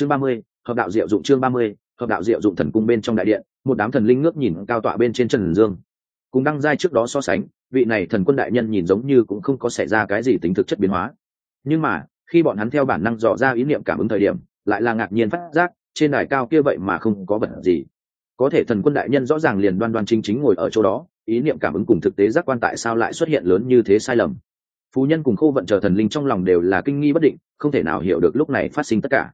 chương ba mươi, hợp đạo diệu dụng chương ba mươi, hợp đạo diệu dụng thần cung bên trong đại điện, một đám thần linh ngước nhìn cao tọa bên trên trần dương. Cùng đăng giai trước đó so sánh, vị này thần quân đại nhân nhìn giống như cũng không có xảy ra cái gì tính thực chất biến hóa. Nhưng mà, khi bọn hắn theo bản năng dò ra ý niệm cảm ứng thời điểm, lại là ngạc nhiên phát giác, trên đài cao kia vậy mà không có vật gì. Có thể thần quân đại nhân rõ ràng liền đoan đoan chính chính ngồi ở chỗ đó, ý niệm cảm ứng cùng thực tế giác quan tại sao lại xuất hiện lớn như thế sai lầm. Phú nhân cùng khô vận chờ thần linh trong lòng đều là kinh nghi bất định, không thể nào hiểu được lúc này phát sinh tất cả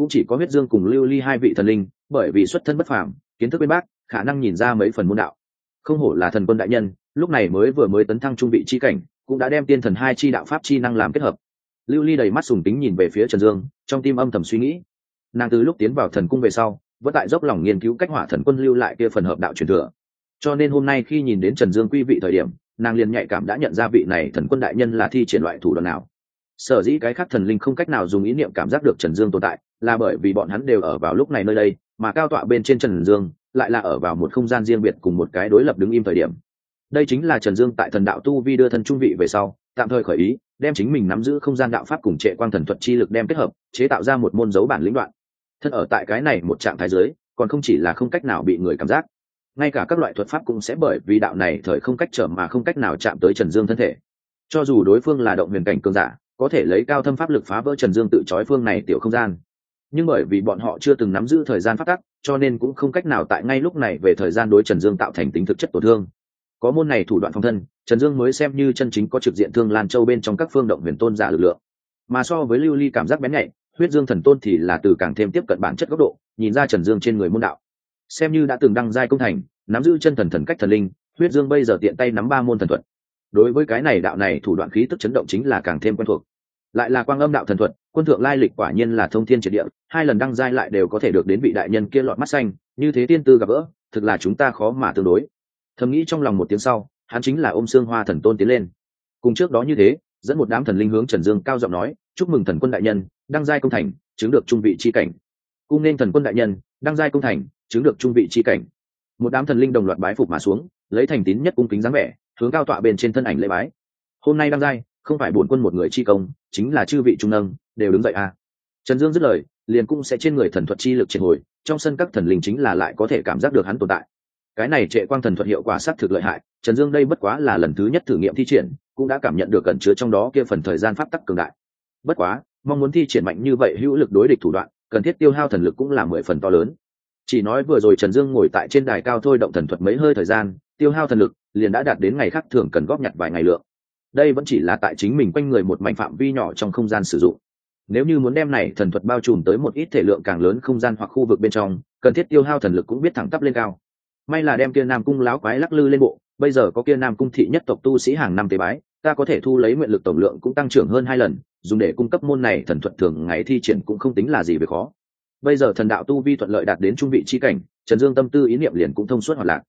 cũng chỉ có huyết dương cùng lưu ly hai vị thần linh, bởi vì xuất thân bất phàm, kiến thức bên bác, khả năng nhìn ra mấy phần môn đạo. Không hổ là thần quân đại nhân, lúc này mới vừa mới tấn thăng trung vị chi cảnh, cũng đã đem tiên thần hai chi đạo pháp chi năng làm kết hợp. Lưu ly đầy mắt sùng tính nhìn về phía trần dương, trong tim âm thầm suy nghĩ. Nàng từ lúc tiến vào thần cung về sau, vẫn tại dốc lòng nghiên cứu cách hỏa thần quân lưu lại kia phần hợp đạo truyền thừa. Cho nên hôm nay khi nhìn đến trần dương quy vị thời điểm, nàng liền nhạy cảm đã nhận ra vị này thần quân đại nhân là thi triển loại thủ đoạn nào sở dĩ cái khác thần linh không cách nào dùng ý niệm cảm giác được trần dương tồn tại, là bởi vì bọn hắn đều ở vào lúc này nơi đây, mà cao tọa bên trên trần dương lại là ở vào một không gian riêng biệt cùng một cái đối lập đứng im thời điểm. Đây chính là trần dương tại thần đạo tu vi đưa thân trung vị về sau, tạm thời khởi ý, đem chính mình nắm giữ không gian đạo pháp cùng trệ quang thần thuật chi lực đem kết hợp, chế tạo ra một môn dấu bản lĩnh đoạn. Thân ở tại cái này một trạng thái giới, còn không chỉ là không cách nào bị người cảm giác. Ngay cả các loại thuật pháp cũng sẽ bởi vì đạo này thời không cách trở mà không cách nào chạm tới trần dương thân thể. Cho dù đối phương là động huyền cảnh cường giả có thể lấy cao thâm pháp lực phá vỡ trần dương tự trói phương này tiểu không gian. Nhưng bởi vì bọn họ chưa từng nắm giữ thời gian phát tắc, cho nên cũng không cách nào tại ngay lúc này về thời gian đối trần dương tạo thành tính thực chất tổn thương. Có môn này thủ đoạn phong thân, trần dương mới xem như chân chính có trực diện thương lan châu bên trong các phương động huyền tôn giả lực lượng. Mà so với lưu ly cảm giác bén nhạy, huyết dương thần tôn thì là từ càng thêm tiếp cận bản chất góc độ, nhìn ra trần dương trên người môn đạo. Xem như đã từng đăng giai công thành, nắm giữ chân thần thần cách thần linh, huyết dương bây giờ tiện tay nắm ba môn thần thuật. Đối với cái này đạo này thủ đoạn khí tức chấn động chính là càng thêm quen thuộc lại là quang âm đạo thần thuật, quân thượng lai lịch quả nhiên là thông thiên triệt địa, hai lần đăng giai lại đều có thể được đến vị đại nhân kia lọt mắt xanh, như thế tiên tư gặp gỡ, thực là chúng ta khó mà tương đối. Thầm nghĩ trong lòng một tiếng sau, hắn chính là ôm xương hoa thần tôn tiến lên. Cùng trước đó như thế, dẫn một đám thần linh hướng trần dương cao giọng nói, chúc mừng thần quân đại nhân, đăng giai công thành, chứng được trung vị c h i cảnh. Cung nên thần quân đại nhân, đăng giai công thành, chứng được trung vị c h i cảnh. Một đám thần linh đồng loạt bái phục mà xuống, lấy thành tín nhất cung kính dáng vẻ, hướng cao tọa bên trên thân ảnh lễ bái. Hôm nay đăng giai không phải bổn quân một người chi công, chính là chư vị trung nâng, đều đứng dậy à. trần dương dứt lời, liền cũng sẽ trên người thần thuật chi lực triệt hồi, trong sân các thần linh chính là lại có thể cảm giác được hắn tồn tại. Cái này trệ quang thần thuật hiệu quả sát thực lợi hại, trần dương đây bất quá là lần thứ nhất thử nghiệm thi triển, cũng đã cảm nhận được cẩn chứa trong đó kia phần thời gian pháp tắc cường đại. Bất quá, mong muốn thi triển mạnh như vậy hữu lực đối địch thủ đoạn, cần thiết tiêu hao thần lực cũng là mười phần to lớn. Chỉ nói vừa rồi trần dương ngồi tại trên đài cao thôi động thần thuật mấy hơi thời gian, tiêu hao thần lực, liền đã đạt đến ngày khác thường cần góp nhặt vài ngày lượng đây vẫn chỉ là tại chính mình quanh người một mảnh phạm vi nhỏ trong không gian sử dụng. Nếu như muốn đem này thần thuật bao trùm tới một ít thể lượng càng lớn không gian hoặc khu vực bên trong, cần thiết tiêu hao thần lực cũng biết thẳng tắp lên cao. May là đem kia nam cung láo quái lắc lư lên bộ, bây giờ có kia nam cung thị nhất tộc tu sĩ hàng năm tế bái, ta có thể thu lấy nguyện lực tổng lượng cũng tăng trưởng hơn hai lần, dùng để cung cấp môn này thần thuật thường ngày thi triển cũng không tính là gì về khó. Bây giờ thần đạo tu vi thuận lợi đạt đến trung vị chi cảnh, trần dương tâm tư ý niệm liền cũng thông suốt hoạt lạc.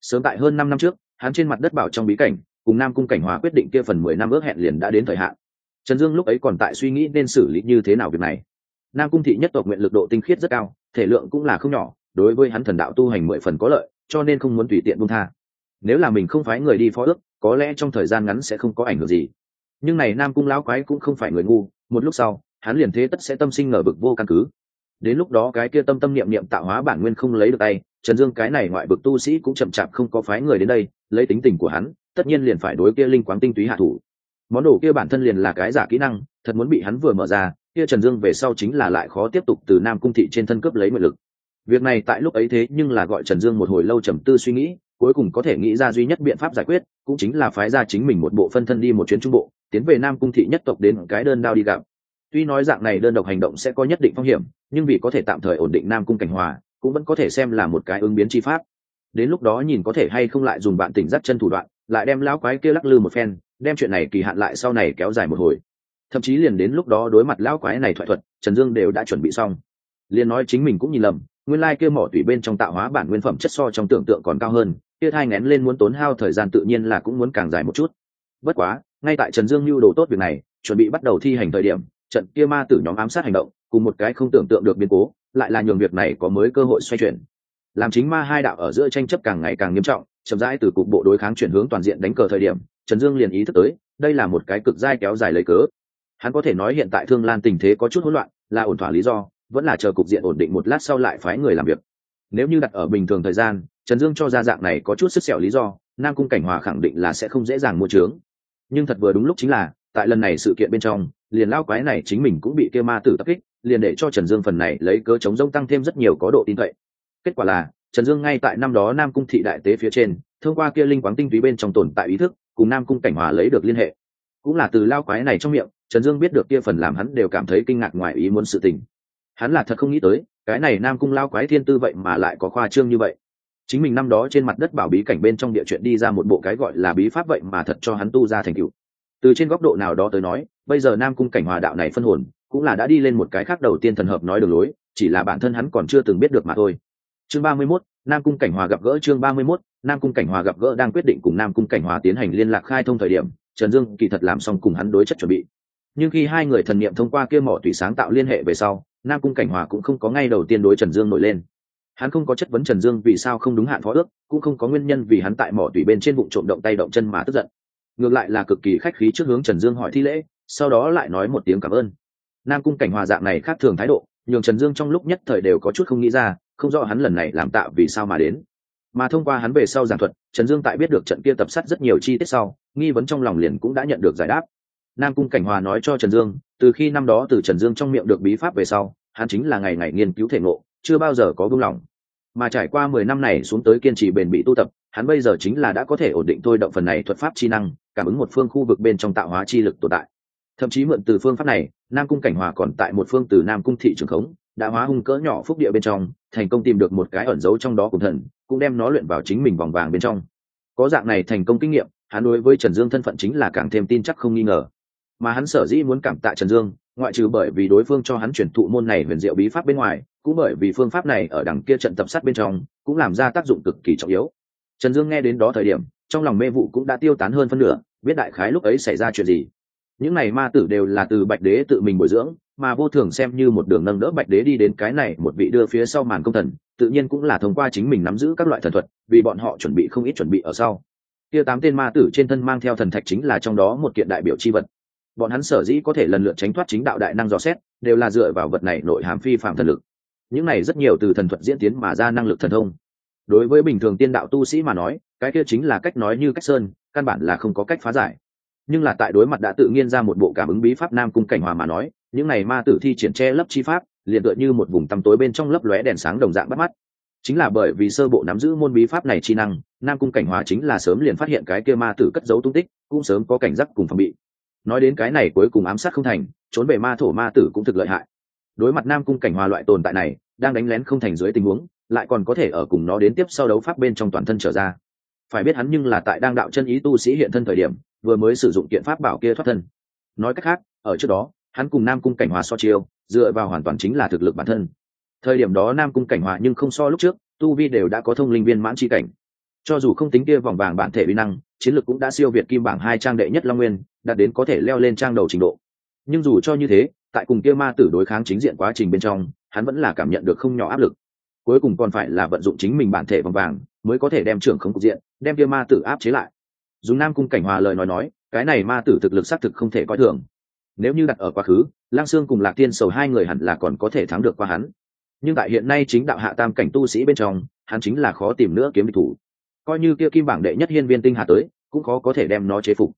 Sớm tại hơn năm năm trước, hắn trên mặt đất bảo trong bí cảnh cùng nam cung cảnh hòa quyết định kia phần mười năm ước hẹn liền đã đến thời hạn. Trần dương lúc ấy còn tại suy nghĩ nên xử lý như thế nào việc này. Nam cung thị nhất tộc nguyện lực độ tinh khiết rất cao, thể lượng cũng là không nhỏ, đối với hắn thần đạo tu hành mười phần có lợi, cho nên không muốn tùy tiện buông tha. Nếu là mình không phái người đi phó ước, có lẽ trong thời gian ngắn sẽ không có ảnh hưởng gì. Nhưng này nam cung lão quái cũng không phải người ngu, một lúc sau, hắn liền thế tất sẽ tâm sinh ngờ vực vô căn cứ. Đến lúc đó cái kia tâm tâm niệm niệm tạo hóa bản nguyên không lấy được tay, trần dương cái này ngoại vực tu sĩ cũng chậm chạp không có phái người đến đây, lấy tính tình của hắn tất nhiên liền phải đối kia linh quáng tinh túy hạ thủ. Món đồ kia bản thân liền là cái giả kỹ năng, thật muốn bị hắn vừa mở ra, kia trần dương về sau chính là lại khó tiếp tục từ nam cung thị trên thân cướp lấy nguyện lực. Việc này tại lúc ấy thế nhưng là gọi trần dương một hồi lâu trầm tư suy nghĩ, cuối cùng có thể nghĩ ra duy nhất biện pháp giải quyết, cũng chính là phái ra chính mình một bộ phân thân đi một chuyến trung bộ, tiến về nam cung thị nhất tộc đến cái đơn đao đi gặp. Tuy nói dạng này đơn độc hành động sẽ có nhất định phong hiểm, nhưng vì có thể tạm thời ổn định nam cung cảnh hòa, cũng vẫn có thể xem là một cái ứng biến chi pháp. Đến lúc đó nhìn có thể hay không lại dùng bạn tỉnh dắt chân thủ đoạn lại đem lão quái kia lắc lư một phen, đem chuyện này kỳ hạn lại sau này kéo dài một hồi. Thậm chí liền đến lúc đó đối mặt lão quái này thoại thuật, trần dương đều đã chuẩn bị xong. Liền nói chính mình cũng nhìn lầm, nguyên lai kia mỏ tủy bên trong tạo hóa bản nguyên phẩm chất so trong tưởng tượng còn cao hơn, kia thai ngén lên muốn tốn hao thời gian tự nhiên là cũng muốn càng dài một chút. Bất quá, ngay tại trần dương lưu đồ tốt việc này, chuẩn bị bắt đầu thi hành thời điểm, trận kia ma tử nhóm ám sát hành động, cùng một cái không tưởng tượng được biến cố, lại là nhường việc này có mới cơ hội xoay chuyển. Làm chính ma hai đạo ở giữa tranh chấp càng ngày càng nghiêm trọng chậm rãi từ cục bộ đối kháng chuyển hướng toàn diện đánh cờ thời điểm, trần dương liền ý thức tới, đây là một cái cực dai kéo dài lấy cớ. Hắn có thể nói hiện tại thương lan tình thế có chút hỗn loạn, là ổn thỏa lý do, vẫn là chờ cục diện ổn định một lát sau lại phái người làm việc. Nếu như đặt ở bình thường thời gian, trần dương cho ra dạng này có chút sức sẹo lý do, nam cung cảnh hòa khẳng định là sẽ không dễ dàng mua trướng nhưng thật vừa đúng lúc chính là, tại lần này sự kiện bên trong, liền lao quái này chính mình cũng bị kêu ma tử tập kích, liền để cho trần dương phần này lấy cớ chống rông tăng thêm rất nhiều có độ tin cậy. Kết quả là trần dương ngay tại năm đó nam cung thị đại tế phía trên, thông qua kia linh quáng tinh túy bên trong tồn tại ý thức, cùng nam cung cảnh hòa lấy được liên hệ. Cũng là từ lao quái này trong miệng, trần dương biết được kia phần làm hắn đều cảm thấy kinh ngạc ngoài ý muốn sự tình. Hắn là thật không nghĩ tới, cái này nam cung lao quái thiên tư vậy mà lại có khoa trương như vậy. Chính mình năm đó trên mặt đất bảo bí cảnh bên trong địa chuyện đi ra một bộ cái gọi là bí pháp vậy mà thật cho hắn tu ra thành cựu từ trên góc độ nào đó tới nói, bây giờ nam cung cảnh hòa đạo này phân hồn, cũng là đã đi lên một cái khác đầu tiên thần hợp nói đường lối, chỉ là bản thân hắn còn chưa từng biết được mà thôi chương ba mươi 31, nam cung cảnh hòa gặp gỡ chương ba mươi 31, nam cung cảnh hòa gặp gỡ đang quyết định cùng nam cung cảnh hòa tiến hành liên lạc khai thông thời điểm trần dương kỳ thật làm xong cùng hắn đối chất chuẩn bị. Nhưng khi hai người thần niệm thông qua kia mỏ thủy sáng tạo liên hệ về sau nam cung cảnh hòa cũng không có ngay đầu tiên đối trần dương nổi lên. Hắn không có chất vấn trần dương vì sao không đúng hạn phó ước cũng không có nguyên nhân vì hắn tại mỏ thủy bên trên bụng trộm động tay động chân mà tức giận. Ngược lại là cực kỳ khách khí trước hướng trần dương hỏi thi lễ sau đó lại nói một tiếng cảm ơn. Nam cung cảnh hòa dạng này khác thường thái độ nhường trần dương trong lúc nhất thời đều có chút không nghĩ ra không rõ hắn lần này làm tạo vì sao mà đến. Mà thông qua hắn về sau giảng thuật, trần dương tại biết được trận kia tập sát rất nhiều chi tiết sau, nghi vấn trong lòng liền cũng đã nhận được giải đáp. Nam cung cảnh hòa nói cho trần dương, từ khi năm đó từ trần dương trong miệng được bí pháp về sau, hắn chính là ngày ngày nghiên cứu thể ngộ, chưa bao giờ có vương lòng mà trải qua mười năm này xuống tới kiên trì bền bỉ tu tập, hắn bây giờ chính là đã có thể ổn định thôi động phần này thuật pháp chi năng, cảm ứng một phương khu vực bên trong tạo hóa chi lực tồn tại. Thậm chí mượn từ phương pháp này, nam cung cảnh hòa còn tại một phương từ nam cung thị trường khống đã hóa hung cỡ nhỏ phúc địa bên trong, thành công tìm được một cái ẩn giấu trong đó cùng thần, cũng đem nó luyện vào chính mình vòng vàng bên trong. Có dạng này thành công kinh nghiệm, hắn đối với trần dương thân phận chính là càng thêm tin chắc không nghi ngờ. Mà hắn sở dĩ muốn cảm tạ trần dương, ngoại trừ bởi vì đối phương cho hắn chuyển thụ môn này huyền diệu bí pháp bên ngoài, cũng bởi vì phương pháp này ở đằng kia trận tập sát bên trong, cũng làm ra tác dụng cực kỳ trọng yếu. Trần dương nghe đến đó thời điểm, trong lòng mê vụ cũng đã tiêu tán hơn phân nửa, biết đại khái lúc ấy xảy ra chuyện gì. Những này ma tử đều là từ bạch đế tự mình bồi dưỡng mà vô thường xem như một đường nâng đỡ bạch đế đi đến cái này một vị đưa phía sau màn công thần, tự nhiên cũng là thông qua chính mình nắm giữ các loại thần thuật, vì bọn họ chuẩn bị không ít chuẩn bị ở sau. Kia tám tên ma tử trên thân mang theo thần thạch chính là trong đó một kiện đại biểu chi vật. Bọn hắn sở dĩ có thể lần lượt tránh thoát chính đạo đại năng dò xét, đều là dựa vào vật này nội hàm phi phạm thần lực. Những này rất nhiều từ thần thuật diễn tiến mà ra năng lực thần thông. Đối với bình thường tiên đạo tu sĩ mà nói, cái kia chính là cách nói như cách sơn, căn bản là không có cách phá giải. Nhưng là tại đối mặt đã tự nhiên ra một bộ cảm ứng bí pháp nam cung cảnh hòa mà nói những này ma tử thi triển che lấp chi pháp, liền tựa như một vùng tăm tối bên trong lấp lóe đèn sáng đồng dạng bắt mắt. Chính là bởi vì sơ bộ nắm giữ môn bí pháp này chi năng, nam cung cảnh hòa chính là sớm liền phát hiện cái kia ma tử cất giấu tung tích, cũng sớm có cảnh giác cùng phòng bị. Nói đến cái này cuối cùng ám sát không thành, trốn về ma thổ ma tử cũng thực lợi hại. Đối mặt nam cung cảnh hòa loại tồn tại này, đang đánh lén không thành dưới tình huống, lại còn có thể ở cùng nó đến tiếp sau đấu pháp bên trong toàn thân trở ra. Phải biết hắn nhưng là tại đang đạo chân ý tu sĩ hiện thân thời điểm, vừa mới sử dụng kiện pháp bảo kia thoát thân. Nói cách khác, ở trước đó hắn cùng nam cung cảnh hòa so chiêu, dựa vào hoàn toàn chính là thực lực bản thân. Thời điểm đó nam cung cảnh hòa nhưng không so lúc trước, tu vi đều đã có thông linh viên mãn c cảnh. Cho dù không tính kia vòng vàng bản thể vi năng, chiến lược cũng đã siêu việt kim bảng hai trang đệ nhất long nguyên, đạt đến có thể leo lên trang đầu trình độ. Nhưng dù cho như thế, tại cùng kia ma tử đối kháng chính diện quá trình bên trong, hắn vẫn là cảm nhận được không nhỏ áp lực. Cuối cùng còn phải là vận dụng chính mình bản thể vòng vàng, mới có thể đem trưởng không cục diện, đem kia ma tử áp chế lại. Dùng nam cung cảnh hòa lời nói nói, cái này ma tử thực lực xác thực không thể coi thường nếu như đặt ở quá khứ, lang sương cùng lạc tiên sầu hai người hẳn là còn có thể thắng được qua hắn. Nhưng tại hiện nay chính đạo hạ tam cảnh tu sĩ bên trong, hắn chính là khó tìm nữa kiếm địch thủ. Coi như kia kim bảng đệ nhất hiên viên tinh hạ tới, cũng khó có thể đem nó chế phục.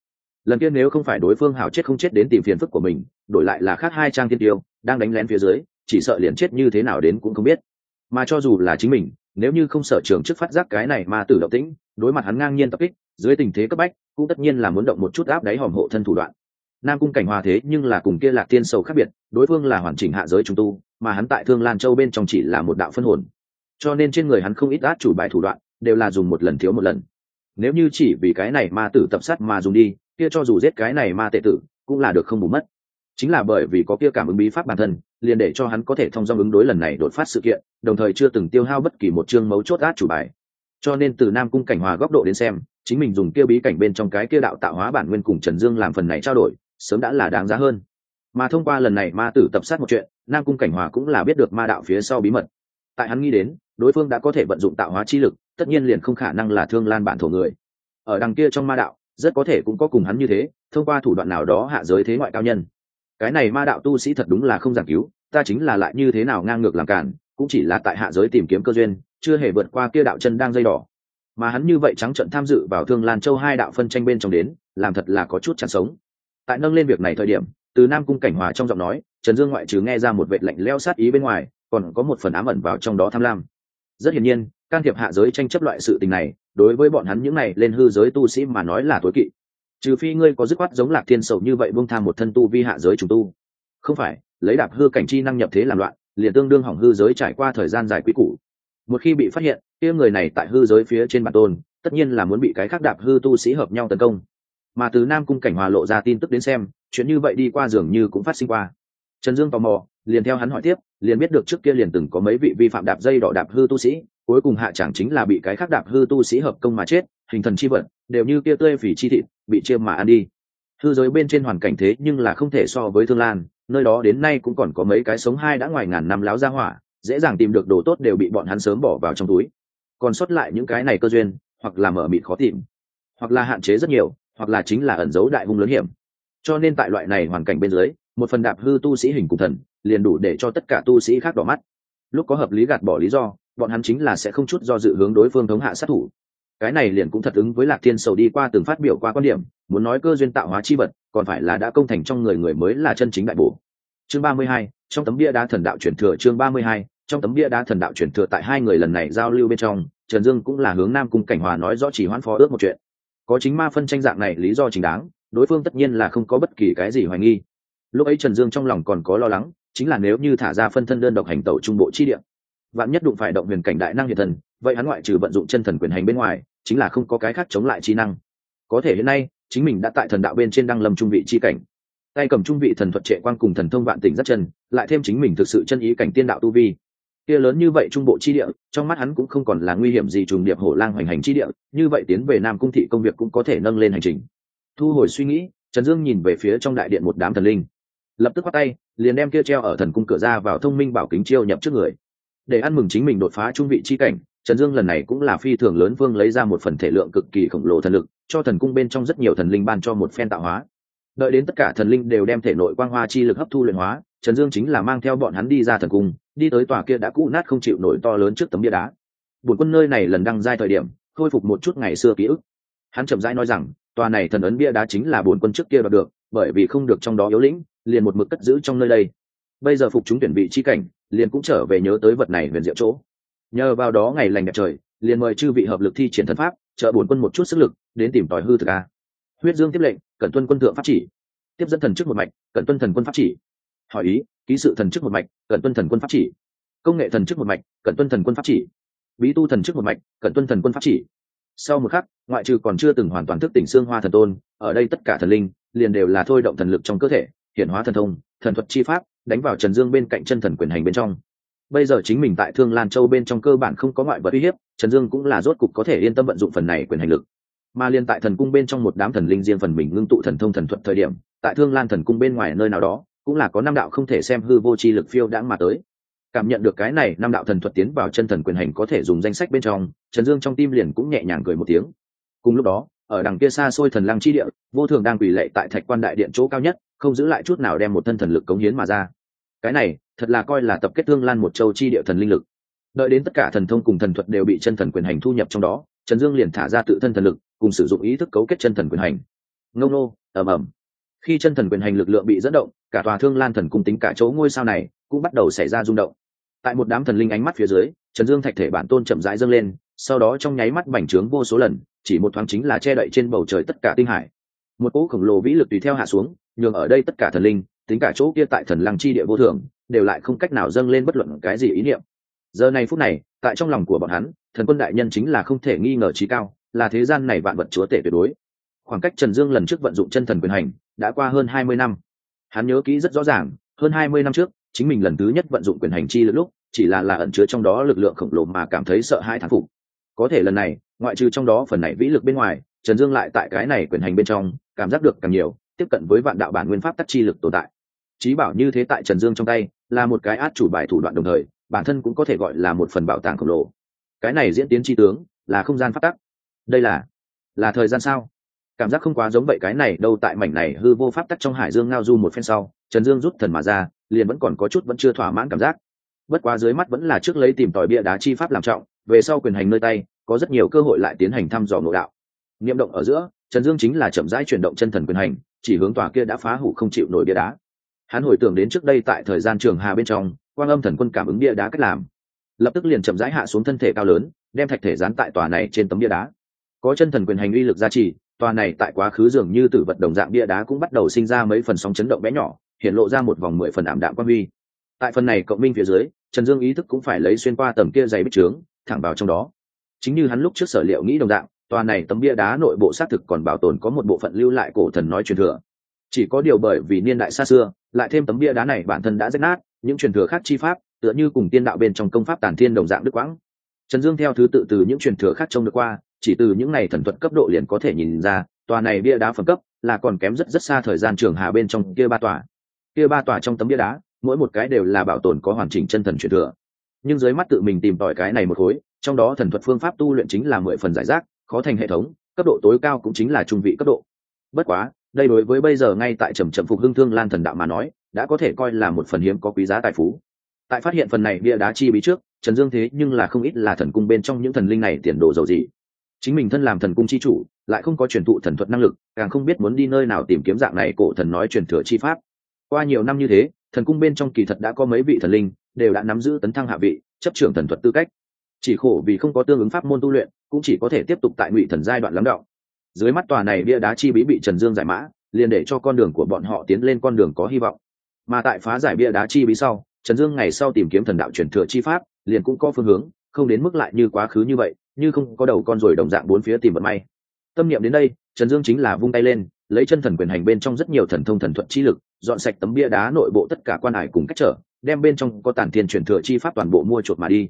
Lần kia nếu không phải đối phương hảo chết không chết đến tìm phiền phức của mình, đổi lại là khác hai trang thiên tiêu, đang đánh lén phía dưới, chỉ sợ liền chết như thế nào đến cũng không biết. Mà cho dù là chính mình, nếu như không sợ trường trước phát giác cái này mà tử động tĩnh, đối mặt hắn ngang nhiên tập kích, dưới tình thế cấp bách, cũng tất nhiên là muốn động một chút áp đáy hòm hộ thân thủ đoạn nam cung cảnh hòa thế nhưng là cùng kia lạc tiên sầu khác biệt, đối phương là hoàn chỉnh hạ giới trung tu, mà hắn tại thương lan châu bên trong chỉ là một đạo phân hồn. Cho nên trên người hắn không ít át chủ bài thủ đoạn, đều là dùng một lần thiếu một lần. Nếu như chỉ vì cái này ma tử tập sát mà dùng đi, kia cho dù giết cái này ma tệ tử, cũng là được không bù mất. Chính là bởi vì có kia cảm ứng bí pháp bản thân, liền để cho hắn có thể thông dong ứng đối lần này đột phát sự kiện, đồng thời chưa từng tiêu hao bất kỳ một chương mấu chốt át chủ bài. Cho nên từ nam cung cảnh hòa góc độ đến xem, chính mình dùng kia bí cảnh bên trong cái kia đạo tạo hóa bản nguyên cùng trần dương làm phần này trao đổi sớm đã là đáng giá hơn. Mà thông qua lần này ma tử tập sát một chuyện, nam cung cảnh hòa cũng là biết được ma đạo phía sau bí mật. Tại hắn nghĩ đến, đối phương đã có thể vận dụng tạo hóa chi lực, tất nhiên liền không khả năng là thương lan bản thổ người. Ở đằng kia trong ma đạo, rất có thể cũng có cùng hắn như thế, thông qua thủ đoạn nào đó hạ giới thế ngoại cao nhân. Cái này ma đạo tu sĩ thật đúng là không giảng cứu, ta chính là lại như thế nào ngang ngược làm cản, cũng chỉ là tại hạ giới tìm kiếm cơ duyên, chưa hề vượt qua kia đạo chân đang dây đỏ. Mà hắn như vậy trắng trận tham dự vào thương lan châu hai đạo phân tranh bên trong đến, làm thật là có chút chán sống tại nâng lên việc này thời điểm, từ nam cung cảnh hòa trong giọng nói, trần dương ngoại trừ nghe ra một vệ lạnh leo sát ý bên ngoài, còn có một phần ám ẩn vào trong đó tham lam. Rất hiển nhiên, can thiệp hạ giới tranh chấp loại sự tình này, đối với bọn hắn những này lên hư giới tu sĩ mà nói là tối kỵ. Trừ phi ngươi có dứt khoát giống lạc thiên sầu như vậy bông tham một thân tu vi hạ giới trùng tu. Không phải, lấy đạp hư cảnh chi năng nhập thế làm loạn, liền tương đương hỏng hư giới trải qua thời gian dài quý cũ một khi bị phát hiện, kia người này tại hư giới phía trên bản tôn, tất nhiên là muốn bị cái khác đạp hư tu sĩ hợp nhau tấn công mà từ nam cung cảnh hòa lộ ra tin tức đến xem, chuyện như vậy đi qua dường như cũng phát sinh qua. Trần dương tò mò, liền theo hắn hỏi tiếp, liền biết được trước kia liền từng có mấy vị vi phạm đạp dây đỏ đạp hư tu sĩ, cuối cùng hạ chẳng chính là bị cái khác đạp hư tu sĩ hợp công mà chết, hình thần chi vận đều như kia tươi phỉ chi thịt, bị chiêm mà ăn đi. Hư giới bên trên hoàn cảnh thế nhưng là không thể so với thương lan, nơi đó đến nay cũng còn có mấy cái sống hai đã ngoài ngàn năm láo ra hỏa, dễ dàng tìm được đồ tốt đều bị bọn hắn sớm bỏ vào trong túi. Còn sót lại những cái này cơ duyên, hoặc là mở mịt khó tìm, hoặc là hạn chế rất nhiều hoặc là chính là ẩn giấu đại hung lớn hiểm. Cho nên tại loại này hoàn cảnh bên dưới, một phần đạp hư tu sĩ hình cùng thần, liền đủ để cho tất cả tu sĩ khác đỏ mắt. Lúc có hợp lý gạt bỏ lý do, bọn hắn chính là sẽ không chút do dự hướng đối phương thống hạ sát thủ. Cái này liền cũng thật ứng với lạc thiên sầu đi qua từng phát biểu qua quan điểm, muốn nói cơ duyên tạo hóa chi vật, còn phải là đã công thành trong người người mới là chân chính đại bổ. Chương ba mươi hai, trong tấm bia đá thần đạo truyền thừa chương ba mươi hai, trong tấm bia đá thần đạo truyền thừa tại hai người lần này giao lưu bên trong, trần dương cũng là hướng nam cung cảnh hòa nói rõ chỉ hoãn phó ước một chuyện có chính ma phân tranh dạng này lý do chính đáng, đối phương tất nhiên là không có bất kỳ cái gì hoài nghi. Lúc ấy trần dương trong lòng còn có lo lắng, chính là nếu như thả ra phân thân đơn độc hành tẩu trung bộ chi địa, vạn nhất đụng phải động huyền cảnh đại năng hiện thần, vậy hắn ngoại trừ vận dụng chân thần quyền hành bên ngoài, chính là không có cái khác chống lại chi năng. Có thể hiện nay, chính mình đã tại thần đạo bên trên đăng lâm trung vị chi cảnh. Tay cầm trung vị thần thuật trệ quan cùng thần thông vạn tỉnh rất chân, lại thêm chính mình thực sự chân ý cảnh tiên đạo tu vi kia lớn như vậy trung bộ chi địa, trong mắt hắn cũng không còn là nguy hiểm gì trùng điệp hổ lang hoành hành chi địa, như vậy tiến về nam cung thị công việc cũng có thể nâng lên hành trình. Thu hồi suy nghĩ, trần dương nhìn về phía trong đại điện một đám thần linh. Lập tức bắt tay, liền đem kia treo ở thần cung cửa ra vào thông minh bảo kính chiêu nhập trước người. Để ăn mừng chính mình đột phá trung vị chi cảnh, trần dương lần này cũng là phi thường lớn vương lấy ra một phần thể lượng cực kỳ khổng lồ thần lực, cho thần cung bên trong rất nhiều thần linh ban cho một phen tạo hóa. Đợi đến tất cả thần linh đều đem thể nội quang hoa chi lực hấp thu luyện hóa, trần dương chính là mang theo bọn hắn đi ra thần cung đi tới tòa kia đã cũ nát không chịu nổi to lớn trước tấm bia đá. Bổn quân nơi này lần đăng giai thời điểm, khôi phục một chút ngày xưa ký ức. Hắn chậm rãi nói rằng, tòa này thần ấn bia đá chính là bổn quân trước kia đoạt được, bởi vì không được trong đó yếu lĩnh, liền một mực cất giữ trong nơi đây. Bây giờ phục chúng tuyển vị chi cảnh, liền cũng trở về nhớ tới vật này huyền diệu chỗ. Nhờ vào đó ngày lành đẹp trời, liền mời chư vị hợp lực thi triển thần pháp, trợ bổn quân một chút sức lực, đến tìm tòi hư thực a. Huyết dương tiếp lệnh, cẩn tuân quân thượng pháp chỉ. Tiếp dẫn thần trước một mạch, cẩn tuân thần quân pháp chỉ hỏi ý, ký sự thần chức một mạch cần tuân thần quân pháp chỉ. Công nghệ thần chức một mạch cần tuân thần quân pháp chỉ. Bí tu thần chức một mạch cần tuân thần quân pháp chỉ. Sau một khắc, ngoại trừ còn chưa từng hoàn toàn thức tỉnh xương hoa thần tôn, ở đây tất cả thần linh liền đều là thôi động thần lực trong cơ thể, hiện hóa thần thông, thần thuật chi pháp, đánh vào trần dương bên cạnh chân thần quyền hành bên trong. Bây giờ chính mình tại thương lan châu bên trong cơ bản không có ngoại vật uy hiếp, trần dương cũng là rốt cục có thể yên tâm vận dụng phần này quyền hành lực. Mà liên tại thần cung bên trong một đám thần linh riêng phần mình ngưng tụ thần thông thần thuật thời điểm, tại thương lan thần cung bên ngoài nơi nào đó cũng là có năm đạo không thể xem hư vô chi lực phiêu đãng mà tới. Cảm nhận được cái này, năm đạo thần thuật tiến vào chân thần quyền hành có thể dùng danh sách bên trong, trần dương trong tim liền cũng nhẹ nhàng cười một tiếng. Cùng lúc đó, ở đằng kia xa xôi thần lăng chi địa, vô thường đang quỳ lệ tại thạch quan đại điện chỗ cao nhất, không giữ lại chút nào đem một thân thần lực cống hiến mà ra. Cái này, thật là coi là tập kết thương lan một châu chi địa thần linh lực. Đợi đến tất cả thần thông cùng thần thuật đều bị chân thần quyền hành thu nhập trong đó, trần dương liền thả ra tự thân thần lực, cùng sử dụng ý thức cấu kết chân thần quyền hành. Ngông nô, ầm ầm. Khi chân thần quyền hành lực lượng bị dẫn động cả tòa thương lan thần cung tính cả chỗ ngôi sao này cũng bắt đầu xảy ra rung động. Tại một đám thần linh ánh mắt phía dưới, trần dương thạch thể bản tôn chậm rãi dâng lên, sau đó trong nháy mắt bành trướng vô số lần, chỉ một thoáng chính là che đậy trên bầu trời tất cả tinh hải. Một cỗ khổng lồ vĩ lực tùy theo hạ xuống, nhường ở đây tất cả thần linh, tính cả chỗ kia tại thần lăng chi địa vô thường, đều lại không cách nào dâng lên bất luận cái gì ý niệm. Giờ này phút này, tại trong lòng của bọn hắn, thần quân đại nhân chính là không thể nghi ngờ trí cao, là thế gian này vạn vật chúa tể tuyệt đối. Khoảng cách trần dương lần trước vận dụng chân thần quyền hành, đã qua hơn hai mươi năm hắn nhớ kỹ rất rõ ràng, hơn hai mươi năm trước, chính mình lần thứ nhất vận dụng quyền hành chi lực lúc, chỉ là là ẩn chứa trong đó lực lượng khổng lồ mà cảm thấy sợ hãi thán phục. Có thể lần này, ngoại trừ trong đó phần này vĩ lực bên ngoài, trần dương lại tại cái này quyền hành bên trong, cảm giác được càng nhiều, tiếp cận với vạn đạo bản nguyên pháp tắc chi lực tồn tại. Trí bảo như thế tại trần dương trong tay, là một cái át chủ bài thủ đoạn đồng thời, bản thân cũng có thể gọi là một phần bảo tàng khổng lồ. Cái này diễn tiến tri tướng, là không gian phát tắc. Đây là là thời gian sao? Cảm giác không quá giống vậy cái này đâu tại mảnh này hư vô pháp tắc trong hải dương ngao du một phen sau, trần dương rút thần mà ra, liền vẫn còn có chút vẫn chưa thỏa mãn cảm giác. Bất quá dưới mắt vẫn là trước lấy tìm tòi bia đá chi pháp làm trọng, về sau quyền hành nơi tay, có rất nhiều cơ hội lại tiến hành thăm dò nội đạo. Niệm động ở giữa, trần dương chính là chậm rãi chuyển động chân thần quyền hành, chỉ hướng tòa kia đã phá hủ không chịu nổi bia đá. Hắn hồi tưởng đến trước đây tại thời gian trường hà bên trong, quang âm thần quân cảm ứng bia đá cách làm. Lập tức liền chậm rãi hạ xuống thân thể cao lớn, đem thạch thể dán tại tòa này trên tấm bia đá. Có chân thần quyền hành uy lực gia trì tòa này tại quá khứ dường như tử vật đồng dạng bia đá cũng bắt đầu sinh ra mấy phần sóng chấn động bé nhỏ, hiện lộ ra một vòng mười phần ảm đạm quan huy. Tại phần này cộng minh phía dưới, trần dương ý thức cũng phải lấy xuyên qua tầm kia dày bích trướng, thẳng vào trong đó. Chính như hắn lúc trước sở liệu nghĩ đồng dạng, tòa này tấm bia đá nội bộ xác thực còn bảo tồn có một bộ phận lưu lại cổ thần nói truyền thừa. Chỉ có điều bởi vì niên đại xa xưa, lại thêm tấm bia đá này bản thân đã rách nát, những truyền thừa khác chi pháp, tựa như cùng tiên đạo bên trong công pháp tản thiên đồng dạng đức quãng. Trần dương theo thứ tự từ những truyền thừa khác trông được qua chỉ từ những này thần thuật cấp độ liền có thể nhìn ra, tòa này bia đá phẩm cấp là còn kém rất rất xa thời gian trường hà bên trong kia ba tòa. Kia ba tòa trong tấm bia đá, mỗi một cái đều là bảo tồn có hoàn chỉnh chân thần truyền thừa. Nhưng dưới mắt tự mình tìm tòi cái này một khối, trong đó thần thuật phương pháp tu luyện chính là mười phần giải rác, khó thành hệ thống, cấp độ tối cao cũng chính là trung vị cấp độ. Bất quá, đây đối với bây giờ ngay tại trầm trầm phục hưng thương lan thần đạo mà nói, đã có thể coi là một phần hiếm có quý giá tài phú. Tại phát hiện phần này bia đá chi bí trước, trần dương thế nhưng là không ít là thần cung bên trong những thần linh này tiền đồ giàu gì chính mình thân làm thần cung chi chủ, lại không có truyền thụ thần thuật năng lực, càng không biết muốn đi nơi nào tìm kiếm dạng này cổ thần nói truyền thừa chi pháp. Qua nhiều năm như thế, thần cung bên trong kỳ thật đã có mấy vị thần linh, đều đã nắm giữ tấn thăng hạ vị, chấp trưởng thần thuật tư cách. Chỉ khổ vì không có tương ứng pháp môn tu luyện, cũng chỉ có thể tiếp tục tại ngụy thần giai đoạn lắng động dưới mắt tòa này bia đá chi bí bị trần dương giải mã, liền để cho con đường của bọn họ tiến lên con đường có hy vọng. Mà tại phá giải bia đá chi bí sau, trần dương ngày sau tìm kiếm thần đạo truyền thừa chi pháp, liền cũng có phương hướng, không đến mức lại như quá khứ như vậy như không có đầu con rồi đồng dạng bốn phía tìm vận may. Tâm niệm đến đây, trần dương chính là vung tay lên, lấy chân thần quyền hành bên trong rất nhiều thần thông thần thuận chi lực, dọn sạch tấm bia đá nội bộ tất cả quan hải cùng cách trở, đem bên trong có tản tiền truyền thừa chi pháp toàn bộ mua chuột mà đi.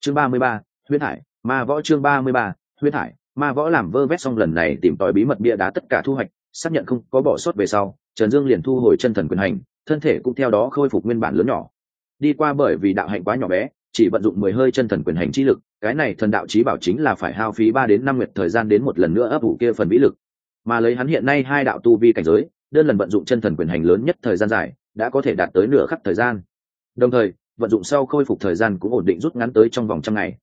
Chương ba mươi ba, huyết hải, ma võ chương ba mươi ba, huyết hải, ma võ làm vơ vét xong lần này tìm tòi bí mật bia đá tất cả thu hoạch, xác nhận không có bỏ sót về sau, trần dương liền thu hồi chân thần quyền hành, thân thể cũng theo đó khôi phục nguyên bản lớn nhỏ. Đi qua bởi vì đạo hạnh quá nhỏ bé chỉ vận dụng mười hơi chân thần quyền hành chi lực, cái này thần đạo trí bảo chính là phải hao phí ba đến năm nguyệt thời gian đến một lần nữa ấp ủ kia phần vĩ lực. Mà lấy hắn hiện nay hai đạo tu vi cảnh giới, đơn lần vận dụng chân thần quyền hành lớn nhất thời gian dài, đã có thể đạt tới nửa khắc thời gian. Đồng thời, vận dụng sau khôi phục thời gian cũng ổn định rút ngắn tới trong vòng trăm ngày.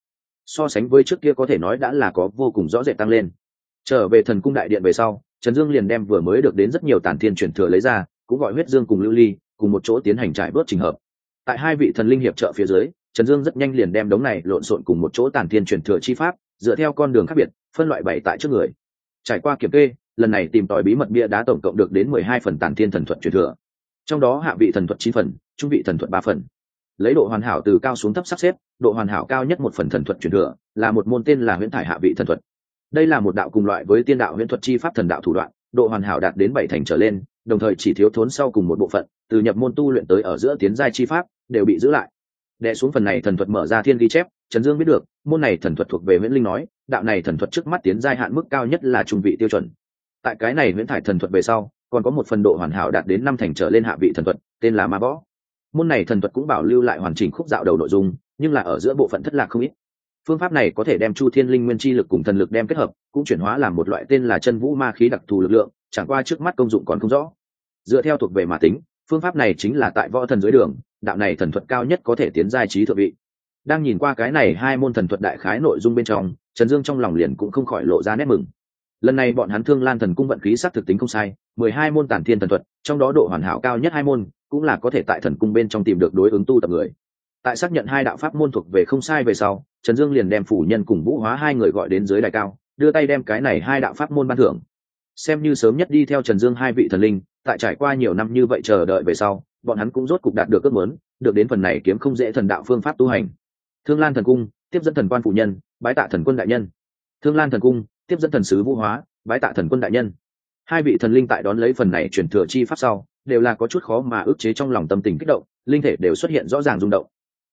So sánh với trước kia có thể nói đã là có vô cùng rõ rệt tăng lên. Trở về thần cung đại điện về sau, trần dương liền đem vừa mới được đến rất nhiều tản thiên truyền thừa lấy ra, cũng gọi huyết dương cùng lưu ly, cùng một chỗ tiến hành trải bớt trình hợp. Tại hai vị thần linh hiệp trợ phía dưới trần dương rất nhanh liền đem đống này lộn xộn cùng một chỗ tản thiên truyền thừa chi pháp, dựa theo con đường khác biệt, phân loại bảy tại trước người. Trải qua kiểm kê, lần này tìm tòi bí mật bia đá tổng cộng được đến mười hai phần tản thiên thần thuật truyền thừa. Trong đó hạ vị thần thuật chín phần, trung vị thần thuật ba phần. Lấy độ hoàn hảo từ cao xuống thấp sắp xếp, độ hoàn hảo cao nhất một phần thần thuật truyền thừa, là một môn tên là huyễn thải hạ vị thần thuật. Đây là một đạo cùng loại với tiên đạo huyễn thuật chi pháp thần đạo thủ đoạn, độ hoàn hảo đạt đến bảy thành trở lên, đồng thời chỉ thiếu thốn sau cùng một bộ phận, từ nhập môn tu luyện tới ở giữa tiến giai chi pháp, đều bị giữ lại đệ xuống phần này thần thuật mở ra thiên ghi chép, trần dương biết được, môn này thần thuật thuộc về nguyễn linh nói, đạo này thần thuật trước mắt tiến giai hạn mức cao nhất là trung vị tiêu chuẩn. Tại cái này nguyễn thải thần thuật về sau, còn có một phần độ hoàn hảo đạt đến năm thành trở lên hạ vị thần thuật, tên là ma võ môn này thần thuật cũng bảo lưu lại hoàn chỉnh khúc dạo đầu nội dung, nhưng là ở giữa bộ phận thất lạc không ít. Phương pháp này có thể đem chu thiên linh nguyên chi lực cùng thần lực đem kết hợp, cũng chuyển hóa làm một loại tên là chân vũ ma khí đặc thù lực lượng, chẳng qua trước mắt công dụng còn không rõ. Dựa theo thuộc về mà tính, phương pháp này chính là tại võ thần dưới đường đạo này thần thuật cao nhất có thể tiến giai trí thượng vị. Đang nhìn qua cái này hai môn thần thuật đại khái nội dung bên trong, trần dương trong lòng liền cũng không khỏi lộ ra nét mừng. Lần này bọn hắn thương lan thần cung vận khí s thực tính không sai, mười hai môn tản thiên thần thuật, trong đó độ hoàn hảo cao nhất hai môn, cũng là có thể tại thần cung bên trong tìm được đối ứng tu tập người. Tại xác nhận hai đạo pháp môn thuộc về không sai về sau, trần dương liền đem phủ nhân cùng vũ hóa hai người gọi đến dưới đài cao, đưa tay đem cái này hai đạo pháp môn ban thưởng. Xem như sớm nhất đi theo trần dương hai vị thần linh, tại trải qua nhiều năm như vậy chờ đợi về sau bọn hắn cũng rốt cục đạt được ước muốn, được đến phần này kiếm không dễ thần đạo phương pháp tu hành. Thương lan thần cung, tiếp dẫn thần quan phụ nhân, bái tạ thần quân đại nhân. Thương lan thần cung, tiếp dẫn thần sứ vũ hóa, bái tạ thần quân đại nhân. Hai vị thần linh tại đón lấy phần này chuyển thừa chi pháp sau, đều là có chút khó mà ức chế trong lòng tâm tình kích động, linh thể đều xuất hiện rõ ràng rung động.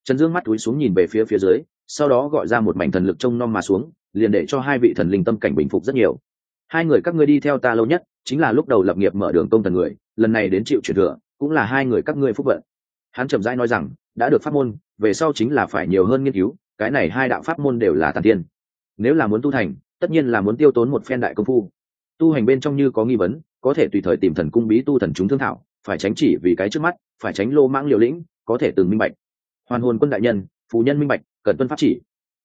Trần dương mắt túi xuống nhìn về phía phía dưới, sau đó gọi ra một mảnh thần lực trông nom mà xuống, liền để cho hai vị thần linh tâm cảnh bình phục rất nhiều. Hai người các ngươi đi theo ta lâu nhất, chính là lúc đầu lập nghiệp mở đường công thần người, lần này đến chịu truyền thừa cũng là hai người các ngươi phúc vận. Hắn chậm rãi nói rằng, đã được pháp môn, về sau chính là phải nhiều hơn nghiên cứu, cái này hai đạo pháp môn đều là tàn tiên. Nếu là muốn tu thành, tất nhiên là muốn tiêu tốn một phen đại công phu. Tu hành bên trong như có nghi vấn, có thể tùy thời tìm thần cung bí tu thần chúng thương thảo, phải tránh chỉ vì cái trước mắt, phải tránh lô mãng liều lĩnh, có thể từng minh bạch. Hoàn hồn quân đại nhân, phù nhân minh bạch cần tuân pháp chỉ.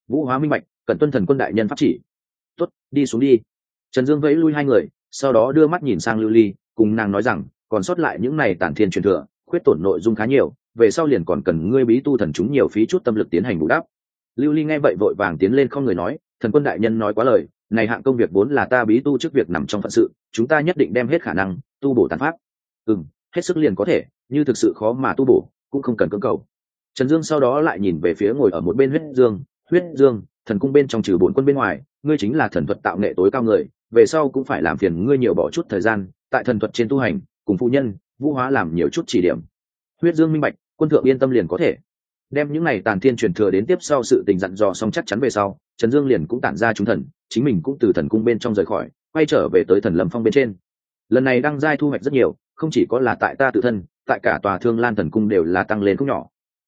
Vũ hóa minh bạch cần tuân thần quân đại nhân pháp chỉ. Tuất đi xuống đi. Trần dương vẫy lui hai người, sau đó đưa mắt nhìn sang lưu ly, cùng nàng nói rằng còn sót lại những này tản thiên truyền thừa, khuyết tổn nội dung khá nhiều, về sau liền còn cần ngươi bí tu thần chúng nhiều phí chút tâm lực tiến hành bù đắp. Lưu ly nghe vậy vội vàng tiến lên không người nói, thần quân đại nhân nói quá lời, này hạng công việc vốn là ta bí tu trước việc nằm trong phận sự, chúng ta nhất định đem hết khả năng tu bổ tàn pháp. Ừ hết sức liền có thể, như thực sự khó mà tu bổ, cũng không cần cưỡng cầu. Trần dương sau đó lại nhìn về phía ngồi ở một bên huyết dương huyết dương, thần cung bên trong trừ bốn quân bên ngoài, ngươi chính là thần thuật tạo nghệ tối cao người, về sau cũng phải làm phiền ngươi nhiều bỏ chút thời gian, tại thần thuật trên tu hành cùng phụ nhân, vũ hóa làm nhiều chút chỉ điểm. Huyết dương minh bạch, quân thượng yên tâm liền có thể. Đem những này tàn thiên truyền thừa đến tiếp sau sự tình dặn dò xong chắc chắn về sau, trần dương liền cũng tản ra chúng thần, chính mình cũng từ thần cung bên trong rời khỏi, quay trở về tới thần lâm phong bên trên. Lần này đăng giai thu hoạch rất nhiều, không chỉ có là tại ta tự thân, tại cả tòa thương lan thần cung đều là tăng lên không nhỏ.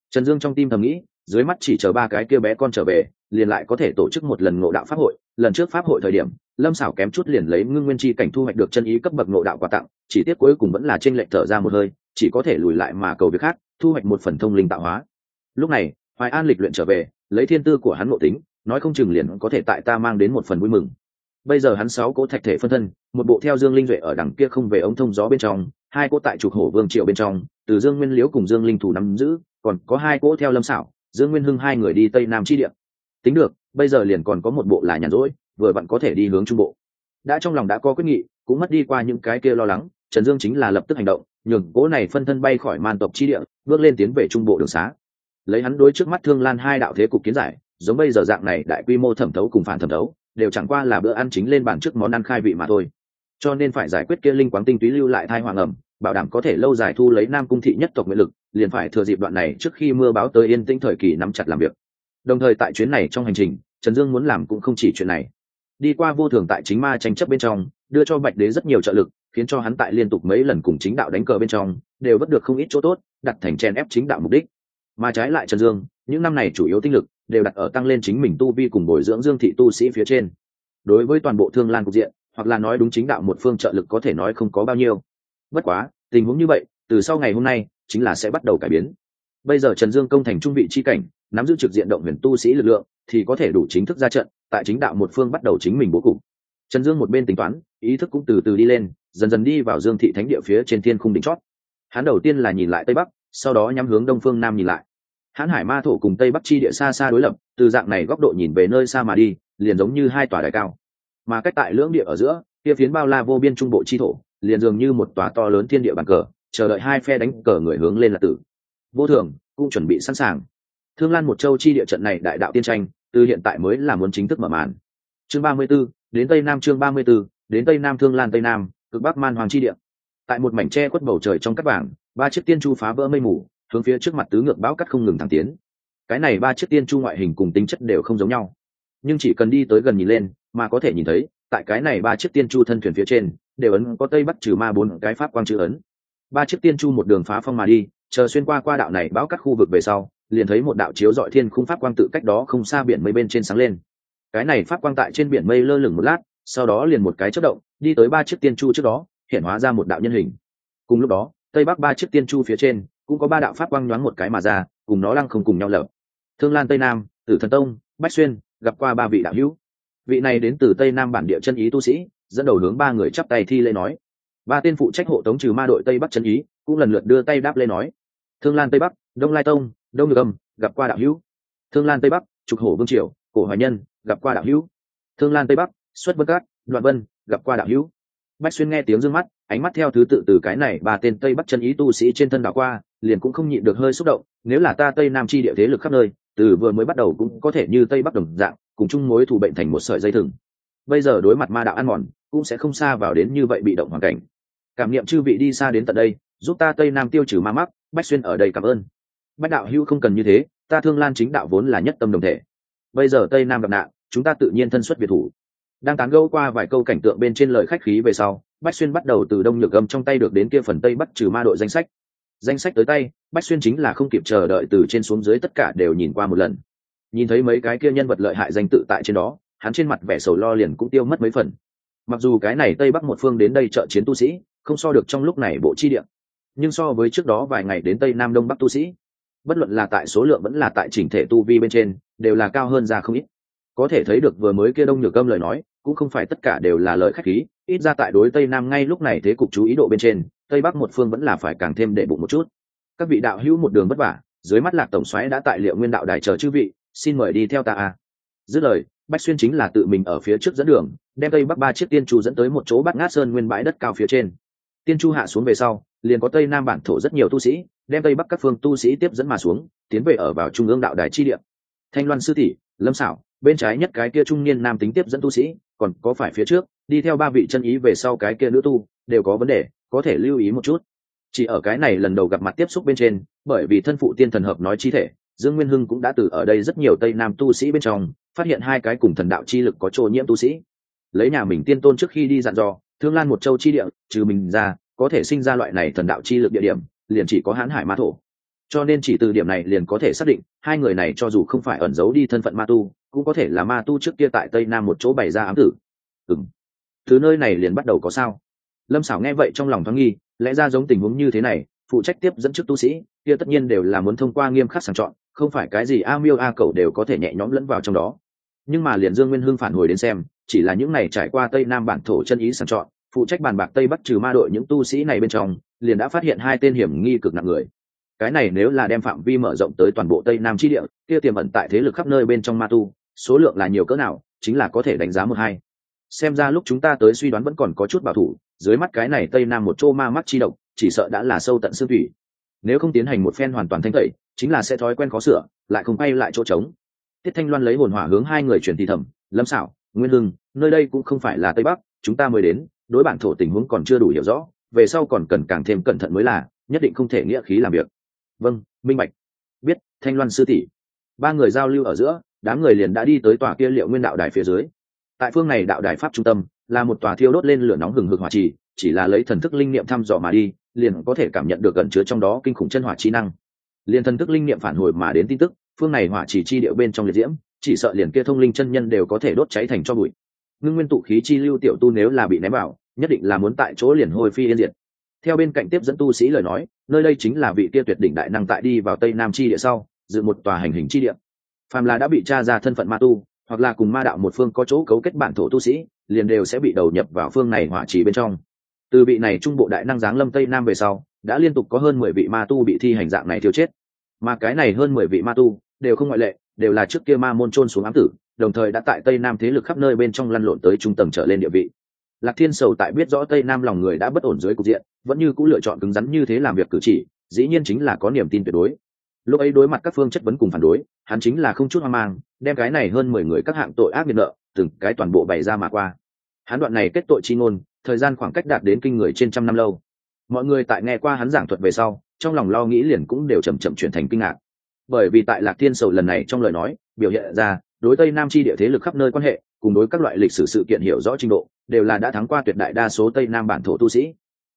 Trần dương trong tim thầm nghĩ, dưới mắt chỉ chờ ba cái kia bé con trở về, liền lại có thể tổ chức một lần ngộ đạo pháp hội, lần trước pháp hội thời điểm lâm xảo kém chút liền lấy ngưng nguyên chi cảnh thu hoạch được chân ý cấp bậc nội đạo quà tặng, chỉ tiếc cuối cùng vẫn là trên lệnh thở ra một hơi, chỉ có thể lùi lại mà cầu việc khác, thu hoạch một phần thông linh tạo hóa. Lúc này, hoài an lịch luyện trở về, lấy thiên tư của hắn ngộ tính, nói không chừng liền có thể tại ta mang đến một phần vui mừng. Bây giờ hắn sáu cỗ thạch thể phân thân, một bộ theo dương linh duệ ở đằng kia không về ống thông gió bên trong, hai cỗ tại trục hổ vương triệu bên trong, từ dương nguyên liễu cùng dương linh thủ nắm giữ, còn có hai cỗ theo lâm xảo dương nguyên hưng hai người đi tây nam chi địa. Tính được, bây giờ liền còn có một bộ là nhàn rỗi vừa vặn có thể đi hướng trung bộ. Đã trong lòng đã có quyết nghị, cũng mất đi qua những cái kia lo lắng, trần dương chính là lập tức hành động, nhường cỗ này phân thân bay khỏi man tộc chi địa, bước lên tiến về trung bộ đường xá. Lấy hắn đối trước mắt thương lan hai đạo thế cục kiến giải, giống bây giờ dạng này đại quy mô thẩm thấu cùng phản thẩm thấu, đều chẳng qua là bữa ăn chính lên bàn trước món ăn khai vị mà thôi. Cho nên phải giải quyết kia linh quáng tinh túy lưu lại thai hoàng ẩm, bảo đảm có thể lâu dài thu lấy nam cung thị nhất tộc nguyện lực, liền phải thừa dịp đoạn này trước khi mưa báo tới yên tĩnh thời kỳ nắm chặt làm việc. Đồng thời tại chuyến này trong hành trình, trần dương muốn làm cũng không chỉ chuyện này đi qua vô thường tại chính ma tranh chấp bên trong, đưa cho bạch đế rất nhiều trợ lực, khiến cho hắn tại liên tục mấy lần cùng chính đạo đánh cờ bên trong, đều vất được không ít chỗ tốt, đặt thành chen ép chính đạo mục đích. Mà trái lại trần dương, những năm này chủ yếu tinh lực đều đặt ở tăng lên chính mình tu vi cùng bồi dưỡng dương thị tu sĩ phía trên. Đối với toàn bộ thương lan cục diện, hoặc là nói đúng chính đạo một phương trợ lực có thể nói không có bao nhiêu. Bất quá, tình huống như vậy, từ sau ngày hôm nay, chính là sẽ bắt đầu cải biến. Bây giờ trần dương công thành trung vị chi cảnh, nắm giữ trực diện động huyền tu sĩ lực lượng, thì có thể đủ chính thức ra trận tại chính đạo một phương bắt đầu chính mình bố cục. Trần dương một bên tính toán, ý thức cũng từ từ đi lên, dần dần đi vào dương thị thánh địa phía trên thiên khung đỉnh chót. Hắn đầu tiên là nhìn lại tây bắc, sau đó nhắm hướng đông phương nam nhìn lại. Hãn hải ma thổ cùng tây bắc chi địa xa xa đối lập, từ dạng này góc độ nhìn về nơi xa mà đi, liền giống như hai tòa đài cao. Mà cách tại lưỡng địa ở giữa, kia phiến bao la vô biên trung bộ chi thổ, liền dường như một tòa to lớn thiên địa bàn cờ, chờ đợi hai phe đánh cờ người hướng lên là tử. Vô thường, cũng chuẩn bị sẵn sàng. Thương lan một châu chi địa trận này đại đạo tiên tranh từ hiện tại mới là muốn chính thức mở màn. Chương ba mươi 34, đến tây nam chương ba mươi 34, đến tây nam thương lan tây nam cực bắc man hoàng chi địa. Tại một mảnh tre quất bầu trời trong các bảng ba chiếc tiên chu phá vỡ mây mù hướng phía trước mặt tứ ngược bão cắt không ngừng thẳng tiến. Cái này ba chiếc tiên chu ngoại hình cùng tính chất đều không giống nhau. Nhưng chỉ cần đi tới gần nhìn lên mà có thể nhìn thấy tại cái này ba chiếc tiên chu thân thuyền phía trên đều ấn có tây bắc trừ ma bốn cái pháp quang chữ ấn. Ba chiếc tiên chu một đường phá phong mà đi chờ xuyên qua qua đạo này bão cắt khu vực về sau liền thấy một đạo chiếu dọi thiên khung pháp quang tự cách đó không xa biển mây bên trên sáng lên. Cái này pháp quang tại trên biển mây lơ lửng một lát, sau đó liền một cái chất động, đi tới ba chiếc tiên chu trước đó, hiện hóa ra một đạo nhân hình. Cùng lúc đó, tây bắc ba chiếc tiên chu phía trên, cũng có ba đạo pháp quang nhoáng một cái mà ra, cùng nó lăng không cùng nhau lở thương lan tây nam, tử thần tông, bách xuyên, gặp qua ba vị đạo hữu. Vị này đến từ tây nam bản địa chân ý tu sĩ, dẫn đầu hướng ba người chắp tay thi lễ nói. Ba tên phụ trách hộ tống trừ ma đội tây bắc chân ý, cũng lần lượt đưa tay đáp lễ nói. Thương lan tây bắc, đông lai tông đông ngược âm, gặp qua đạo hữu. Thương lan tây bắc, trục hổ vương triều, cổ hoài nhân, gặp qua đạo hữu. Thương lan tây bắc, xuất vân cát đoạn vân, gặp qua đạo hữu. Bách xuyên nghe tiếng d ư ơ n g mắt, ánh mắt theo thứ tự từ cái này và tên tây bắc chân ý tu sĩ trên thân đảo qua, liền cũng không nhịn được hơi xúc động, nếu là ta tây nam chi địa thế lực khắp nơi, từ vừa mới bắt đầu cũng có thể như tây bắc đồng dạng, cùng chung mối thù bệnh thành một sợi dây thừng. Bây giờ đối mặt ma đạo ăn mòn, cũng sẽ không xa vào đến như vậy bị động hoàn cảnh. Cảm niệm chư vị đi xa đến tận đây, giúp ta tây nam tiêu trừ ma mắc, bách xuyên ở đây cảm ơn bách đạo hữu không cần như thế, ta thương lan chính đạo vốn là nhất tâm đồng thể. Bây giờ tây nam gặp nạn, chúng ta tự nhiên thân xuất biệt thủ. Đang tán gẫu qua vài câu cảnh tượng bên trên lời khách khí về sau, bách xuyên bắt đầu từ đông nhược gầm trong tay được đến kia phần tây bắt trừ ma đội danh sách. Danh sách tới tay, bách xuyên chính là không kịp chờ đợi từ trên xuống dưới tất cả đều nhìn qua một lần. Nhìn thấy mấy cái kia nhân vật lợi hại danh tự tại trên đó, hắn trên mặt vẻ sầu lo liền cũng tiêu mất mấy phần. Mặc dù cái này tây bắc một phương đến đây trợ chiến tu sĩ, không so được trong lúc này bộ chi điện nhưng so với trước đó vài ngày đến tây nam đông bắc tu sĩ bất luận là tại số lượng vẫn là tại chỉnh thể tu vi bên trên, đều là cao hơn ra không ít. Có thể thấy được vừa mới kia đông nhược âm lời nói, cũng không phải tất cả đều là lời khách khí, ít ra tại đối tây nam ngay lúc này thế cục chú ý độ bên trên, tây bắc một phương vẫn là phải càng thêm để bụng một chút. Các vị đạo hữu một đường vất vả, dưới mắt lạc tổng xoáy đã tại liệu nguyên đạo đài chờ chư vị, xin mời đi theo ta a. Dứt lời, bách xuyên chính là tự mình ở phía trước dẫn đường, đem tây bắc ba chiếc tiên chu dẫn tới một chỗ bát ngát sơn nguyên bãi đất cao phía trên. Tiên chu hạ xuống về sau liền có tây nam bản thổ rất nhiều tu sĩ, đem tây bắc các phương tu sĩ tiếp dẫn mà xuống, tiến về ở vào trung ương đạo đài chi địa. Thanh loan sư tỷ, lâm xảo bên trái nhất cái kia trung niên nam tính tiếp dẫn tu sĩ, còn có phải phía trước, đi theo ba vị chân ý về sau cái kia nữ tu, đều có vấn đề, có thể lưu ý một chút. Chỉ ở cái này lần đầu gặp mặt tiếp xúc bên trên, bởi vì thân phụ tiên thần hợp nói chi thể, dương nguyên hưng cũng đã từ ở đây rất nhiều tây nam tu sĩ bên trong, phát hiện hai cái cùng thần đạo chi lực có trô nhiễm tu sĩ. Lấy nhà mình tiên tôn trước khi đi dặn dò, thương lan một châu chi địa, trừ mình ra có thể sinh ra loại này thần đạo chi lực địa điểm, liền chỉ có hãn hải ma thổ. Cho nên chỉ từ điểm này liền có thể xác định, hai người này cho dù không phải ẩn giấu đi thân phận ma tu, cũng có thể là ma tu trước kia tại tây nam một chỗ bày ra ám tử. Ừng thứ nơi này liền bắt đầu có sao? Lâm xảo nghe vậy trong lòng thoáng nghi, lẽ ra giống tình huống như thế này, phụ trách tiếp dẫn chức tu sĩ, kia tất nhiên đều là muốn thông qua nghiêm khắc sàng chọn, không phải cái gì a miêu a cầu đều có thể nhẹ nhõm lẫn vào trong đó. Nhưng mà liền dương nguyên hưng phản hồi đến xem, chỉ là những này trải qua tây nam bản thổ chân ý sàng chọn phụ trách bàn bạc tây bắc trừ ma đội những tu sĩ này bên trong, liền đã phát hiện hai tên hiểm nghi cực nặng người. Cái này nếu là đem phạm vi mở rộng tới toàn bộ tây nam chi địa, kia tiềm ẩn tại thế lực khắp nơi bên trong ma tu, số lượng là nhiều cỡ nào, chính là có thể đánh giá một hai. Xem ra lúc chúng ta tới suy đoán vẫn còn có chút bảo thủ, dưới mắt cái này tây nam một chỗ ma mắt chi độc, chỉ sợ đã là sâu tận xương thủy. Nếu không tiến hành một phen hoàn toàn thanh tẩy, chính là sẽ thói quen khó sửa, lại không bay lại chỗ trống. Tiết thanh loan lấy hồn hỏa hướng hai người chuyển thì thầm, lâm xảo nguyên hưng, nơi đây cũng không phải là tây bắc, chúng ta mới đến đối bản thổ tình huống còn chưa đủ hiểu rõ, về sau còn cần càng thêm cẩn thận mới là, nhất định không thể nghĩa khí làm việc. Vâng minh bạch. Biết, thanh loan sư tỷ. Ba người giao lưu ở giữa, đám người liền đã đi tới tòa kia liệu nguyên đạo đài phía dưới. Tại phương này đạo đài pháp trung tâm, là một tòa thiêu đốt lên lửa nóng hừng hực hỏa trì, chỉ là lấy thần thức linh niệm thăm dò mà đi, liền có thể cảm nhận được gần chứa trong đó kinh khủng chân hỏa trí năng. Liền thần thức linh niệm phản hồi mà đến tin tức, phương này hỏa trì chi điệu bên trong liệt diễm, chỉ sợ liền kia thông linh chân nhân đều có thể đốt cháy thành cho bụi ngưng nguyên tụ khí chi lưu tiểu tu nếu là bị ném vào, nhất định là muốn tại chỗ liền hôi phi yên diệt. Theo bên cạnh tiếp dẫn tu sĩ lời nói, nơi đây chính là vị kia tuyệt đỉnh đại năng tại đi vào tây nam chi địa sau dự một tòa hành hình chi địa. Phàm là đã bị tra ra thân phận ma tu, hoặc là cùng ma đạo một phương có chỗ cấu kết bản thổ tu sĩ, liền đều sẽ bị đầu nhập vào phương này hỏa trì bên trong. Từ vị này trung bộ đại năng giáng lâm tây nam về sau, đã liên tục có hơn mười vị ma tu bị thi hành dạng này thiếu chết. Mà cái này hơn mười vị ma tu, đều không ngoại lệ, đều là trước kia ma môn trôn xuống ám tử đồng thời đã tại tây nam thế lực khắp nơi bên trong lăn lộn tới trung tầng trở lên địa vị. Lạc thiên sầu tại biết rõ tây nam lòng người đã bất ổn dưới cục diện, vẫn như cũng lựa chọn cứng rắn như thế làm việc cử chỉ, dĩ nhiên chính là có niềm tin tuyệt đối. Lúc ấy đối mặt các phương chất vấn cùng phản đối, hắn chính là không chút hoang mang, đem cái này hơn mười người các hạng tội ác biệt nợ, từng cái toàn bộ bày ra mà qua. Hắn đoạn này kết tội chi ngôn, thời gian khoảng cách đạt đến kinh người trên trăm năm lâu. Mọi người tại nghe qua hắn giảng thuật về sau, trong lòng lo nghĩ liền cũng đều chậm chậm chuyển thành kinh ngạc. Bởi vì tại lạc thiên sầu lần này trong lời nói, biểu hiện ra đối tây nam chi địa thế lực khắp nơi quan hệ, cùng đối các loại lịch sử sự kiện hiểu rõ trình độ, đều là đã thắng qua tuyệt đại đa số tây nam bản thổ tu sĩ.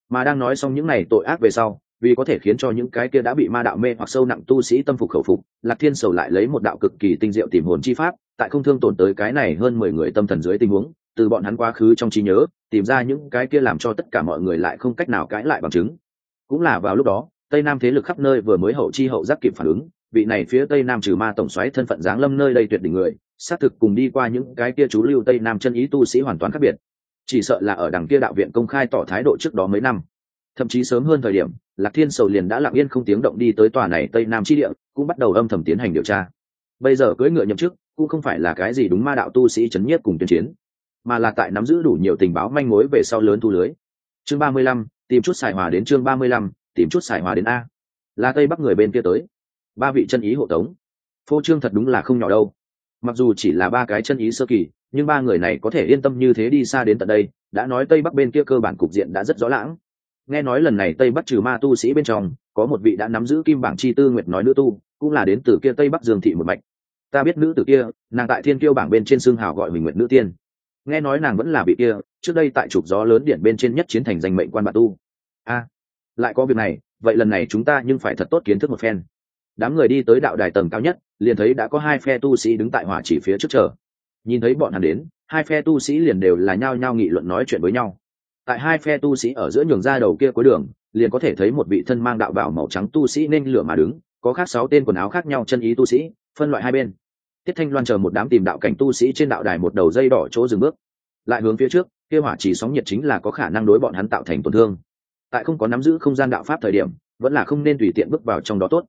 Mà đang nói xong những này tội ác về sau, vì có thể khiến cho những cái kia đã bị ma đạo mê hoặc sâu nặng tu sĩ tâm phục khẩu phục, lạc thiên sầu lại lấy một đạo cực kỳ tinh diệu tìm hồn chi pháp, tại không thương tổn tới cái này hơn mười người tâm thần dưới tình huống, từ bọn hắn quá khứ trong trí nhớ, tìm ra những cái kia làm cho tất cả mọi người lại không cách nào cãi lại bằng chứng. Cũng là vào lúc đó, tây nam thế lực khắp nơi vừa mới hậu chi hậu giác kịp phản ứng vị này phía tây nam trừ ma tổng xoáy thân phận giáng lâm nơi đây tuyệt đỉnh người, xác thực cùng đi qua những cái kia chú lưu tây nam chân ý tu sĩ hoàn toàn khác biệt. Chỉ sợ là ở đằng kia đạo viện công khai tỏ thái độ trước đó mấy năm. Thậm chí sớm hơn thời điểm, lạc thiên sầu liền đã lặng yên không tiếng động đi tới tòa này tây nam chi địa, cũng bắt đầu âm thầm tiến hành điều tra. Bây giờ cưỡi ngựa nhậm chức, cũng không phải là cái gì đúng ma đạo tu sĩ chấn nhiếp cùng tuyên chiến, mà là tại nắm giữ đủ nhiều tình báo manh mối về sau lớn thu lưới. Chương ba mươi lăm, tìm chút xài hòa đến chương ba mươi lăm, tìm chút xài hòa đến a. Là tây bắc người bên kia tới ba vị chân ý hộ tống. Phô trương thật đúng là không nhỏ đâu. Mặc dù chỉ là ba cái chân ý sơ kỳ, nhưng ba người này có thể yên tâm như thế đi xa đến tận đây, đã nói tây bắc bên kia cơ bản cục diện đã rất rõ lãng. Nghe nói lần này tây bắc trừ ma tu sĩ bên trong, có một vị đã nắm giữ kim bảng chi tư nguyệt nói nữ tu, cũng là đến từ kia tây bắc dương thị một mạch. Ta biết nữ tử kia, nàng tại thiên kiêu bảng bên trên xương hào gọi mình nguyệt nữ tiên. Nghe nói nàng vẫn là vị kia, trước đây tại trục gió lớn điện bên trên nhất chiến thành danh mệnh quan bạn tu. A, lại có việc này, vậy lần này chúng ta nhưng phải thật tốt kiến thức một phen đám người đi tới đạo đài tầng cao nhất, liền thấy đã có hai phe tu sĩ đứng tại hỏa chỉ phía trước chờ. Nhìn thấy bọn hắn đến, hai phe tu sĩ liền đều là nhao nhao nghị luận nói chuyện với nhau. Tại hai phe tu sĩ ở giữa nhường ra đầu kia cuối đường, liền có thể thấy một vị thân mang đạo bảo màu trắng tu sĩ nên lửa mà đứng, có khác sáu tên quần áo khác nhau chân ý tu sĩ, phân loại hai bên. Tiết thanh loan chờ một đám tìm đạo cảnh tu sĩ trên đạo đài một đầu dây đỏ chỗ dừng bước. Lại hướng phía trước, kia hỏa chỉ sóng nhiệt chính là có khả năng đối bọn hắn tạo thành tổn thương. Tại không có nắm giữ không gian đạo pháp thời điểm, vẫn là không nên tùy tiện bước vào trong đó tốt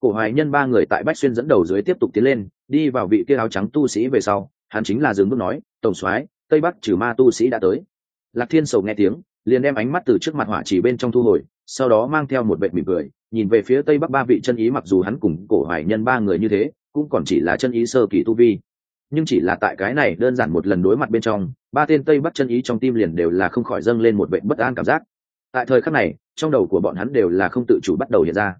cổ hoài nhân ba người tại bách xuyên dẫn đầu dưới tiếp tục tiến lên, đi vào vị kia áo trắng tu sĩ về sau, hắn chính là dừng bước nói, tổng soái, tây bắc trừ ma tu sĩ đã tới. Lạc thiên sầu nghe tiếng, liền đem ánh mắt từ trước mặt hỏa chỉ bên trong thu hồi, sau đó mang theo một vệ mỉm cười, nhìn về phía tây bắc ba vị chân ý mặc dù hắn cùng cổ hoài nhân ba người như thế, cũng còn chỉ là chân ý sơ kỳ tu vi. Nhưng chỉ là tại cái này đơn giản một lần đối mặt bên trong, ba tên tây bắc chân ý trong tim liền đều là không khỏi dâng lên một vệ bất an cảm giác. Tại thời khắc này, trong đầu của bọn hắn đều là không tự chủ bắt đầu hiện ra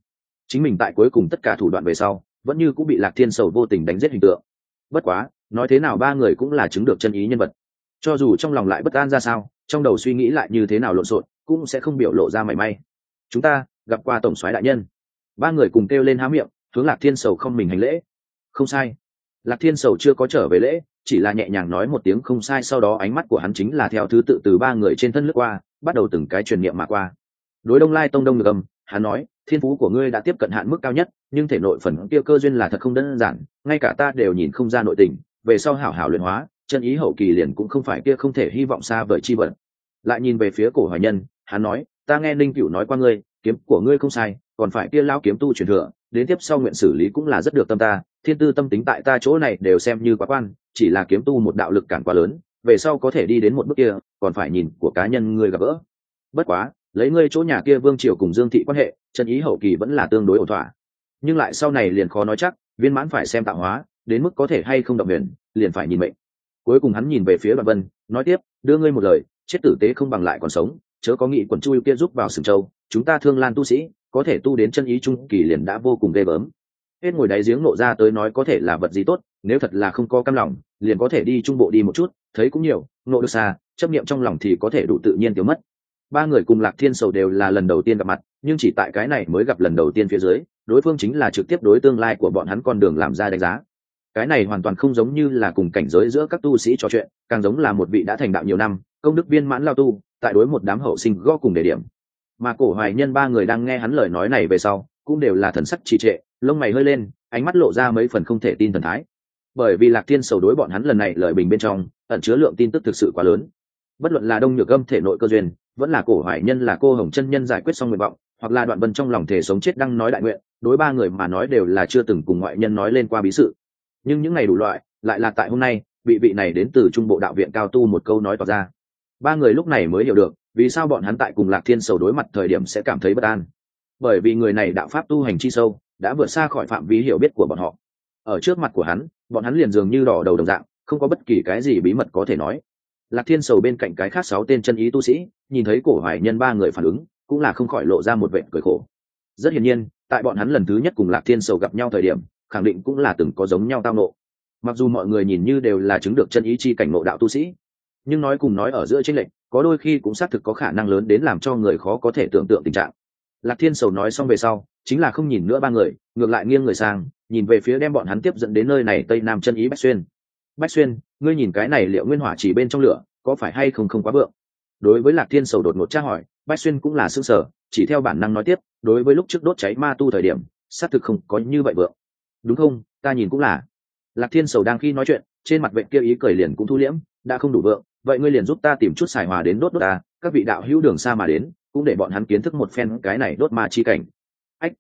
chính mình tại cuối cùng tất cả thủ đoạn về sau, vẫn như cũng bị lạc thiên sầu vô tình đánh giết hình tượng. Bất quá, nói thế nào ba người cũng là chứng được chân ý nhân vật. Cho dù trong lòng lại bất an ra sao, trong đầu suy nghĩ lại như thế nào lộn xộn, cũng sẽ không biểu lộ ra mảy may. Chúng ta gặp qua tổng soái đại nhân. Ba người cùng kêu lên há miệng, hướng lạc thiên sầu không mình hành lễ. Không sai. Lạc thiên sầu chưa có trở về lễ, chỉ là nhẹ nhàng nói một tiếng không sai, sau đó ánh mắt của hắn chính là theo thứ tự từ ba người trên thân lướt qua, bắt đầu từng cái truyền niệm mà qua. Đối đông lai tông đông được âm, hắn nói thiên phú của ngươi đã tiếp cận hạn mức cao nhất, nhưng thể nội phần kia cơ duyên là thật không đơn giản, ngay cả ta đều nhìn không ra nội tình, về sau hảo hảo luyện hóa, chân ý hậu kỳ liền cũng không phải kia không thể hy vọng xa vời chi vật. Lại nhìn về phía cổ hoài nhân, hắn nói, ta nghe ninh cửu nói qua ngươi, kiếm của ngươi không sai, còn phải kia lao kiếm tu truyền thừa, đến tiếp sau nguyện xử lý cũng là rất được tâm ta, thiên tư tâm tính tại ta chỗ này đều xem như quá quan, chỉ là kiếm tu một đạo lực cản quá lớn, về sau có thể đi đến một bước kia, còn phải nhìn của cá nhân ngươi gặp gỡ. Bất quá lấy ngươi chỗ nhà kia vương triều cùng dương thị quan hệ, chân ý hậu kỳ vẫn là tương đối ổn thỏa. Nhưng lại sau này liền khó nói chắc, viên mãn phải xem tạo hóa, đến mức có thể hay không động huyền, liền phải nhìn mệnh. Cuối cùng hắn nhìn về phía đoạn vân, nói tiếp, đưa ngươi một lời, chết tử tế không bằng lại còn sống, chớ có nghị quần chui kia giúp vào sừng châu, chúng ta thương lan tu sĩ, có thể tu đến chân ý trung kỳ liền đã vô cùng ghê gớm. Hết ngồi đáy giếng nộ ra tới nói có thể là vật gì tốt, nếu thật là không có cam lòng, liền có thể đi trung bộ đi một chút, thấy cũng nhiều, nộ được xa, chấp niệm trong lòng thì có thể đủ tự nhiên tiêu mất ba người cùng lạc thiên sầu đều là lần đầu tiên gặp mặt, nhưng chỉ tại cái này mới gặp lần đầu tiên phía dưới, đối phương chính là trực tiếp đối tương lai của bọn hắn con đường làm ra đánh giá. Cái này hoàn toàn không giống như là cùng cảnh giới giữa các tu sĩ trò chuyện, càng giống là một vị đã thành đạo nhiều năm, công đức viên mãn lao tu, tại đối một đám hậu sinh go cùng đề điểm. Mà cổ hoài nhân ba người đang nghe hắn lời nói này về sau, cũng đều là thần sắc trì trệ, lông mày hơi lên, ánh mắt lộ ra mấy phần không thể tin thần thái. Bởi vì lạc thiên sầu đối bọn hắn lần này lời bình bên trong, ẩn chứa lượng tin tức thực sự quá lớn. Bất luận là đông nhược âm thể nội cơ duyên vẫn là cổ hoài nhân là cô hồng chân nhân giải quyết xong nguyện vọng, hoặc là đoạn vân trong lòng thể sống chết đang nói đại nguyện, đối ba người mà nói đều là chưa từng cùng ngoại nhân nói lên qua bí sự. Nhưng những ngày đủ loại, lại là tại hôm nay, bị vị này đến từ trung bộ đạo viện cao tu một câu nói tỏ ra. Ba người lúc này mới hiểu được, vì sao bọn hắn tại cùng lạc thiên sầu đối mặt thời điểm sẽ cảm thấy bất an. Bởi vì người này đạo pháp tu hành chi sâu, đã vượt xa khỏi phạm vi hiểu biết của bọn họ. Ở trước mặt của hắn, bọn hắn liền dường như đỏ đầu đồng dạng, không có bất kỳ cái gì bí mật có thể nói lạc thiên sầu bên cạnh cái khác sáu tên chân ý tu sĩ, nhìn thấy cổ hoài nhân ba người phản ứng, cũng là không khỏi lộ ra một vệ cười khổ. Rất hiển nhiên, tại bọn hắn lần thứ nhất cùng lạc thiên sầu gặp nhau thời điểm, khẳng định cũng là từng có giống nhau tao nộ. Mặc dù mọi người nhìn như đều là chứng được chân ý chi cảnh ngộ đạo tu sĩ, nhưng nói cùng nói ở giữa tranh lệch, có đôi khi cũng xác thực có khả năng lớn đến làm cho người khó có thể tưởng tượng tình trạng. Lạc thiên sầu nói xong về sau, chính là không nhìn nữa ba người, ngược lại nghiêng người sang, nhìn về phía đem bọn hắn tiếp dẫn đến nơi này tây nam chân ý bách xuyên. Bách xuyên ngươi nhìn cái này liệu nguyên hỏa chỉ bên trong lửa, có phải hay không không quá vượng? Đối với lạc thiên sầu đột ngột tra hỏi, bách xuyên cũng là s ư ơ n g sở chỉ theo bản năng nói tiếp, đối với lúc trước đốt cháy ma tu thời điểm, xác thực không có như vậy vượng. Đúng không? Ta nhìn cũng là. Lạc thiên sầu đang khi nói chuyện, trên mặt vệ kia ý cười liền cũng thu liễm, đã không đủ vượng, vậy ngươi liền giúp ta tìm chút xài hòa đến đốt đốt ta, các vị đạo hữu đường xa mà đến, cũng để bọn hắn kiến thức một phen cái này đốt ma chi cảnh. Ách,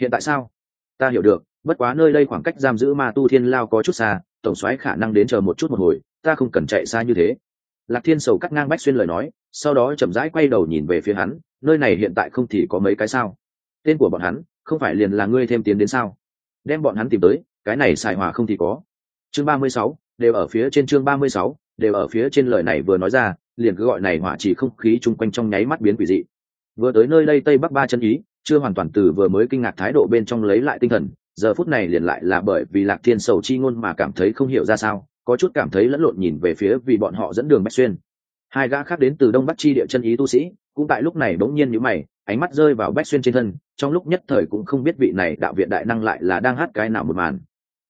hiện tại sao? Ta hiểu được bất quá nơi đây khoảng cách giam giữ ma tu thiên lao có chút xa, tổng soái khả năng đến chờ một chút một hồi, ta không cần chạy xa như thế. Lạc thiên sầu cắt ngang bách xuyên lời nói, sau đó chậm rãi quay đầu nhìn về phía hắn, nơi này hiện tại không thì có mấy cái sao? Tên của bọn hắn, không phải liền là ngươi thêm tiến đến sao? Đem bọn hắn tìm tới, cái này xài hòa không thì có. Chương ba mươi sáu, đều ở phía trên chương ba mươi sáu, đều ở phía trên lời này vừa nói ra, liền cứ gọi này hỏa chỉ không khí chung quanh trong nháy mắt biến quỷ dị. Vừa tới nơi đây tây bắc ba chân ý, chưa hoàn toàn từ vừa mới kinh ngạc thái độ bên trong lấy lại tinh thần giờ phút này liền lại là bởi vì lạc thiên sầu chi ngôn mà cảm thấy không hiểu ra sao, có chút cảm thấy lẫn lộn nhìn về phía vì bọn họ dẫn đường bách xuyên. Hai gã khác đến từ đông bắc chi địa chân ý tu sĩ, cũng tại lúc này bỗng nhiên nhíu mày, ánh mắt rơi vào bách xuyên trên thân, trong lúc nhất thời cũng không biết vị này đạo viện đại năng lại là đang hát cái nào một màn.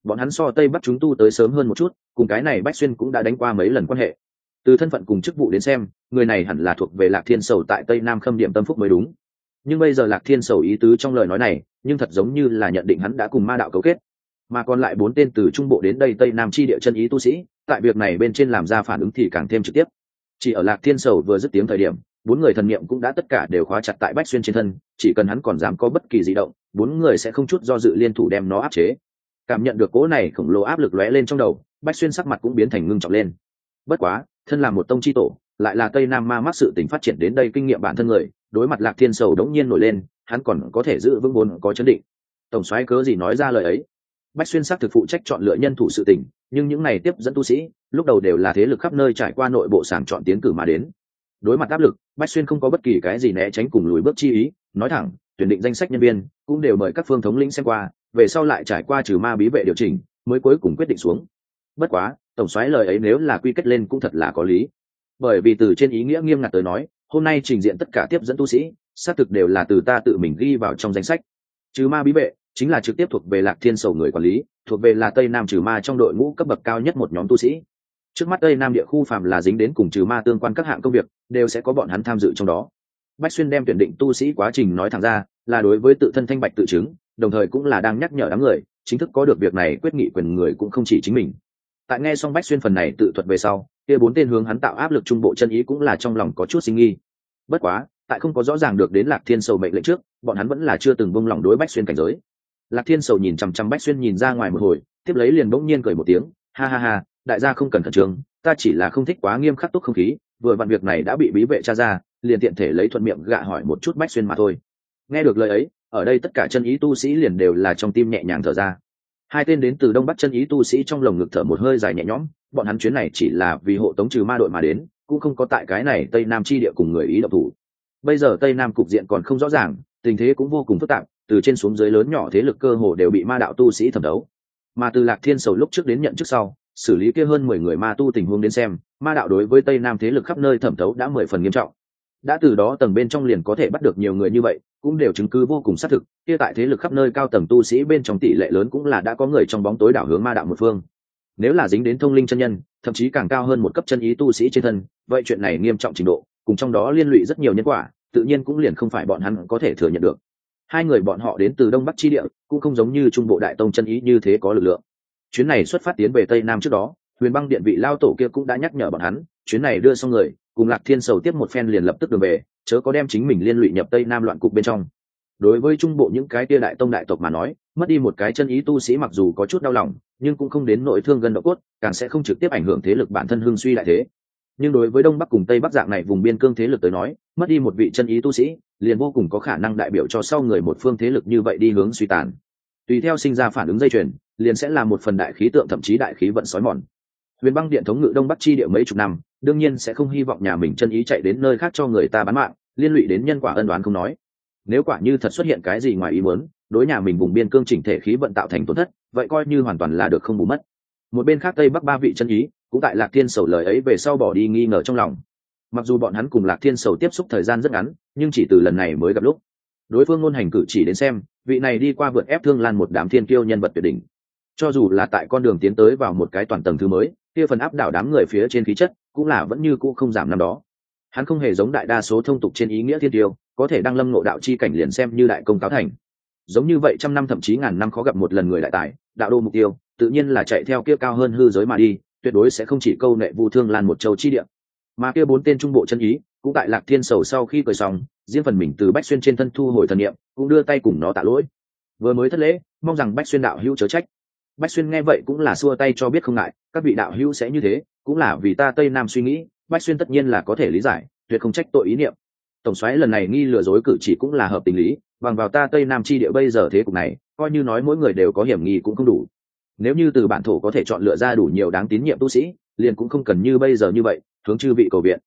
Bọn hắn so tây bắc chúng tu tới sớm hơn một chút, cùng cái này bách xuyên cũng đã đánh qua mấy lần quan hệ. Từ thân phận cùng chức vụ đến xem, người này hẳn là thuộc về lạc thiên sầu tại tây nam khâm điểm tâm phúc mới đúng. Nhưng bây giờ lạc thiên sầu ý tứ trong lời nói này nhưng thật giống như là nhận định hắn đã cùng ma đạo cấu kết. Mà còn lại bốn tên từ trung bộ đến đây tây nam chi địa chân ý tu sĩ, tại việc này bên trên làm ra phản ứng thì càng thêm trực tiếp. Chỉ ở lạc thiên sầu vừa dứt tiếng thời điểm, bốn người thần niệm cũng đã tất cả đều khóa chặt tại bách xuyên trên thân, chỉ cần hắn còn dám có bất kỳ di động, bốn người sẽ không chút do dự liên thủ đem nó áp chế. Cảm nhận được cỗ này khổng lồ áp lực lóe lên trong đầu, bách xuyên sắc mặt cũng biến thành ngưng trọng lên. Bất quá, thân là một tông chi tổ, lại là tây nam ma mắc sự tình phát triển đến đây kinh nghiệm bản thân người, đối mặt lạc thiên sầu đống nhiên nổi lên hắn còn có thể giữ vững vốn có chấn định. Tổng soái cớ gì nói ra lời ấy? Bách xuyên sắc thực phụ trách chọn lựa nhân thủ sự tình, nhưng những này tiếp dẫn tu sĩ, lúc đầu đều là thế lực khắp nơi trải qua nội bộ sàng chọn tiến cử mà đến. Đối mặt áp lực, bách xuyên không có bất kỳ cái gì né tránh cùng lùi bước chi ý, nói thẳng, tuyển định danh sách nhân viên, cũng đều mời các phương thống lĩnh xem qua, về sau lại trải qua trừ ma bí vệ điều chỉnh, mới cuối cùng quyết định xuống. Bất quá, tổng soái lời ấy nếu là quy kết lên cũng thật là có lý. Bởi vì từ trên ý nghĩa nghiêm ngặt tới nói, hôm nay trình diện tất cả tiếp dẫn tu sĩ xác thực đều là từ ta tự mình ghi vào trong danh sách. Trừ ma bí vệ, chính là trực tiếp thuộc về lạc thiên sầu người quản lý, thuộc về là tây nam trừ ma trong đội ngũ cấp bậc cao nhất một nhóm tu sĩ. Trước mắt tây nam địa khu phạm là dính đến cùng trừ ma tương quan các hạng công việc, đều sẽ có bọn hắn tham dự trong đó. Bách xuyên đem tuyển định tu sĩ quá trình nói thẳng ra, là đối với tự thân thanh bạch tự chứng, đồng thời cũng là đang nhắc nhở đám người, chính thức có được việc này quyết nghị quyền người cũng không chỉ chính mình. Tại nghe xong bách xuyên phần này tự thuật về sau, kia bốn tên hướng hắn tạo áp lực trung bộ chân ý cũng là trong lòng có chút sinh nghi. Bất quá tại không có rõ ràng được đến lạc thiên sầu mệnh lệnh trước, bọn hắn vẫn là chưa từng bông lòng đối bách xuyên cảnh giới. Lạc thiên sầu nhìn chằm chằm bách xuyên nhìn ra ngoài một hồi, tiếp lấy liền bỗng nhiên cười một tiếng, ha ha ha, đại gia không cần khẩn trương, ta chỉ là không thích quá nghiêm khắc túc không khí, vừa vặn việc này đã bị bí vệ cha ra, liền tiện thể lấy thuận miệng gạ hỏi một chút bách xuyên mà thôi. Nghe được lời ấy, ở đây tất cả chân ý tu sĩ liền đều là trong tim nhẹ nhàng thở ra. Hai tên đến từ đông bắc chân ý tu sĩ trong lồng ngực thở một hơi dài nhẹ nhõm, bọn hắn chuyến này chỉ là vì hộ tống trừ ma đội mà đến, cũng không có tại cái này tây nam chi địa cùng người ý độc thủ bây giờ tây nam cục diện còn không rõ ràng, tình thế cũng vô cùng phức tạp, từ trên xuống dưới lớn nhỏ thế lực cơ hồ đều bị ma đạo tu sĩ thẩm đấu. Mà từ lạc thiên sầu lúc trước đến nhận trước sau, xử lý kia hơn mười người ma tu tình huống đến xem, ma đạo đối với tây nam thế lực khắp nơi thẩm thấu đã mười phần nghiêm trọng. Đã từ đó tầng bên trong liền có thể bắt được nhiều người như vậy, cũng đều chứng cứ vô cùng xác thực, kia tại thế lực khắp nơi cao tầng tu sĩ bên trong tỷ lệ lớn cũng là đã có người trong bóng tối đảo hướng ma đạo một phương. Nếu là dính đến thông linh chân nhân, thậm chí càng cao hơn một cấp chân ý tu sĩ trên thân, vậy chuyện này nghiêm trọng trình độ cùng trong đó liên lụy rất nhiều nhân quả, tự nhiên cũng liền không phải bọn hắn có thể thừa nhận được. Hai người bọn họ đến từ đông bắc chi địa, cũng không giống như trung bộ đại tông chân ý như thế có lực lượng. Chuyến này xuất phát tiến về tây nam trước đó, huyền băng điện vị lao tổ kia cũng đã nhắc nhở bọn hắn, chuyến này đưa xong người, cùng lạc thiên sầu tiếp một phen liền lập tức đường về, chớ có đem chính mình liên lụy nhập tây nam loạn cục bên trong. Đối với trung bộ những cái kia đại tông đại tộc mà nói, mất đi một cái chân ý tu sĩ mặc dù có chút đau lòng, nhưng cũng không đến nội thương gần độ cốt, càng sẽ không trực tiếp ảnh hưởng thế lực bản thân hưng suy đại thế nhưng đối với đông bắc cùng tây bắc dạng này vùng biên cương thế lực tới nói, mất đi một vị chân ý tu sĩ, liền vô cùng có khả năng đại biểu cho sau người một phương thế lực như vậy đi hướng suy tàn. Tùy theo sinh ra phản ứng dây chuyền, liền sẽ là một phần đại khí tượng thậm chí đại khí vận sói mòn. Huyền băng điện thống ngự đông bắc chi địa mấy chục năm, đương nhiên sẽ không hy vọng nhà mình chân ý chạy đến nơi khác cho người ta bán mạng, liên lụy đến nhân quả ân đoán không nói. Nếu quả như thật xuất hiện cái gì ngoài ý muốn, đối nhà mình vùng biên cương chỉnh thể khí vận tạo thành tổn thất, vậy coi như hoàn toàn là được không bù mất. Một bên khác tây bắc ba vị chân ý cũng tại lạc thiên sầu lời ấy về sau bỏ đi nghi ngờ trong lòng. Mặc dù bọn hắn cùng lạc thiên sầu tiếp xúc thời gian rất ngắn, nhưng chỉ từ lần này mới gặp lúc. Đối phương ngôn hành cử chỉ đến xem, vị này đi qua vượt ép thương lan một đám thiên kiêu nhân vật tuyệt đỉnh. Cho dù là tại con đường tiến tới vào một cái toàn tầng thứ mới, kia phần áp đảo đám người phía trên khí chất, cũng là vẫn như cũ không giảm năm đó. Hắn không hề giống đại đa số thông tục trên ý nghĩa thiên tiêu, có thể đang lâm ngộ đạo chi cảnh liền xem như đại công cáo thành. Giống như vậy trăm năm thậm chí ngàn năm khó gặp một lần người đại tài, đạo đô mục tiêu, tự nhiên là chạy theo kia cao hơn hư giới mà đi tuyệt đối sẽ không chỉ câu nệ vu thương lan một châu chi địa. Mà kia bốn tên trung bộ chân ý, cũng tại lạc thiên sầu sau khi cười xong, riêng phần mình từ bách xuyên trên thân thu hồi thần niệm, cũng đưa tay cùng nó tạ lỗi. Vừa mới thất lễ, mong rằng bách xuyên đạo hữu chớ trách. Bách xuyên nghe vậy cũng là xua tay cho biết không ngại, các vị đạo hữu sẽ như thế, cũng là vì ta tây nam suy nghĩ, bách xuyên tất nhiên là có thể lý giải, tuyệt không trách tội ý niệm. Tổng xoáy lần này nghi lừa dối cử chỉ cũng là hợp tình lý, bằng vào ta tây nam chi địa bây giờ thế cục này, coi như nói mỗi người đều có hiểm nghi cũng không đủ nếu như từ bản thổ có thể chọn lựa ra đủ nhiều đáng tín nhiệm tu sĩ, liền cũng không cần như bây giờ như vậy, hướng chư vị cầu viện.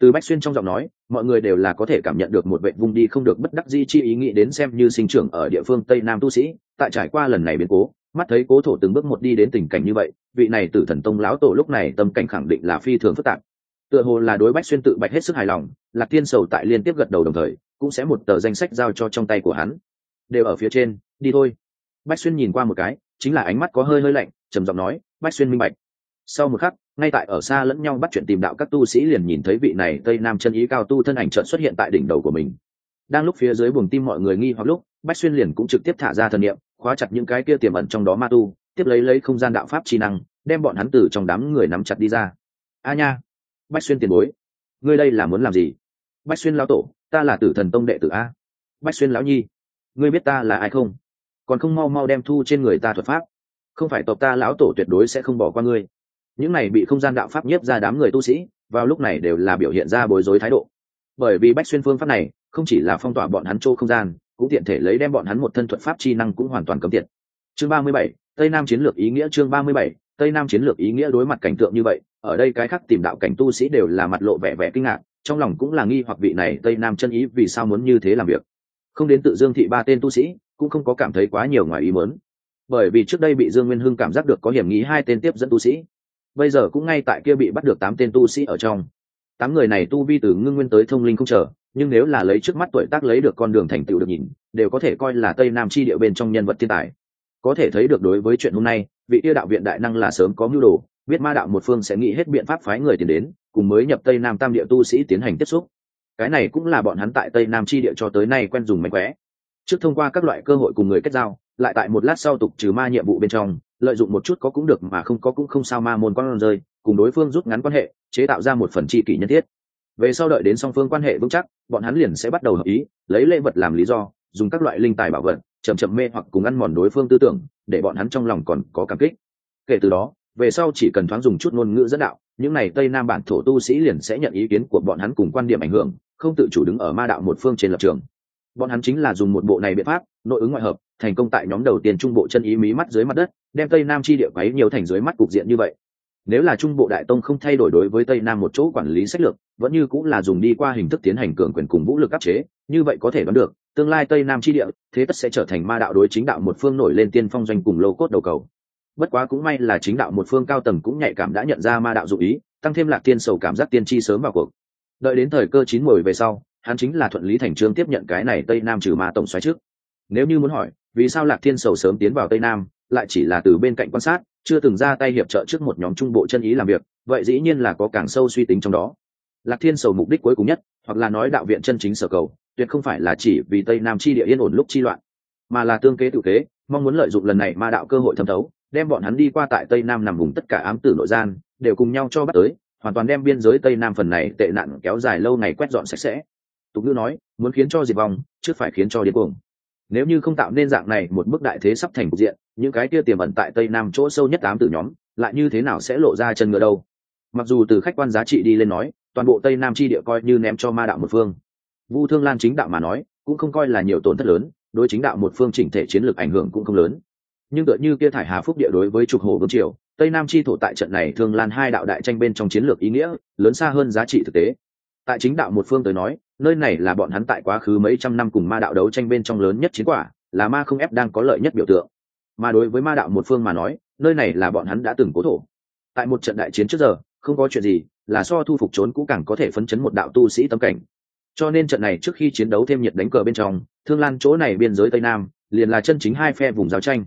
Từ bách xuyên trong giọng nói, mọi người đều là có thể cảm nhận được một vệ vung đi không được bất đắc di chi ý nghĩ đến xem như sinh trưởng ở địa phương tây nam tu sĩ, tại trải qua lần này biến cố, mắt thấy cố thổ từng bước một đi đến tình cảnh như vậy, vị này tử thần tông lão tổ lúc này tâm cảnh khẳng định là phi thường phức tạp. Tựa hồ là đối bách xuyên tự bạch hết sức hài lòng, lạc tiên sầu tại liên tiếp gật đầu đồng thời, cũng sẽ một tờ danh sách giao cho trong tay của hắn. Đều ở phía trên, đi thôi. Bách xuyên nhìn qua một cái chính là ánh mắt có hơi hơi lạnh, trầm giọng nói, bách xuyên minh bạch. Sau một khắc, ngay tại ở xa lẫn nhau bắt chuyện tìm đạo các tu sĩ liền nhìn thấy vị này tây nam chân ý cao tu thân ảnh trợn xuất hiện tại đỉnh đầu của mình. Đang lúc phía dưới buồng tim mọi người nghi hoặc lúc, bách xuyên liền cũng trực tiếp thả ra thần niệm, khóa chặt những cái kia tiềm ẩn trong đó ma tu, tiếp lấy lấy không gian đạo pháp chi năng, đem bọn hắn từ trong đám người nắm chặt đi ra. A nha, bách xuyên tiền bối, ngươi đây là muốn làm gì? Bách xuyên lão tổ, ta là tử thần tông đệ tử a. Bách xuyên lão nhi, ngươi biết ta là ai không? Còn không mau mau đem thu trên người ta thuật pháp. Không phải tộc ta lão tổ tuyệt đối sẽ không bỏ qua ngươi. Những này bị không gian đạo pháp nhiếp ra đám người tu sĩ, vào lúc này đều là biểu hiện ra bối rối thái độ. Bởi vì bách xuyên phương pháp này, không chỉ là phong tỏa bọn hắn chỗ không gian, cũng tiện thể lấy đem bọn hắn một thân thuật pháp chi năng cũng hoàn toàn cấm tiệt. Chương ba mươi bảy, tây nam chiến lược ý nghĩa chương ba mươi bảy, tây nam chiến lược ý nghĩa đối mặt cảnh tượng như vậy, ở đây cái khác tìm đạo cảnh tu sĩ đều là mặt lộ vẻ vẻ kinh ngạc, trong lòng cũng là nghi hoặc vị này tây nam chân ý vì sao muốn như thế làm việc. Không đến tự dương thị ba tên tu sĩ cũng không có cảm thấy quá nhiều ngoài ý muốn. Bởi vì trước đây bị dương nguyên hưng cảm giác được có hiểm nghĩ hai tên tiếp dẫn tu sĩ. Bây giờ cũng ngay tại kia bị bắt được tám tên tu sĩ ở trong. Tám người này tu vi từ ngưng nguyên tới thông linh không chờ, nhưng nếu là lấy trước mắt tuổi tác lấy được con đường thành tựu được nhìn, đều có thể coi là tây nam chi địa bên trong nhân vật thiên tài. Có thể thấy được đối với chuyện hôm nay, vị yêu đạo viện đại năng là sớm có mưu đồ, biết ma đạo một phương sẽ nghĩ hết biện pháp phái người tiền đến, cùng mới nhập tây nam tam địa tu sĩ tiến hành tiếp xúc. Cái này cũng là bọn hắn tại tây nam chi địa cho tới nay quen dùng mánh khóe trước thông qua các loại cơ hội cùng người kết giao, lại tại một lát sau tục trừ ma nhiệm vụ bên trong, lợi dụng một chút có cũng được mà không có cũng không sao ma môn con rơi, cùng đối phương rút ngắn quan hệ, chế tạo ra một phần tri kỷ nhân thiết. Về sau đợi đến song phương quan hệ vững chắc, bọn hắn liền sẽ bắt đầu hợp ý, lấy lễ vật làm lý do, dùng các loại linh tài bảo vật, chậm chậm mê hoặc cùng ăn mòn đối phương tư tưởng, để bọn hắn trong lòng còn có cảm kích. Kể từ đó, về sau chỉ cần thoáng dùng chút ngôn ngữ dẫn đạo, những n à y tây nam bản thổ tu sĩ liền sẽ nhận ý kiến của bọn hắn cùng quan điểm ảnh hưởng, không tự chủ đứng ở ma đạo một phương trên lập trường bọn hắn chính là dùng một bộ này biện pháp, nội ứng ngoại hợp, thành công tại nhóm đầu tiên trung bộ chân ý mí mắt dưới mặt đất, đem tây nam chi địa quấy nhiều thành dưới mắt cục diện như vậy. Nếu là trung bộ đại tông không thay đổi đối với tây nam một chỗ quản lý sách lược, vẫn như cũng là dùng đi qua hình thức tiến hành cường quyền cùng vũ lực áp chế, như vậy có thể đoán được, tương lai tây nam chi địa, thế tất sẽ trở thành ma đạo đối chính đạo một phương nổi lên tiên phong doanh cùng lô cốt đầu cầu. Bất quá cũng may là chính đạo một phương cao tầng cũng nhạy cảm đã nhận ra ma đạo dụ ý, tăng thêm lạc tiên sầu cảm giác tiên tri sớm vào cuộc. Đợi đến thời cơ chín mồi về sau hắn chính là thuận lý thành trương tiếp nhận cái này tây nam trừ ma tổng xoáy trước. Nếu như muốn hỏi, vì sao lạc thiên sầu sớm tiến vào tây nam, lại chỉ là từ bên cạnh quan sát, chưa từng ra tay hiệp trợ trước một nhóm trung bộ chân ý làm việc, vậy dĩ nhiên là có càng sâu suy tính trong đó. Lạc thiên sầu mục đích cuối cùng nhất, hoặc là nói đạo viện chân chính sở cầu, tuyệt không phải là chỉ vì tây nam chi địa yên ổn lúc chi loạn, mà là tương kế tự kế, mong muốn lợi dụng lần này ma đạo cơ hội thẩm thấu, đem bọn hắn đi qua tại tây nam nằm vùng tất cả ám tử nội gian, đều cùng nhau cho bắt tới, hoàn toàn đem biên giới tây nam phần này tệ nạn kéo dài lâu ngày quét dọn sạch sẽ tục ngữ nói, muốn khiến cho diệt vong, trước phải khiến cho điên cuồng. Nếu như không tạo nên dạng này một bức đại thế sắp thành cục diện, những cái kia tiềm ẩn tại tây nam chỗ sâu nhất tám tử nhóm, lại như thế nào sẽ lộ ra chân ngựa đâu? Mặc dù từ khách quan giá trị đi lên nói, toàn bộ tây nam chi địa coi như ném cho ma đạo một phương. Vu thương lan chính đạo mà nói, cũng không coi là nhiều tổn thất lớn, đối chính đạo một phương chỉnh thể chiến lược ảnh hưởng cũng không lớn. Nhưng tựa như kia thải hà phúc địa đối với trục hồ vương triều, tây nam chi thổ tại trận này thương lan hai đạo đại tranh bên trong chiến lược ý nghĩa, lớn xa hơn giá trị thực tế tại chính đạo một phương tới nói, nơi này là bọn hắn tại quá khứ mấy trăm năm cùng ma đạo đấu tranh bên trong lớn nhất chiến quả, là ma không ép đang có lợi nhất biểu tượng. Mà đối với ma đạo một phương mà nói, nơi này là bọn hắn đã từng cố thổ. Tại một trận đại chiến trước giờ, không có chuyện gì, là so thu phục trốn cũ càng có thể phấn chấn một đạo tu sĩ tâm cảnh. Cho nên trận này trước khi chiến đấu thêm nhiệt đánh cờ bên trong, thương lan chỗ này biên giới tây nam, liền là chân chính hai phe vùng giao tranh.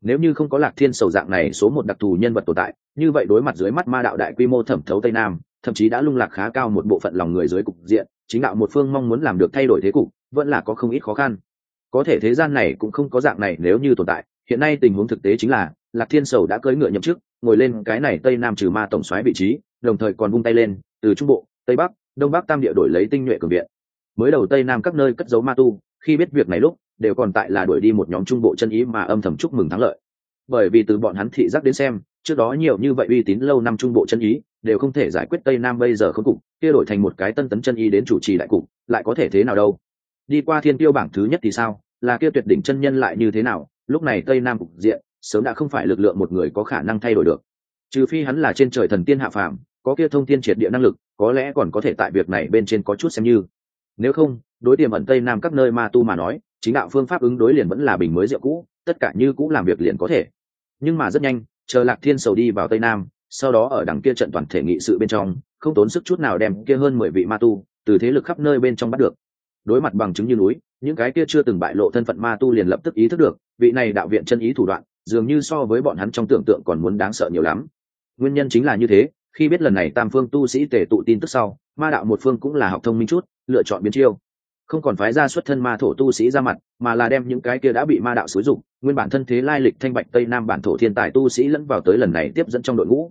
Nếu như không có lạc thiên sầu dạng này số một đặc thù nhân vật tồn tại, như vậy đối mặt dưới mắt ma đạo đại quy mô thẩm thấu tây nam thậm chí đã lung lạc khá cao một bộ phận lòng người dưới cục diện, chính đạo một phương mong muốn làm được thay đổi thế cục, vẫn là có không ít khó khăn. Có thể thế gian này cũng không có dạng này nếu như tồn tại. Hiện nay tình huống thực tế chính là, lạc thiên sầu đã cưỡi ngựa nhậm chức, ngồi lên cái này tây nam trừ ma tổng xoáy vị trí, đồng thời còn vung tay lên, từ trung bộ, tây bắc, đông bắc tam địa đổi lấy tinh nhuệ cường viện. Mới đầu tây nam các nơi cất giấu ma tu, khi biết việc này lúc, đều còn tại là đuổi đi một nhóm trung bộ chân ý mà âm thầm chúc mừng thắng lợi. Bởi vì từ bọn hắn thị giác đến xem, trước đó nhiều như vậy uy tín lâu năm trung bộ chân ý đều không thể giải quyết tây nam bây giờ không cục, kia đổi thành một cái tân tấn chân y đến chủ trì đại cục, lại có thể thế nào đâu? Đi qua thiên tiêu bảng thứ nhất thì sao? Là kia tuyệt đỉnh chân nhân lại như thế nào? Lúc này tây nam cục diện, sớm đã không phải lực lượng một người có khả năng thay đổi được. Trừ phi hắn là trên trời thần tiên hạ phàm, có kia thông thiên triệt địa năng lực, có lẽ còn có thể tại việc này bên trên có chút xem như. Nếu không, đối tiềm ẩn tây nam các nơi ma tu mà nói, chính đạo phương pháp ứng đối liền vẫn là bình mới rượu cũ, tất cả như cũ làm việc liền có thể. Nhưng mà rất nhanh, chờ lạc thiên sầu đi vào tây nam sau đó ở đằng kia trận toàn thể nghị sự bên trong, không tốn sức chút nào đem kia hơn mười vị ma tu từ thế lực khắp nơi bên trong bắt được. Đối mặt bằng chứng như núi, những cái kia chưa từng bại lộ thân phận ma tu liền lập tức ý thức được, vị này đạo viện chân ý thủ đoạn, dường như so với bọn hắn trong tưởng tượng còn muốn đáng sợ nhiều lắm. Nguyên nhân chính là như thế, khi biết lần này tam phương tu sĩ tề tụ tin tức sau, ma đạo một phương cũng là học thông minh chút, lựa chọn biến chiêu. Không còn phái ra xuất thân ma thổ tu sĩ ra mặt, mà là đem những cái kia đã bị ma đạo xúi dục, nguyên bản thân thế lai lịch thanh bạch tây nam bản thổ thiên tài tu sĩ lẫn vào tới lần này tiếp dẫn trong đội ngũ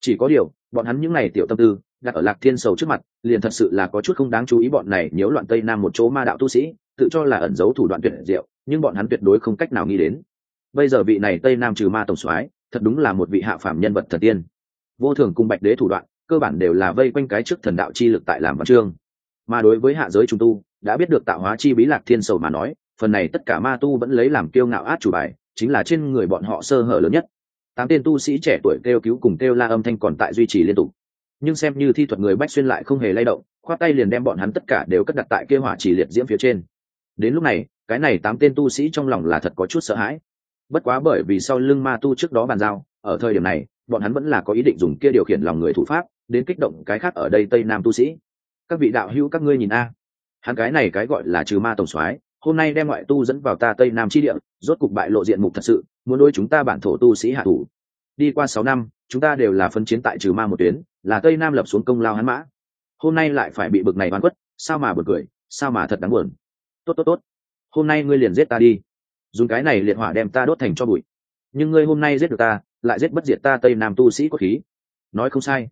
chỉ có điều, bọn hắn những n à y tiểu tâm tư, đặt ở lạc thiên sầu trước mặt, liền thật sự là có chút không đáng chú ý bọn này nhiễu loạn tây nam một chỗ ma đạo tu sĩ, tự cho là ẩn giấu thủ đoạn tuyệt diệu, nhưng bọn hắn tuyệt đối không cách nào nghĩ đến. Bây giờ vị này tây nam trừ ma tổng soái, thật đúng là một vị hạ phạm nhân vật thần tiên. Vô thường cùng bạch đế thủ đoạn, cơ bản đều là vây quanh cái trước thần đạo chi lực tại làm văn chương. Mà đối với hạ giới trung tu, đã biết được tạo hóa chi bí lạc thiên sầu mà nói, phần này tất cả ma tu vẫn lấy làm kiêu ngạo át chủ bài, chính là trên người bọn họ sơ hở lớn nhất tám tên tu sĩ trẻ tuổi kêu cứu cùng kêu la âm thanh còn tại duy trì liên tục. Nhưng xem như thi thuật người bách xuyên lại không hề lay động, khoát tay liền đem bọn hắn tất cả đều cất đặt tại kêu hỏa chỉ liệt diễm phía trên. Đến lúc này, cái này tám tên tu sĩ trong lòng là thật có chút sợ hãi. Bất quá bởi vì sau lưng ma tu trước đó bàn giao, ở thời điểm này, bọn hắn vẫn là có ý định dùng kia điều khiển lòng người thủ pháp, đến kích động cái khác ở đây tây nam tu sĩ. Các vị đạo hữu, các ngươi nhìn a. Hắn cái này cái gọi là trừ ma tổng soái, hôm nay đem ngoại tu dẫn vào ta tây nam chi địa, rốt cục bại lộ diện mục thật sự muốn đôi chúng ta bản thổ tu sĩ hạ thủ. Đi qua sáu năm, chúng ta đều là phân chiến tại trừ ma một tuyến, là tây nam lập xuống công lao hắn mã. Hôm nay lại phải bị bực này oan quất, sao mà bực cười, sao mà thật đáng buồn. Tốt tốt tốt. Hôm nay ngươi liền giết ta đi. Dùng cái này liệt hỏa đem ta đốt thành cho bụi. Nhưng ngươi hôm nay giết được ta, lại giết bất diệt ta tây nam tu sĩ có khí. Nói không sai.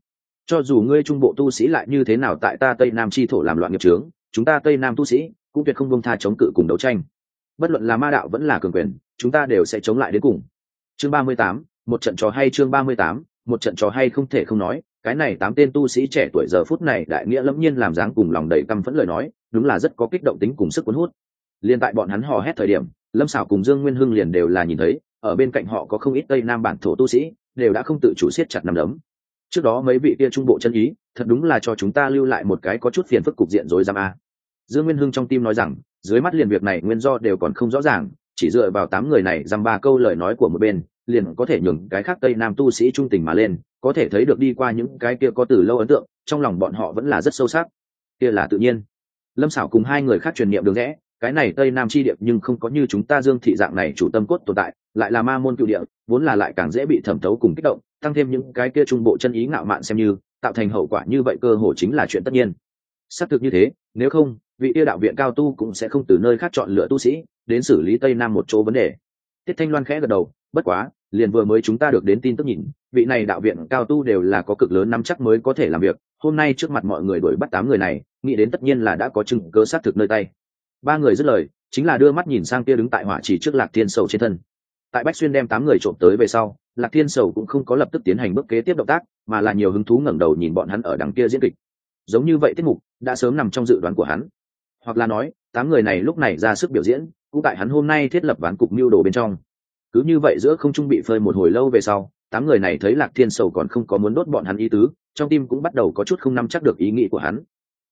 Cho dù ngươi trung bộ tu sĩ lại như thế nào tại ta tây nam chi thổ làm loạn nghiệp trướng chúng ta tây nam tu sĩ cũng tuyệt không bông tha chống cự cùng đấu tranh. Bất luận là ma đạo vẫn là cường quyền chúng ta đều sẽ chống lại đến cùng. Chương ba mươi tám, một trận trò hay chương ba mươi tám, một trận trò hay không thể không nói, cái này tám tên tu sĩ trẻ tuổi giờ phút này đại nghĩa lẫm nhiên làm dáng cùng lòng đầy căm phẫn lời nói, đúng là rất có kích động tính cùng sức cuốn hút. Liền tại bọn hắn hò hét thời điểm, lâm xảo cùng dương nguyên hưng liền đều là nhìn thấy, ở bên cạnh họ có không ít tây nam bản thổ tu sĩ, đều đã không tự chủ siết chặt nằm đấm. Trước đó mấy vị kia trung bộ chân ý, thật đúng là cho chúng ta lưu lại một cái có chút phiền phức cục diện rồi rắm a. Dương nguyên hưng trong tim nói rằng, dưới mắt liền việc này nguyên do đều còn không rõ ràng chỉ dựa vào tám người này dăm ba câu lời nói của một bên, liền có thể nhường cái khác tây nam tu sĩ trung tình mà lên, có thể thấy được đi qua những cái kia có từ lâu ấn tượng, trong lòng bọn họ vẫn là rất sâu sắc. Kia là tự nhiên. Lâm xảo cùng hai người khác truyền niệm đường rẽ, cái này tây nam chi điệp nhưng không có như chúng ta dương thị dạng này chủ tâm cốt tồn tại, lại là ma môn cựu địa, vốn là lại càng dễ bị thẩm thấu cùng kích động, tăng thêm những cái kia trung bộ chân ý ngạo mạn xem như, tạo thành hậu quả như vậy cơ hồ chính là chuyện tất nhiên. Xác thực như thế, nếu không vị yêu đạo viện cao tu cũng sẽ không từ nơi khác chọn lựa tu sĩ, đến xử lý tây nam một chỗ vấn đề. Tiết thanh loan khẽ gật đầu, bất quá, liền vừa mới chúng ta được đến tin tức nhìn, vị này đạo viện cao tu đều là có cực lớn nắm chắc mới có thể làm việc. Hôm nay trước mặt mọi người đuổi bắt tám người này, nghĩ đến tất nhiên là đã có chứng cớ xác thực nơi tay. Ba người dứt lời, chính là đưa mắt nhìn sang kia đứng tại hỏa chỉ trước lạc thiên sầu trên thân. Tại bách xuyên đem tám người trộm tới về sau, lạc thiên sầu cũng không có lập tức tiến hành bước kế tiếp động tác, mà là nhiều hứng thú ngẩng đầu nhìn bọn hắn ở đằng kia diễn kịch. Giống như vậy tiết mục, đã sớm nằm trong dự đoán của hắn hoặc là nói, tám người này lúc này ra sức biểu diễn, cũng tại hắn hôm nay thiết lập ván cục mưu đồ bên trong. Cứ như vậy giữa không trung bị phơi một hồi lâu về sau, tám người này thấy lạc thiên sầu còn không có muốn đốt bọn hắn ý tứ, trong tim cũng bắt đầu có chút không nắm chắc được ý nghĩ của hắn.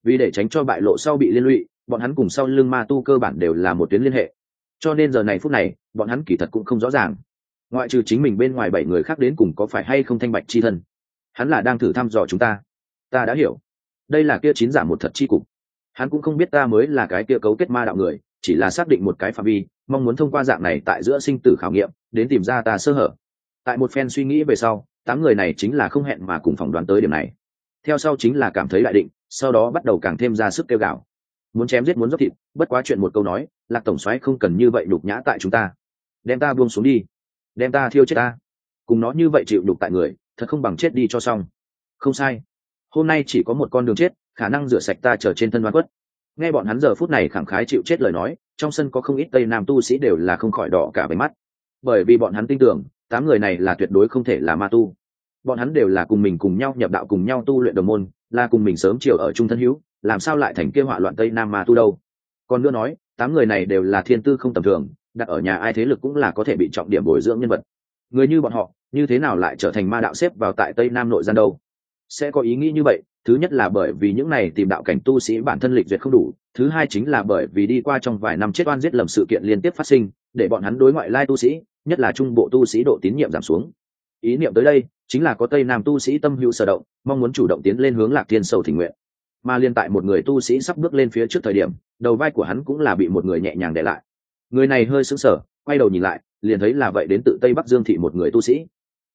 Vì để tránh cho bại lộ sau bị liên lụy, bọn hắn cùng sau lưng ma tu cơ bản đều là một tuyến liên hệ. Cho nên giờ này phút này, bọn hắn kỳ thật cũng không rõ ràng. Ngoại trừ chính mình bên ngoài bảy người khác đến cùng có phải hay không thanh bạch chi thân. Hắn là đang thử thăm dò chúng ta. Ta đã hiểu. Đây là kia chín giả một thật chi cục hắn cũng không biết ta mới là cái kia cấu kết ma đạo người, chỉ là xác định một cái phạm vi, mong muốn thông qua dạng này tại giữa sinh tử khảo nghiệm, đến tìm ra ta sơ hở. Tại một phen suy nghĩ về sau, tám người này chính là không hẹn mà cùng phỏng đoán tới điểm này. Theo sau chính là cảm thấy đại định, sau đó bắt đầu càng thêm ra sức kêu gạo muốn chém giết muốn dốc thịt, bất quá chuyện một câu nói, lạc tổng xoáy không cần như vậy đục nhã tại chúng ta. Đem ta buông xuống đi. Đem ta thiêu chết ta. Cùng nó như vậy chịu đục tại người, thật không bằng chết đi cho xong. Không sai hôm nay chỉ có một con đường chết, khả năng rửa sạch ta trở trên thân đoan quất nghe bọn hắn giờ phút này khẳng khái chịu chết lời nói, trong sân có không ít tây nam tu sĩ đều là không khỏi đỏ cả váy mắt. Bởi vì bọn hắn tin tưởng, tám người này là tuyệt đối không thể là ma tu. Bọn hắn đều là cùng mình cùng nhau nhập đạo cùng nhau tu luyện đồng môn, là cùng mình sớm chiều ở trung thân hữu, làm sao lại thành kia họa loạn tây nam ma tu đâu? Còn nữa nói, tám người này đều là thiên tư không tầm thường, đặt ở nhà ai thế lực cũng là có thể bị trọng điểm bồi dưỡng nhân vật. Người như bọn họ, như thế nào lại trở thành ma đạo xếp vào tại tây nam nội gian đâu? Sẽ có ý nghĩ như vậy, thứ nhất là bởi vì những này tìm đạo cảnh tu sĩ bản thân lịch duyệt không đủ, thứ hai chính là bởi vì đi qua trong vài năm chết oan giết lầm sự kiện liên tiếp phát sinh, để bọn hắn đối ngoại lai tu sĩ, nhất là trung bộ tu sĩ độ tín nhiệm giảm xuống. Ý niệm tới đây, chính là có tây nam tu sĩ tâm hữu sở động, mong muốn chủ động tiến lên hướng lạc thiên sầu thỉnh nguyện. Mà liên tại một người tu sĩ sắp bước lên phía trước thời điểm, đầu vai của hắn cũng là bị một người nhẹ nhàng để lại. Người này hơi sững sờ, quay đầu nhìn lại, liền thấy là vậy đến tự tây bắc dương thị một người tu sĩ.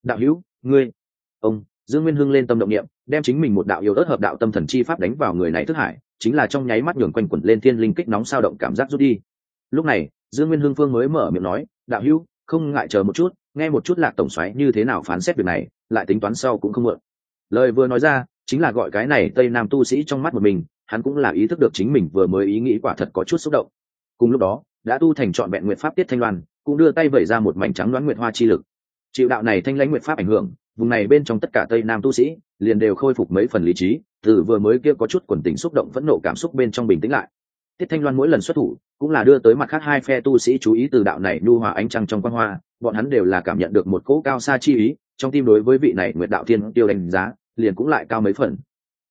Đạo hữu, ngươi, ông dương nguyên hưng lên tâm động niệm, đem chính mình một đạo yếu ớt hợp đạo tâm thần chi pháp đánh vào người này thức hải, chính là trong nháy mắt nhường quanh quẩn lên thiên linh kích nóng sao động cảm giác rút đi. Lúc này, dương nguyên hưng phương mới mở miệng nói, đạo hữu, không ngại chờ một chút, nghe một chút lạc tổng xoáy như thế nào phán xét việc này, lại tính toán sau cũng không mượn lời vừa nói ra, chính là gọi cái này tây nam tu sĩ trong mắt một mình, hắn cũng là ý thức được chính mình vừa mới ý nghĩ quả thật có chút xúc động. Cùng lúc đó, đã tu thành trọn vẹn nguyện pháp tiết thanh loan, cũng đưa tay vẩy ra một mảnh trắng đoán nguyện hoa chi lực. Chịu đạo này thanh lãnh nguyện pháp ảnh hưởng vùng này bên trong tất cả tây nam tu sĩ liền đều khôi phục mấy phần lý trí, từ vừa mới kia có chút quần tình xúc động phẫn nộ cảm xúc bên trong bình tĩnh lại. Tiết thanh loan mỗi lần xuất thủ cũng là đưa tới mặt khác hai phe tu sĩ chú ý từ đạo này nhu hòa ánh trăng trong quan hoa, bọn hắn đều là cảm nhận được một cỗ cao xa chi ý, trong tim đối với vị này nguyệt đạo thiên tiêu đánh giá liền cũng lại cao mấy phần.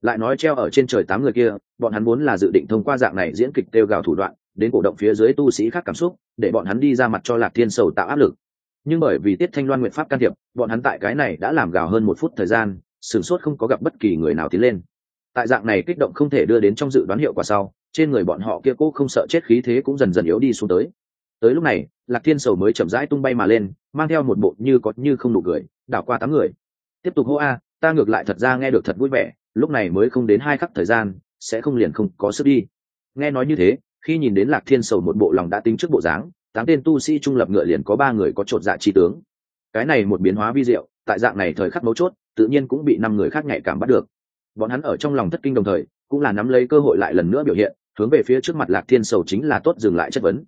Lại nói treo ở trên trời tám người kia, bọn hắn muốn là dự định thông qua dạng này diễn kịch tiêu gào thủ đoạn, đến cổ động phía dưới tu sĩ khác cảm xúc, để bọn hắn đi ra mặt cho lạc thiên sầu tạo áp lực nhưng bởi vì tiết thanh loan nguyện pháp can thiệp, bọn hắn tại cái này đã làm gào hơn một phút thời gian, sửng sốt không có gặp bất kỳ người nào tiến lên. Tại dạng này kích động không thể đưa đến trong dự đoán hiệu quả sau, trên người bọn họ kia cố không sợ chết khí thế cũng dần dần yếu đi xuống tới. Tới lúc này, lạc thiên sầu mới chậm rãi tung bay mà lên, mang theo một bộ như có như không nụ cười, đảo qua tám người. Tiếp tục hô a, ta ngược lại thật ra nghe được thật vui vẻ, lúc này mới không đến hai khắc thời gian, sẽ không liền không có sức đi. Nghe nói như thế, khi nhìn đến lạc thiên sầu một bộ lòng đã tính trước bộ dáng tám tên tu sĩ trung lập ngựa liền có ba người có chột dạ chi tướng. Cái này một biến hóa vi diệu, tại dạng này thời khắc mấu chốt, tự nhiên cũng bị năm người khác nhạy cảm bắt được. Bọn hắn ở trong lòng thất kinh đồng thời, cũng là nắm lấy cơ hội lại lần nữa biểu hiện, hướng về phía trước mặt lạc thiên sầu chính là tốt dừng lại chất vấn.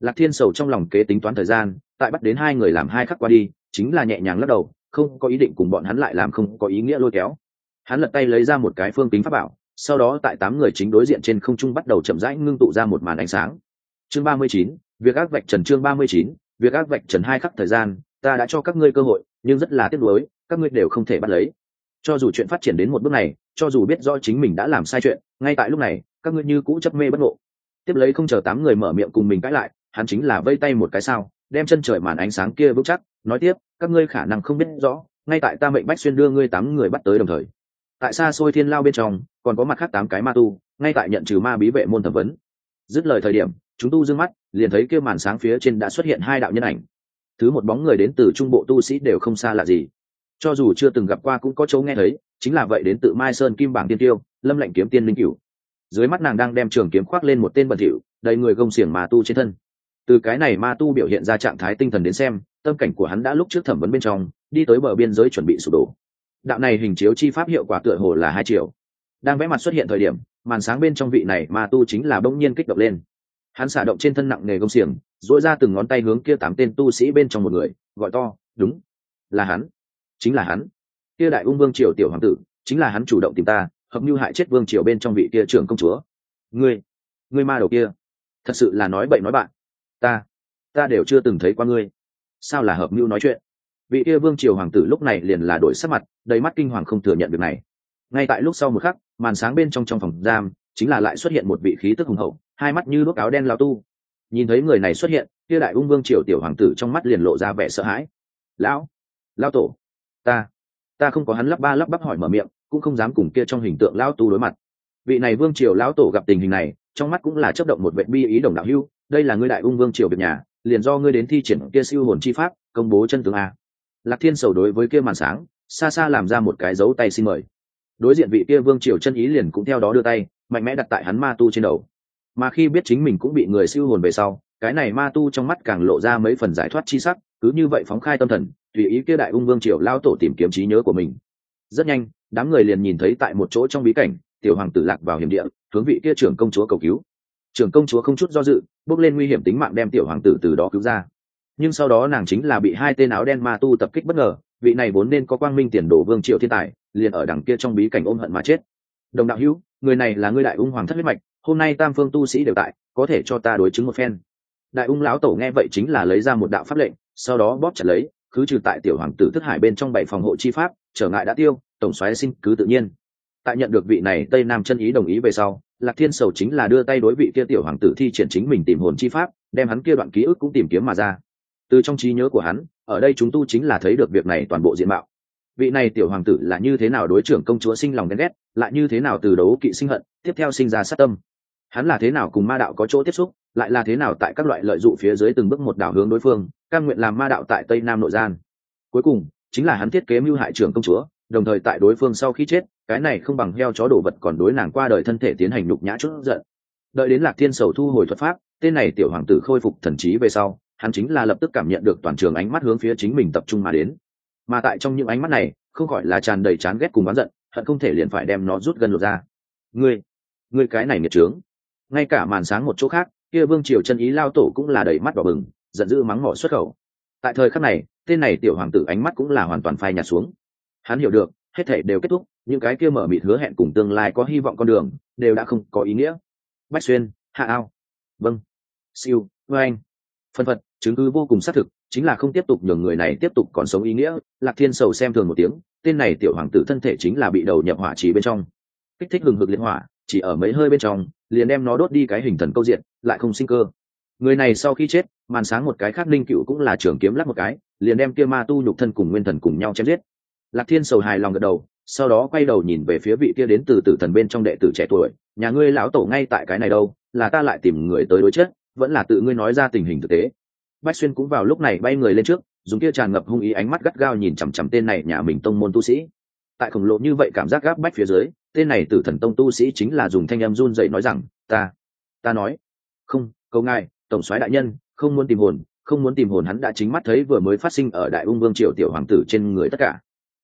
Lạc thiên sầu trong lòng kế tính toán thời gian, tại bắt đến hai người làm hai khắc qua đi, chính là nhẹ nhàng lắc đầu, không có ý định cùng bọn hắn lại làm không có ý nghĩa lôi kéo. Hắn lật tay lấy ra một cái phương kính pháp bảo, sau đó tại tám người chính đối diện trên không trung bắt đầu chậm rãi ngưng tụ ra một màn ánh sáng. Chương ba mươi chín việc ác vạch trần chương ba mươi chín, việc ác vạch trần hai khắc thời gian, ta đã cho các ngươi cơ hội, nhưng rất là tiếc nuối, các ngươi đều không thể bắt lấy. Cho dù chuyện phát triển đến một bước này, cho dù biết rõ chính mình đã làm sai chuyện, ngay tại lúc này, các ngươi như cũ chấp mê bất ngộ. Tiếp lấy không chờ tám người mở miệng cùng mình cãi lại, hắn chính là vây tay một cái sao, đem chân trời màn ánh sáng kia vững chắc, nói tiếp, các ngươi khả năng không biết rõ, ngay tại ta mệnh bách xuyên đưa ngươi tám người bắt tới đồng thời. Tại xa xôi thiên lao bên trong, còn có mặt khác tám cái ma tu, ngay tại nhận trừ ma bí vệ môn thẩm vấn. Dứt lời thời điểm, chúng tu d ư ơ n g mắt liền thấy kêu màn sáng phía trên đã xuất hiện hai đạo nhân ảnh. Thứ một bóng người đến từ trung bộ tu sĩ đều không xa là gì. Cho dù chưa từng gặp qua cũng có chỗ nghe thấy, chính là vậy đến tự mai sơn kim bảng tiên tiêu, lâm lệnh kiếm tiên linh cửu. Dưới mắt nàng đang đem trường kiếm khoác lên một tên bẩn thỉu, đầy người gông xiềng mà tu trên thân. Từ cái này ma tu biểu hiện ra trạng thái tinh thần đến xem, tâm cảnh của hắn đã lúc trước thẩm vấn bên trong, đi tới bờ biên giới chuẩn bị sụp đổ. Đạo này hình chiếu chi pháp hiệu quả tựa hồ là hai triệu. Đang vẽ mặt xuất hiện thời điểm, màn sáng bên trong vị này ma tu chính là bỗng nhiên kích động lên hắn xả động trên thân nặng nghề gông xiềng dỗi ra từng ngón tay hướng kia tám tên tu sĩ bên trong một người, gọi to, đúng, là hắn, chính là hắn. Kia đại ung vương triều tiểu hoàng tử, chính là hắn chủ động tìm ta, hợp mưu hại chết vương triều bên trong vị kia trưởng công chúa. Ngươi ngươi ma đầu kia, thật sự là nói bậy nói bạn. Ta ta đều chưa từng thấy qua ngươi. Sao là hợp mưu nói chuyện? Vị kia vương triều hoàng tử lúc này liền là đổi sắc mặt, đầy mắt kinh hoàng không thừa nhận việc này. Ngay tại lúc sau một khắc, màn sáng bên trong trong phòng giam, chính là lại xuất hiện một vị khí tức hùng hậu hai mắt như đốt áo đen lao tu. Nhìn thấy người này xuất hiện, kia đại ung vương triều tiểu hoàng tử trong mắt liền lộ ra vẻ sợ hãi. Lão lao tổ, ta ta không có hắn lắp ba lắp bắp hỏi mở miệng, cũng không dám cùng kia trong hình tượng lao tu đối mặt. Vị này vương triều lão tổ gặp tình hình này, trong mắt cũng là chấp động một vệ bi ý đồng đạo hưu, đây là ngươi đại ung vương triều việc nhà, liền do ngươi đến thi triển kia siêu hồn chi pháp, công bố chân tướng a. Lạc thiên sầu đối với kia màn sáng, xa xa làm ra một cái dấu tay xin mời. Đối diện vị kia vương triều chân ý liền cũng theo đó đưa tay, mạnh mẽ đặt tại hắn ma tu trên đầu mà khi biết chính mình cũng bị người siêu hồn về sau, cái này ma tu trong mắt càng lộ ra mấy phần giải thoát chi sắc, cứ như vậy phóng khai tâm thần, tùy ý kia đại ung vương triều lao tổ tìm kiếm trí nhớ của mình. Rất nhanh, đám người liền nhìn thấy tại một chỗ trong bí cảnh, tiểu hoàng tử lạc vào hiểm địa, hướng vị kia trưởng công chúa cầu cứu. Trưởng công chúa không chút do dự, bước lên nguy hiểm tính mạng đem tiểu hoàng tử từ đó cứu ra. Nhưng sau đó nàng chính là bị hai tên áo đen ma tu tập kích bất ngờ, vị này vốn nên có quang minh tiền đồ vương triệu thiên tài, liền ở đằng kia trong bí cảnh ôm hận mà chết. Đồng đạo hữu, người này là ngươi đại ung hoàng thất huyết mạch hôm nay tam phương tu sĩ đều tại, có thể cho ta đối chứng một phen. Đại ung lão tổ nghe vậy chính là lấy ra một đạo pháp lệnh, sau đó bóp chặt lấy cứ trừ tại tiểu hoàng tử thức hải bên trong bảy phòng hộ chi pháp, trở ngại đã tiêu, tổng xoáy xin cứ tự nhiên. Tại nhận được vị này tây nam chân ý đồng ý về sau, lạc thiên sầu chính là đưa tay đối vị kia tiểu hoàng tử thi triển chính mình tìm hồn chi pháp, đem hắn kia đoạn ký ức cũng tìm kiếm mà ra. Từ trong trí nhớ của hắn, ở đây chúng tu chính là thấy được việc này toàn bộ diện mạo. Vị này tiểu hoàng tử là như thế nào đối trưởng công chúa sinh lòng ghen ghét, lại như thế nào từ đấu kỵ sinh hận, tiếp theo sinh ra sát tâm hắn là thế nào cùng ma đạo có chỗ tiếp xúc, lại là thế nào tại các loại lợi dụng phía dưới từng bước một đảo hướng đối phương căn nguyện làm ma đạo tại tây nam nội gian. Cuối cùng, chính là hắn thiết kế mưu hại trưởng công chúa, đồng thời tại đối phương sau khi chết, cái này không bằng heo chó đổ vật còn đối nàng qua đời thân thể tiến hành nhục nhã chút giận. Đợi đến lạc thiên sầu thu hồi thuật pháp, tên này tiểu hoàng tử khôi phục thần trí về sau, hắn chính là lập tức cảm nhận được toàn trường ánh mắt hướng phía chính mình tập trung mà đến. Mà tại trong những ánh mắt này, không gọi là tràn đầy chán ghét cùng oán giận, hận không thể liền phải đem nó rút gần lột ra. Ngươi ngươi cái này nghiệt trướng ngay cả màn sáng một chỗ khác, kia vương triều chân ý lao tổ cũng là đầy mắt đỏ bừng, giận dữ mắng mỏ xuất khẩu. Tại thời khắc này, tên này tiểu hoàng tử ánh mắt cũng là hoàn toàn phai nhạt xuống. Hắn hiểu được, hết thể đều kết thúc, những cái kia mở mịt hứa hẹn cùng tương lai có hy vọng con đường, đều đã không có ý nghĩa. Bách xuyên, hạ ao. Vâng. Siêu vê anh. Phân phật, chứng cứ vô cùng xác thực, chính là không tiếp tục nhường người này tiếp tục còn sống ý nghĩa. Lạc thiên sầu xem thường một tiếng, tên này tiểu hoàng tử thân thể chính là bị đầu nhập hỏa trí bên trong. Kích thích hừng hực liên hỏa chỉ ở mấy hơi bên trong, liền đem nó đốt đi cái hình thần câu diện, lại không sinh cơ. Người này sau khi chết, màn sáng một cái khác linh cựu cũng là trường kiếm lắc một cái, liền đem kia ma tu nhục thân cùng nguyên thần cùng nhau chém giết. Lạc thiên sầu hài lòng gật đầu, sau đó quay đầu nhìn về phía vị kia đến từ tử thần bên trong đệ tử trẻ tuổi, nhà ngươi lão tổ ngay tại cái này đâu, là ta lại tìm người tới đối chết vẫn là tự ngươi nói ra tình hình thực tế. Bách xuyên cũng vào lúc này bay người lên trước, dùng kia tràn ngập hung ý ánh mắt gắt gao nhìn chằm chằm tên này nhà mình tông môn tu sĩ tại khổng lồ như vậy cảm giác gáp bách phía dưới, tên này tử thần tông tu sĩ chính là dùng thanh em run dậy nói rằng, ta ta nói, không câu ngài, tổng soái đại nhân, không muốn tìm hồn, không muốn tìm hồn hắn đã chính mắt thấy vừa mới phát sinh ở đại ung vương triều tiểu hoàng tử trên người tất cả.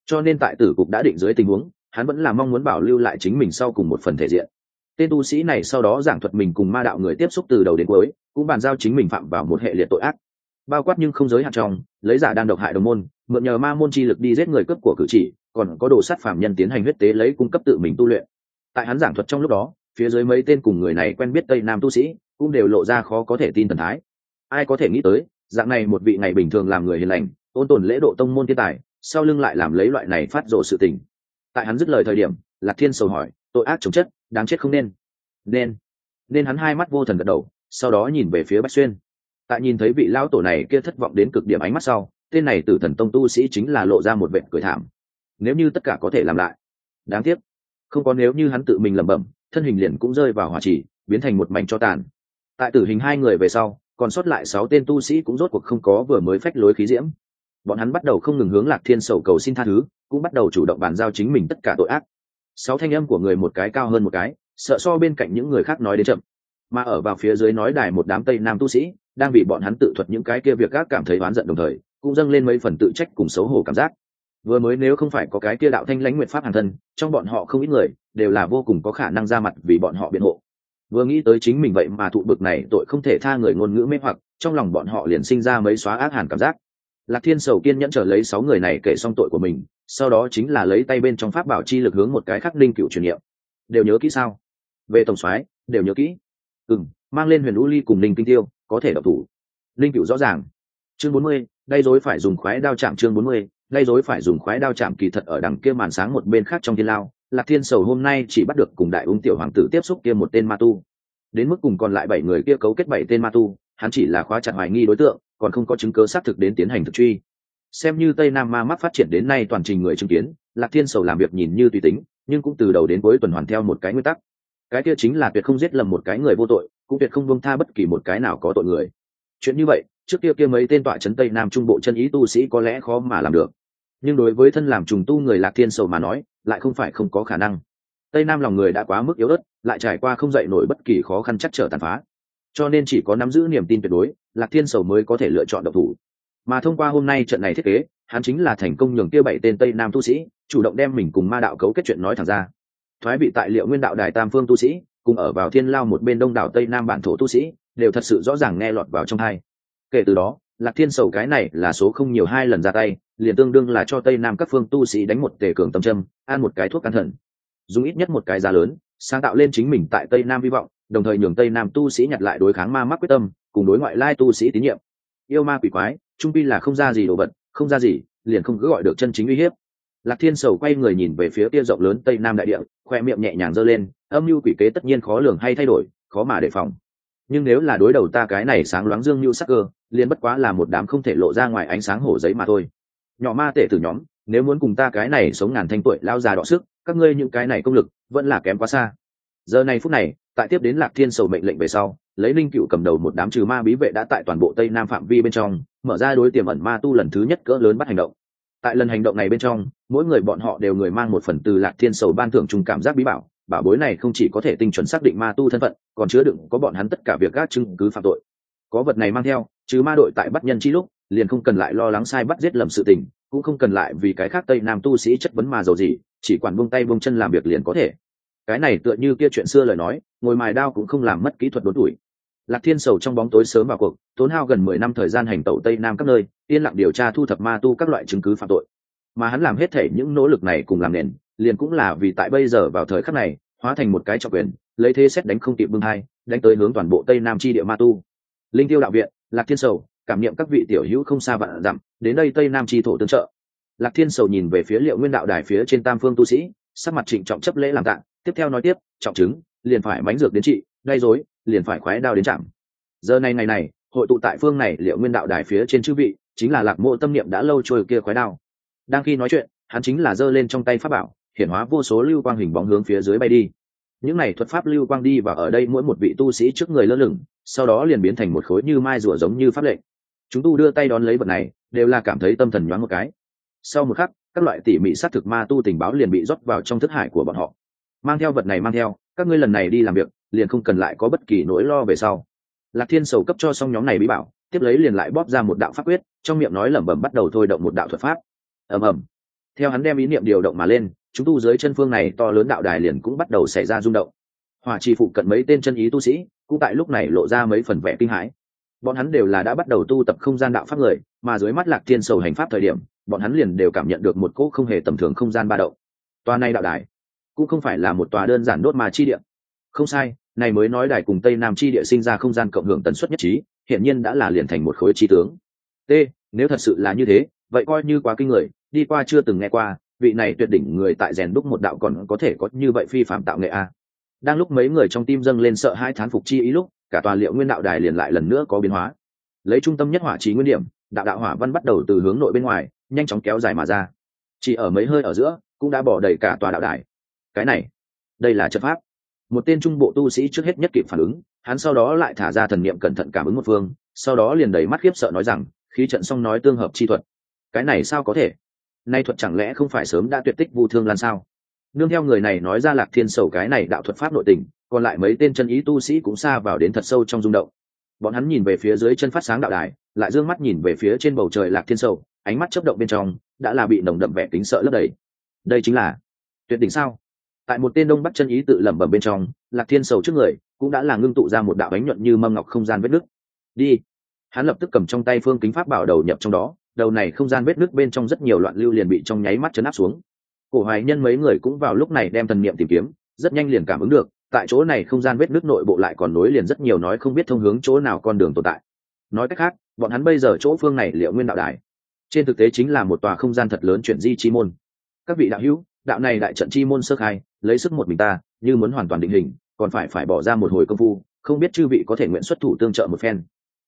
Cho nên tại tử cục đã định dưới tình huống, hắn vẫn là mong muốn bảo lưu lại chính mình sau cùng một phần thể diện. Tên tu sĩ này sau đó giảng thuật mình cùng ma đạo người tiếp xúc từ đầu đến cuối, cũng bàn giao chính mình phạm vào một hệ liệt tội ác bao quát nhưng không giới hạn trong, lấy giả đan độc hại đồng môn, mượn nhờ ma môn chi lực đi giết người cướp của cử chỉ, còn có đồ sát phạm nhân tiến hành huyết tế lấy cung cấp tự mình tu luyện. Tại hắn giảng thuật trong lúc đó, phía dưới mấy tên cùng người này quen biết tây nam tu sĩ, cũng đều lộ ra khó có thể tin thần thái. Ai có thể nghĩ tới, dạng này một vị ngày bình thường làm người hiền lành, ôn tồn lễ độ tông môn thiên tài, sau lưng lại làm lấy loại này phát rộ sự tình. Tại hắn dứt lời thời điểm, lạc thiên sầu hỏi, tội ác chống chất, đáng chết không nên? Nên. Nên hắn hai mắt vô thần gật đầu, sau đó nhìn về phía bách xuyên tại nhìn thấy vị lão tổ này kia thất vọng đến cực điểm ánh mắt sau, tên này từ thần tông tu sĩ chính là lộ ra một vệ cười thảm. Nếu như tất cả có thể làm lại, đáng tiếc. Không có nếu như hắn tự mình lẩm bẩm, thân hình liền cũng rơi vào hỏa chỉ, biến thành một mảnh cho tàn. Tại tử hình hai người về sau, còn sót lại sáu tên tu sĩ cũng rốt cuộc không có vừa mới phách lối khí diễm. Bọn hắn bắt đầu không ngừng hướng lạc thiên sầu cầu xin tha thứ, cũng bắt đầu chủ động bàn giao chính mình tất cả tội ác. Sáu thanh âm của người một cái cao hơn một cái, sợ so bên cạnh những người khác nói đến chậm. Mà ở vào phía dưới nói đài một đám tây nam tu sĩ đang bị bọn hắn tự thuật những cái kia việc gác cảm thấy oán giận đồng thời, cũng dâng lên mấy phần tự trách cùng xấu hổ cảm giác. Vừa mới nếu không phải có cái kia đạo thanh lãnh nguyện pháp hàn thân, trong bọn họ không ít người đều là vô cùng có khả năng ra mặt vì bọn họ biện hộ. Vừa nghĩ tới chính mình vậy mà thụ bực này, tội không thể tha người ngôn ngữ mê hoặc, trong lòng bọn họ liền sinh ra mấy xóa ác hàn cảm giác. Lạc thiên sầu kiên nhẫn trở lấy sáu người này kể xong tội của mình, sau đó chính là lấy tay bên trong pháp bảo chi lực hướng một cái khắc linh cựu truyền niệm. Đều nhớ kỹ sao? Về tổng soái, đều nhớ kỹ. Ừ m mang lên huyền u ly cùng linh kinh tiêu có thể độc thủ. Linh cựu rõ ràng. Chương bốn mươi, gây dối phải dùng khoái đao chạm chương bốn mươi, gây dối phải dùng khoái đao chạm kỳ thật ở đằng kia màn sáng một bên khác trong thiên lao, lạc thiên sầu hôm nay chỉ bắt được cùng đại ung tiểu hoàng tử tiếp xúc kia một tên ma tu. Đến mức cùng còn lại bảy người kia cấu kết bảy tên ma tu, hắn chỉ là khóa chặt hoài nghi đối tượng, còn không có chứng cứ xác thực đến tiến hành thực truy. Xem như tây nam ma mắc phát triển đến nay toàn trình người chứng kiến, lạc thiên sầu làm việc nhìn như tùy tính, nhưng cũng từ đầu đến cuối tuần hoàn theo một cái nguyên tắc. Cái kia chính là tuyệt không giết lầm một cái người vô tội cũng tuyệt không buông tha bất kỳ một cái nào có tội người. Chuyện như vậy, trước kia kia mấy tên tọa trấn tây nam trung bộ chân ý tu sĩ có lẽ khó mà làm được. Nhưng đối với thân làm trùng tu người lạc thiên sầu mà nói, lại không phải không có khả năng. Tây nam lòng người đã quá mức yếu ớt, lại trải qua không dậy nổi bất kỳ khó khăn chắc trở tàn phá. Cho nên chỉ có nắm giữ niềm tin tuyệt đối, lạc thiên sầu mới có thể lựa chọn độc thủ. Mà thông qua hôm nay trận này thiết kế, hắn chính là thành công nhường kia bảy tên tây nam tu sĩ, chủ động đem mình cùng ma đạo cấu kết chuyện nói thẳng ra. Thoái bị tại liệu nguyên đạo đài tam phương tu sĩ cùng ở vào thiên lao một bên đông đảo tây nam bản thổ tu sĩ, đều thật sự rõ ràng nghe lọt vào trong hai. Kể từ đó, lạc thiên sầu cái này là số không nhiều hai lần ra tay, liền tương đương là cho tây nam các phương tu sĩ đánh một tề cường tâm châm, ăn một cái thuốc can thần. Dùng ít nhất một cái giá lớn, sáng tạo lên chính mình tại tây nam hy vọng, đồng thời nhường tây nam tu sĩ nhặt lại đối kháng ma mắc quyết tâm, cùng đối ngoại lai tu sĩ tín nhiệm. Yêu ma quỷ quái, trung pi là không ra gì đồ vật, không ra gì, liền không cứ gọi được chân chính uy hiếp. Lạc thiên sầu quay người nhìn về phía tia rộng lớn tây nam đại địa, khoe miệng nhẹ nhàng giơ lên âm mưu quỷ kế tất nhiên khó lường hay thay đổi, khó mà đề phòng. Nhưng nếu là đối đầu ta cái này sáng loáng dương mưu sắc cơ, liền bất quá là một đám không thể lộ ra ngoài ánh sáng hổ giấy mà thôi. Nhỏ ma tể từ nhóm, nếu muốn cùng ta cái này sống ngàn thanh tuổi lao già đọ sức, các ngươi những cái này công lực, vẫn là kém quá xa. Giờ này phút này, tại tiếp đến lạc thiên sầu mệnh lệnh về sau, lấy linh cựu cầm đầu một đám trừ ma bí vệ đã tại toàn bộ tây nam phạm vi bên trong, mở ra đối tiềm ẩn ma tu lần thứ nhất cỡ lớn bắt hành động. Tại lần hành động này bên trong, mỗi người bọn họ đều người mang một phần từ lạc thiên sầu ban thưởng chung cảm giác bí bảo bảo bối này không chỉ có thể tinh chuẩn xác định ma tu thân phận, còn chứa đựng có bọn hắn tất cả việc gác chứng cứ phạm tội. Có vật này mang theo, chứ ma đội tại bắt nhân chi lúc, liền không cần lại lo lắng sai bắt giết lầm sự tình, cũng không cần lại vì cái khác tây nam tu sĩ chất vấn mà giàu gì, chỉ quản buông tay buông chân làm việc liền có thể. Cái này tựa như kia chuyện xưa lời nói, ngồi mài đao cũng không làm mất kỹ thuật đốn tuổi. Lạc thiên sầu trong bóng tối sớm vào cuộc, tốn hao gần mười năm thời gian hành tẩu tây nam các nơi, yên lặng điều tra thu thập ma tu các loại chứng cứ phạm tội. Mà hắn làm hết thể những nỗ lực này cùng làm nền liền cũng là vì tại bây giờ vào thời khắc này, hóa thành một cái trọng quyền, lấy thế xét đánh không kịp bưng hai, đánh tới hướng toàn bộ tây nam chi địa ma tu. Linh tiêu đạo viện, lạc thiên sầu, cảm niệm các vị tiểu hữu không xa vạn dặm, đến đây tây nam chi thổ tương trợ. Lạc thiên sầu nhìn về phía liệu nguyên đạo đài phía trên tam phương tu sĩ, sắc mặt trịnh trọng chấp lễ làm tạng tiếp theo nói tiếp, trọng chứng, liền phải mánh dược đến trị, gây dối liền phải khoái đao đến chạm. Giờ này ngày này, hội tụ tại phương này liệu nguyên đạo đài phía trên chư vị, chính là lạc mộ tâm niệm đã lâu trôi kia khoái đao. Đang khi nói chuyện, hắn chính là giơ lên trong tay pháp bảo hiển hóa vô số lưu quang hình bóng hướng phía dưới bay đi. Những này thuật pháp lưu quang đi và ở đây mỗi một vị tu sĩ trước người lơ lửng, sau đó liền biến thành một khối như mai rùa giống như pháp lệnh. Chúng tu đưa tay đón lấy vật này, đều là cảm thấy tâm thần nhoáng một cái. Sau một khắc, các loại tỉ mỉ sát thực ma tu tình báo liền bị rót vào trong thức hải của bọn họ. Mang theo vật này mang theo, các ngươi lần này đi làm việc, liền không cần lại có bất kỳ nỗi lo về sau. Lạc thiên sầu cấp cho xong nhóm này bí bảo, tiếp lấy liền lại bóp ra một đạo pháp quyết, trong miệng nói lẩm bẩm bắt đầu thôi động một đạo thuật pháp. Ầm ầm. Theo hắn đem ý niệm điều động mà lên chúng tu dưới chân phương này to lớn đạo đài liền cũng bắt đầu xảy ra rung động. Hỏa trì phụ cận mấy tên chân ý tu sĩ, cũng tại lúc này lộ ra mấy phần vẻ kinh hãi. Bọn hắn đều là đã bắt đầu tu tập không gian đạo pháp người, mà dưới mắt lạc thiên sầu hành pháp thời điểm, bọn hắn liền đều cảm nhận được một cỗ không hề tầm thường không gian ba động. Toa này đạo đài, cũng không phải là một tòa đơn giản đốt mà chi địa. Không sai, này mới nói đài cùng tây nam chi địa sinh ra không gian cộng hưởng tần suất nhất trí hiện nhiên đã là liền thành một khối chi tướng. T, nếu thật sự là như thế, vậy coi như quá kinh người, đi qua chưa từng nghe qua vị này tuyệt đỉnh người tại rèn đúc một đạo còn có thể có như vậy phi phạm tạo nghệ a đang lúc mấy người trong tim dâng lên sợ hai thán phục chi ý lúc, cả tòa liệu nguyên đạo đài liền lại lần nữa có biến hóa. Lấy trung tâm nhất hỏa trí nguyên điểm, đạo đạo hỏa văn bắt đầu từ hướng nội bên ngoài, nhanh chóng kéo dài mà ra. Chỉ ở mấy hơi ở giữa, cũng đã bỏ đầy cả tòa đạo đài. Cái này, đây là chất pháp. Một tên trung bộ tu sĩ trước hết nhất kịp phản ứng, hắn sau đó lại thả ra thần niệm cẩn thận cảm ứng một phương, sau đó liền đầy mắt khiếp sợ nói rằng khi trận xong nói tương hợp chi thuật. Cái này sao có thể? Nay thuật chẳng lẽ không phải sớm đã tuyệt tích vu thương lan sao? Nương theo người này nói ra lạc thiên sầu cái này đạo thuật pháp nội tình, còn lại mấy tên chân ý tu sĩ cũng xa vào đến thật sâu trong rung động. Bọn hắn nhìn về phía dưới chân phát sáng đạo đài, lại d ư ơ n g mắt nhìn về phía trên bầu trời lạc thiên sầu, ánh mắt chấp động bên trong, đã là bị nồng đậm vẻ tính sợ lấp đầy. Đây chính là tuyệt đỉnh sao? Tại một tên đông bắt chân ý tự lẩm bẩm bên trong, lạc thiên sầu trước người cũng đã là ngưng tụ ra một đạo ánh nhuận như mâm ngọc không gian vết nứt. Đi! Hắn lập tức cầm trong tay phương kính pháp bảo đầu nhập trong đó đầu này không gian vết nứt bên trong rất nhiều loạn lưu liền bị trong nháy mắt chấn áp xuống. Cổ hoài nhân mấy người cũng vào lúc này đem thần niệm tìm kiếm, rất nhanh liền cảm ứng được, tại chỗ này không gian vết nứt nội bộ lại còn nối liền rất nhiều nói không biết thông hướng chỗ nào con đường tồn tại. Nói cách khác, bọn hắn bây giờ chỗ phương này liệu nguyên đạo đài. Trên thực tế chính là một tòa không gian thật lớn chuyển di chi môn. Các vị đạo hữu, đạo này đại trận chi môn sơ khai, lấy sức một mình ta, như muốn hoàn toàn định hình, còn phải phải bỏ ra một hồi công phu, không biết chư vị có thể nguyện xuất thủ tương trợ một phen.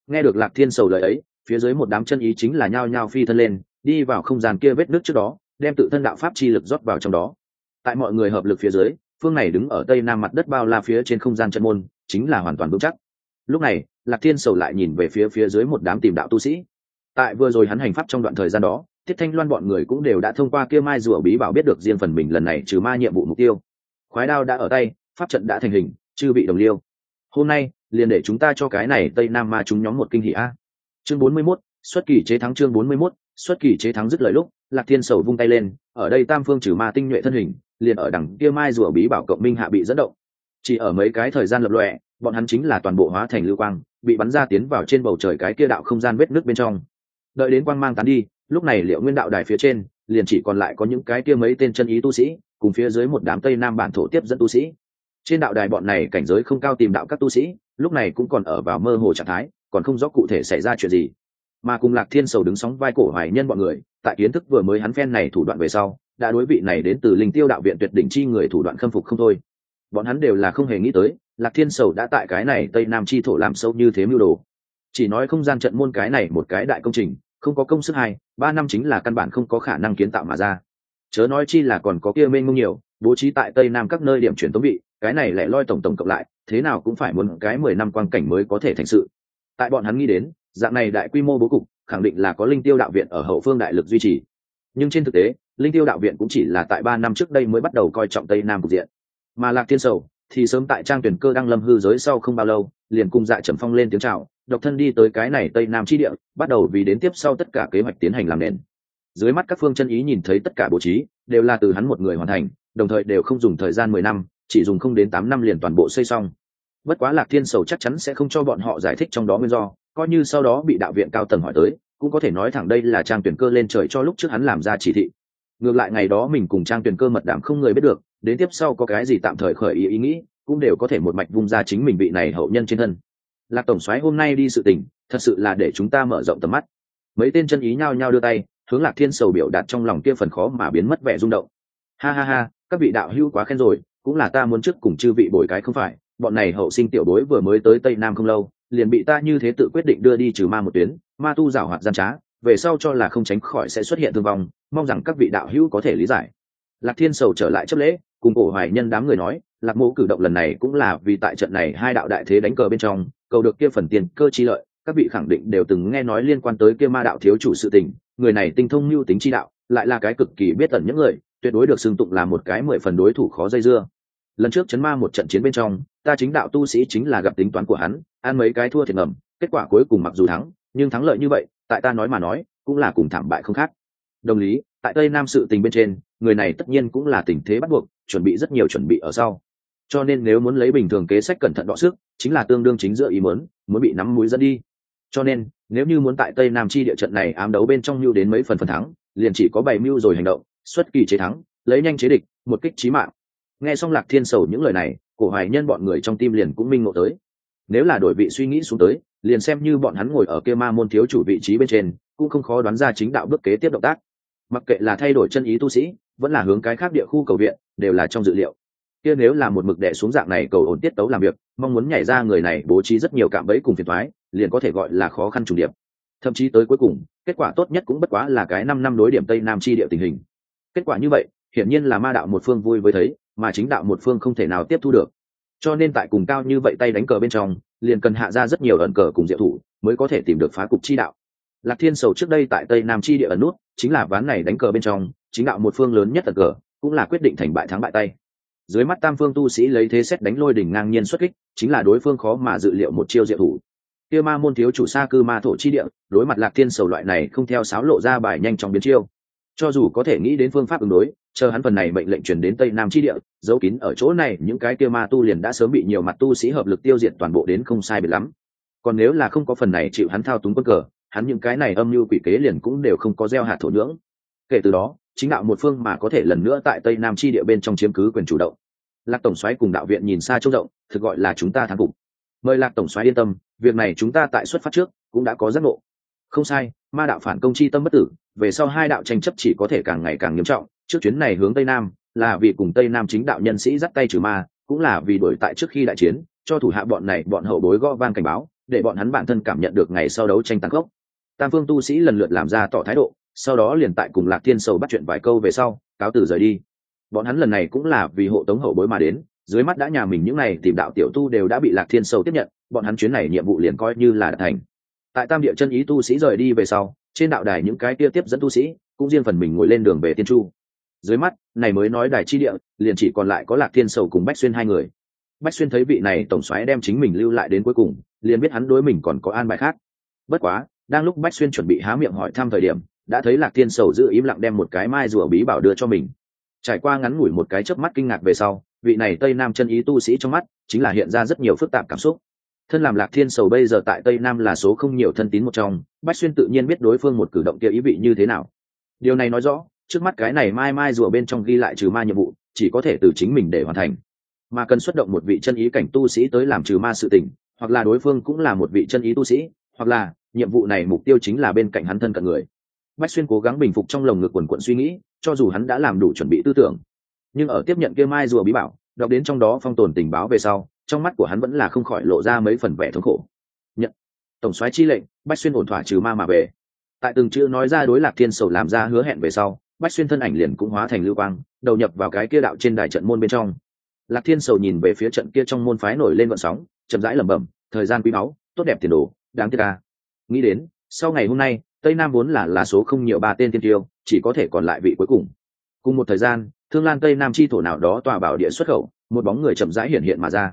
Nghe được lạc thiên sầu lời ấy phía dưới một đám chân ý chính là nhao nhao phi thân lên, đi vào không gian kia vết nước trước đó, đem tự thân đạo pháp chi lực rót vào trong đó. Tại mọi người hợp lực phía dưới, phương này đứng ở tây nam mặt đất bao la phía trên không gian chân môn, chính là hoàn toàn vững chắc. Lúc này, lạc thiên sầu lại nhìn về phía phía dưới một đám tìm đạo tu sĩ. Tại vừa rồi hắn hành pháp trong đoạn thời gian đó tiết thanh loan bọn người cũng đều đã thông qua kia mai rùa bí bảo biết được riêng phần mình lần này trừ ma nhiệm vụ mục tiêu. Khoái đao đã ở tay, pháp trận đã thành hình, chư bị đồng liêu. Hôm nay, liền để chúng ta cho cái này tây nam ma chúng nhóm một kinh hỷ a chương bốn mươi 41, xuất kỳ chế thắng chương bốn mươi 41, xuất kỳ chế thắng dứt lời lúc lạc thiên sầu vung tay lên ở đây tam phương trừ ma tinh nhuệ thân hình liền ở đằng kia mai rùa bí bảo cộng minh hạ bị dẫn động. Chỉ ở mấy cái thời gian lập lòe bọn hắn chính là toàn bộ hóa thành lưu quang bị bắn ra tiến vào trên bầu trời cái kia đạo không gian vết nước bên trong. Đợi đến quang mang tán đi lúc này liệu nguyên đạo đài phía trên liền chỉ còn lại có những cái kia mấy tên chân ý tu sĩ cùng phía dưới một đám tây nam bản thổ tiếp dẫn tu sĩ. Trên đạo đài bọn này cảnh giới không cao tìm đạo các tu sĩ lúc này cũng còn ở vào mơ hồ trạng thái còn không rõ cụ thể xảy ra chuyện gì. Mà cùng lạc thiên sầu đứng sóng vai cổ hoài nhân bọn người, tại kiến thức vừa mới hắn phen này thủ đoạn về sau, đã đối vị này đến từ linh tiêu đạo viện tuyệt đỉnh chi người thủ đoạn khâm phục không thôi. Bọn hắn đều là không hề nghĩ tới, lạc thiên sầu đã tại cái này tây nam chi thổ làm sâu như thế mưu đồ. Chỉ nói không gian trận môn cái này một cái đại công trình, không có công sức hai ba năm chính là căn bản không có khả năng kiến tạo mà ra. Chớ nói chi là còn có kia mênh mông nhiều, bố trí tại tây nam các nơi điểm chuyển tống vị cái này lại loi tổng tổng cộng lại, thế nào cũng phải muốn cái mười năm quan cảnh mới có thể thành sự tại bọn hắn nghĩ đến, dạng này đại quy mô bố cục, khẳng định là có linh tiêu đạo viện ở hậu phương đại lực duy trì. Nhưng trên thực tế, linh tiêu đạo viện cũng chỉ là tại ba năm trước đây mới bắt đầu coi trọng tây nam cục diện. Mà lạc thiên sầu, thì sớm tại trang tuyển cơ đăng lâm hư giới sau không bao lâu, liền cùng dạ trầm phong lên tiếng chào, độc thân đi tới cái này tây nam chi địa, bắt đầu vì đến tiếp sau tất cả kế hoạch tiến hành làm nền. Dưới mắt các phương chân ý nhìn thấy tất cả bố trí, đều là từ hắn một người hoàn thành, đồng thời đều không dùng thời gian mười năm, chỉ dùng không đến tám năm liền toàn bộ xây xong bất quá lạc thiên sầu chắc chắn sẽ không cho bọn họ giải thích trong đó nguyên do, coi như sau đó bị đạo viện cao tầng hỏi tới, cũng có thể nói thẳng đây là trang tuyển cơ lên trời cho lúc trước hắn làm ra chỉ thị. Ngược lại ngày đó mình cùng trang tuyển cơ mật đảm không người biết được, đến tiếp sau có cái gì tạm thời khởi ý ý nghĩ, cũng đều có thể một mạch vung ra chính mình vị này hậu nhân trên thân. Lạc tổng soái hôm nay đi sự tình, thật sự là để chúng ta mở rộng tầm mắt. Mấy tên chân ý nhao nhao đưa tay, hướng lạc thiên sầu biểu đạt trong lòng kia phần khó mà biến mất vẻ rung động. Ha ha ha, các vị đạo hữu quá khen rồi, cũng là ta muốn trước cùng chư vị bồi cái không phải bọn này hậu sinh tiểu bối vừa mới tới tây nam không lâu, liền bị ta như thế tự quyết định đưa đi trừ ma một tuyến, ma tu giảo hoạt gian trá, về sau cho là không tránh khỏi sẽ xuất hiện thương vong, mong rằng các vị đạo hữu có thể lý giải. Lạc thiên sầu trở lại chấp lễ, cùng cổ hoài nhân đám người nói, lạc mẫu cử động lần này cũng là vì tại trận này hai đạo đại thế đánh cờ bên trong, cầu được kia phần tiền cơ chi lợi, các vị khẳng định đều từng nghe nói liên quan tới kia ma đạo thiếu chủ sự tình, người này tinh thông mưu tính chi đạo, lại là cái cực kỳ biết tận những người, tuyệt đối được xưng tụng là một cái mười phần đối thủ khó dây dưa lần trước chấn ma một trận chiến bên trong, ta chính đạo tu sĩ chính là gặp tính toán của hắn, ăn mấy cái thua thiệt ngầm, kết quả cuối cùng mặc dù thắng, nhưng thắng lợi như vậy, tại ta nói mà nói, cũng là cùng thảm bại không khác. Đồng lý, tại tây nam sự tình bên trên, người này tất nhiên cũng là tình thế bắt buộc, chuẩn bị rất nhiều chuẩn bị ở sau. Cho nên nếu muốn lấy bình thường kế sách cẩn thận đọ sức, chính là tương đương chính giữa ý muốn muốn bị nắm mũi dẫn đi. Cho nên, nếu như muốn tại tây nam chi địa trận này ám đấu bên trong mưu đến mấy phần phần thắng, liền chỉ có bảy mưu rồi hành động, xuất kỳ chế thắng, lấy nhanh chế địch, một kích trí mạng nghe xong lạc thiên sầu những lời này, cổ hoài nhân bọn người trong tim liền cũng minh ngộ tới. Nếu là đổi vị suy nghĩ xuống tới, liền xem như bọn hắn ngồi ở kia ma môn thiếu chủ vị trí bên trên, cũng không khó đoán ra chính đạo bước kế tiếp động tác. Mặc kệ là thay đổi chân ý tu sĩ, vẫn là hướng cái khác địa khu cầu viện, đều là trong dự liệu. Kia nếu là một mực đệ xuống dạng này cầu ổn tiết tấu làm việc, mong muốn nhảy ra người này bố trí rất nhiều cạm bẫy cùng phiền thoái liền có thể gọi là khó khăn trùng điệp. Thậm chí tới cuối cùng, kết quả tốt nhất cũng bất quá là cái năm năm đối điểm tây nam chi địa tình hình. Kết quả như vậy, hiển nhiên là ma đạo một phương vui với thấy mà chính đạo một phương không thể nào tiếp thu được. Cho nên tại cùng cao như vậy tay đánh cờ bên trong, liền cần hạ ra rất nhiều ẩn cờ cùng diệu thủ mới có thể tìm được phá cục chi đạo. Lạc thiên sầu trước đây tại tây nam chi địa ẩn nút, chính là ván này đánh cờ bên trong, chính đạo một phương lớn nhất ẩn cờ, cũng là quyết định thành bại thắng bại tay. Dưới mắt tam phương tu sĩ lấy thế xét đánh lôi đỉnh ngang nhiên xuất kích, chính là đối phương khó mà dự liệu một chiêu diệu thủ. Kia ma môn thiếu chủ sa cư ma thổ chi địa, đối mặt lạc thiên sầu loại này không theo sáo lộ ra bài nhanh trong biến chiêu. Cho dù có thể nghĩ đến phương pháp ứng đối chờ hắn phần này mệnh lệnh truyền đến tây nam chi địa, giấu kín ở chỗ này, những cái kia ma tu liền đã sớm bị nhiều mặt tu sĩ hợp lực tiêu diệt toàn bộ đến không sai biệt lắm. Còn nếu là không có phần này chịu hắn thao túng quân cờ, hắn những cái này âm mưu quỷ kế liền cũng đều không có gieo hạt thổ nhưỡng. Kể từ đó, chính đạo một phương mà có thể lần nữa tại tây nam chi địa bên trong chiếm cứ quyền chủ động. Lạc tổng xoáy cùng đạo viện nhìn xa trông rộng, thực gọi là chúng ta thắng cục mời lạc tổng xoáy yên tâm, việc này chúng ta tại xuất phát trước cũng đã có giác ngộ. Không sai, ma đạo phản công chi tâm bất tử, về sau hai đạo tranh chấp chỉ có thể càng ngày càng nghiêm trọng trước chuyến này hướng tây nam, là vì cùng tây nam chính đạo nhân sĩ dắt tay trừ ma, cũng là vì đổi tại trước khi đại chiến, cho thủ hạ bọn này, bọn hậu bối gõ vang cảnh báo, để bọn hắn bản thân cảm nhận được ngày sau đấu tranh tăng gốc tam phương tu sĩ lần lượt làm ra tỏ thái độ, sau đó liền tại cùng lạc thiên sầu bắt chuyện vài câu về sau, cáo từ rời đi. Bọn hắn lần này cũng là vì hộ tống hậu bối mà đến, dưới mắt đã nhà mình những n à y tìm đạo tiểu tu đều đã bị lạc thiên sầu tiếp nhận, bọn hắn chuyến này nhiệm vụ liền coi như là đã thành. Tại tam địa chân ý tu sĩ rời đi về sau, trên đạo đài những cái kia tiếp dẫn tu sĩ, cũng riêng phần mình ngồi lên đường về tiên chu dưới mắt, này mới nói đài chi địa, liền chỉ còn lại có lạc thiên sầu cùng bách xuyên hai người. Bách xuyên thấy vị này tổng xoáy đem chính mình lưu lại đến cuối cùng, liền biết hắn đối mình còn có an bài khác. Bất quá, đang lúc bách xuyên chuẩn bị há miệng hỏi thăm thời điểm, đã thấy lạc thiên sầu giữ im lặng đem một cái mai rùa bí bảo đưa cho mình. Trải qua ngắn ngủi một cái chớp mắt kinh ngạc về sau, vị này tây nam chân ý tu sĩ trong mắt chính là hiện ra rất nhiều phức tạp cảm xúc. Thân làm lạc thiên sầu bây giờ tại tây nam là số không nhiều thân tín một trong, bách xuyên tự nhiên biết đối phương một cử động kia ý vị như thế nào. Điều này nói rõ trước mắt cái này mai mai rùa bên trong ghi lại trừ ma nhiệm vụ, chỉ có thể từ chính mình để hoàn thành. Mà cần xuất động một vị chân ý cảnh tu sĩ tới làm trừ ma sự tình, hoặc là đối phương cũng là một vị chân ý tu sĩ, hoặc là nhiệm vụ này mục tiêu chính là bên cạnh hắn thân cận người. Bách xuyên cố gắng bình phục trong lồng ngực quần quận suy nghĩ, cho dù hắn đã làm đủ chuẩn bị tư tưởng, nhưng ở tiếp nhận kia mai rùa bí bảo, đọc đến trong đó phong tồn tình báo về sau, trong mắt của hắn vẫn là không khỏi lộ ra mấy phần vẻ thống khổ. Nhận, tổng soái chi lệnh, bách xuyên ổn thỏa trừ ma mà về. Tại từng chữ nói ra đối lạc thiên sầu làm ra hứa hẹn về sau bách xuyên thân ảnh liền cũng hóa thành lưu quang, đầu nhập vào cái kia đạo trên đài trận môn bên trong. Lạc thiên sầu nhìn về phía trận kia trong môn phái nổi lên vận sóng, chậm rãi lẩm bẩm, thời gian quý báu, tốt đẹp tiền đồ, đáng tiếc ca nghĩ đến, sau ngày hôm nay, tây nam vốn là là số không nhiều ba tên tiên tiêu, chỉ có thể còn lại vị cuối cùng. Cùng một thời gian, thương lan tây nam chi thổ nào đó tòa bảo địa xuất khẩu, một bóng người chậm rãi hiện hiện mà ra.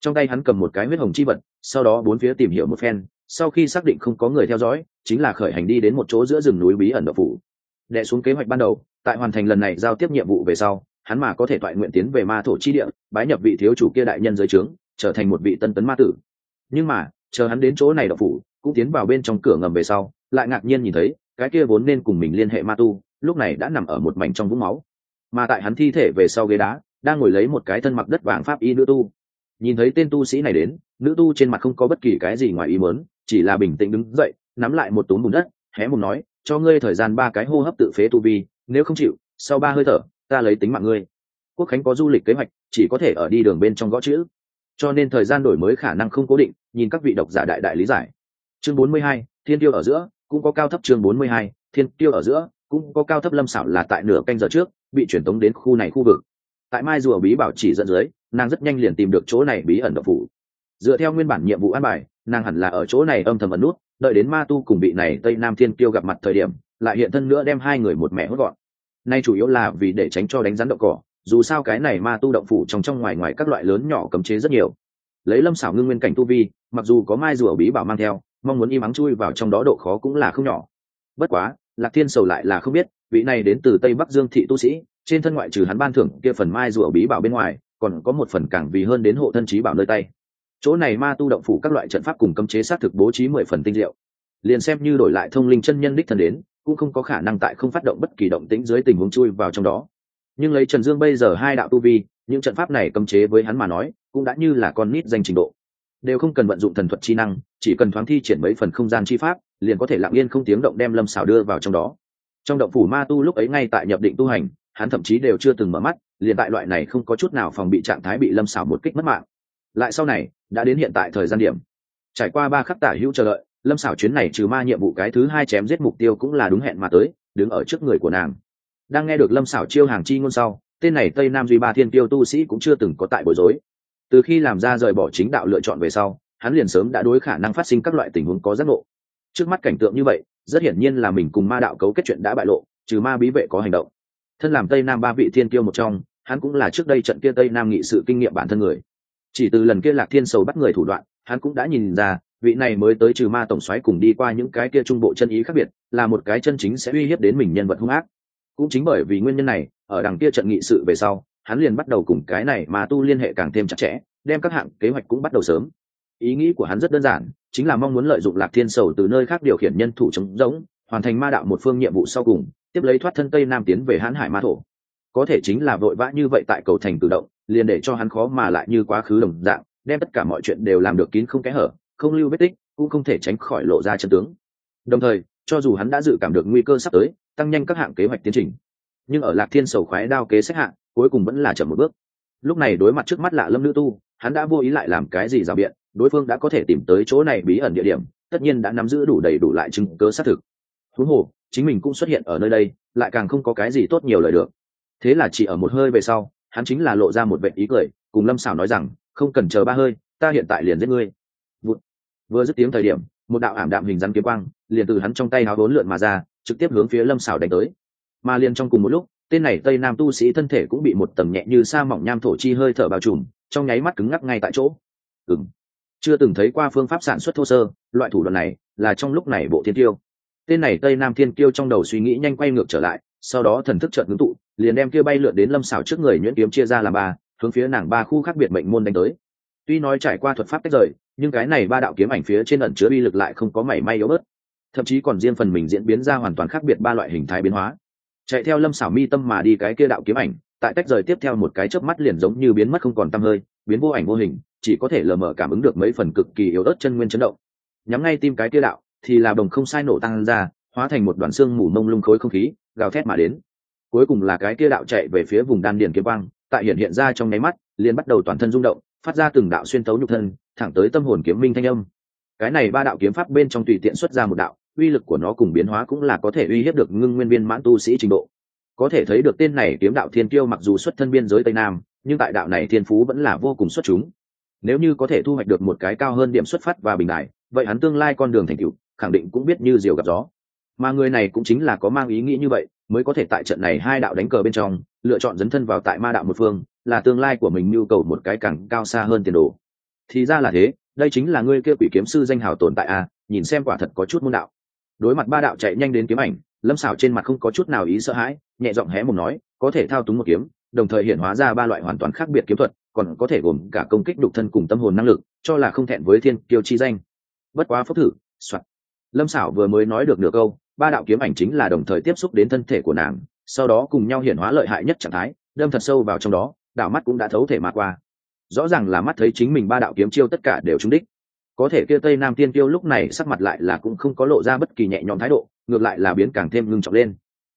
Trong tay hắn cầm một cái huyết hồng chi vật, sau đó bốn phía tìm hiểu một phen, sau khi xác định không có người theo dõi, chính là khởi hành đi đến một chỗ giữa rừng núi bí ẩn độc phủ đệ xuống kế hoạch ban đầu, tại hoàn thành lần này giao tiếp nhiệm vụ về sau, hắn mà có thể toại nguyện tiến về ma thổ chi địa, bái nhập vị thiếu chủ kia đại nhân dưới trướng, trở thành một vị tân tấn ma tử. Nhưng mà, chờ hắn đến chỗ này đậu phủ, cũng tiến vào bên trong cửa ngầm về sau, lại ngạc nhiên nhìn thấy, cái kia vốn nên cùng mình liên hệ ma tu, lúc này đã nằm ở một mảnh trong vũng máu. Mà tại hắn thi thể về sau ghế đá, đang ngồi lấy một cái thân mặc đất vàng pháp y nữ tu. Nhìn thấy tên tu sĩ này đến, nữ tu trên mặt không có bất kỳ cái gì ngoài ý mớn chỉ là bình tĩnh đứng dậy, nắm lại một túm bùn đất, hé mùng nói cho ngươi thời gian ba cái hô hấp tự phế tu vi nếu không chịu sau ba hơi thở ta lấy tính mạng ngươi. Quốc khánh có du lịch kế hoạch chỉ có thể ở đi đường bên trong gõ chữ. Cho nên thời gian đổi mới khả năng không cố định nhìn các vị độc giả đại đại lý giải. Chương 42, thiên tiêu ở giữa cũng có cao thấp chương 42, thiên tiêu ở giữa cũng có cao thấp lâm xảo là tại nửa canh giờ trước bị truyền tống đến khu này khu vực. Tại mai rùa bí bảo chỉ dẫn dưới nàng rất nhanh liền tìm được chỗ này bí ẩn độc phủ. Dựa theo nguyên bản nhiệm vụ an bài nàng hẳn là ở chỗ này âm thầm ẩn nút đợi đến ma tu cùng vị này tây nam thiên kiêu gặp mặt thời điểm, lại hiện thân nữa đem hai người một mẹ hốt gọn. Nay chủ yếu là vì để tránh cho đánh rắn đậu cỏ, dù sao cái này ma tu động phủ trong trong ngoài ngoài các loại lớn nhỏ cấm chế rất nhiều. Lấy lâm xảo ngưng nguyên cảnh tu vi, mặc dù có mai rùa bí bảo mang theo, mong muốn im ắng chui vào trong đó độ khó cũng là không nhỏ. Bất quá, lạc thiên sầu lại là không biết, vị này đến từ tây bắc dương thị tu sĩ, trên thân ngoại trừ hắn ban thưởng kia phần mai rùa bí bảo bên ngoài, còn có một phần càng vì hơn đến hộ thân trí bảo nơi tay chỗ này ma tu động phủ các loại trận pháp cùng cấm chế xác thực bố trí mười phần tinh diệu. Liền xem như đổi lại thông linh chân nhân đích thân đến, cũng không có khả năng tại không phát động bất kỳ động tĩnh dưới tình huống chui vào trong đó. Nhưng lấy trần dương bây giờ hai đạo tu vi, những trận pháp này cấm chế với hắn mà nói, cũng đã như là con nít danh trình độ. Đều không cần vận dụng thần thuật chi năng, chỉ cần thoáng thi triển mấy phần không gian chi pháp, liền có thể lặng yên không tiếng động đem lâm xảo đưa vào trong đó. Trong động phủ ma tu lúc ấy ngay tại nhập định tu hành, hắn thậm chí đều chưa từng mở mắt, liền tại loại này không có chút nào phòng bị trạng thái bị lâm xảo một kích mất mạng lại sau này, đã đến hiện tại thời gian điểm. Trải qua ba khắc tả hữu chờ đợi, lâm xảo chuyến này trừ ma nhiệm vụ cái thứ hai chém giết mục tiêu cũng là đúng hẹn mà tới, đứng ở trước người của nàng. Đang nghe được lâm xảo chiêu hàng chi ngôn sau, tên này tây nam duy ba thiên tiêu tu sĩ cũng chưa từng có tại bối rối. Từ khi làm ra rời bỏ chính đạo lựa chọn về sau, hắn liền sớm đã đối khả năng phát sinh các loại tình huống có giác ngộ. Trước mắt cảnh tượng như vậy, rất hiển nhiên là mình cùng ma đạo cấu kết chuyện đã bại lộ, trừ ma bí vệ có hành động. Thân làm tây nam ba vị thiên tiêu một trong, hắn cũng là trước đây trận kia tây nam nghị sự kinh nghiệm bản thân người chỉ từ lần kia lạc thiên sầu bắt người thủ đoạn, hắn cũng đã nhìn ra, vị này mới tới trừ ma tổng xoáy cùng đi qua những cái kia trung bộ chân ý khác biệt, là một cái chân chính sẽ uy hiếp đến mình nhân vật hung ác. Cũng chính bởi vì nguyên nhân này, ở đằng kia trận nghị sự về sau, hắn liền bắt đầu cùng cái này mà tu liên hệ càng thêm chặt chẽ, đem các hạng kế hoạch cũng bắt đầu sớm. Ý nghĩ của hắn rất đơn giản, chính là mong muốn lợi dụng lạc thiên sầu từ nơi khác điều khiển nhân thủ chống giống, hoàn thành ma đạo một phương nhiệm vụ sau cùng, tiếp lấy thoát thân tây nam tiến về hãn hải ma thổ. Có thể chính là vội vã như vậy tại cầu thành tự động liền để cho hắn khó mà lại như quá khứ đồng dạng, đem tất cả mọi chuyện đều làm được kín không kẽ hở, không lưu vết tích, cũng không thể tránh khỏi lộ ra chân tướng. Đồng thời, cho dù hắn đã dự cảm được nguy cơ sắp tới, tăng nhanh các hạng kế hoạch tiến trình. Nhưng ở lạc thiên sầu khoái đao kế sách hạng, cuối cùng vẫn là chậm một bước. Lúc này đối mặt trước mắt lạ lâm nữ tu, hắn đã vô ý lại làm cái gì rào biện, đối phương đã có thể tìm tới chỗ này bí ẩn địa điểm, tất nhiên đã nắm giữ đủ đầy đủ lại chứng cớ xác thực. Huống hồ, chính mình cũng xuất hiện ở nơi đây, lại càng không có cái gì tốt nhiều lời được. Thế là chỉ ở một hơi về sau hắn chính là lộ ra một vệ ý cười, cùng lâm xảo nói rằng, không cần chờ ba hơi, ta hiện tại liền giết ngươi. Vụ. vừa dứt tiếng thời điểm, một đạo ảm đạm hình rắn kiếm quang liền từ hắn trong tay háo bốn lượn mà ra, trực tiếp hướng phía lâm xảo đánh tới. Mà liền trong cùng một lúc, tên này tây nam tu sĩ thân thể cũng bị một tầng nhẹ như sa mỏng nham thổ chi hơi thở bao trùm, trong nháy mắt cứng ngắc ngay tại chỗ. Ừng chưa từng thấy qua phương pháp sản xuất thô sơ, loại thủ đoạn này là trong lúc này bộ thiên tiêu tên này tây nam thiên tiêu trong đầu suy nghĩ nhanh quay ngược trở lại, sau đó thần thức chợt ngưng tụ liền đem kia bay lượn đến lâm xảo trước người nhuyễn kiếm chia ra làm ba, hướng phía nàng ba khu khác biệt mệnh môn đánh tới. Tuy nói trải qua thuật pháp tách rời, nhưng cái này ba đạo kiếm ảnh phía trên ẩn chứa uy lực lại không có mảy may yếu bớt. Thậm chí còn riêng phần mình diễn biến ra hoàn toàn khác biệt ba loại hình thái biến hóa. Chạy theo lâm xảo mi tâm mà đi cái kia đạo kiếm ảnh, tại tách rời tiếp theo một cái chớp mắt liền giống như biến mất không còn tăm hơi, biến vô ảnh vô hình, chỉ có thể lờ mờ cảm ứng được mấy phần cực kỳ yếu ớt chân nguyên chấn động. Nhắm ngay tim cái kia đạo, thì là đồng không sai nổ tăng ra, hóa thành một đoàn xương mù mông lung khối không khí, gào thét mà đến cuối cùng là cái kia đạo chạy về phía vùng đan điền kiếm quang, tại hiện hiện ra trong nháy mắt, liền bắt đầu toàn thân rung động, phát ra từng đạo xuyên tấu nhục thân, thẳng tới tâm hồn kiếm minh thanh âm. Cái này ba đạo kiếm pháp bên trong tùy tiện xuất ra một đạo, uy lực của nó cùng biến hóa cũng là có thể uy hiếp được ngưng nguyên viên mãn tu sĩ trình độ. Có thể thấy được tên này kiếm đạo thiên kiêu mặc dù xuất thân biên giới tây nam, nhưng tại đạo này thiên phú vẫn là vô cùng xuất chúng. Nếu như có thể thu hoạch được một cái cao hơn điểm xuất phát và bình đại, vậy hắn tương lai con đường thành tựu, khẳng định cũng biết như diều gặp gió mà người này cũng chính là có mang ý nghĩ như vậy, mới có thể tại trận này hai đạo đánh cờ bên trong, lựa chọn dấn thân vào tại ma đạo một phương, là tương lai của mình nhu cầu một cái càng cao xa hơn tiền đồ. Thì ra là thế, đây chính là ngươi kia quỷ kiếm sư danh hào tồn tại à nhìn xem quả thật có chút môn đạo. Đối mặt ba đạo chạy nhanh đến kiếm ảnh, lâm xảo trên mặt không có chút nào ý sợ hãi, nhẹ giọng hé một nói, có thể thao túng một kiếm, đồng thời hiện hóa ra ba loại hoàn toàn khác biệt kiếm thuật, còn có thể gồm cả công kích đục thân cùng tâm hồn năng lực, cho là không thẹn với thiên kiêu chi danh. Bất quá phúc thử soạn lâm xảo vừa mới nói được nửa câu ba đạo kiếm ảnh chính là đồng thời tiếp xúc đến thân thể của nàng, sau đó cùng nhau hiển hóa lợi hại nhất trạng thái, đâm thật sâu vào trong đó đảo mắt cũng đã thấu thể mà qua. Rõ ràng là mắt thấy chính mình ba đạo kiếm chiêu tất cả đều trúng đích. Có thể kia tây nam tiên tiêu lúc này sắc mặt lại là cũng không có lộ ra bất kỳ nhẹ nhõm thái độ, ngược lại là biến càng thêm ngưng trọng lên.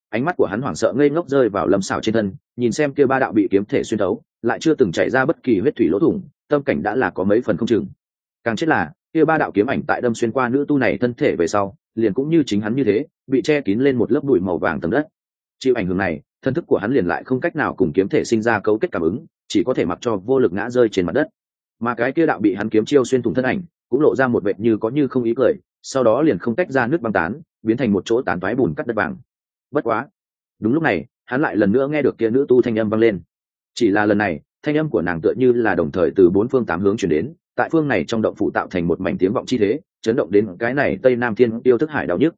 Ánh mắt của hắn hoảng sợ ngây ngốc rơi vào lâm xảo trên thân, nhìn xem kia ba đạo bị kiếm thể xuyên thấu, lại chưa từng chảy ra bất kỳ huyết thủy lỗ thủng, tâm cảnh đã là có mấy phần không chừng. Càng chết là, kia ba đạo kiếm ảnh tại đâm xuyên qua nữ tu này thân thể về sau liền cũng như chính hắn như thế, bị che kín lên một lớp bụi màu vàng tầng đất. Chịu ảnh hưởng này, thân thức của hắn liền lại không cách nào cùng kiếm thể sinh ra cấu kết cảm ứng, chỉ có thể mặc cho vô lực ngã rơi trên mặt đất. Mà cái kia đạo bị hắn kiếm chiêu xuyên thủng thân ảnh, cũng lộ ra một vệt như có như không ý cười, sau đó liền không tách ra nước băng tán, biến thành một chỗ tán toái bùn cắt đất vàng. Bất quá, đúng lúc này, hắn lại lần nữa nghe được kia nữ tu thanh âm vang lên. Chỉ là lần này, thanh âm của nàng tựa như là đồng thời từ bốn phương tám hướng chuyển đến tại phương này trong động phủ tạo thành một mảnh tiếng vọng chi thế, chấn động đến cái này tây nam thiên tiêu thức hải đau nhức.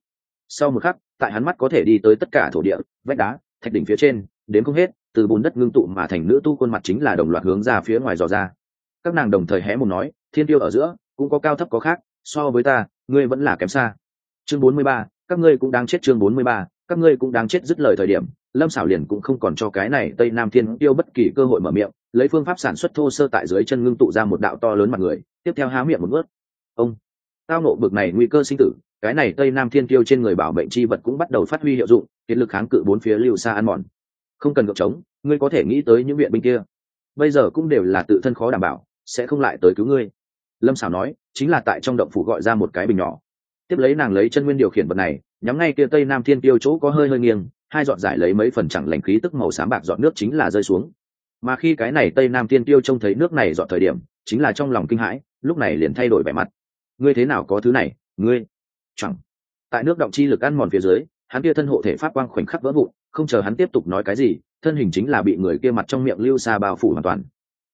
Sau một khắc, tại hắn mắt có thể đi tới tất cả thổ địa, vách đá, thạch đỉnh phía trên, đến không hết, từ bùn đất ngưng tụ mà thành nữ tu khuôn mặt chính là đồng loạt hướng ra phía ngoài dò ra. Các nàng đồng thời hé một nói, thiên tiêu ở giữa, cũng có cao thấp có khác, so với ta, ngươi vẫn là kém xa. Chương bốn mươi ba, các ngươi cũng đang chết chương bốn mươi ba, các ngươi cũng đang chết dứt lời thời điểm lâm xảo liền cũng không còn cho cái này tây nam thiên tiêu bất kỳ cơ hội mở miệng, lấy phương pháp sản xuất thô sơ tại dưới chân ngưng tụ ra một đạo to lớn mặt người, tiếp theo há miệng một ướt ông, tao nộ bực này nguy cơ sinh tử, cái này tây nam thiên tiêu trên người bảo mệnh chi vật cũng bắt đầu phát huy hiệu dụng hiện lực kháng cự bốn phía lưu xa ăn mòn. Không cần gợp trống, ngươi có thể nghĩ tới những viện binh kia. Bây giờ cũng đều là tự thân khó đảm bảo, sẽ không lại tới cứu ngươi. Lâm xảo nói, chính là tại trong động phủ gọi ra một cái bình nhỏ. Tiếp lấy nàng lấy chân nguyên điều khiển vật này, nhắm ngay kia tây nam thiên tiêu chỗ có hơi hơi nghiêng hai giọt giải lấy mấy phần chẳng lành khí tức màu xám bạc dọn nước chính là rơi xuống. Mà khi cái này tây nam thiên tiêu trông thấy nước này dọn thời điểm, chính là trong lòng kinh hãi, lúc này liền thay đổi vẻ mặt. Ngươi thế nào có thứ này, ngươi? Chẳng. Tại nước động chi lực ăn mòn phía dưới, hắn kia thân hộ thể pháp quang khoảnh khắc vỡ vụn, không chờ hắn tiếp tục nói cái gì, thân hình chính là bị người kia mặt trong miệng lưu xa bao phủ hoàn toàn.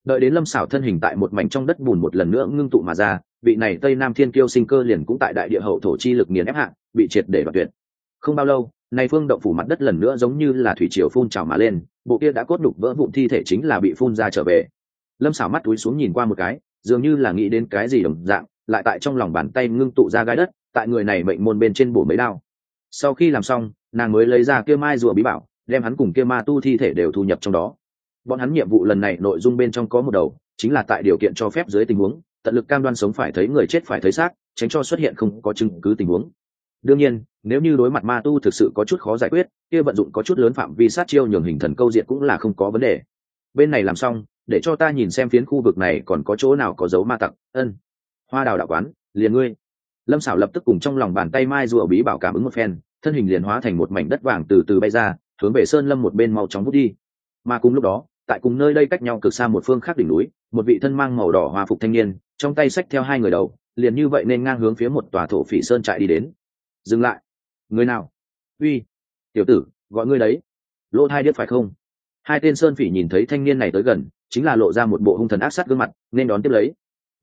Đợi đến lâm xảo thân hình tại một mảnh trong đất bùn một lần nữa ngưng tụ mà ra, vị này tây nam thiên kiêu sinh cơ liền cũng tại đại địa hậu thổ chi lực nghiền ép hạng bị triệt để đoạt tuyệt. Không bao lâu này phương động phủ mặt đất lần nữa giống như là thủy triều phun trào mà lên, bộ kia đã cốt đục vỡ vụn thi thể chính là bị phun ra trở về. Lâm xảo mắt túi xuống nhìn qua một cái, dường như là nghĩ đến cái gì đồng dạng, lại tại trong lòng bàn tay ngưng tụ ra gai đất, tại người này mệnh môn bên trên bổ mấy đao. Sau khi làm xong, nàng mới lấy ra kia mai rùa bí bảo, đem hắn cùng kia ma tu thi thể đều thu nhập trong đó. Bọn hắn nhiệm vụ lần này nội dung bên trong có một đầu, chính là tại điều kiện cho phép dưới tình huống, tận lực cam đoan sống phải thấy người chết phải thấy xác, tránh cho xuất hiện không có chứng cứ tình huống. Đương nhiên nếu như đối mặt ma tu thực sự có chút khó giải quyết, kia vận dụng có chút lớn phạm vi sát chiêu nhường hình thần câu diện cũng là không có vấn đề. Bên này làm xong, để cho ta nhìn xem phiến khu vực này còn có chỗ nào có dấu ma tặc. Ân. Hoa đào đạo quán, liền ngươi. Lâm xảo lập tức cùng trong lòng bàn tay mai rùa bí bảo cảm ứng một phen, thân hình liền hóa thành một mảnh đất vàng từ từ bay ra, hướng về sơn lâm một bên mau chóng bút đi. Mà cùng lúc đó, tại cùng nơi đây cách nhau cực xa một phương khác đỉnh núi, một vị thân mang màu đỏ hòa phục thanh niên, trong tay xách theo hai người đầu, liền như vậy nên ngang hướng phía một tòa thổ phỉ sơn trại đi đến. Dừng lại người nào? Uy, tiểu tử, gọi ngươi đấy. Lỗ thai điếc phải không? Hai tên sơn phỉ nhìn thấy thanh niên này tới gần, chính là lộ ra một bộ hung thần ác sát gương mặt, nên đón tiếp lấy.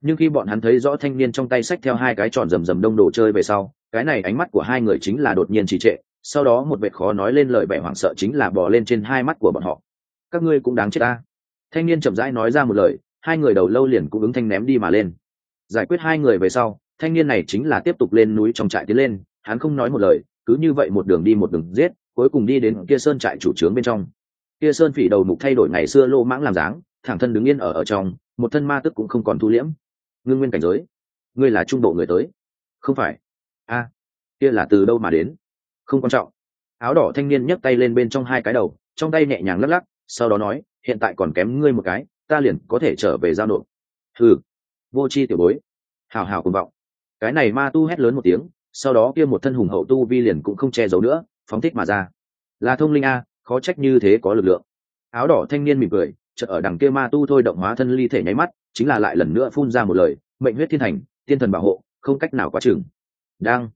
Nhưng khi bọn hắn thấy rõ thanh niên trong tay xách theo hai cái tròn rầm rầm đông đồ chơi về sau, cái này ánh mắt của hai người chính là đột nhiên trì trệ, sau đó một vệ khó nói lên lời vẻ hoảng sợ chính là bò lên trên hai mắt của bọn họ. Các ngươi cũng đáng chết ta. Thanh niên chậm rãi nói ra một lời, hai người đầu lâu liền cũng ứng thanh ném đi mà lên. Giải quyết hai người về sau, thanh niên này chính là tiếp tục lên núi trong trại tiến lên, hắn không nói một lời cứ như vậy một đường đi một đường giết, cuối cùng đi đến kia sơn trại chủ trướng bên trong. Kia sơn phỉ đầu mục thay đổi ngày xưa lô mãng làm dáng, thẳng thân đứng yên ở ở trong, một thân ma tức cũng không còn thu liễm. Ngưng nguyên cảnh giới. Ngươi là trung bộ người tới. Không phải. A, kia là từ đâu mà đến? Không quan trọng. Áo đỏ thanh niên nhấc tay lên bên trong hai cái đầu, trong tay nhẹ nhàng lắc lắc, sau đó nói, hiện tại còn kém ngươi một cái, ta liền có thể trở về giao nộp. Ừ vô c h i tiểu bối. Hào hào cùng vọng. Cái này ma tu hét lớn một tiếng sau đó kia một thân hùng hậu tu vi liền cũng không che giấu nữa, phóng thích mà ra. Là thông linh a, khó trách như thế có lực lượng. Áo đỏ thanh niên mỉm cười, chợt ở đằng kia ma tu thôi động hóa thân ly thể nháy mắt, chính là lại lần nữa phun ra một lời, mệnh huyết thiên thành, tiên thần bảo hộ, không cách nào quá chừng. Đang.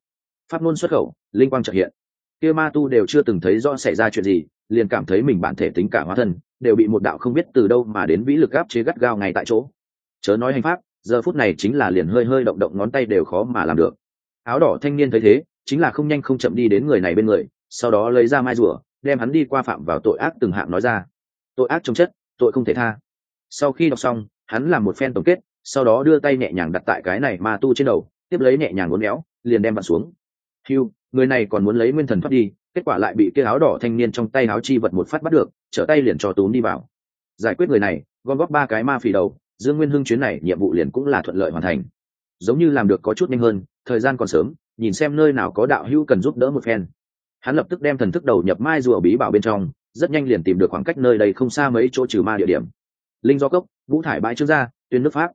Phát ngôn xuất khẩu, linh quang trợ hiện. Kia ma tu đều chưa từng thấy do xảy ra chuyện gì, liền cảm thấy mình bản thể tính cả hóa thân, đều bị một đạo không biết từ đâu mà đến vĩ lực gáp chế gắt gao ngay tại chỗ. Chớ nói hành pháp, giờ phút này chính là liền hơi hơi động động ngón tay đều khó mà làm được áo đỏ thanh niên thấy thế, chính là không nhanh không chậm đi đến người này bên người, sau đó lấy ra mai rùa, đem hắn đi qua phạm vào tội ác từng hạng nói ra. Tội ác trong chất, tội không thể tha. Sau khi đọc xong, hắn làm một phen tổng kết, sau đó đưa tay nhẹ nhàng đặt tại cái này ma tu trên đầu, tiếp lấy nhẹ nhàng uốn éo, liền đem vặn xuống. Hiu người này còn muốn lấy nguyên thần thoát đi, kết quả lại bị kia áo đỏ thanh niên trong tay áo chi vật một phát bắt được, trở tay liền cho túm đi vào. Giải quyết người này, gom góp ba cái ma phì đầu, dương nguyên hưng chuyến này nhiệm vụ liền cũng là thuận lợi hoàn thành. Giống như làm được có chút nhanh hơn thời gian còn sớm, nhìn xem nơi nào có đạo hữu cần giúp đỡ một phen. Hắn lập tức đem thần thức đầu nhập mai rùa bí bảo bên trong, rất nhanh liền tìm được khoảng cách nơi đây không xa mấy chỗ trừ ma địa điểm. Linh do cốc, vũ thải bãi trương gia, tuyên nước pháp.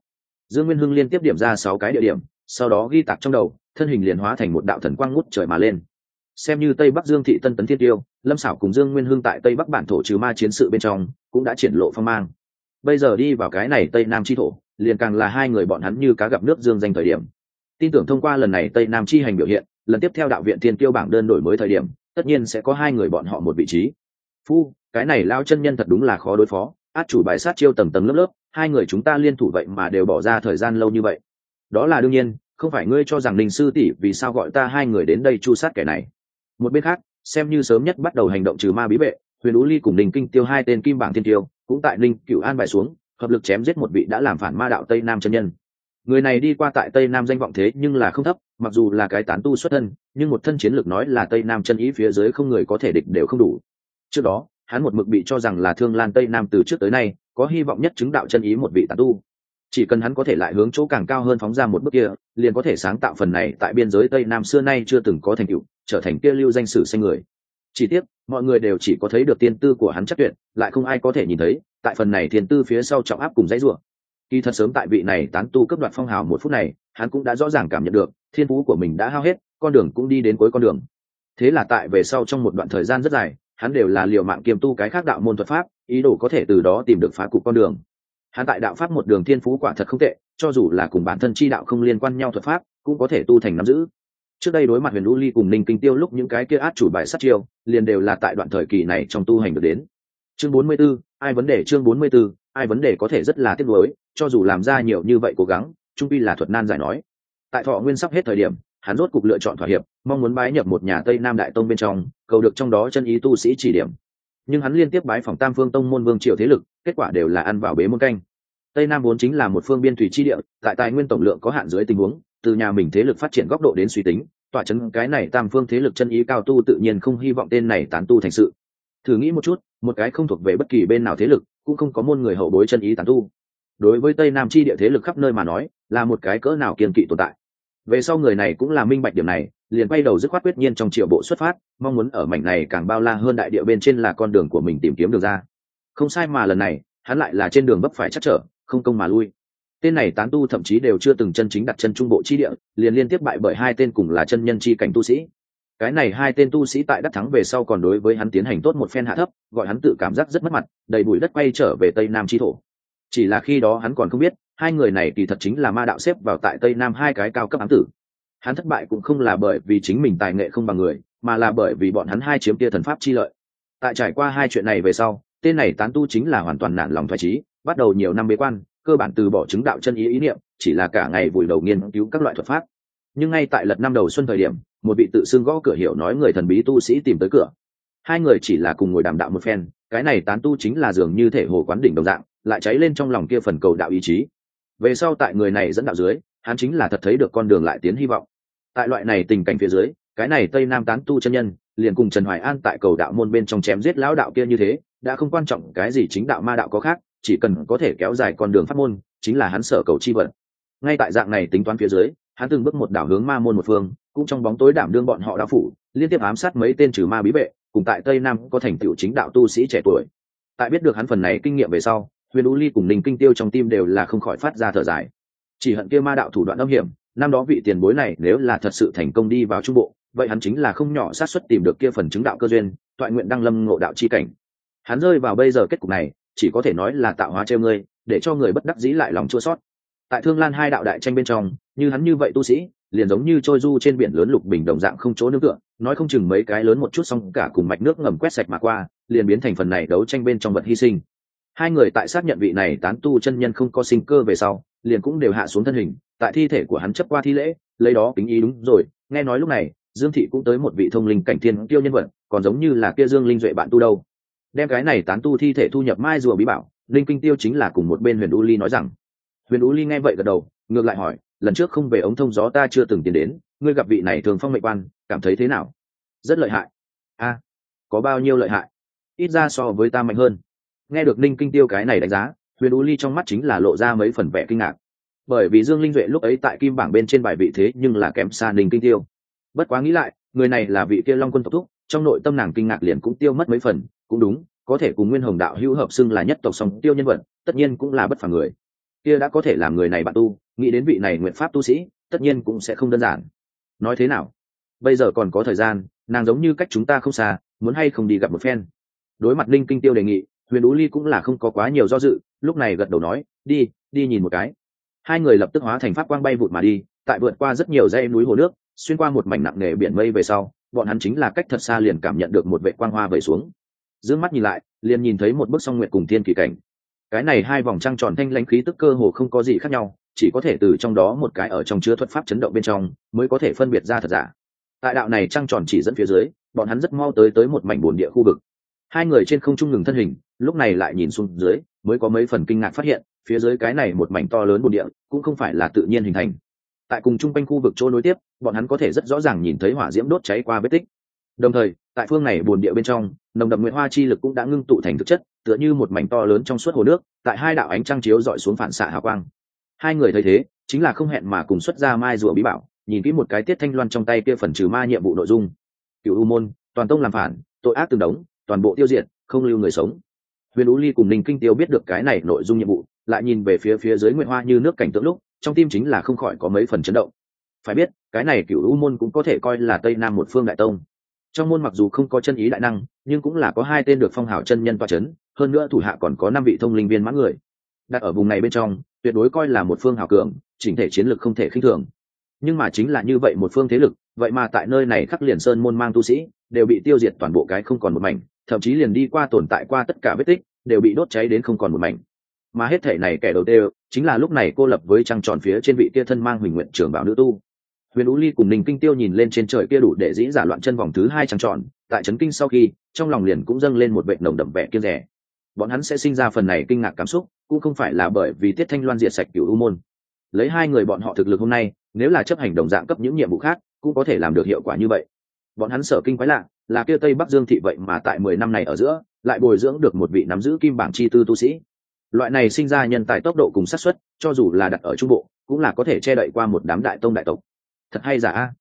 Dương nguyên hưng liên tiếp điểm ra sáu cái địa điểm, sau đó ghi tạc trong đầu, thân hình liền hóa thành một đạo thần quang ngút trời mà lên. Xem như tây bắc dương thị tân tấn thiên tiêu, lâm xảo cùng dương nguyên hưng tại tây bắc bản thổ trừ ma chiến sự bên trong, cũng đã triển lộ phong mang. Bây giờ đi vào cái này tây nam chi thổ, liền càng là hai người bọn hắn như cá gặp nước dương danh thời điểm tin tưởng thông qua lần này tây nam chi hành biểu hiện, lần tiếp theo đạo viện thiên tiêu bảng đơn đổi mới thời điểm, tất nhiên sẽ có hai người bọn họ một vị trí. Phu, cái này lao chân nhân thật đúng là khó đối phó, át chủ bài sát chiêu tầng tầng lớp lớp, hai người chúng ta liên thủ vậy mà đều bỏ ra thời gian lâu như vậy. Đó là đương nhiên, không phải ngươi cho rằng linh sư tỷ vì sao gọi ta hai người đến đây chu sát kẻ này. Một bên khác, xem như sớm nhất bắt đầu hành động trừ ma bí vệ, huyền ú ly cùng đình kinh tiêu hai tên kim bảng thiên tiêu cũng tại linh cựu an bài xuống, hợp lực chém giết một vị đã làm phản ma đạo tây nam chân nhân người này đi qua tại tây nam danh vọng thế nhưng là không thấp, mặc dù là cái tán tu xuất thân, nhưng một thân chiến lược nói là tây nam chân ý phía dưới không người có thể địch đều không đủ. Trước đó, hắn một mực bị cho rằng là thương lan tây nam từ trước tới nay, có hy vọng nhất chứng đạo chân ý một vị tán tu. Chỉ cần hắn có thể lại hướng chỗ càng cao hơn phóng ra một bước kia, liền có thể sáng tạo phần này tại biên giới tây nam xưa nay chưa từng có thành tựu, trở thành kia lưu danh sử xanh người. Chỉ tiếc, mọi người đều chỉ có thấy được tiên tư của hắn chắc tuyệt, lại không ai có thể nhìn thấy, tại phần này thiên tư phía sau trọng áp cùng dãy rủa kỳ thật sớm tại vị này tán tu cấp đoạt phong hào một phút này hắn cũng đã rõ ràng cảm nhận được thiên phú của mình đã hao hết con đường cũng đi đến cuối con đường. Thế là tại về sau trong một đoạn thời gian rất dài hắn đều là liều mạng kiềm tu cái khác đạo môn thuật pháp ý đồ có thể từ đó tìm được phá cục con đường. Hắn tại đạo pháp một đường thiên phú quả thật không tệ cho dù là cùng bản thân chi đạo không liên quan nhau thuật pháp cũng có thể tu thành nắm giữ. Trước đây đối mặt huyền u ly cùng ninh kinh tiêu lúc những cái kia át chủ bài sát chiêu liền đều là tại đoạn thời kỳ này trong tu hành được đến. Chương 44, ai vấn đề chương 44, ai vấn đề có thể rất là tiếc nuối, cho dù làm ra nhiều như vậy cố gắng, trung pi là thuật nan giải nói. Tại thọ nguyên sắp hết thời điểm, hắn rốt cục lựa chọn thỏa hiệp, mong muốn bái nhập một nhà tây nam đại tông bên trong, cầu được trong đó chân ý tu sĩ chỉ điểm. Nhưng hắn liên tiếp bái phòng tam phương tông môn vương triều thế lực, kết quả đều là ăn vào bế môn canh. Tây nam vốn chính là một phương biên thủy chi địa, tại tài nguyên tổng lượng có hạn dưới tình huống, từ nhà mình thế lực phát triển góc độ đến suy tính tỏa chấn cái này tam phương thế lực chân ý cao tu tự nhiên không hy vọng tên này tán tu thành sự. Thử nghĩ một chút, một cái không thuộc về bất kỳ bên nào thế lực cũng không có môn người hậu bối chân ý tán tu. Đối với tây nam chi địa thế lực khắp nơi mà nói, là một cái cỡ nào kiên kỵ tồn tại. Về sau người này cũng là minh bạch điểm này, liền bay đầu dứt khoát quyết nhiên trong triệu bộ xuất phát, mong muốn ở mảnh này càng bao la hơn đại địa bên trên là con đường của mình tìm kiếm được ra. Không sai mà lần này, hắn lại là trên đường vấp phải chắc trở, không công mà lui. Tên này tán tu thậm chí đều chưa từng chân chính đặt chân trung bộ chi địa, liền liên tiếp bại bởi hai tên cùng là chân nhân chi cảnh tu sĩ cái này hai tên tu sĩ tại đắc thắng về sau còn đối với hắn tiến hành tốt một phen hạ thấp, gọi hắn tự cảm giác rất mất mặt, đầy bụi đất quay trở về tây nam chi thổ. Chỉ là khi đó hắn còn không biết, hai người này kỳ thật chính là ma đạo xếp vào tại tây nam hai cái cao cấp ám tử. Hắn thất bại cũng không là bởi vì chính mình tài nghệ không bằng người, mà là bởi vì bọn hắn hai chiếm tia thần pháp chi lợi. Tại trải qua hai chuyện này về sau, tên này tán tu chính là hoàn toàn nản lòng thoải trí bắt đầu nhiều năm bế quan, cơ bản từ bỏ chứng đạo chân ý ý niệm, chỉ là cả ngày vùi đầu nghiên cứu các loại thuật pháp nhưng ngay tại lật năm đầu xuân thời điểm, một vị tự xưng gõ cửa hiểu nói người thần bí tu sĩ tìm tới cửa. Hai người chỉ là cùng ngồi đàm đạo một phen, cái này tán tu chính là dường như thể hồ quán đỉnh đồng dạng, lại cháy lên trong lòng kia phần cầu đạo ý chí. Về sau tại người này dẫn đạo dưới, hắn chính là thật thấy được con đường lại tiến hy vọng. Tại loại này tình cảnh phía dưới, cái này tây nam tán tu chân nhân, liền cùng trần hoài an tại cầu đạo môn bên trong chém giết lão đạo kia như thế, đã không quan trọng cái gì chính đạo ma đạo có khác, chỉ cần có thể kéo dài con đường phát môn, chính là hắn sở cầu chi vận. Ngay tại dạng này tính toán phía dưới hắn từng bước một đảo hướng ma môn một phương, cũng trong bóng tối đảm đương bọn họ đạo phủ, liên tiếp ám sát mấy tên trừ ma bí vệ, cùng tại tây nam có thành tựu chính đạo tu sĩ trẻ tuổi. Tại biết được hắn phần này kinh nghiệm về sau, huyền u ly cùng ninh kinh tiêu trong tim đều là không khỏi phát ra thở dài. Chỉ hận kia ma đạo thủ đoạn âm hiểm, năm đó vị tiền bối này nếu là thật sự thành công đi vào trung bộ, vậy hắn chính là không nhỏ sát xuất tìm được kia phần chứng đạo cơ duyên, toại nguyện đăng lâm ngộ đạo chi cảnh. Hắn rơi vào bây giờ kết cục này, chỉ có thể nói là tạo hóa treo ngươi, để cho người bất đắc dĩ lại lòng chua sót tại thương lan hai đạo đại tranh bên trong như hắn như vậy tu sĩ, liền giống như trôi du trên biển lớn lục bình đồng dạng không chỗ nương tựa, nói không chừng mấy cái lớn một chút xong cả cùng mạch nước ngầm quét sạch mà qua, liền biến thành phần này đấu tranh bên trong vật hy sinh. Hai người tại xác nhận vị này tán tu chân nhân không có sinh cơ về sau, liền cũng đều hạ xuống thân hình, tại thi thể của hắn chấp qua thi lễ, lấy đó kính ý đúng rồi, nghe nói lúc này, dương thị cũng tới một vị thông linh cảnh thiên tiêu nhân vật, còn giống như là kia dương linh duệ bạn tu đâu. Đem cái này tán tu thi thể thu nhập mai rùa bí bảo, linh kinh tiêu chính là cùng một bên huyền u ly nói rằng. Huyền u ly nghe vậy gật đầu, ngược lại hỏi lần trước không về ống thông gió ta chưa từng tiến đến, ngươi gặp vị này thường phong mệnh quan, cảm thấy thế nào? Rất lợi hại. A, có bao nhiêu lợi hại? Ít ra so với ta mạnh hơn. Nghe được ninh kinh tiêu cái này đánh giá, huyền u ly trong mắt chính là lộ ra mấy phần vẻ kinh ngạc. Bởi vì dương linh duệ lúc ấy tại kim bảng bên trên bài vị thế nhưng là kém xa ninh kinh tiêu. Bất quá nghĩ lại, người này là vị kia long quân tộc thúc, trong nội tâm nàng kinh ngạc liền cũng tiêu mất mấy phần. Cũng đúng, có thể cùng nguyên hồng đạo hữu hợp xưng là nhất tộc song tiêu nhân vật, tất nhiên cũng là bất phà người kia đã có thể làm người này bạn tu, nghĩ đến vị này nguyện pháp tu sĩ, tất nhiên cũng sẽ không đơn giản. Nói thế nào? Bây giờ còn có thời gian, nàng giống như cách chúng ta không xa, muốn hay không đi gặp một phen. Đối mặt linh kinh tiêu đề nghị, huyền ú ly cũng là không có quá nhiều do dự, lúc này gật đầu nói, đi đi nhìn một cái. Hai người lập tức hóa thành pháp quang bay vụt mà đi, tại vượt qua rất nhiều dãy núi hồ nước, xuyên qua một mảnh nặng nề biển mây về sau, bọn hắn chính là cách thật xa liền cảm nhận được một vệ quang hoa vẩy xuống. D mắt nhìn lại, liền nhìn thấy một bức song nguyệt cùng thiên kỳ cảnh cái này hai vòng trăng tròn thanh lãnh khí tức cơ hồ không có gì khác nhau, chỉ có thể từ trong đó một cái ở trong chứa thuật pháp chấn động bên trong, mới có thể phân biệt ra thật giả. Tại đạo này trăng tròn chỉ dẫn phía dưới, bọn hắn rất mau tới tới một mảnh bồn địa khu vực. Hai người trên không trung ngừng thân hình, lúc này lại nhìn xuống dưới, mới có mấy phần kinh ngạc phát hiện, phía dưới cái này một mảnh to lớn bồn địa, cũng không phải là tự nhiên hình thành. Tại cùng chung quanh khu vực chỗ nối tiếp, bọn hắn có thể rất rõ ràng nhìn thấy hỏa diễm đốt cháy qua vết tích. Đồng thời, tại phương này bồn địa bên trong, nồng đậm nguyện hoa chi lực cũng đã ngưng tụ thành thực chất tựa như một mảnh to lớn trong suốt hồ nước, tại hai đạo ánh trăng chiếu dọi xuống phản xạ hào quang. Hai người thấy thế, chính là không hẹn mà cùng xuất ra mai rùa bí bảo, nhìn kỹ một cái tiết thanh loan trong tay kia phần trừ ma nhiệm vụ nội dung. Cựu u môn, toàn tông làm phản, tội ác từng đống, toàn bộ tiêu diệt, không lưu người sống. Huyền ú ly cùng ninh kinh tiêu biết được cái này nội dung nhiệm vụ, lại nhìn về phía phía dưới nguyện hoa như nước cảnh tượng lúc, trong tim chính là không khỏi có mấy phần chấn động. Phải biết, cái này cựu u môn cũng có thể coi là tây nam một phương đại tông trong môn mặc dù không có chân ý đại năng, nhưng cũng là có hai tên được phong hào chân nhân toa c h ấ n hơn nữa thủ hạ còn có năm vị thông linh viên mãn người. Đặt ở vùng này bên trong, tuyệt đối coi là một phương hào cường, chỉnh thể chiến lược không thể khinh thường. Nhưng mà chính là như vậy một phương thế lực, vậy mà tại nơi này khắc liền sơn môn mang tu sĩ, đều bị tiêu diệt toàn bộ cái không còn một mảnh, thậm chí liền đi qua tồn tại qua tất cả vết tích, đều bị đốt cháy đến không còn một mảnh. Mà hết thể này kẻ đầu tiên, chính là lúc này cô lập với trăng tròn phía trên vị kia thân mang huỳnh nguyện trưởng bảo nữ tu huyền ú ly cùng ninh kinh tiêu nhìn lên trên trời kia đủ để dĩ giả loạn chân vòng thứ hai trăng tròn, tại trấn kinh sau khi, trong lòng liền cũng dâng lên một vệ nồng đậm vẻ kiên rẻ bọn hắn sẽ sinh ra phần này kinh ngạc cảm xúc, cũng không phải là bởi vì tiết thanh loan diệt sạch cựu u môn. Lấy hai người bọn họ thực lực hôm nay, nếu là chấp hành đồng dạng cấp những nhiệm vụ khác, cũng có thể làm được hiệu quả như vậy. Bọn hắn sở kinh quái lạ, là kia tây bắc dương thị vậy mà tại mười năm này ở giữa, lại bồi dưỡng được một vị nắm giữ kim bảng chi tư tu sĩ. Loại này sinh ra nhân tài tốc độ cùng sát suất, cho dù là đặt ở trung bộ, cũng là có thể che đậy qua một đám đại tông đại tộc thật hay giả a?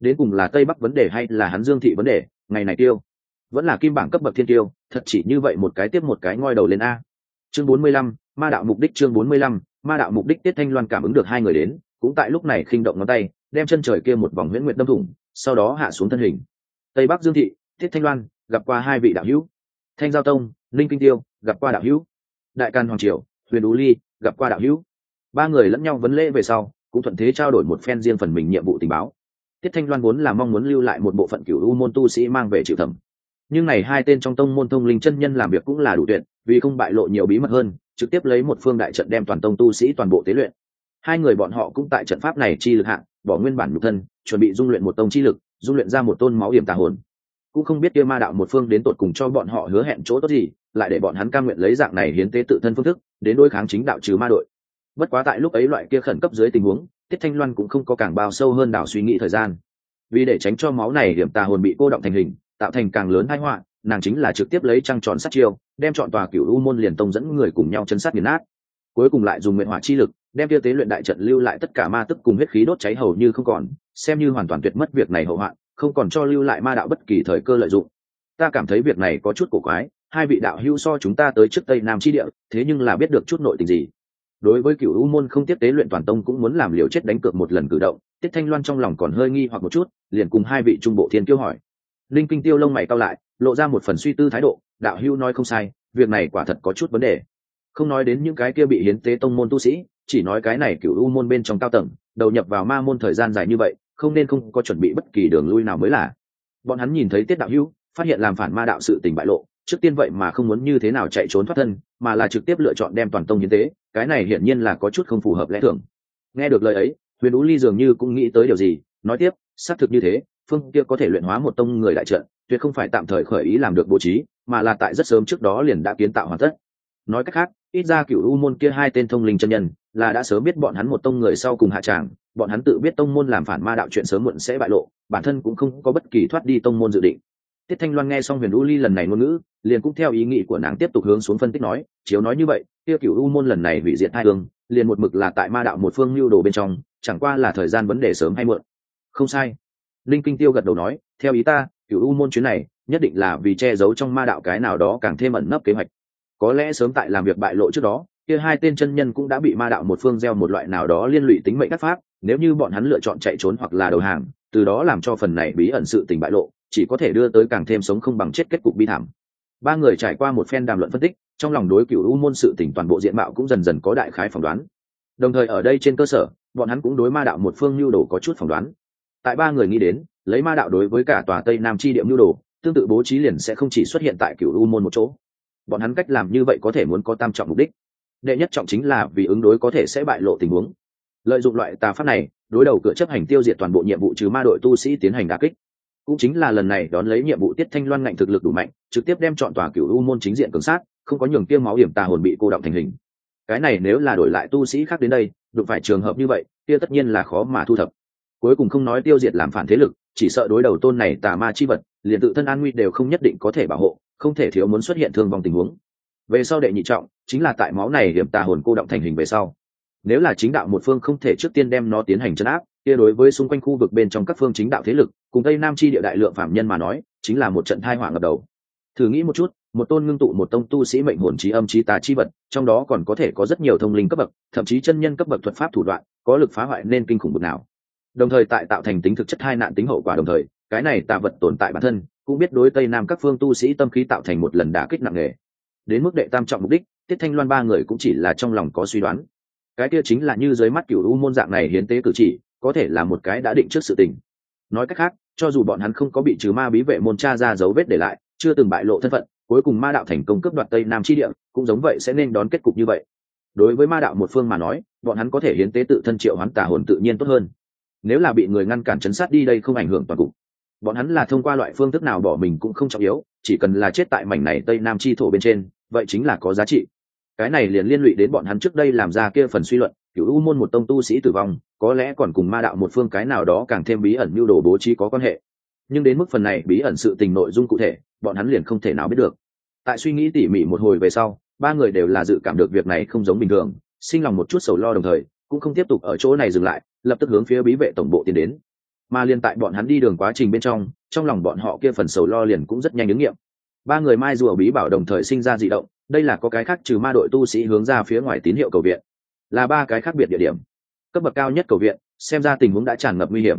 Đến cùng là tây bắc vấn đề hay là hắn dương thị vấn đề, ngày này tiêu. Vẫn là kim bảng cấp bậc thiên tiêu, thật chỉ như vậy một cái tiếp một cái ngoi đầu lên a. Chương bốn mươi lăm, ma đạo mục đích chương bốn mươi lăm, ma đạo mục đích tiết thanh loan cảm ứng được hai người đến, cũng tại lúc này khinh động ngón tay, đem chân trời kia một vòng huyễn nguyện đâm thủng, sau đó hạ xuống thân hình. Tây bắc dương thị, tiết thanh loan, gặp qua hai vị đạo hữu. Thanh giao tông, Ninh kinh tiêu, gặp qua đạo hữu. Đại can hoàng triều, huyền ú ly, gặp qua đạo hữu. Ba người lẫn nhau vấn lễ về sau cũng thuận thế trao đổi một phen riêng phần mình nhiệm vụ tình báo. Tiết thanh loan vốn là mong muốn lưu lại một bộ phận cửu u môn tu sĩ mang về chịu thẩm. Nhưng này hai tên trong tông môn thông linh chân nhân làm việc cũng là đủ tuyệt, vì không bại lộ nhiều bí mật hơn, trực tiếp lấy một phương đại trận đem toàn tông tu sĩ toàn bộ tế luyện. Hai người bọn họ cũng tại trận pháp này chi lực hạng bỏ nguyên bản nhục thân, chuẩn bị dung luyện một tông chi lực, dung luyện ra một tôn máu hiểm tà hồn. Cũng không biết kia ma đạo một phương đến tột cùng cho bọn họ hứa hẹn chỗ tốt gì, lại để bọn hắn cam nguyện lấy dạng này hiến tế tự thân phương thức, đến đối kháng chính đạo trừ ma đội bất quá tại lúc ấy loại kia khẩn cấp dưới tình huống, tiết thanh loan cũng không có càng bao sâu hơn đảo suy nghĩ thời gian. Vì để tránh cho máu này điểm tà hồn bị cô động thành hình, tạo thành càng lớn thái họa, nàng chính là trực tiếp lấy trăng tròn sát chiêu, đem chọn tòa cựu u môn liền tông dẫn người cùng nhau chân sát nghiền nát. Cuối cùng lại dùng nguyện hỏa chi lực, đem tiêu tế luyện đại trận lưu lại tất cả ma tức cùng huyết khí đốt cháy hầu như không còn, xem như hoàn toàn tuyệt mất việc này hậu hoạn không còn cho lưu lại ma đạo bất kỳ thời cơ lợi dụng. Ta cảm thấy việc này có chút cổ quái, hai vị đạo hưu so chúng ta tới trước tây nam chi địa, thế nhưng là biết được chút nội tình gì đối với cựu u môn không tiếp tế luyện toàn tông cũng muốn làm liều chết đánh cược một lần cử động, tiết thanh loan trong lòng còn hơi nghi hoặc một chút, liền cùng hai vị trung bộ thiên kiêu hỏi. Linh kinh tiêu lông mày cao lại, lộ ra một phần suy tư thái độ, đạo hưu nói không sai, việc này quả thật có chút vấn đề. Không nói đến những cái kia bị hiến tế tông môn tu sĩ, chỉ nói cái này cựu u môn bên trong cao tầng, đầu nhập vào ma môn thời gian dài như vậy, không nên không có chuẩn bị bất kỳ đường lui nào mới là. Bọn hắn nhìn thấy tiết đạo hưu phát hiện làm phản ma đạo sự tình bại lộ, trước tiên vậy mà không muốn như thế nào chạy trốn thoát thân, mà là trực tiếp lựa chọn đem toàn tông hiến tế cái này hiển nhiên là có chút không phù hợp lẽ thường. Nghe được lời ấy, huyền ú ly dường như cũng nghĩ tới điều gì, nói tiếp, xác thực như thế, phương kia có thể luyện hóa một tông người đại trận, tuyệt không phải tạm thời khởi ý làm được bố trí, mà là tại rất sớm trước đó liền đã kiến tạo hoàn tất. Nói cách khác, ít ra cựu u môn kia hai tên thông linh chân nhân, là đã sớm biết bọn hắn một tông người sau cùng hạ tràng, bọn hắn tự biết tông môn làm phản ma đạo chuyện sớm muộn sẽ bại lộ, bản thân cũng không có bất kỳ thoát đi tông môn dự định tiết thanh loan nghe xong huyền u ly lần này ngôn ngữ, liền cũng theo ý nghĩ của nàng tiếp tục hướng xuống phân tích nói, chiếu nói như vậy kia cựu u môn lần này hủy diệt hai hương, liền một mực là tại ma đạo một phương lưu đồ bên trong, chẳng qua là thời gian vấn đề sớm hay muộn. Không sai. Linh kinh tiêu gật đầu nói, theo ý ta cựu u môn chuyến này, nhất định là vì che giấu trong ma đạo cái nào đó càng thêm ẩn nấp kế hoạch. Có lẽ sớm tại làm việc bại lộ trước đó, kia hai tên chân nhân cũng đã bị ma đạo một phương gieo một loại nào đó liên lụy tính mệnh các pháp, nếu như bọn hắn lựa chọn chạy trốn hoặc là đầu hàng, từ đó làm cho phần này bí ẩn sự tình bại lộ chỉ có thể đưa tới càng thêm sống không bằng chết kết cục bi thảm. Ba người trải qua một phen đàm luận phân tích, trong lòng đối cựu u môn sự tỉnh toàn bộ diện mạo cũng dần dần có đại khái phỏng đoán. Đồng thời ở đây trên cơ sở, bọn hắn cũng đối ma đạo một phương nhu đồ có chút phỏng đoán. Tại ba người nghĩ đến, lấy ma đạo đối với cả tòa tây nam chi địa nhu đồ, tương tự bố trí liền sẽ không chỉ xuất hiện tại cựu u môn một chỗ. Bọn hắn cách làm như vậy có thể muốn có tam trọng mục đích. Đệ nhất trọng chính là vì ứng đối có thể sẽ bại lộ tình huống. Lợi dụng loại tà pháp này, đối đầu cửa chấp hành tiêu diệt toàn bộ nhiệm vụ trừ ma đội tu sĩ tiến hành đà kích cũng chính là lần này đón lấy nhiệm vụ tiết thanh loan ngạnh thực lực đủ mạnh, trực tiếp đem chọn tòa cựu u môn chính diện cường sát, không có nhường tiêm máu hiểm tà hồn bị cô động thành hình. Cái này nếu là đổi lại tu sĩ khác đến đây, đụng phải trường hợp như vậy, kia tất nhiên là khó mà thu thập. Cuối cùng không nói tiêu diệt làm phản thế lực, chỉ sợ đối đầu tôn này tà ma chi vật, liền tự thân an nguy đều không nhất định có thể bảo hộ, không thể thiếu muốn xuất hiện thương vong tình huống. Về sau đệ nhị trọng, chính là tại máu này hiểm tà hồn cô động thành hình về sau. Nếu là chính đạo một phương không thể trước tiên đem nó tiến hành chấn áp kia đối với xung quanh khu vực bên trong các phương chính đạo thế lực, cùng tây nam chi địa đại lượng phạm nhân mà nói, chính là một trận thai hỏa ngập đầu. Thử nghĩ một chút, một tôn ngưng tụ một tông tu sĩ mệnh hồn trí âm trí tà chi vật, trong đó còn có thể có rất nhiều thông linh cấp bậc, thậm chí chân nhân cấp bậc thuật pháp thủ đoạn, có lực phá hoại nên kinh khủng bực nào. Đồng thời tại tạo thành tính thực chất hai nạn tính hậu quả đồng thời, cái này tà vật tồn tại bản thân, cũng biết đối tây nam các phương tu sĩ tâm khí tạo thành một lần đả kích nặng nề. Đến mức đệ tam trọng mục đích, tiết thanh loan ba người cũng chỉ là trong lòng có suy đoán. Cái kia chính là như dưới mắt cựu u môn dạng này hiến tế cử chỉ có thể là một cái đã định trước sự tình. Nói cách khác, cho dù bọn hắn không có bị trừ ma bí vệ môn tra ra dấu vết để lại, chưa từng bại lộ thân phận, cuối cùng ma đạo thành công cướp đoạt tây nam chi địa, cũng giống vậy sẽ nên đón kết cục như vậy. Đối với ma đạo một phương mà nói, bọn hắn có thể hiến tế tự thân triệu hoán tà hồn tự nhiên tốt hơn. Nếu là bị người ngăn cản chấn sát đi đây không ảnh hưởng toàn cục. Bọn hắn là thông qua loại phương thức nào bỏ mình cũng không trọng yếu, chỉ cần là chết tại mảnh này tây nam chi thổ bên trên, vậy chính là có giá trị. Cái này liền liên lụy đến bọn hắn trước đây làm ra kia phần suy luận cựu u môn một tông tu sĩ tử vong, có lẽ còn cùng ma đạo một phương cái nào đó càng thêm bí ẩn mưu đồ bố trí có quan hệ. Nhưng đến mức phần này bí ẩn sự tình nội dung cụ thể, bọn hắn liền không thể nào biết được. Tại suy nghĩ tỉ mỉ một hồi về sau, ba người đều là dự cảm được việc này không giống bình thường, sinh lòng một chút sầu lo đồng thời, cũng không tiếp tục ở chỗ này dừng lại, lập tức hướng phía bí vệ tổng bộ tiến đến. Mà liên tại bọn hắn đi đường quá trình bên trong trong lòng bọn họ kia phần sầu lo liền cũng rất nhanh ứng nghiệm. Ba người mai rùa bí bảo đồng thời sinh ra dị động, đây là có cái khác trừ ma đội tu sĩ hướng ra phía ngoài tín hiệu cầu viện là ba cái khác biệt địa điểm. Cấp bậc cao nhất cầu viện, xem ra tình huống đã tràn ngập nguy hiểm.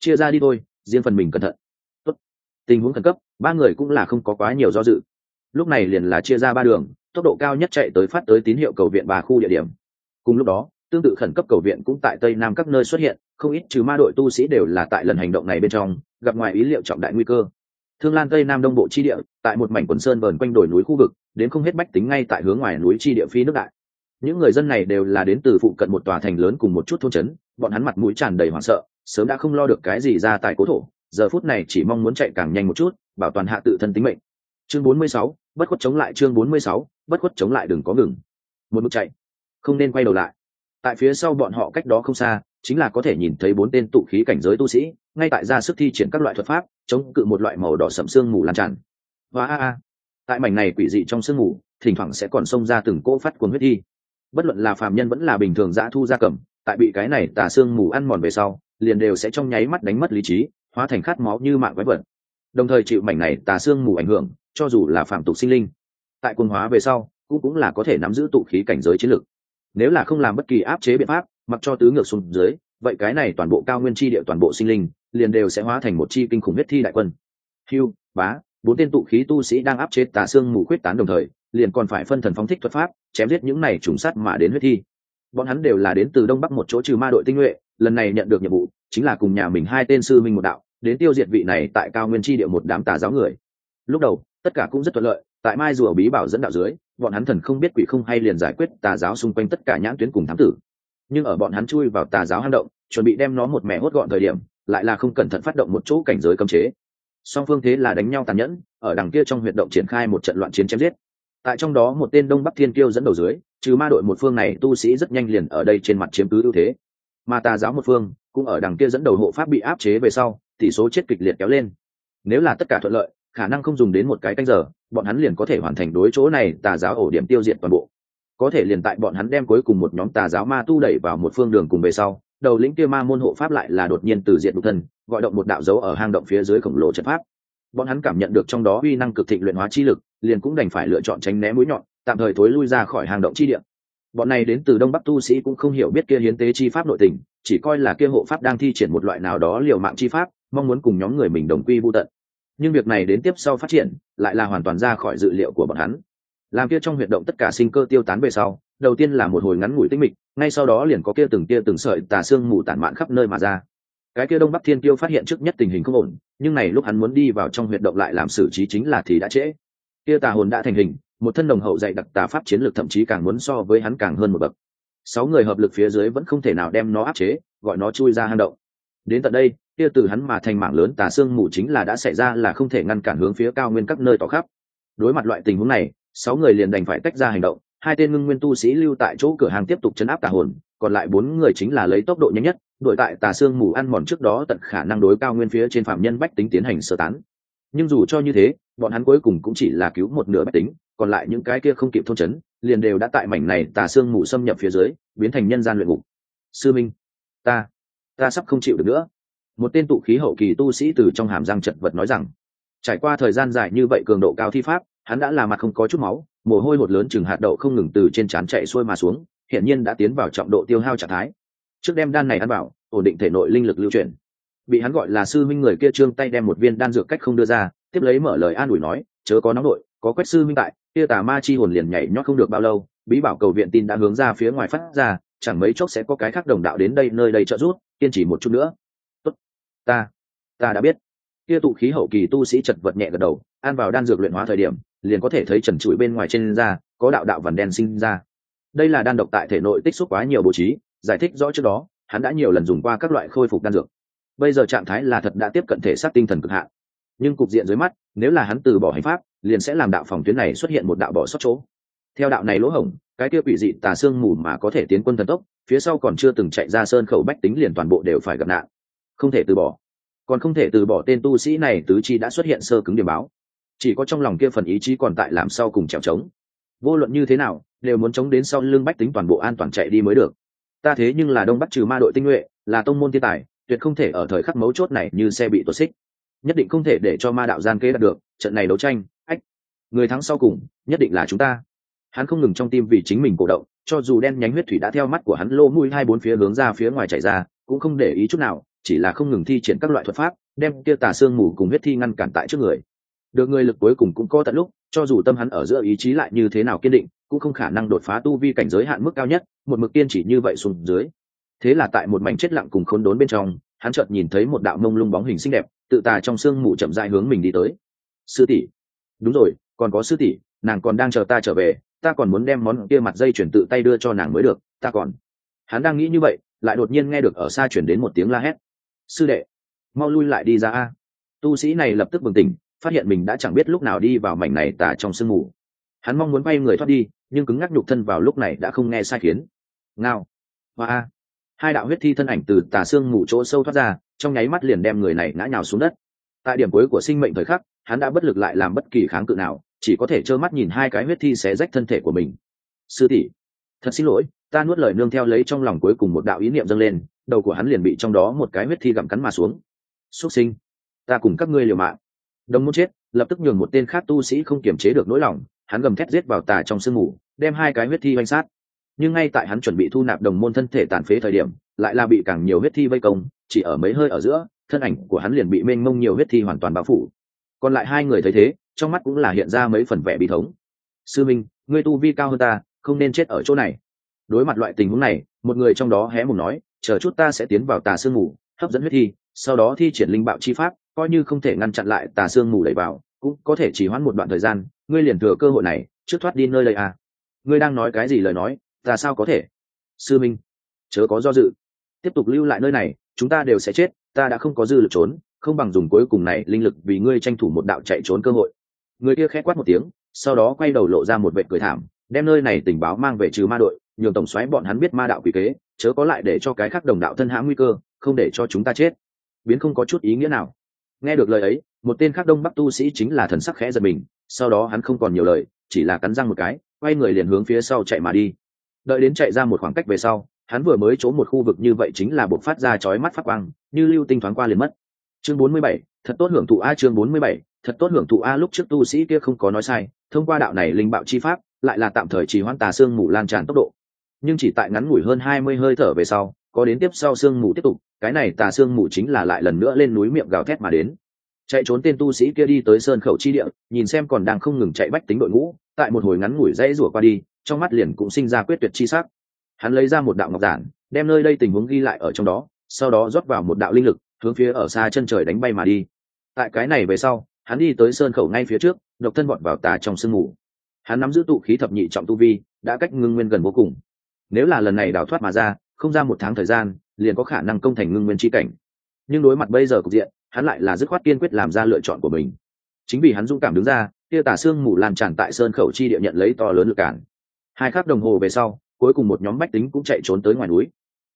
Chia ra đi thôi, riêng phần mình cẩn thận. Tốt. tình huống khẩn cấp, ba người cũng là không có quá nhiều do dự. Lúc này liền là chia ra ba đường, tốc độ cao nhất chạy tới phát tới tín hiệu cầu viện ba khu địa điểm. Cùng lúc đó, tương tự khẩn cấp cầu viện cũng tại tây nam các nơi xuất hiện, không ít trừ ma đội tu sĩ đều là tại lần hành động này bên trong, gặp ngoài ý liệu trọng đại nguy cơ. Thương lan tây nam đông bộ chi địa, tại một mảnh quần sơn vờn quanh đồi núi khu vực, đến không hết bách tính ngay tại hướng ngoài núi chi địa phi nước đại những người dân này đều là đến từ phụ cận một tòa thành lớn cùng một chút thôn trấn bọn hắn mặt mũi tràn đầy hoảng sợ sớm đã không lo được cái gì ra tại cố thổ giờ phút này chỉ mong muốn chạy càng nhanh một chút bảo toàn hạ tự thân tính mệnh. Chương 46, bất khuất chống lại chương 46, bất khuất chống lại đừng có ngừng. Một bước chạy không nên quay đầu lại. Tại phía sau bọn họ cách đó không xa chính là có thể nhìn thấy bốn tên tụ khí cảnh giới tu sĩ ngay tại ra sức thi triển các loại thuật pháp chống cự một loại màu đỏ sậm sương mù lan tràn. Và a a tại mảnh này quỷ dị trong sương mù thỉnh thoảng sẽ còn xông ra từng cỗ phát cuồng huyết thi bất luận là phàm nhân vẫn là bình thường dã thu gia cầm, tại bị cái này tà xương mù ăn mòn về sau, liền đều sẽ trong nháy mắt đánh mất lý trí, hóa thành khát máu như mạng quái vật. Đồng thời chịu mảnh này tà xương mù ảnh hưởng, cho dù là phạm tục sinh linh, tại quân hóa về sau, cũng cũng là có thể nắm giữ tụ khí cảnh giới chiến lược nếu là không làm bất kỳ áp chế biện pháp, mặc cho tứ ngược xuống dưới, vậy cái này toàn bộ cao nguyên chi địa toàn bộ sinh linh, liền đều sẽ hóa thành một chi kinh khủng huyết thi đại quân. Hưu, bá, bốn tên tụ khí tu sĩ đang áp chế tà xương mù khuyết tán đồng thời liền còn phải phân thần phóng thích thuật pháp, chém giết những này trùng sát mà đến huyết thi. Bọn hắn đều là đến từ đông bắc một chỗ trừ ma đội tinh nhuệ, lần này nhận được nhiệm vụ, chính là cùng nhà mình hai tên sư minh một đạo, đến tiêu diệt vị này tại cao nguyên tri địa một đám tà giáo người. Lúc đầu, tất cả cũng rất thuận lợi, tại mai rùa bí bảo dẫn đạo dưới, bọn hắn thần không biết quỷ không hay liền giải quyết tà giáo xung quanh tất cả nhãn tuyến cùng thám tử. Nhưng ở bọn hắn chui vào tà giáo hang động, chuẩn bị đem nó một mẹ hốt gọn thời điểm, lại là không cẩn thận phát động một chỗ cảnh giới cấm chế. Song phương thế là đánh nhau tàn nhẫn, ở đằng kia trong huyệt động triển khai một trận loạn chiến chém giết tại trong đó một tên đông bắc thiên kiêu dẫn đầu dưới, trừ ma đội một phương này tu sĩ rất nhanh liền ở đây trên mặt chiếm cứ ưu thế. Mà tà giáo một phương cũng ở đằng kia dẫn đầu hộ pháp bị áp chế về sau, tỷ số chết kịch liệt kéo lên. Nếu là tất cả thuận lợi, khả năng không dùng đến một cái canh giờ, bọn hắn liền có thể hoàn thành đối chỗ này tà giáo ổ điểm tiêu diệt toàn bộ. Có thể liền tại bọn hắn đem cuối cùng một nhóm tà giáo ma tu đẩy vào một phương đường cùng về sau, đầu lĩnh kia ma môn hộ pháp lại là đột nhiên từ diện đục thân, gọi động một đạo dấu ở hang động phía dưới khổng lồ trận pháp bọn hắn cảm nhận được trong đó uy năng cực thịnh luyện hóa chi lực, liền cũng đành phải lựa chọn tránh né mũi nhọn, tạm thời thối lui ra khỏi hang động chi địa. bọn này đến từ đông bắc tu sĩ cũng không hiểu biết kia hiến tế chi pháp nội tình, chỉ coi là kia hộ pháp đang thi triển một loại nào đó liều mạng chi pháp, mong muốn cùng nhóm người mình đồng quy vô tận. Nhưng việc này đến tiếp sau phát triển, lại là hoàn toàn ra khỏi dự liệu của bọn hắn. Làm kia trong huyệt động tất cả sinh cơ tiêu tán về sau, đầu tiên là một hồi ngắn ngủi tinh mịch, ngay sau đó liền có kia từng kia từng sợi tà xương mù tản mạn khắp nơi mà ra cái kia đông bắc thiên tiêu phát hiện trước nhất tình hình không ổn, nhưng này lúc hắn muốn đi vào trong huyệt động lại làm xử trí chính là thì đã trễ. Kia tà hồn đã thành hình, một thân đồng hậu dạy đặc tà pháp chiến lược thậm chí càng muốn so với hắn càng hơn một bậc. Sáu người hợp lực phía dưới vẫn không thể nào đem nó áp chế, gọi nó chui ra hang động. Đến tận đây, kia từ hắn mà thành mảng lớn tà xương mù chính là đã xảy ra là không thể ngăn cản hướng phía cao nguyên các nơi tỏ khắp. Đối mặt loại tình huống này, sáu người liền đành phải tách ra hành động, hai tên ngưng nguyên tu sĩ lưu tại chỗ cửa hàng tiếp tục chấn áp tà hồn, còn lại bốn người chính là lấy tốc độ nhanh nhất đội tại tà xương mù ăn mòn trước đó tận khả năng đối cao nguyên phía trên phạm nhân bách tính tiến hành sơ tán. Nhưng dù cho như thế, bọn hắn cuối cùng cũng chỉ là cứu một nửa bách tính, còn lại những cái kia không kịp thôn chấn liền đều đã tại mảnh này tà xương mù xâm nhập phía dưới, biến thành nhân gian luyện ngục. Sư minh, ta ta sắp không chịu được nữa. Một tên tụ khí hậu kỳ tu sĩ từ trong hàm răng chật vật nói rằng. Trải qua thời gian dài như vậy cường độ cao thi pháp, hắn đã là mặt không có chút máu, mồ hôi hột lớn chừng hạt đậu không ngừng từ trên trán chạy xuôi mà xuống hiện nhiên đã tiến vào trọng độ tiêu hao trạng thái trước đem đan này ăn bảo ổn định thể nội linh lực lưu chuyển. Bị hắn gọi là sư minh người kia trương tay đem một viên đan dược cách không đưa ra, tiếp lấy mở lời an ủi nói, chớ có nóng nội, có quách sư minh tại, kia tà ma chi hồn liền nhảy nhót không được bao lâu, bí bảo cầu viện tin đã hướng ra phía ngoài phát ra, chẳng mấy chốc sẽ có cái khác đồng đạo đến đây, nơi đây trợ giúp, kiên trì một chút nữa. Tốt, ta ta đã biết. Kia tụ khí hậu kỳ tu sĩ chật vật nhẹ gật đầu, ăn vào đan dược luyện hóa thời điểm, liền có thể thấy trần trụi bên ngoài trên da, có đạo đạo vằn đen sinh ra. Đây là đan độc tại thể nội tích xúc quá nhiều bố trí giải thích rõ trước đó, hắn đã nhiều lần dùng qua các loại khôi phục đan dược. Bây giờ trạng thái là thật đã tiếp cận thể xác tinh thần cực hạn. Nhưng cục diện dưới mắt, nếu là hắn từ bỏ hành pháp, liền sẽ làm đạo phòng tuyến này xuất hiện một đạo bỏ sót chỗ. Theo đạo này lỗ hổng, cái kia quỷ dị tà xương mù mà có thể tiến quân thần tốc, phía sau còn chưa từng chạy ra sơn khẩu bách tính liền toàn bộ đều phải gặp nạn. Không thể từ bỏ. Còn không thể từ bỏ tên tu sĩ này tứ chi đã xuất hiện sơ cứng điểm báo. Chỉ có trong lòng kia phần ý chí còn tại làm sau cùng trèo trống vô luận như thế nào, đều muốn chống đến sau lưng bách tính toàn bộ an toàn chạy đi mới được ta thế nhưng là đông bắc trừ ma đội tinh nhuệ, là tông môn thiên tài, tuyệt không thể ở thời khắc mấu chốt này như xe bị tuột xích. Nhất định không thể để cho ma đạo gian kế đạt được, trận này đấu tranh, ách, người thắng sau cùng, nhất định là chúng ta. Hắn không ngừng trong tim vì chính mình cổ động, cho dù đen nhánh huyết thủy đã theo mắt của hắn lô mũi hai bốn phía hướng ra phía ngoài chạy ra, cũng không để ý chút nào, chỉ là không ngừng thi triển các loại thuật pháp, đem kia tà xương mù cùng huyết thi ngăn cản tại trước người. Được người lực cuối cùng cũng có tận lúc, cho dù tâm hắn ở giữa ý chí lại như thế nào kiên định cũng không khả năng đột phá tu vi cảnh giới hạn mức cao nhất, một mực tiên chỉ như vậy xuống dưới. Thế là tại một mảnh chết lặng cùng khốn đốn bên trong, hắn chợt nhìn thấy một đạo mông lung bóng hình xinh đẹp, tự tà trong sương mù chậm dại hướng mình đi tới. Sư tỷ. Đúng rồi, còn có sư tỷ, nàng còn đang chờ ta trở về, ta còn muốn đem món kia mặt dây chuyển tự tay đưa cho nàng mới được, ta còn. Hắn đang nghĩ như vậy, lại đột nhiên nghe được ở xa chuyển đến một tiếng la hét. Sư đệ, mau lui lại đi ra a. Tu sĩ này lập tức bừng tỉnh, phát hiện mình đã chẳng biết lúc nào đi vào mảnh này tà trong sương mù hắn mong muốn bay người thoát đi, nhưng cứng ngắc nhục thân vào lúc này đã không nghe sai khiến. Ngao. Và a. Hai đạo huyết thi thân ảnh từ tà xương mù chỗ sâu thoát ra, trong nháy mắt liền đem người này ngã nhào xuống đất. Tại điểm cuối của sinh mệnh thời khắc, hắn đã bất lực lại làm bất kỳ kháng cự nào, chỉ có thể trơ mắt nhìn hai cái huyết thi xé rách thân thể của mình. Sư tỷ, thật xin lỗi, ta nuốt lời nương theo lấy trong lòng cuối cùng một đạo ý niệm dâng lên, đầu của hắn liền bị trong đó một cái huyết thi gặm cắn mà xuống. Xuất sinh, ta cùng các ngươi liều mạng. Đồng muốn chết, lập tức nhường một tên khác tu sĩ không kiềm chế được nỗi lòng hắn gầm thét giết vào tà trong sương mù, đem hai cái huyết thi oanh sát. Nhưng ngay tại hắn chuẩn bị thu nạp đồng môn thân thể tàn phế thời điểm, lại là bị càng nhiều huyết thi vây công, chỉ ở mấy hơi ở giữa, thân ảnh của hắn liền bị mênh mông nhiều huyết thi hoàn toàn bao phủ. Còn lại hai người thấy thế, trong mắt cũng là hiện ra mấy phần vẻ bi thống. Sư minh, ngươi tu vi cao hơn ta, không nên chết ở chỗ này. Đối mặt loại tình huống này, một người trong đó hé mùng nói, chờ chút ta sẽ tiến vào tà sương mù, hấp dẫn huyết thi, sau đó thi triển linh bạo chi pháp, coi như không thể ngăn chặn lại tà sương mù đẩy vào, cũng có thể chỉ hoãn một đoạn thời gian ngươi liền thừa cơ hội này, trước thoát đi nơi đây à. Ngươi đang nói cái gì lời nói, ta sao có thể? Sư minh, chớ có do dự. Tiếp tục lưu lại nơi này, chúng ta đều sẽ chết, ta đã không có dư lực trốn, không bằng dùng cuối cùng này linh lực vì ngươi tranh thủ một đạo chạy trốn cơ hội. Người kia khẽ quát một tiếng, sau đó quay đầu lộ ra một vệ cười thảm, đem nơi này tình báo mang về trừ ma đội, nhường tổng xoáy bọn hắn biết ma đạo quỷ kế, chớ có lại để cho cái khác đồng đạo thân hãm nguy cơ, không để cho chúng ta chết. Biến không có chút ý nghĩa nào. Nghe được lời ấy, một tên khác đông bắc tu sĩ chính là thần sắc khẽ giật mình sau đó hắn không còn nhiều lời chỉ là cắn răng một cái quay người liền hướng phía sau chạy mà đi. Đợi đến chạy ra một khoảng cách về sau hắn vừa mới trốn một khu vực như vậy chính là buộc phát ra chói mắt phát quang như lưu tinh thoáng qua liền mất. Chương 47, thật tốt hưởng thụ a chương 47, thật tốt hưởng thụ a lúc trước tu sĩ kia không có nói sai thông qua đạo này linh bạo chi pháp lại là tạm thời trì hoãn tà xương mù lan tràn tốc độ. Nhưng chỉ tại ngắn ngủi hơn hai mươi hơi thở về sau có đến tiếp sau xương mù tiếp tục cái này tà xương mù chính là lại lần nữa lên núi miệng gào thét mà đến chạy trốn tên tu sĩ kia đi tới sơn khẩu chi địa, nhìn xem còn đang không ngừng chạy bách tính đội ngũ, tại một hồi ngắn ngủi dãy rủa qua đi, trong mắt liền cũng sinh ra quyết tuyệt chi sắc. Hắn lấy ra một đạo ngọc giản, đem nơi đây tình huống ghi lại ở trong đó, sau đó rót vào một đạo linh lực, hướng phía ở xa chân trời đánh bay mà đi. Tại cái này về sau, hắn đi tới sơn khẩu ngay phía trước, độc thân bọn vào tà trong sương mù. Hắn nắm giữ tụ khí thập nhị trọng tu vi, đã cách ngưng nguyên gần vô cùng. Nếu là lần này đào thoát mà ra, không ra một tháng thời gian, liền có khả năng công thành ngưng nguyên tri cảnh. Nhưng đối mặt bây giờ cục diện hắn lại là dứt khoát kiên quyết làm ra lựa chọn của mình. Chính vì hắn dũng cảm đứng ra, kia tà xương mù lan tràn tại sơn khẩu chi địa nhận lấy to lớn lực cản. Hai khắc đồng hồ về sau, cuối cùng một nhóm bách tính cũng chạy trốn tới ngoài núi.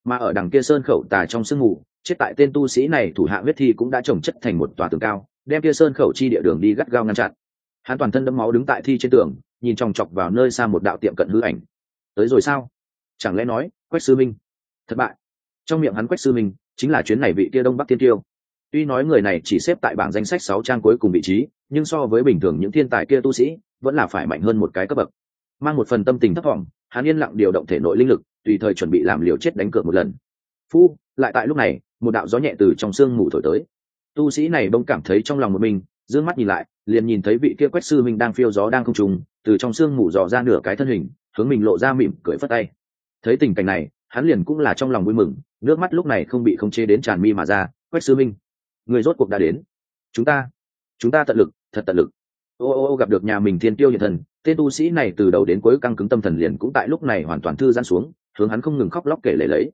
Mà ở đằng kia sơn khẩu tà trong sương mù, chết tại tên tu sĩ này thủ hạ huyết thi cũng đã trồng chất thành một tòa tường cao, đem kia sơn khẩu chi địa đường đi gắt gao ngăn chặn. Hắn toàn thân đẫm máu đứng tại thi trên tường, nhìn chòng chọc vào nơi xa một đạo tiệm cận hư ảnh. Tới rồi sao? Chẳng lẽ nói, quách sư minh? Thất bại. Trong miệng hắn quách sư minh, chính là chuyến này vị kia đông bắc tiên tiêu tuy nói người này chỉ xếp tại bảng danh sách sáu trang cuối cùng vị trí, nhưng so với bình thường những thiên tài kia tu sĩ, vẫn là phải mạnh hơn một cái cấp bậc. Mang một phần tâm tình thấp vọng, hắn yên lặng điều động thể nội linh lực, tùy thời chuẩn bị làm liều chết đánh cược một lần. Phu, lại tại lúc này, một đạo gió nhẹ từ trong sương mù thổi tới. Tu sĩ này bỗng cảm thấy trong lòng một mình, dương mắt nhìn lại, liền nhìn thấy vị kia quách sư minh đang phiêu gió đang không trùng, từ trong sương mù dò ra nửa cái thân hình, hướng mình lộ ra mỉm cười phất tay. Thấy tình cảnh này, hắn liền cũng là trong lòng vui mừng, nước mắt lúc này không bị khống chế đến tràn mi mà ra, quách sư minh người rốt cuộc đã đến. Chúng ta chúng ta tận lực, thật tận lực. Ô ô ô, gặp được nhà mình thiên tiêu hiện thần, tên tu sĩ này từ đầu đến cuối căng cứng tâm thần liền cũng tại lúc này hoàn toàn thư giãn xuống, hướng hắn không ngừng khóc lóc kể lể lấy.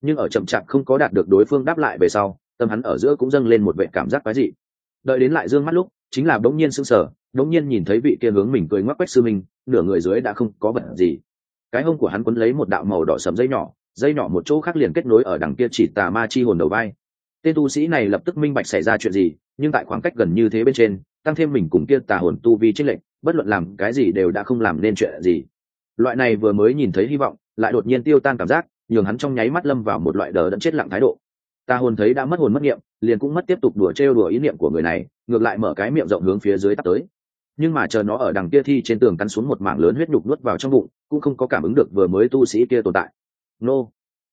Nhưng ở chậm chạp không có đạt được đối phương đáp lại về sau, tâm hắn ở giữa cũng dâng lên một vệ cảm giác quái dị. Đợi đến lại dương mắt lúc, chính là đống nhiên sững sờ đống nhiên nhìn thấy vị kia hướng mình cười ngoắc quách sư minh, nửa người dưới đã không có vật gì. Cái hông của hắn quấn lấy một đạo màu đỏ sầm dây nhỏ dây nhỏ một chỗ khác liền kết nối ở đằng kia chỉ tà ma chi hồn đầu vai tên tu sĩ này lập tức minh bạch xảy ra chuyện gì, nhưng tại khoảng cách gần như thế bên trên, tăng thêm mình cùng kia tà hồn tu vi trích lệnh bất luận làm cái gì đều đã không làm nên chuyện gì. Loại này vừa mới nhìn thấy hy vọng, lại đột nhiên tiêu tan cảm giác, nhường hắn trong nháy mắt lâm vào một loại đờ đẫn chết lặng thái độ. Ta hồn thấy đã mất hồn mất nghiệm liền cũng mất tiếp tục đùa trêu đùa ý niệm của người này, ngược lại mở cái miệng rộng hướng phía dưới tắt tới. Nhưng mà chờ nó ở đằng kia thi trên tường cắn xuống một mảng lớn huyết nhục nuốt vào trong bụng, cũng không có cảm ứng được vừa mới tu sĩ kia tồn tại. Nô!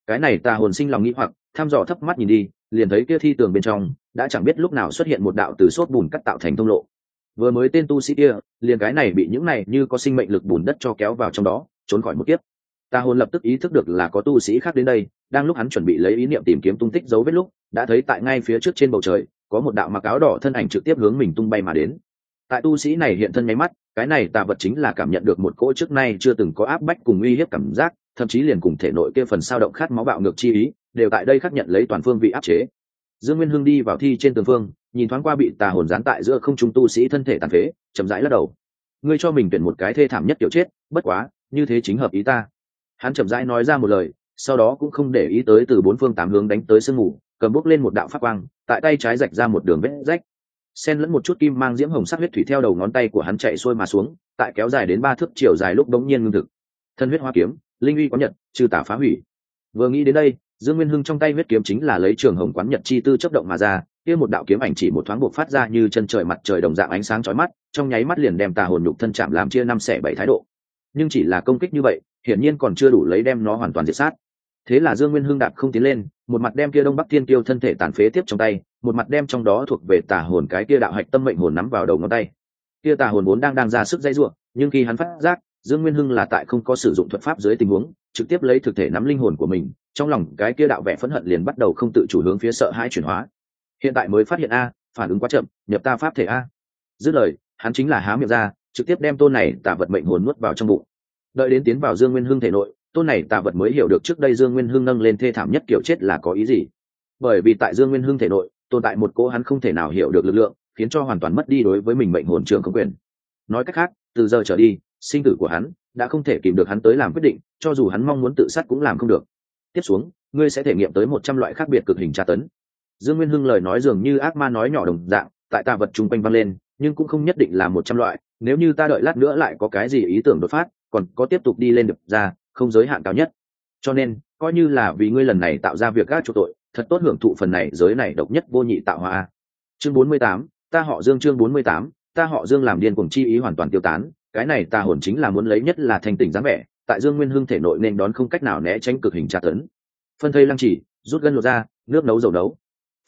Cái này ta hồn sinh lòng nghĩ hoặc, thăm dò thấp mắt nhìn đi liền thấy kia thi tường bên trong, đã chẳng biết lúc nào xuất hiện một đạo từ sốt bùn cắt tạo thành thông lộ. Vừa mới tên tu sĩ kia, liền cái này bị những này như có sinh mệnh lực bùn đất cho kéo vào trong đó, trốn khỏi một kiếp. Ta hồn lập tức ý thức được là có tu sĩ khác đến đây, đang lúc hắn chuẩn bị lấy ý niệm tìm kiếm tung tích dấu vết lúc, đã thấy tại ngay phía trước trên bầu trời, có một đạo mặc áo đỏ thân ảnh trực tiếp hướng mình tung bay mà đến. Tại tu sĩ này hiện thân nháy mắt, cái này tà vật chính là cảm nhận được một cỗ trước nay chưa từng có áp bách cùng uy hiếp cảm giác, thậm chí liền cùng thể nội kia phần sao động khát máu bạo ngược chi ý đều tại đây khắc nhận lấy toàn phương vị áp chế. Dương nguyên hưng đi vào thi trên tường phương, nhìn thoáng qua bị tà hồn gián tại giữa không trung tu sĩ thân thể tàn phế, chậm rãi lắc đầu. Ngươi cho mình tuyển một cái thê thảm nhất kiểu chết, bất quá, như thế chính hợp ý ta. Hắn chậm rãi nói ra một lời, sau đó cũng không để ý tới từ bốn phương tám hướng đánh tới sương mù, cầm bước lên một đạo phát quang, tại tay trái rạch ra một đường vết rách. Xen lẫn một chút kim mang diễm hồng sắc huyết thủy theo đầu ngón tay của hắn chạy xuôi mà xuống, tại kéo dài đến ba thước chiều dài lúc đống nhiên ngưng thực. Thân huyết hoa kiếm, linh uy có nhật, trừ tả phá hủy. Vừa nghĩ đến đây dương nguyên hưng trong tay huyết kiếm chính là lấy trường hồng quán nhật chi tư chấp động mà ra, kia một đạo kiếm ảnh chỉ một thoáng buộc phát ra như chân trời mặt trời đồng dạng ánh sáng chói mắt, trong nháy mắt liền đem tà hồn nhục thân chạm làm chia năm xẻ bảy thái độ. Nhưng chỉ là công kích như vậy, hiển nhiên còn chưa đủ lấy đem nó hoàn toàn diệt sát. Thế là dương nguyên hưng đạp không tiến lên, một mặt đem kia đông bắc thiên kiêu thân thể tàn phế tiếp trong tay, một mặt đem trong đó thuộc về tà hồn cái kia đạo hạch tâm mệnh hồn nắm vào đầu ngón tay. Kia tà hồn vốn đang đang ra sức dây ruộng, nhưng khi hắn phát giác, dương nguyên hưng là tại không có sử dụng thuật pháp dưới tình huống, trực tiếp lấy thực thể nắm linh hồn của mình trong lòng cái kia đạo vẻ phẫn hận liền bắt đầu không tự chủ hướng phía sợ hãi chuyển hóa. Hiện tại mới phát hiện a, phản ứng quá chậm, nhập ta pháp thể a. Dứt lời, hắn chính là há miệng ra, trực tiếp đem tôn này tà vật mệnh hồn nuốt vào trong bụng. Đợi đến tiến vào dương nguyên hưng thể nội, tôn này tà vật mới hiểu được trước đây dương nguyên hưng nâng lên thê thảm nhất kiểu chết là có ý gì. Bởi vì tại dương nguyên hưng thể nội, tồn tại một cỗ hắn không thể nào hiểu được lực lượng, khiến cho hoàn toàn mất đi đối với mình mệnh hồn trường không quyền. Nói cách khác, từ giờ trở đi, sinh tử của hắn đã không thể kìm được hắn tới làm quyết định, cho dù hắn mong muốn tự sát cũng làm không được tiếp xuống, ngươi sẽ thể nghiệm tới một trăm loại khác biệt cực hình tra tấn. Dương nguyên hưng lời nói dường như ác ma nói nhỏ đồng dạng, tại tà vật chung quanh vang lên, nhưng cũng không nhất định là một trăm loại, nếu như ta đợi lát nữa lại có cái gì ý tưởng đột phát, còn có tiếp tục đi lên được ra, không giới hạn cao nhất. Cho nên, coi như là vì ngươi lần này tạo ra việc gác chỗ tội, thật tốt hưởng thụ phần này giới này độc nhất vô nhị tạo hóa. Chương bốn mươi tám, ta họ dương chương bốn mươi tám, ta họ dương làm điên cùng chi ý hoàn toàn tiêu tán, cái này ta hồn chính là muốn lấy nhất là thanh tỉnh dáng vẻ tại dương nguyên hưng thể nội nên đón không cách nào né tránh cực hình tra tấn. Phân thây lăng chỉ, rút gân lột ra nước nấu dầu nấu.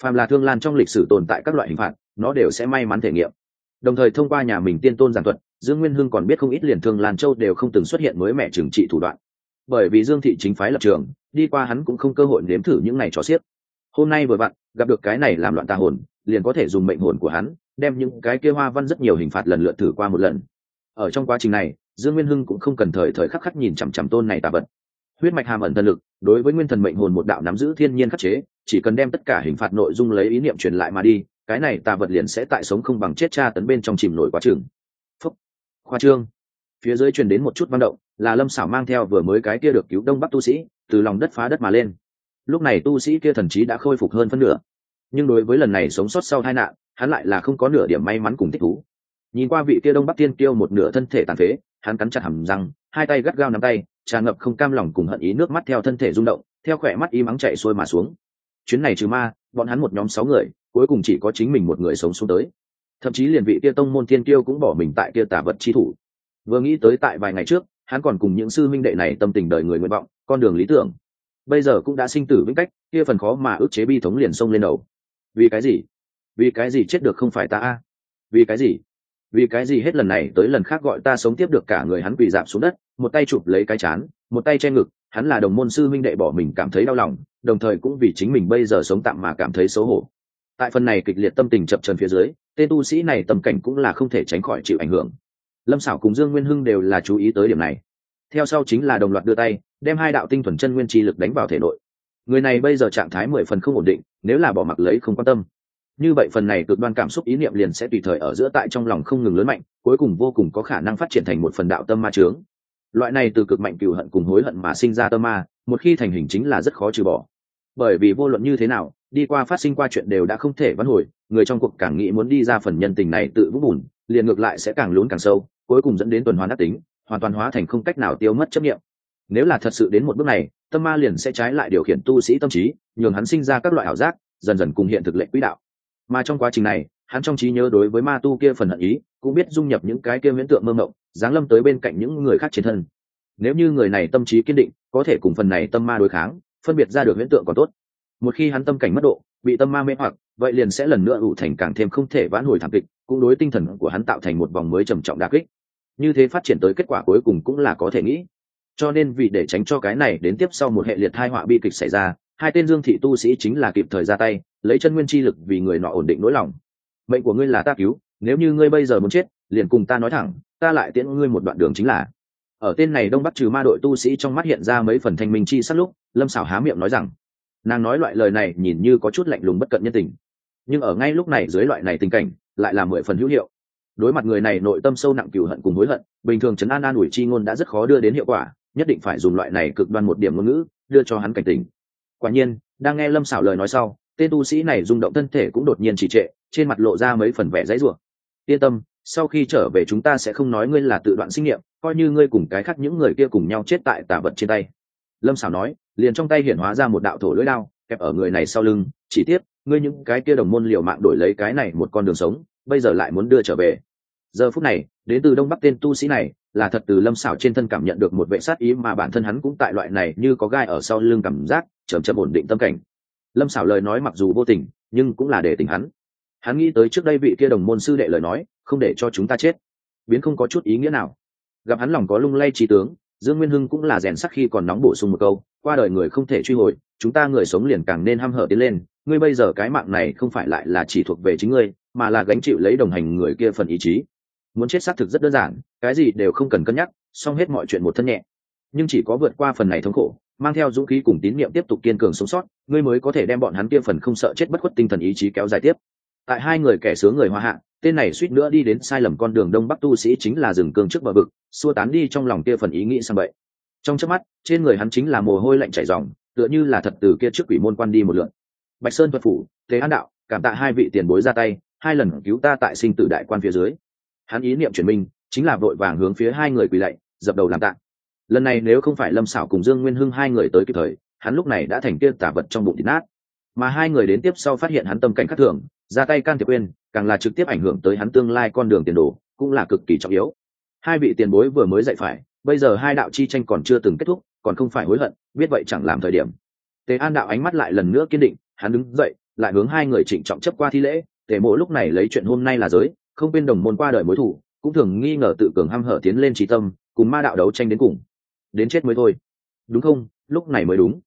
Phàm là thương lan trong lịch sử tồn tại các loại hình phạt, nó đều sẽ may mắn thể nghiệm. Đồng thời thông qua nhà mình tiên tôn giảng thuật, dương nguyên hưng còn biết không ít liền thương lan châu đều không từng xuất hiện mới mẹ trừng trị thủ đoạn. Bởi vì dương thị chính phái lập trường, đi qua hắn cũng không cơ hội nếm thử những này cho xiếc. hôm nay vừa vặn, gặp được cái này làm loạn tà hồn, liền có thể dùng mệnh hồn của hắn, đem những cái kia hoa văn rất nhiều hình phạt lần lượt thử qua một lần. Ở trong quá trình này dương nguyên hưng cũng không cần thời thời khắc khắc nhìn chằm chằm tôn này tà vật. Huyết mạch hàm ẩn thần lực, đối với nguyên thần mệnh hồn một đạo nắm giữ thiên nhiên khắc chế, chỉ cần đem tất cả hình phạt nội dung lấy ý niệm truyền lại mà đi, cái này tà vật liền sẽ tại sống không bằng chết tra tấn bên trong chìm nổi quá trường phúc. Khoa trương. Phía dưới truyền đến một chút văn động, là lâm xảo mang theo vừa mới cái kia được cứu đông bắc tu sĩ, từ lòng đất phá đất mà lên. Lúc này tu sĩ kia thần trí đã khôi phục hơn phân nửa. Nhưng đối với lần này sống sót sau tai nạn, hắn lại là không có nửa điểm may mắn cùng thích thú nhìn qua vị kia đông bắc tiên tiêu một nửa thân thể tàn phế, hắn cắn chặt hầm răng, hai tay gắt gao nắm tay tràn ngập không cam lòng cùng hận ý nước mắt theo thân thể rung động, theo khỏe mắt y mắng chạy xuôi mà xuống. Chuyến này trừ ma, bọn hắn một nhóm sáu người, cuối cùng chỉ có chính mình một người sống xuống tới. Thậm chí liền vị kia tông môn thiên tiêu cũng bỏ mình tại kia tà vật chi thủ. Vừa nghĩ tới tại vài ngày trước, hắn còn cùng những sư minh đệ này tâm tình đời người nguyện vọng, con đường lý tưởng. Bây giờ cũng đã sinh tử vĩnh cách, kia phần khó mà ức chế bi thống liền xông lên đầu. Vì cái gì? Vì cái gì chết được không phải ta a? Vì cái gì? Vì cái gì hết lần này tới lần khác gọi ta sống tiếp được cả người hắn quỳ dạp xuống đất, một tay chụp lấy cái chán, một tay che ngực, hắn là đồng môn sư minh đệ bỏ mình cảm thấy đau lòng, đồng thời cũng vì chính mình bây giờ sống tạm mà cảm thấy xấu hổ. Tại phần này kịch liệt tâm tình chập trần phía dưới, tên tu sĩ này tâm cảnh cũng là không thể tránh khỏi chịu ảnh hưởng. Lâm xảo cùng dương nguyên hưng đều là chú ý tới điểm này. Theo sau chính là đồng loạt đưa tay, đem hai đạo tinh thuần chân nguyên chi lực đánh vào thể nội. Người này bây giờ trạng thái mười phần không ổn định, nếu là bỏ mặc lấy không quan tâm như vậy phần này cực đoan cảm xúc ý niệm liền sẽ tùy thời ở giữa tại trong lòng không ngừng lớn mạnh, cuối cùng vô cùng có khả năng phát triển thành một phần đạo tâm ma trướng loại này từ cực mạnh cựu hận cùng hối hận mà sinh ra tâm ma, một khi thành hình chính là rất khó trừ bỏ. Bởi vì vô luận như thế nào, đi qua phát sinh qua chuyện đều đã không thể vãn hồi, người trong cuộc càng nghĩ muốn đi ra phần nhân tình này tự vũng bùn, liền ngược lại sẽ càng lún càng sâu, cuối cùng dẫn đến tuần hoàn đắc tính, hoàn toàn hóa thành không cách nào tiêu mất chấp nghiệm nếu là thật sự đến một bước này, tâm ma liền sẽ trái lại điều khiển tu sĩ tâm trí, nhường hắn sinh ra các loại ảo giác, dần dần cùng hiện thực lệ quỹ đạo mà trong quá trình này, hắn trong trí nhớ đối với ma tu kia phần hận ý, cũng biết dung nhập những cái kia miễn tượng mơ mộng, giáng lâm tới bên cạnh những người khác trên thân. Nếu như người này tâm trí kiên định, có thể cùng phần này tâm ma đối kháng, phân biệt ra được miễn tượng còn tốt. Một khi hắn tâm cảnh mất độ, bị tâm ma mê hoặc, vậy liền sẽ lần nữa ủ thành càng thêm không thể vãn hồi thảm kịch, cũng đối tinh thần của hắn tạo thành một vòng mới trầm trọng đa kích. Như thế phát triển tới kết quả cuối cùng cũng là có thể nghĩ. Cho nên vì để tránh cho cái này đến tiếp sau một hệ liệt hai họa bi kịch xảy ra hai tên dương thị tu sĩ chính là kịp thời ra tay, lấy chân nguyên chi lực vì người nọ ổn định nỗi lòng. Mệnh của ngươi là ta cứu, nếu như ngươi bây giờ muốn chết, liền cùng ta nói thẳng, ta lại tiễn ngươi một đoạn đường chính là. Ở tên này đông bắc trừ ma đội tu sĩ trong mắt hiện ra mấy phần thanh minh chi sát lúc, lâm xảo há miệng nói rằng, nàng nói loại lời này nhìn như có chút lạnh lùng bất cận nhân tình. Nhưng ở ngay lúc này dưới loại này tình cảnh, lại là mười phần hữu hiệu. Đối mặt người này nội tâm sâu nặng cừu hận cùng hối hận, bình thường chấn an an ủi chi ngôn đã rất khó đưa đến hiệu quả, nhất định phải dùng loại này cực đoan một điểm ngôn ngữ, đưa cho hắn cảnh tình quả nhiên, đang nghe lâm xảo lời nói sau, tên tu sĩ này rung động thân thể cũng đột nhiên trì trệ, trên mặt lộ ra mấy phần vẻ dãy rủa. Yên tâm, sau khi trở về chúng ta sẽ không nói ngươi là tự đoạn sinh nghiệm, coi như ngươi cùng cái khác những người kia cùng nhau chết tại tà vật trên tay. Lâm xảo nói, liền trong tay hiển hóa ra một đạo thổ lưỡi đao, kẹp ở người này sau lưng, chỉ tiếp, ngươi những cái kia đồng môn liều mạng đổi lấy cái này một con đường sống, bây giờ lại muốn đưa trở về giờ phút này, đến từ đông bắc tên tu sĩ này, là thật từ lâm xảo trên thân cảm nhận được một vệ sát ý mà bản thân hắn cũng tại loại này như có gai ở sau lưng cảm giác chầm chậm ổn định tâm cảnh. Lâm xảo lời nói mặc dù vô tình, nhưng cũng là để tình hắn. Hắn nghĩ tới trước đây vị kia đồng môn sư đệ lời nói, không để cho chúng ta chết. Biến không có chút ý nghĩa nào. Gặp hắn lòng có lung lay trí tướng, dương nguyên hưng cũng là rèn sắc khi còn nóng bổ sung một câu, qua đời người không thể truy hồi, chúng ta người sống liền càng nên h hở tiến lên, ngươi bây giờ cái mạng này không phải lại là chỉ thuộc về chính ngươi, mà là gánh chịu lấy đồng hành người kia phần ý chí muốn chết xác thực rất đơn giản, cái gì đều không cần cân nhắc, xong hết mọi chuyện một thân nhẹ. Nhưng chỉ có vượt qua phần này thống khổ, mang theo dũng khí cùng tín nhiệm tiếp tục kiên cường sống sót, ngươi mới có thể đem bọn hắn kia phần không sợ chết bất khuất tinh thần ý chí kéo dài tiếp. Tại hai người kẻ sướng người hoa hạ, tên này suýt nữa đi đến sai lầm con đường đông bắc tu sĩ chính là rừng cương trước bờ vực, xua tán đi trong lòng kia phần ý nghĩ sang vậy trong chớp mắt, trên người hắn chính là mồ hôi lạnh chảy ròng, tựa như là thật từ kia trước quỷ môn quan đi một lượn. Bạch sơn thuật phủ, tế an đạo, cảm tạ hai vị tiền bối ra tay, hai lần cứu ta tại sinh tử đại quan phía dưới hắn ý niệm chuyển mình, chính là vội vàng hướng phía hai người quỳ lạy, dập đầu làm tạng. Lần này nếu không phải lâm xảo cùng dương nguyên hưng hai người tới kịp thời, hắn lúc này đã thành kia tả vật trong bụng thịt nát. Mà hai người đến tiếp sau phát hiện hắn tâm cảnh khắc thường, ra tay can thiệp quên, càng là trực tiếp ảnh hưởng tới hắn tương lai con đường tiền đồ, cũng là cực kỳ trọng yếu. Hai vị tiền bối vừa mới dạy phải, bây giờ hai đạo chi tranh còn chưa từng kết thúc, còn không phải hối hận, biết vậy chẳng làm thời điểm. Tề an đạo ánh mắt lại lần nữa kiên định, hắn đứng dậy, lại hướng hai người trịnh trọng chấp qua thi lễ, tề mộ lúc này lấy chuyện hôm nay là giới không bên đồng môn qua đời mối thủ, cũng thường nghi ngờ tự cường hăm hở tiến lên trí tâm, cùng ma đạo đấu tranh đến cùng. Đến chết mới thôi. Đúng không? Lúc này mới đúng.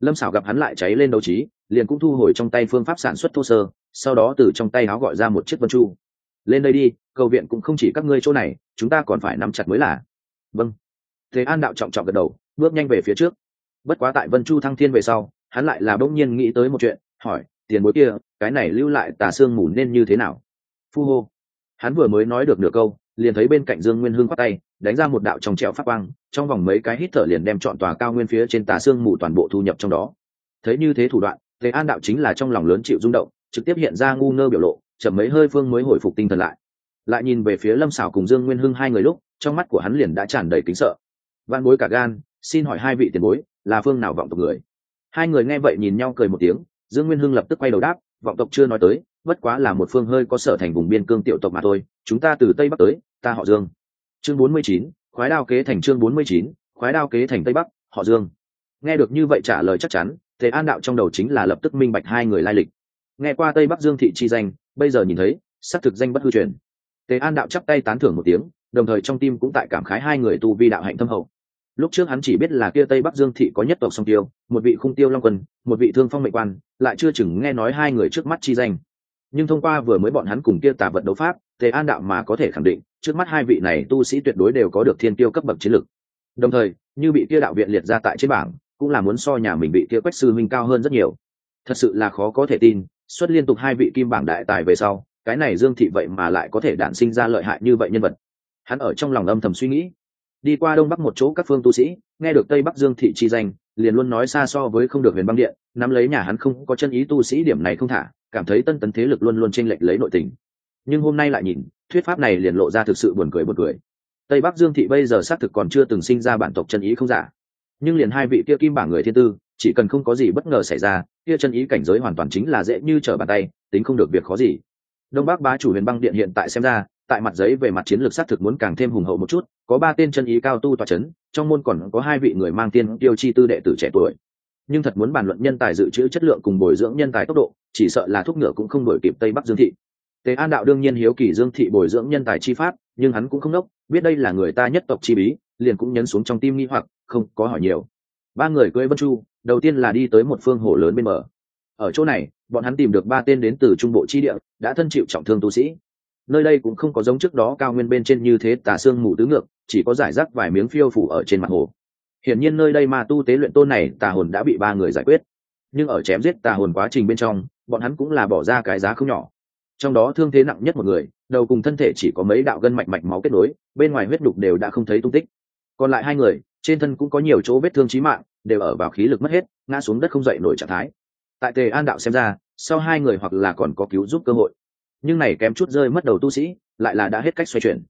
Lâm xảo gặp hắn lại cháy lên đấu trí, liền cũng thu hồi trong tay phương pháp sản xuất thô sơ, sau đó từ trong tay áo gọi ra một chiếc vân chu. Lên đây đi, cầu viện cũng không chỉ các ngươi chỗ này, chúng ta còn phải nắm chặt mới là. Vâng. Thế an đạo trọng trọng gật đầu, bước nhanh về phía trước. Bất quá tại vân chu thăng thiên về sau, hắn lại là bỗng nhiên nghĩ tới một chuyện, hỏi, tiền bối kia, cái này lưu lại tà xương mù nên như thế nào? Phu hô hắn vừa mới nói được nửa câu, liền thấy bên cạnh dương nguyên hưng khoác tay, đánh ra một đạo trong trẹo phát quang, trong vòng mấy cái hít thở liền đem chọn tòa cao nguyên phía trên tà xương mù toàn bộ thu nhập trong đó. Thấy như thế thủ đoạn thế an đạo chính là trong lòng lớn chịu rung động, trực tiếp hiện ra ngu ngơ biểu lộ, chậm mấy hơi phương mới hồi phục tinh thần lại. Lại nhìn về phía lâm xảo cùng dương nguyên hưng hai người lúc, trong mắt của hắn liền đã tràn đầy kính sợ. Văn bối cả gan, xin hỏi hai vị tiền bối, là phương nào vọng tộc người? Hai người nghe vậy nhìn nhau cười một tiếng, dương nguyên hưng lập tức quay đầu đáp, vọng tộc chưa nói tới bất quá là một phương hơi có sở thành vùng biên cương tiểu tộc mà thôi, chúng ta từ tây bắc tới, ta họ dương. Chương bốn mươi chín, khoái đao kế thành chương bốn mươi chín, khoái đao kế thành tây bắc, họ dương. Nghe được như vậy trả lời chắc chắn thế an đạo trong đầu chính là lập tức minh bạch hai người lai lịch. Nghe qua tây bắc dương thị chi danh, bây giờ nhìn thấy, xác thực danh bất hư truyền. Tề an đạo chắp tay tán thưởng một tiếng, đồng thời trong tim cũng tại cảm khái hai người tu vi đạo hạnh thâm hậu. Lúc trước hắn chỉ biết là kia tây bắc dương thị có nhất tộc song tiêu, một vị khung tiêu long quân, một vị thương phong mệnh quan, lại chưa chừng nghe nói hai người trước mắt chi danh nhưng thông qua vừa mới bọn hắn cùng kia tà vật đấu pháp, tề an đạo mà có thể khẳng định, trước mắt hai vị này tu sĩ tuyệt đối đều có được thiên tiêu cấp bậc chiến lực. đồng thời, như bị kia đạo viện liệt ra tại trên bảng, cũng là muốn so nhà mình bị kia quách sư minh cao hơn rất nhiều. Thật sự là khó có thể tin, xuất liên tục hai vị kim bảng đại tài về sau, cái này dương thị vậy mà lại có thể đản sinh ra lợi hại như vậy nhân vật. Hắn ở trong lòng âm thầm suy nghĩ. Đi qua đông bắc một chỗ các phương tu sĩ, nghe được tây bắc dương thị chi danh liền luôn nói xa so với không được huyền băng điện, nắm lấy nhà hắn không có chân ý tu sĩ điểm này không thả, cảm thấy tân tấn thế lực luôn luôn tranh lệch lấy nội tình. Nhưng hôm nay lại nhìn, thuyết pháp này liền lộ ra thực sự buồn cười buồn cười. Tây bắc dương thị bây giờ xác thực còn chưa từng sinh ra bản tộc chân ý không giả. Nhưng liền hai vị kia kim bảng người thiên tư, chỉ cần không có gì bất ngờ xảy ra, kia chân ý cảnh giới hoàn toàn chính là dễ như trở bàn tay, tính không được việc khó gì. Đông bắc bá chủ huyền băng điện hiện tại xem ra, tại mặt giấy về mặt chiến lược xác thực muốn càng thêm hùng hậu một chút có ba tên chân ý cao tu tòa c h ấ n trong môn còn có hai vị người mang tiên tiêu chi tư đệ tử trẻ tuổi. Nhưng thật muốn bàn luận nhân tài dự trữ chất lượng cùng bồi dưỡng nhân tài tốc độ, chỉ sợ là thuốc ngựa cũng không đổi kịp tây bắc dương thị. Tề an đạo đương nhiên hiếu kỳ dương thị bồi dưỡng nhân tài chi pháp, nhưng hắn cũng không đốc biết đây là người ta nhất tộc chi bí, liền cũng nhấn xuống trong tim nghi hoặc, không có hỏi nhiều. Ba người cưỡi vân chu, đầu tiên là đi tới một phương hồ lớn bên bờ. Ở chỗ này, bọn hắn tìm được ba tên đến từ trung bộ chi địa, đã thân chịu trọng thương tu sĩ nơi đây cũng không có giống trước đó cao nguyên bên trên như thế tà xương mù tứ ngược, chỉ có giải rác vài miếng phiêu phủ ở trên mặt hồ. Hiển nhiên nơi đây mà tu tế luyện tôn này, tà hồn đã bị ba người giải quyết. Nhưng ở chém giết tà hồn quá trình bên trong, bọn hắn cũng là bỏ ra cái giá không nhỏ. Trong đó thương thế nặng nhất một người, đầu cùng thân thể chỉ có mấy đạo gân mạch mạch máu kết nối, bên ngoài huyết đục đều đã không thấy tung tích. Còn lại hai người, trên thân cũng có nhiều chỗ vết thương chí mạng, đều ở vào khí lực mất hết, ngã xuống đất không dậy nổi trạng thái. Tại tề an đạo xem ra, sau hai người hoặc là còn có cứu giúp cơ hội nhưng này kém chút rơi mất đầu tu sĩ, lại là đã hết cách xoay chuyển.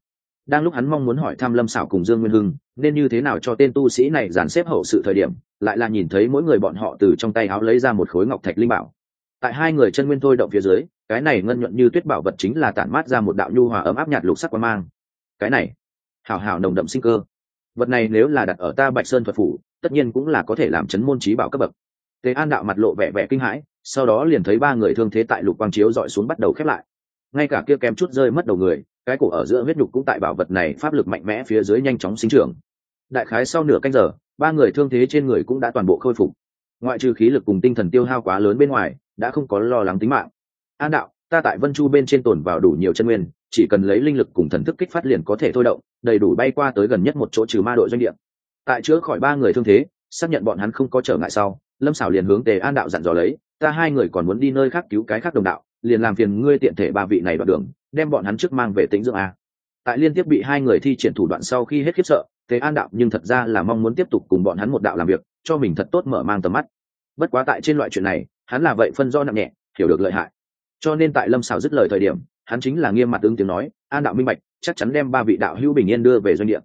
Đang lúc hắn mong muốn hỏi thăm lâm xảo cùng dương nguyên hưng, nên như thế nào cho tên tu sĩ này dàn xếp hậu sự thời điểm, lại là nhìn thấy mỗi người bọn họ từ trong tay áo lấy ra một khối ngọc thạch linh bảo. Tại hai người chân nguyên thôi động phía dưới, cái này ngân nhuận như tuyết bảo vật chính là tản mát ra một đạo nhu hòa ấm áp nhạt lục sắc quan mang. Cái này, hảo hảo nồng đậm sinh cơ. Vật này nếu là đặt ở ta bạch sơn thuật phủ, tất nhiên cũng là có thể làm chấn môn trí bảo cấp bậc. Tề an đạo mặt lộ vẻ vẻ kinh hãi, sau đó liền thấy ba người thương thế tại lục quang chiếu dọi xuống bắt đầu khép lại ngay cả kia kém chút rơi mất đầu người, cái cổ ở giữa huyết nhục cũng tại bảo vật này pháp lực mạnh mẽ phía dưới nhanh chóng sinh trưởng. Đại khái sau nửa canh giờ, ba người thương thế trên người cũng đã toàn bộ khôi phục. Ngoại trừ khí lực cùng tinh thần tiêu hao quá lớn bên ngoài, đã không có lo lắng tính mạng. An đạo, ta tại vân chu bên trên tồn vào đủ nhiều chân nguyên, chỉ cần lấy linh lực cùng thần thức kích phát liền có thể thôi động, đầy đủ bay qua tới gần nhất một chỗ trừ ma đội doanh địa. Tại chữa khỏi ba người thương thế, xác nhận bọn hắn không có trở ngại sau, lâm xảo liền hướng tề an đạo dặn dò lấy, ta hai người còn muốn đi nơi khác cứu cái khác đồng đạo liền làm phiền ngươi tiện thể ba vị này đoạn đường, đem bọn hắn trước mang về tính dưỡng a. Tại liên tiếp bị hai người thi triển thủ đoạn sau khi hết khiếp sợ thế an đạo nhưng thật ra là mong muốn tiếp tục cùng bọn hắn một đạo làm việc, cho mình thật tốt mở mang tầm mắt. Bất quá tại trên loại chuyện này, hắn là vậy phân do nặng nhẹ, hiểu được lợi hại. Cho nên tại lâm xào dứt lời thời điểm, hắn chính là nghiêm mặt ứng tiếng nói, an đạo minh bạch, chắc chắn đem ba vị đạo hữu bình yên đưa về doanh địa.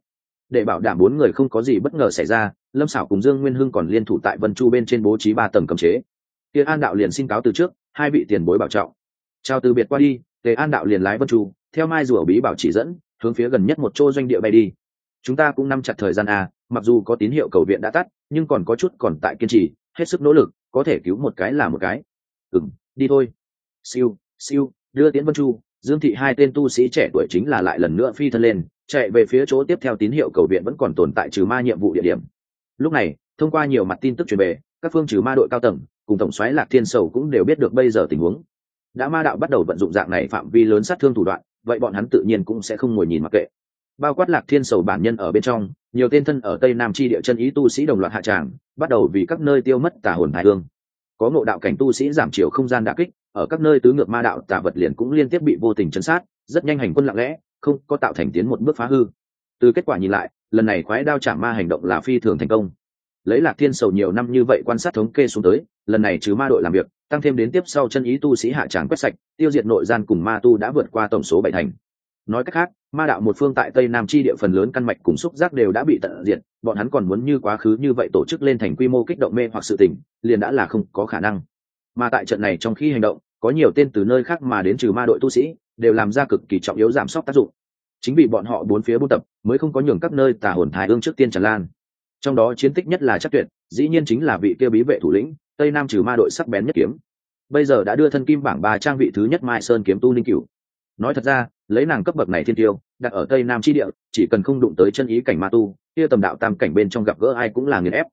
Để bảo đảm bốn người không có gì bất ngờ xảy ra, lâm xảo cùng dương nguyên hưng còn liên thủ tại vân chu bên trên bố trí ba tầng cầm chế. Kia an đạo liền xin cáo từ trước, hai vị tiền bối bảo trọng chào từ biệt qua đi, tề an đạo liền lái vân chu, theo mai rùa bí bảo chỉ dẫn, hướng phía gần nhất một chỗ doanh địa bay đi. Chúng ta cũng nắm chặt thời gian à mặc dù có tín hiệu cầu viện đã tắt, nhưng còn có chút còn tại kiên trì, hết sức nỗ lực, có thể cứu một cái là một cái. Ừng đi thôi. Siêu siêu, đưa tiến vân chu. Dương thị hai tên tu sĩ trẻ tuổi chính là lại lần nữa phi thân lên, chạy về phía chỗ tiếp theo tín hiệu cầu viện vẫn còn tồn tại trừ ma nhiệm vụ địa điểm. Lúc này, thông qua nhiều mặt tin tức truyền về, các phương trừ ma đội cao tầng, cùng tổng xoáy lạc thiên sầu cũng đều biết được bây giờ tình huống đã ma đạo bắt đầu vận dụng dạng này phạm vi lớn sát thương thủ đoạn, vậy bọn hắn tự nhiên cũng sẽ không ngồi nhìn mặc kệ. Bao quát lạc thiên sầu bản nhân ở bên trong, nhiều tên thân ở tây nam chi địa chân ý tu sĩ đồng loạt hạ tràng, bắt đầu vì các nơi tiêu mất tà hồn thái hương. Có ngộ đạo cảnh tu sĩ giảm chiều không gian đả kích, ở các nơi tứ ngược ma đạo, tà vật liền cũng liên tiếp bị vô tình chấn sát, rất nhanh hành quân lặng lẽ, không có tạo thành tiến một bước phá hư. Từ kết quả nhìn lại, lần này khoái đao trả ma hành động là phi thường thành công lấy lạc thiên sầu nhiều năm như vậy quan sát thống kê xuống tới, lần này trừ ma đội làm việc, tăng thêm đến tiếp sau chân ý tu sĩ hạ tràng quét sạch, tiêu diệt nội gian cùng ma tu đã vượt qua tổng số bảy thành. Nói cách khác, ma đạo một phương tại tây nam chi địa phần lớn căn mạch cùng xúc giác đều đã bị tận diệt, bọn hắn còn muốn như quá khứ như vậy tổ chức lên thành quy mô kích động mê hoặc sự tỉnh liền đã là không có khả năng. Mà tại trận này trong khi hành động, có nhiều tên từ nơi khác mà đến trừ ma đội tu sĩ, đều làm ra cực kỳ trọng yếu giảm sốc tác dụng. Chính vì bọn họ bốn phía buôn tập, mới không có nhường các nơi tà hồn thái ương trước tiên tràn lan trong đó chiến tích nhất là chắc tuyệt, dĩ nhiên chính là vị kia bí vệ thủ lĩnh, tây nam trừ ma đội sắc bén nhất kiếm. Bây giờ đã đưa thân kim bảng ba trang vị thứ nhất mai sơn kiếm tu ninh cửu. Nói thật ra, lấy nàng cấp bậc này thiên tiêu, đặt ở tây nam chi địa, chỉ cần không đụng tới chân ý cảnh ma tu, kia tầm đạo tam cảnh bên trong gặp gỡ ai cũng là nghiền ép.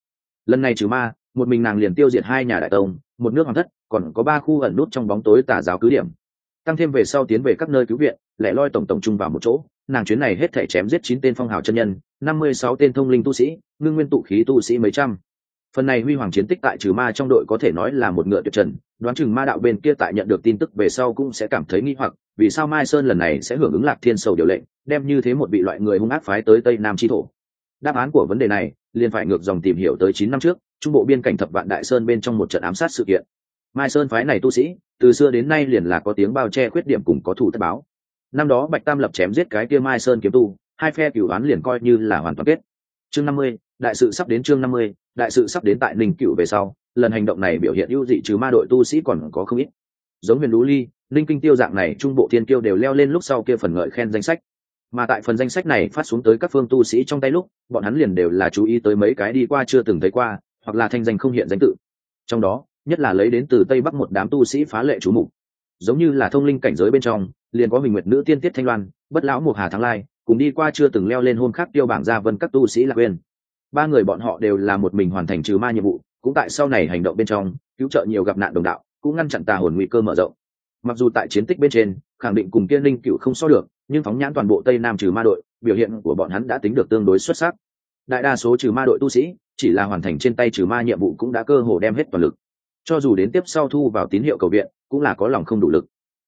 Lần này trừ ma, một mình nàng liền tiêu diệt hai nhà đại tông, một nước hoàng thất, còn có ba khu ẩn nút trong bóng tối tà giáo cứ điểm. Tăng thêm về sau tiến về các nơi cứu viện, lẻ loi tổng tổng chung vào một chỗ nàng chuyến này hết thể chém giết chín tên phong hào chân nhân, năm mươi sáu tên thông linh tu sĩ, ngưng nguyên tụ khí tu sĩ mấy trăm. Phần này huy hoàng chiến tích tại trừ ma trong đội có thể nói là một ngựa tuyệt trần, đoán chừng ma đạo bên kia tại nhận được tin tức về sau cũng sẽ cảm thấy nghi hoặc, vì sao mai sơn lần này sẽ hưởng ứng lạc thiên sầu điều lệnh, đem như thế một vị loại người hung ác phái tới tây nam tri thổ? Đáp án của vấn đề này, liền phải ngược dòng tìm hiểu tới chín năm trước, trung bộ biên cảnh thập vạn đại sơn bên trong một trận ám sát sự kiện. Mai sơn phái này tu sĩ, từ xưa đến nay liền là có tiếng bao che khuyết điểm cùng có thủ thất báo năm đó bạch tam lập chém giết cái kia mai sơn kiếm tu, hai phe cửu đoán liền coi như là hoàn toàn kết. Chương năm mươi, đại sự sắp đến chương năm mươi, đại sự sắp đến tại ninh cựu về sau, lần hành động này biểu hiện ưu dị trừ ma đội tu sĩ còn có không ít. Giống huyền lũ ly, ninh kinh tiêu dạng này trung bộ thiên kiêu đều leo lên lúc sau kia phần ngợi khen danh sách. Mà tại phần danh sách này phát xuống tới các phương tu sĩ trong tay lúc, bọn hắn liền đều là chú ý tới mấy cái đi qua chưa từng thấy qua, hoặc là thanh danh không hiện danh tự. Trong đó, nhất là lấy đến từ tây bắc một đám tu sĩ phá lệ chú mục. Giống như là thông linh cảnh giới bên trong liền có huỳnh nguyệt nữ tiên tiết thanh loan, bất lão mục hà thắng lai, cùng đi qua chưa từng leo lên hôn khắc tiêu bảng gia vân các tu sĩ lạc quên ba người bọn họ đều là một mình hoàn thành trừ ma nhiệm vụ, cũng tại sau này hành động bên trong, cứu trợ nhiều gặp nạn đồng đạo, cũng ngăn chặn tà hồn nguy cơ mở rộng. Mặc dù tại chiến tích bên trên, khẳng định cùng kiên linh cựu không so được, nhưng phóng nhãn toàn bộ tây nam trừ ma đội, biểu hiện của bọn hắn đã tính được tương đối xuất sắc. Đại đa số trừ ma đội tu sĩ, chỉ là hoàn thành trên tay trừ ma nhiệm vụ cũng đã cơ hồ đem hết toàn lực. Cho dù đến tiếp sau thu vào tín hiệu cầu viện, cũng là có lòng không đủ lực.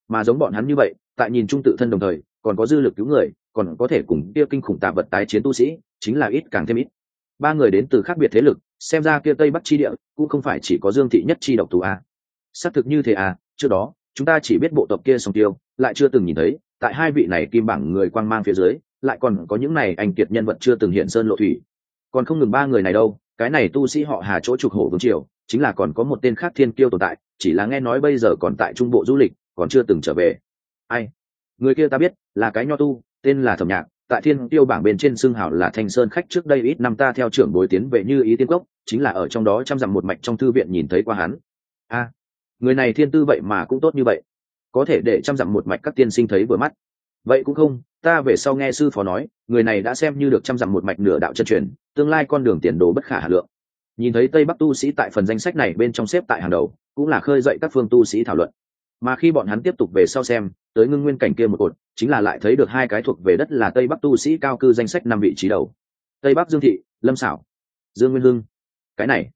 Mà giống bọn hắn như vậy tại nhìn trung tự thân đồng thời, còn có dư lực cứu người, còn có thể cùng kia kinh khủng tạ vật tái chiến tu sĩ, chính là ít càng thêm ít. Ba người đến từ khác biệt thế lực, xem ra kia tây bắc chi địa cũng không phải chỉ có dương thị nhất chi độc tù a. Xác thực như thế à trước đó, chúng ta chỉ biết bộ tộc kia song tiêu, lại chưa từng nhìn thấy, tại hai vị này kim bảng người quang mang phía dưới, lại còn có những này anh kiệt nhân vật chưa từng hiện sơn lộ thủy. Còn không ngừng ba người này đâu, cái này tu sĩ họ hà chỗ trục hổ vương triều, chính là còn có một tên khác thiên kiêu tồn tại, chỉ là nghe nói bây giờ còn tại trung bộ du lịch, còn chưa từng trở về ai? Người kia ta biết, là cái nho tu, tên là thẩm nhạc, tại thiên tiêu bảng bên trên xương hảo là thanh sơn khách trước đây ít năm ta theo trưởng bối tiến về như ý tiên cốc, chính là ở trong đó chăm dặm một mạch trong thư viện nhìn thấy qua hắn. A, người này thiên tư vậy mà cũng tốt như vậy. Có thể để chăm dặm một mạch các tiên sinh thấy vừa mắt. Vậy cũng không, ta về sau nghe sư phó nói, người này đã xem như được chăm dặm một mạch nửa đạo chân truyền, tương lai con đường tiền đồ bất khả hà lượng. Nhìn thấy tây bắc tu sĩ tại phần danh sách này bên trong xếp tại hàng đầu, cũng là khơi dậy các phương tu sĩ thảo luận. Mà khi bọn hắn tiếp tục về sau xem tới ngưng nguyên cảnh kia một cột, chính là lại thấy được hai cái thuộc về đất là tây bắc tu sĩ cao cư danh sách năm vị trí đầu. Tây bắc dương thị, lâm xảo dương nguyên hưng. Cái này,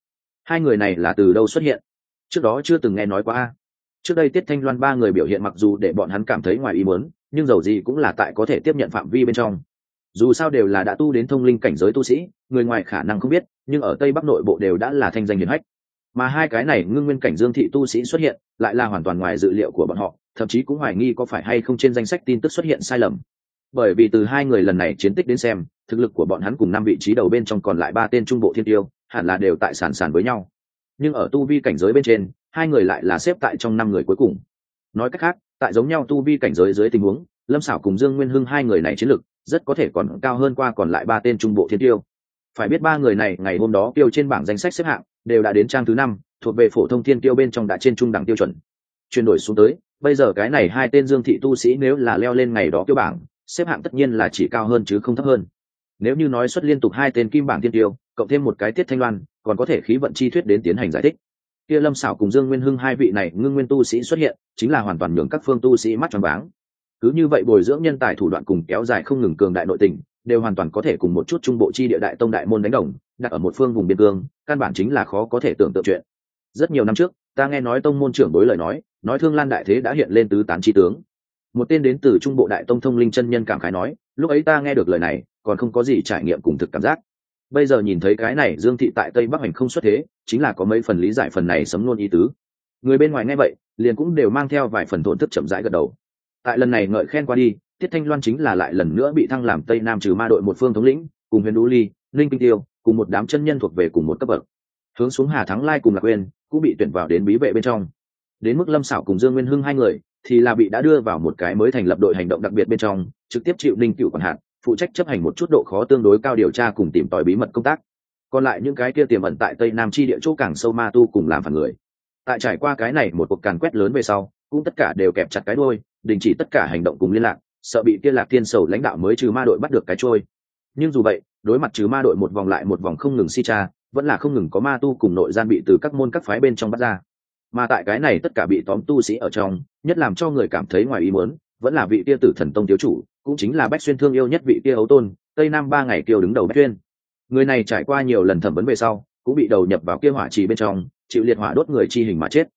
hai người này là từ đâu xuất hiện? Trước đó chưa từng nghe nói qua a. Trước đây tiết thanh loan ba người biểu hiện mặc dù để bọn hắn cảm thấy ngoài ý muốn, nhưng dầu gì cũng là tại có thể tiếp nhận phạm vi bên trong. Dù sao đều là đã tu đến thông linh cảnh giới tu sĩ, người ngoài khả năng không biết, nhưng ở tây bắc nội bộ đều đã là thanh danh hiển hách. Mà hai cái này ngưng nguyên cảnh dương thị tu sĩ xuất hiện, lại là hoàn toàn ngoài dự liệu của bọn họ thậm chí cũng hoài nghi có phải hay không trên danh sách tin tức xuất hiện sai lầm. Bởi vì từ hai người lần này chiến tích đến xem, thực lực của bọn hắn cùng năm vị trí đầu bên trong còn lại ba tên trung bộ thiên tiêu, hẳn là đều tại sàn sàn với nhau. Nhưng ở tu vi cảnh giới bên trên, hai người lại là xếp tại trong năm người cuối cùng. Nói cách khác, tại giống nhau tu vi cảnh giới dưới tình huống, lâm xảo cùng dương nguyên hưng hai người này chiến lực, rất có thể còn cao hơn qua còn lại ba tên trung bộ thiên tiêu. Phải biết ba người này ngày hôm đó tiêu trên bảng danh sách xếp hạng, đều đã đến trang thứ năm, thuộc về phổ thông thiên tiêu bên trong đã trên trung đẳng tiêu chuẩn. Chuyển đổi xuống tới bây giờ cái này hai tên dương thị tu sĩ nếu là leo lên ngày đó tiêu bảng, xếp hạng tất nhiên là chỉ cao hơn chứ không thấp hơn. Nếu như nói xuất liên tục hai tên kim bảng thiên tiêu, cộng thêm một cái tiết thanh loan, còn có thể khí vận chi thuyết đến tiến hành giải thích. Kia lâm xảo cùng dương nguyên hưng hai vị này ngưng nguyên tu sĩ xuất hiện, chính là hoàn toàn nhường các phương tu sĩ mắt tròn váng. Cứ như vậy bồi dưỡng nhân tài thủ đoạn cùng kéo dài không ngừng cường đại nội tình, đều hoàn toàn có thể cùng một chút trung bộ chi địa đại tông đại môn đánh đồng, đặt ở một phương vùng biên cương, căn bản chính là khó có thể tưởng tượng chuyện. Rất nhiều năm trước ta nghe nói tông môn trưởng đối lời nói nói thương lan đại thế đã hiện lên tứ tán chi tướng. Một tên đến từ trung bộ đại tông thông linh chân nhân cảm khái nói, lúc ấy ta nghe được lời này, còn không có gì trải nghiệm cùng thực cảm giác. Bây giờ nhìn thấy cái này, dương thị tại tây bắc hành không xuất thế, chính là có mấy phần lý giải phần này sấm luôn ý tứ. Người bên ngoài nghe vậy, liền cũng đều mang theo vài phần thổn thức chậm rãi gật đầu. Tại lần này ngợi khen qua đi, tiết thanh loan chính là lại lần nữa bị thăng làm tây nam trừ ma đội một phương thống lĩnh, cùng huyền đũ ly, Ninh kinh tiêu, cùng một đám chân nhân thuộc về cùng một cấp bậc hướng xuống hà thắng lai cùng lạc quên cũng bị tuyển vào đến bí vệ bên trong. Đến mức lâm xảo cùng dương nguyên hưng hai người, thì là bị đã đưa vào một cái mới thành lập đội hành động đặc biệt bên trong, trực tiếp chịu linh cựu còn hạn phụ trách chấp hành một chút độ khó tương đối cao điều tra cùng tìm tòi bí mật công tác. Còn lại những cái kia tiềm ẩn tại tây nam chi địa chỗ càng sâu ma tu cùng làm phản người. Tại trải qua cái này một cuộc càn quét lớn về sau, cũng tất cả đều kẹp chặt cái đôi đình chỉ tất cả hành động cùng liên lạc, sợ bị kia lạc thiên sầu lãnh đạo mới trừ ma đội bắt được cái trôi. Nhưng dù vậy, đối mặt trừ ma đội một vòng lại một vòng không ngừng si cha vẫn là không ngừng có ma tu cùng nội gian bị từ các môn các phái bên trong bắt ra. Mà tại cái này tất cả bị tóm tu sĩ ở trong, nhất làm cho người cảm thấy ngoài ý muốn, vẫn là vị kia tử thần tông thiếu chủ, cũng chính là bách xuyên thương yêu nhất vị kia ấu tôn, tây nam ba ngày kiều đứng đầu bách xuyên. Người này trải qua nhiều lần thẩm vấn về sau, cũng bị đầu nhập vào kia hỏa trì bên trong, chịu liệt hỏa đốt người chi hình mà chết.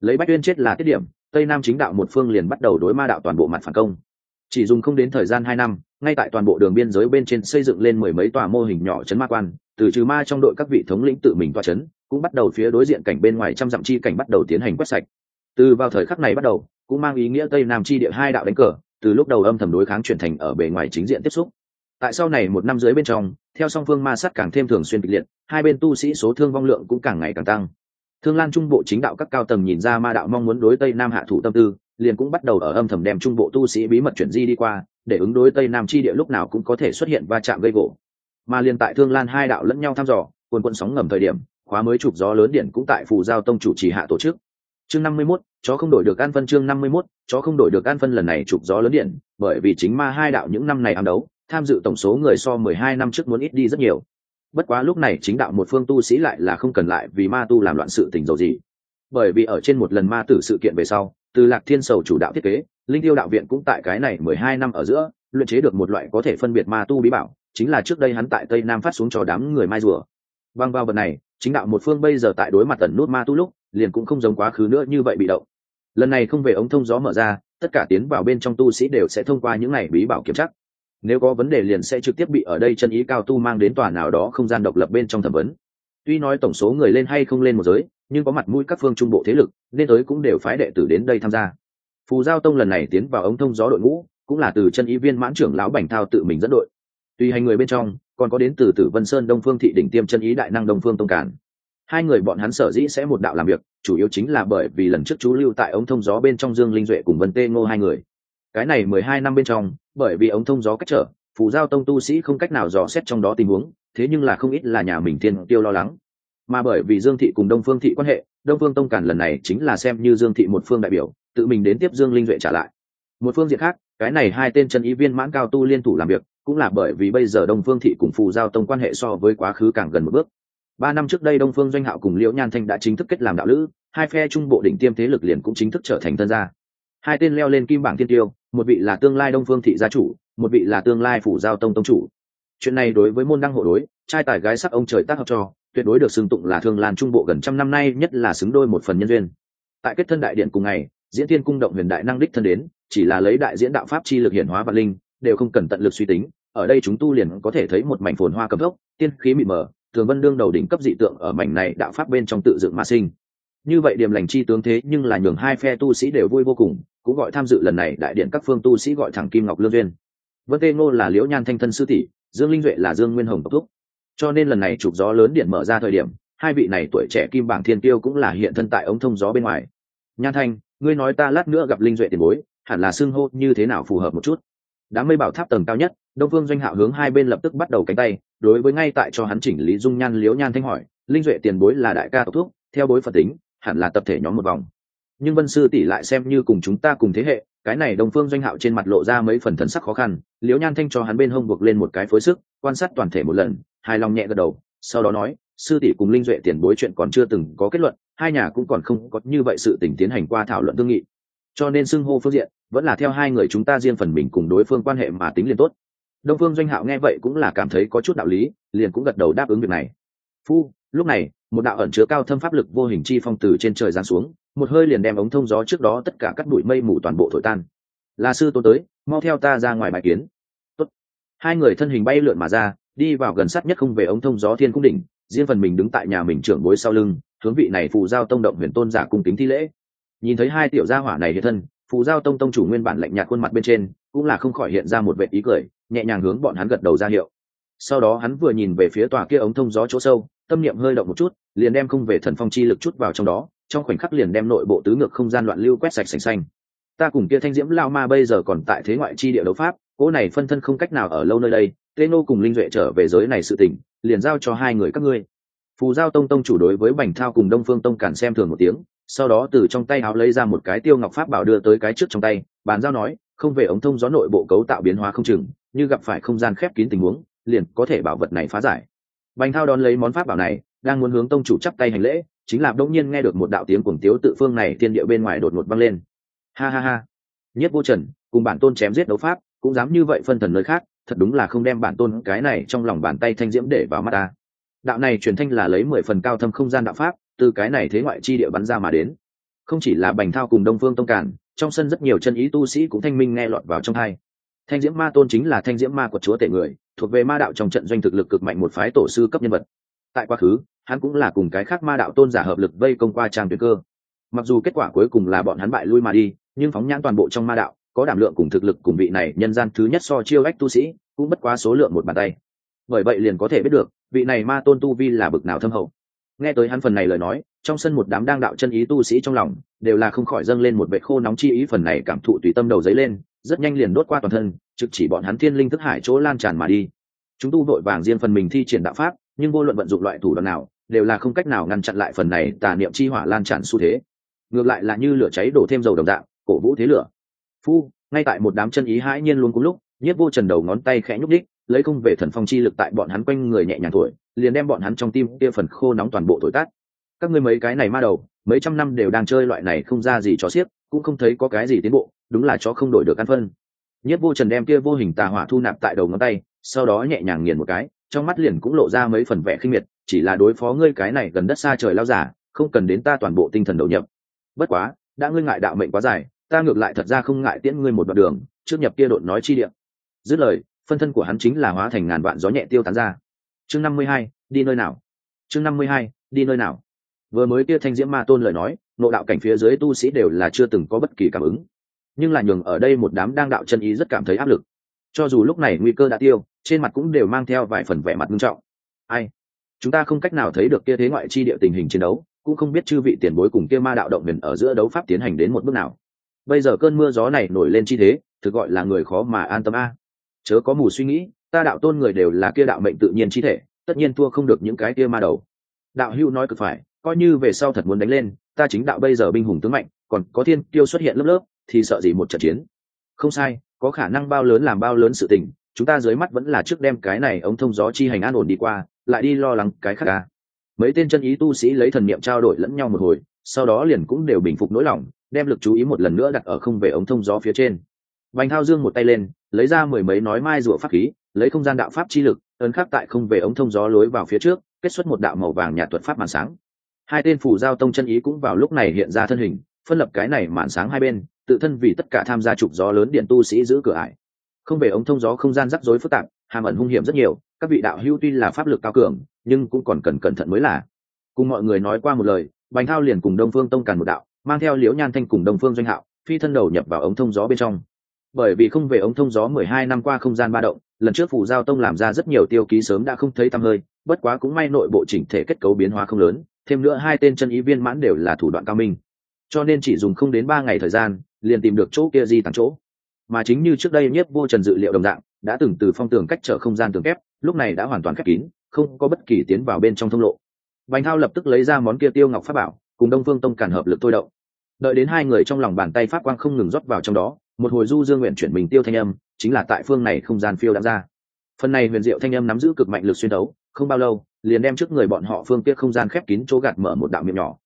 Lấy bách xuyên chết là tiết điểm, tây nam chính đạo một phương liền bắt đầu đối ma đạo toàn bộ mặt phản công. Chỉ dùng không đến thời gian hai năm, ngay tại toàn bộ đường biên giới bên trên xây dựng lên mười mấy tòa mô hình nhỏ chấn ma quan từ trừ ma trong đội các vị thống lĩnh tự mình toa chấn, cũng bắt đầu phía đối diện cảnh bên ngoài trăm dặm chi cảnh bắt đầu tiến hành quét sạch. Từ vào thời khắc này bắt đầu, cũng mang ý nghĩa tây nam chi địa hai đạo đánh cờ, từ lúc đầu âm thầm đối kháng chuyển thành ở bề ngoài chính diện tiếp xúc. Tại sau này một năm dưới bên trong, theo song phương ma sát càng thêm thường xuyên kịch liệt, hai bên tu sĩ số thương vong lượng cũng càng ngày càng tăng. Thương lan trung bộ chính đạo các cao tầng nhìn ra ma đạo mong muốn đối tây nam hạ thủ tâm tư, liền cũng bắt đầu ở âm thầm đem trung bộ tu sĩ bí mật chuyển di đi qua, để ứng đối tây nam chi địa lúc nào cũng có thể xuất hiện va chạm gây gỗ mà liền tại thương lan hai đạo lẫn nhau thăm dò quần quận sóng ngầm thời điểm khóa mới chụp gió lớn điện cũng tại phù giao tông chủ trì hạ tổ chức. Chương năm mươi 51, chó không đổi được an phân chương năm mươi 51, chó không đổi được an phân lần này chụp gió lớn điện bởi vì chính ma hai đạo những năm này ám đấu tham dự tổng số người so mười hai năm trước muốn ít đi rất nhiều. Bất quá lúc này chính đạo một phương tu sĩ lại là không cần lại vì ma tu làm loạn sự tình dầu gì. Bởi vì ở trên một lần ma tử sự kiện về sau từ lạc thiên sầu chủ đạo thiết kế linh tiêu đạo viện cũng tại cái này mười hai năm ở giữa luyện chế được một loại có thể phân biệt ma tu bí bảo chính là trước đây hắn tại tây nam phát xuống cho đám người mai rùa. Băng vào vật này, chính đạo một phương bây giờ tại đối mặt tần nút ma tu lúc, liền cũng không giống quá khứ nữa như vậy bị động. Lần này không về ống thông gió mở ra, tất cả tiến vào bên trong tu sĩ đều sẽ thông qua những ngày bí bảo kiểm chắc nếu có vấn đề liền sẽ trực tiếp bị ở đây chân ý cao tu mang đến tòa nào đó không gian độc lập bên trong thẩm vấn. Tuy nói tổng số người lên hay không lên một giới, nhưng có mặt mũi các phương trung bộ thế lực nên tới cũng đều phái đệ tử đến đây tham gia. Phù giao tông lần này tiến vào ống thông gió đội ngũ, cũng là từ chân ý viên mãn trưởng lão bành thao tự mình dẫn đội tùy hành người bên trong, còn có đến từ tử vân sơn đông phương thị đỉnh tiêm chân ý đại năng đông phương tông cản hai người bọn hắn sở dĩ sẽ một đạo làm việc, chủ yếu chính là bởi vì lần trước chú lưu tại ống thông gió bên trong dương linh duệ cùng vân tê ngô hai người. Cái này mười hai năm bên trong, bởi vì ống thông gió cách trở, phù giao tông tu sĩ không cách nào dò xét trong đó tình huống, thế nhưng là không ít là nhà mình tiên tiêu lo lắng. Mà bởi vì dương thị cùng đông phương thị quan hệ, đông phương tông cản lần này chính là xem như dương thị một phương đại biểu, tự mình đến tiếp dương linh duệ trả lại. Một phương diện khác cái này hai tên chân ý viên mãn cao tu liên thủ làm việc, cũng là bởi vì bây giờ đông phương thị cùng phù giao tông quan hệ so với quá khứ càng gần một bước. Ba năm trước đây đông phương doanh hạo cùng liễu nhan thanh đã chính thức kết làm đạo lữ, hai phe trung bộ đỉnh tiêm thế lực liền cũng chính thức trở thành thân gia. Hai tên leo lên kim bảng thiên tiêu, một vị là tương lai đông phương thị gia chủ, một vị là tương lai phủ giao tông tông chủ. Chuyện này đối với môn đăng hộ đối, trai tài gái sắc ông trời tác hợp cho, tuyệt đối được xưng tụng là thương lan trung bộ gần trăm năm nay nhất là xứng đôi một phần nhân duyên. Tại kết thân đại điện cùng ngày, diễn thiên cung động huyền đại năng đích thân đến chỉ là lấy đại diễn đạo pháp chi lực hiển hóa và linh, đều không cần tận lực suy tính, ở đây chúng tu liền có thể thấy một mảnh phồn hoa cầm gốc, tiên khí mịt mờ, thường vân đương đầu đỉnh cấp dị tượng ở mảnh này đạo pháp bên trong tự dựng mà sinh. Như vậy điểm lành chi tướng thế nhưng là nhường hai phe tu sĩ đều vui vô cùng, cũng gọi tham dự lần này đại điện các phương tu sĩ gọi thẳng kim ngọc lương duyên. Vân tê ngô là liễu nhan thanh thân sư tỷ, dương linh duệ là dương nguyên hồng tốc thúc. Cho nên lần này chụp gió lớn điện mở ra thời điểm, hai vị này tuổi trẻ kim bảng thiên tiêu cũng là hiện thân tại ống thông gió bên ngoài. Nhan thanh, ngươi nói ta lát nữa gặp linh duệ tiền bối hẳn là xưng hô như thế nào phù hợp một chút. Đám mây bảo tháp tầng cao nhất, đông phương doanh hạo hướng hai bên lập tức bắt đầu cánh tay, đối với ngay tại cho hắn chỉnh lý dung nhan liễu nhan thanh hỏi, linh duệ tiền bối là đại ca tộc thuốc, theo bối phật tính, hẳn là tập thể nhóm một vòng. Nhưng vân sư tỷ lại xem như cùng chúng ta cùng thế hệ, cái này đông phương doanh hạo trên mặt lộ ra mấy phần thần sắc khó khăn, liễu nhan thanh cho hắn bên hông buộc lên một cái phối sức, quan sát toàn thể một lần, hài lòng nhẹ gật đầu, sau đó nói, sư tỷ cùng linh duệ tiền bối chuyện còn chưa từng có kết luận, hai nhà cũng còn không có như vậy sự tình tiến hành qua thảo luận thương nghị cho nên xưng hô phương diện, vẫn là theo hai người chúng ta riêng phần mình cùng đối phương quan hệ mà tính liền tốt. Đông phương doanh hạo nghe vậy cũng là cảm thấy có chút đạo lý, liền cũng gật đầu đáp ứng việc này. Phu, lúc này, một đạo ẩn chứa cao thâm pháp lực vô hình chi phong từ trên trời giáng xuống, một hơi liền đem ống thông gió trước đó tất cả các bụi mây mù toàn bộ thổi tan. Là sư tôn tới, mau theo ta ra ngoài bài kiến. Tốt. hai người thân hình bay lượn mà ra, đi vào gần sát nhất không về ống thông gió thiên cung đỉnh, riêng phần mình đứng tại nhà mình trưởng bối sau lưng, hướng vị này phù giao tông động huyền tôn giả cung kính thi lễ nhìn thấy hai tiểu gia hỏa này hiện thân, phù giao tông tông chủ nguyên bản lạnh nhạt khuôn mặt bên trên, cũng là không khỏi hiện ra một vệ ý cười, nhẹ nhàng hướng bọn hắn gật đầu ra hiệu. Sau đó hắn vừa nhìn về phía tòa kia ống thông gió chỗ sâu, tâm niệm hơi động một chút, liền đem không về thần phong chi lực chút vào trong đó, trong khoảnh khắc liền đem nội bộ tứ ngược không gian loạn lưu quét sạch sành xanh. Ta cùng kia thanh diễm lao ma bây giờ còn tại thế ngoại chi địa đấu pháp, cỗ này phân thân không cách nào ở lâu nơi đây, tê nô cùng linh duệ trở về giới này sự tỉnh liền giao cho hai người các ngươi phù giao tông tông chủ đối với bành thao cùng đông phương tông cản xem thường một tiếng, sau đó từ trong tay áo lấy ra một cái tiêu ngọc pháp bảo đưa tới cái trước trong tay, bàn giao nói, không về ống thông gió nội bộ cấu tạo biến hóa không chừng, như gặp phải không gian khép kín tình huống, liền có thể bảo vật này phá giải. Bành thao đón lấy món pháp bảo này, đang muốn hướng tông chủ chắp tay hành lễ, chính là đông nhiên nghe được một đạo tiếng cuồng tiếu tự phương này thiên địa bên ngoài đột ngột vang lên. Ha ha ha. Nhất vô trần, cùng bản tôn chém giết đấu pháp, cũng dám như vậy phân thần nơi khác, thật đúng là không đem bản tôn cái này trong lòng bàn tay thanh diễm để vào mắt ta đạo này truyền thanh là lấy mười phần cao thâm không gian đạo pháp, từ cái này thế ngoại chi địa bắn ra mà đến. Không chỉ là bành thao cùng đông phương tông cản, trong sân rất nhiều chân ý tu sĩ cũng thanh minh nghe lọt vào trong hai. Thanh diễm ma tôn chính là thanh diễm ma của chúa tể người, thuộc về ma đạo trong trận doanh thực lực cực mạnh một phái tổ sư cấp nhân vật. Tại quá khứ, hắn cũng là cùng cái khác ma đạo tôn giả hợp lực vây công qua trang tuyệt cơ. Mặc dù kết quả cuối cùng là bọn hắn bại lui mà đi, nhưng phóng nhãn toàn bộ trong ma đạo, có đảm lượng cùng thực lực cùng vị này nhân gian thứ nhất so chiêu ách tu sĩ, cũng bất quá số lượng một bàn tay. Bởi vậy liền có thể biết được vị này ma tôn tu vi là bực nào thâm hậu. Nghe tới hắn phần này lời nói, trong sân một đám đang đạo chân ý tu sĩ trong lòng, đều là không khỏi dâng lên một vệ khô nóng chi ý phần này cảm thụ tùy tâm đầu dấy lên, rất nhanh liền đốt qua toàn thân, trực chỉ bọn hắn thiên linh thức hải chỗ lan tràn mà đi. Chúng tu vội vàng riêng phần mình thi triển đạo pháp, nhưng vô luận vận dụng loại thủ đoạn nào, đều là không cách nào ngăn chặn lại phần này tà niệm chi hỏa lan tràn xu thế. Ngược lại là như lửa cháy đổ thêm dầu đồng dạng, cổ vũ thế lửa. Phu, ngay tại một đám chân ý hãi nhiên luôn cùng lúc nhất vô trần đầu ngón tay khẽ nhúc đích lấy không về thần phong chi lực tại bọn hắn quanh người nhẹ nhàng thổi, liền đem bọn hắn trong tim kia phần khô nóng toàn bộ thổi tắt. Các ngươi mấy cái này ma đầu, mấy trăm năm đều đang chơi loại này không ra gì cho xiếc, cũng không thấy có cái gì tiến bộ, đúng là chó không đổi được ăn phân. Nhất vô trần đem kia vô hình tà hỏa thu nạp tại đầu ngón tay, sau đó nhẹ nhàng nghiền một cái, trong mắt liền cũng lộ ra mấy phần vẻ khinh miệt, chỉ là đối phó ngươi cái này gần đất xa trời lao giả, không cần đến ta toàn bộ tinh thần đầu nhập. Bất quá, đã ngươi ngại đạo mệnh quá dài, ta ngược lại thật ra không ngại tiễn ngươi một đoạn đường, trước nhập kia đột nói chi điện dứt lời phân thân của hắn chính là hóa thành ngàn vạn gió nhẹ tiêu tán ra. Chương năm mươi hai, đi nơi nào? Chương năm mươi hai, đi nơi nào? Vừa mới kia thanh diễm ma tôn lời nói nộ đạo cảnh phía dưới tu sĩ đều là chưa từng có bất kỳ cảm ứng. Nhưng là nhường ở đây một đám đang đạo chân ý rất cảm thấy áp lực. Cho dù lúc này nguy cơ đã tiêu, trên mặt cũng đều mang theo vài phần vẻ mặt nghiêm trọng. Ai? Chúng ta không cách nào thấy được kia thế ngoại chi địa tình hình chiến đấu, cũng không biết chư vị tiền bối cùng kia ma đạo động huyền ở giữa đấu pháp tiến hành đến một bước nào. Bây giờ cơn mưa gió này nổi lên chi thế, thực gọi là người khó mà an tâm a chớ có mù suy nghĩ, ta đạo tôn người đều là kia đạo mệnh tự nhiên chi thể, tất nhiên thua không được những cái kia ma đầu. Đạo hữu nói cực phải, coi như về sau thật muốn đánh lên, ta chính đạo bây giờ binh hùng tướng mạnh, còn có thiên tiêu xuất hiện lớp lớp, thì sợ gì một trận chiến. Không sai, có khả năng bao lớn làm bao lớn sự tình, chúng ta dưới mắt vẫn là trước đem cái này ống thông gió chi hành an ổn đi qua, lại đi lo lắng cái khác ca mấy tên chân ý tu sĩ lấy thần niệm trao đổi lẫn nhau một hồi, sau đó liền cũng đều bình phục nỗi lòng, đem lực chú ý một lần nữa đặt ở không về ống thông gió phía trên. Bành Thao dương một tay lên, lấy ra mười mấy nói mai rùa pháp khí, lấy không gian đạo pháp chi lực, ấn khắc tại không về ống thông gió lối vào phía trước, kết xuất một đạo màu vàng nhạt thuật pháp màn sáng. Hai tên phủ giao tông chân ý cũng vào lúc này hiện ra thân hình, phân lập cái này màn sáng hai bên, tự thân vì tất cả tham gia trục gió lớn điện tu sĩ giữ cửa ải. Không về ống thông gió không gian rắc rối phức tạp, hàm ẩn hung hiểm rất nhiều, các vị đạo hữu tuy là pháp lực cao cường, nhưng cũng còn cần cẩn thận mới là. Cùng mọi người nói qua một lời, Bành Thao liền cùng Đông Phương Tông càn một đạo, mang theo Liễu Nhan Thanh cùng Đông Phương Doanh Hạo, phi thân đầu nhập vào ống thông gió bên trong bởi vì không về ống thông gió mười hai năm qua không gian ba động, lần trước phủ giao tông làm ra rất nhiều tiêu ký sớm đã không thấy tăm hơi, bất quá cũng may nội bộ chỉnh thể kết cấu biến hóa không lớn, thêm nữa hai tên chân ý viên mãn đều là thủ đoạn cao minh. Cho nên chỉ dùng không đến ba ngày thời gian, liền tìm được chỗ kia di tặng chỗ. Mà chính như trước đây nhất vô trần dự liệu đồng dạng, đã từng từ phong tường cách trở không gian tường kép, lúc này đã hoàn toàn khép kín, không có bất kỳ tiến vào bên trong thông lộ. Bành thao lập tức lấy ra món kia tiêu ngọc pháp bảo, cùng đông phương tông cản hợp lực thôi động. Đợi đến hai người trong lòng bàn tay pháp quang không ngừng rót vào trong đó một hồi du dương nguyện chuyển mình tiêu thanh âm, chính là tại phương này không gian phiêu đã ra. Phần này huyền diệu thanh âm nắm giữ cực mạnh lực xuyên đấu, không bao lâu, liền đem trước người bọn họ phương tiết không gian khép kín chỗ gạt mở một đạo miệng nhỏ.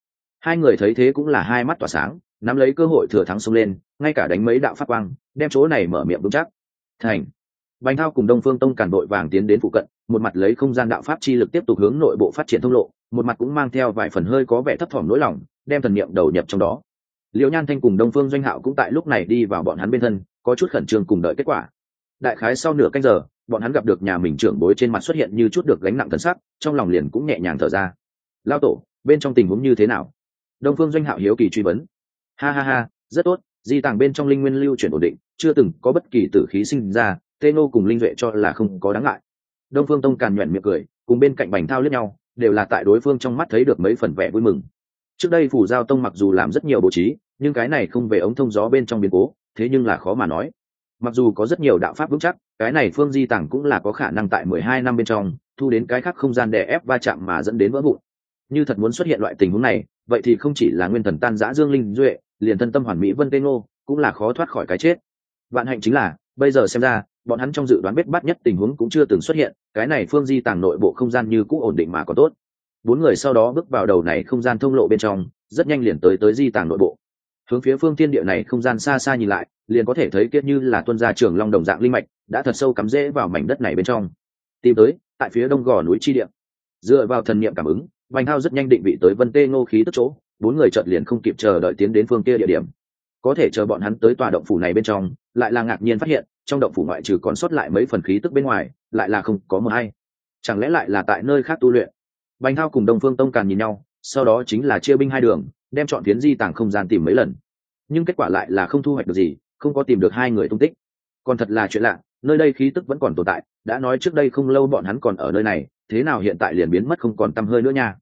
Hai người thấy thế cũng là hai mắt tỏa sáng, nắm lấy cơ hội thừa thắng xông lên, ngay cả đánh mấy đạo phát quang, đem chỗ này mở miệng vững chắc. Thành. Bánh thao cùng đông phương tông cản đội vàng tiến đến phụ cận, một mặt lấy không gian đạo pháp chi lực tiếp tục hướng nội bộ phát triển thông lộ, một mặt cũng mang theo vài phần hơi có vẻ thấp thỏm nỗi lòng, đem thần niệm đầu nhập trong đó liễu nhan thanh cùng đông phương doanh hạo cũng tại lúc này đi vào bọn hắn bên thân, có chút khẩn trương cùng đợi kết quả. Đại khái sau nửa canh giờ, bọn hắn gặp được nhà mình trưởng bối trên mặt xuất hiện như chút được gánh nặng thân sắc, trong lòng liền cũng nhẹ nhàng thở ra. Lao tổ, bên trong tình huống như thế nào? Đông phương doanh hạo hiếu kỳ truy vấn. Ha ha ha, rất tốt, di tàng bên trong linh nguyên lưu chuyển ổn định, chưa từng có bất kỳ tử khí sinh ra, tê nô cùng linh duệ cho là không có đáng ngại. Đông phương tông càn nhuận miệng cười, cùng bên cạnh bành thao lướt nhau, đều là tại đối phương trong mắt thấy được mấy phần vẻ vui mừng. Trước đây phủ giao tông mặc dù làm rất nhiều bố trí nhưng cái này không về ống thông gió bên trong biến cố, thế nhưng là khó mà nói. Mặc dù có rất nhiều đạo pháp vững chắc, cái này phương di tàng cũng là có khả năng tại mười hai năm bên trong, thu đến cái khác không gian đè ép va chạm mà dẫn đến vỡ vụn. Như thật muốn xuất hiện loại tình huống này, vậy thì không chỉ là nguyên thần tan giã dương linh duệ, liền thân tâm hoàn mỹ vân tê ngô, cũng là khó thoát khỏi cái chết. Vạn hạnh chính là, bây giờ xem ra, bọn hắn trong dự đoán bết bát nhất tình huống cũng chưa từng xuất hiện, cái này phương di tàng nội bộ không gian như cũ ổn định mà có tốt. Bốn người sau đó bước vào đầu này không gian thông lộ bên trong, rất nhanh liền tới tới di tàng nội bộ hướng phía phương tiên địa này không gian xa xa nhìn lại, liền có thể thấy kiết như là tuân gia trường long đồng dạng linh mạch, đã thật sâu cắm rễ vào mảnh đất này bên trong. Tìm tới, tại phía đông gò núi chi địa. Dựa vào thần niệm cảm ứng, vành thao rất nhanh định vị tới vân tê ngô khí tức chỗ, bốn người chợt liền không kịp chờ đợi tiến đến phương kia địa điểm. Có thể chờ bọn hắn tới tòa động phủ này bên trong, lại là ngạc nhiên phát hiện, trong động phủ ngoại trừ còn sót lại mấy phần khí tức bên ngoài, lại là không có mờ hay. Chẳng lẽ lại là tại nơi khác tu luyện? Bành thao cùng đông phương tông càn nhìn nhau, sau đó chính là chia binh hai đường đem chọn phiến di tàng không gian tìm mấy lần. Nhưng kết quả lại là không thu hoạch được gì, không có tìm được hai người tung tích. Còn thật là chuyện lạ, nơi đây khí tức vẫn còn tồn tại, đã nói trước đây không lâu bọn hắn còn ở nơi này, thế nào hiện tại liền biến mất không còn tăm hơi nữa nha.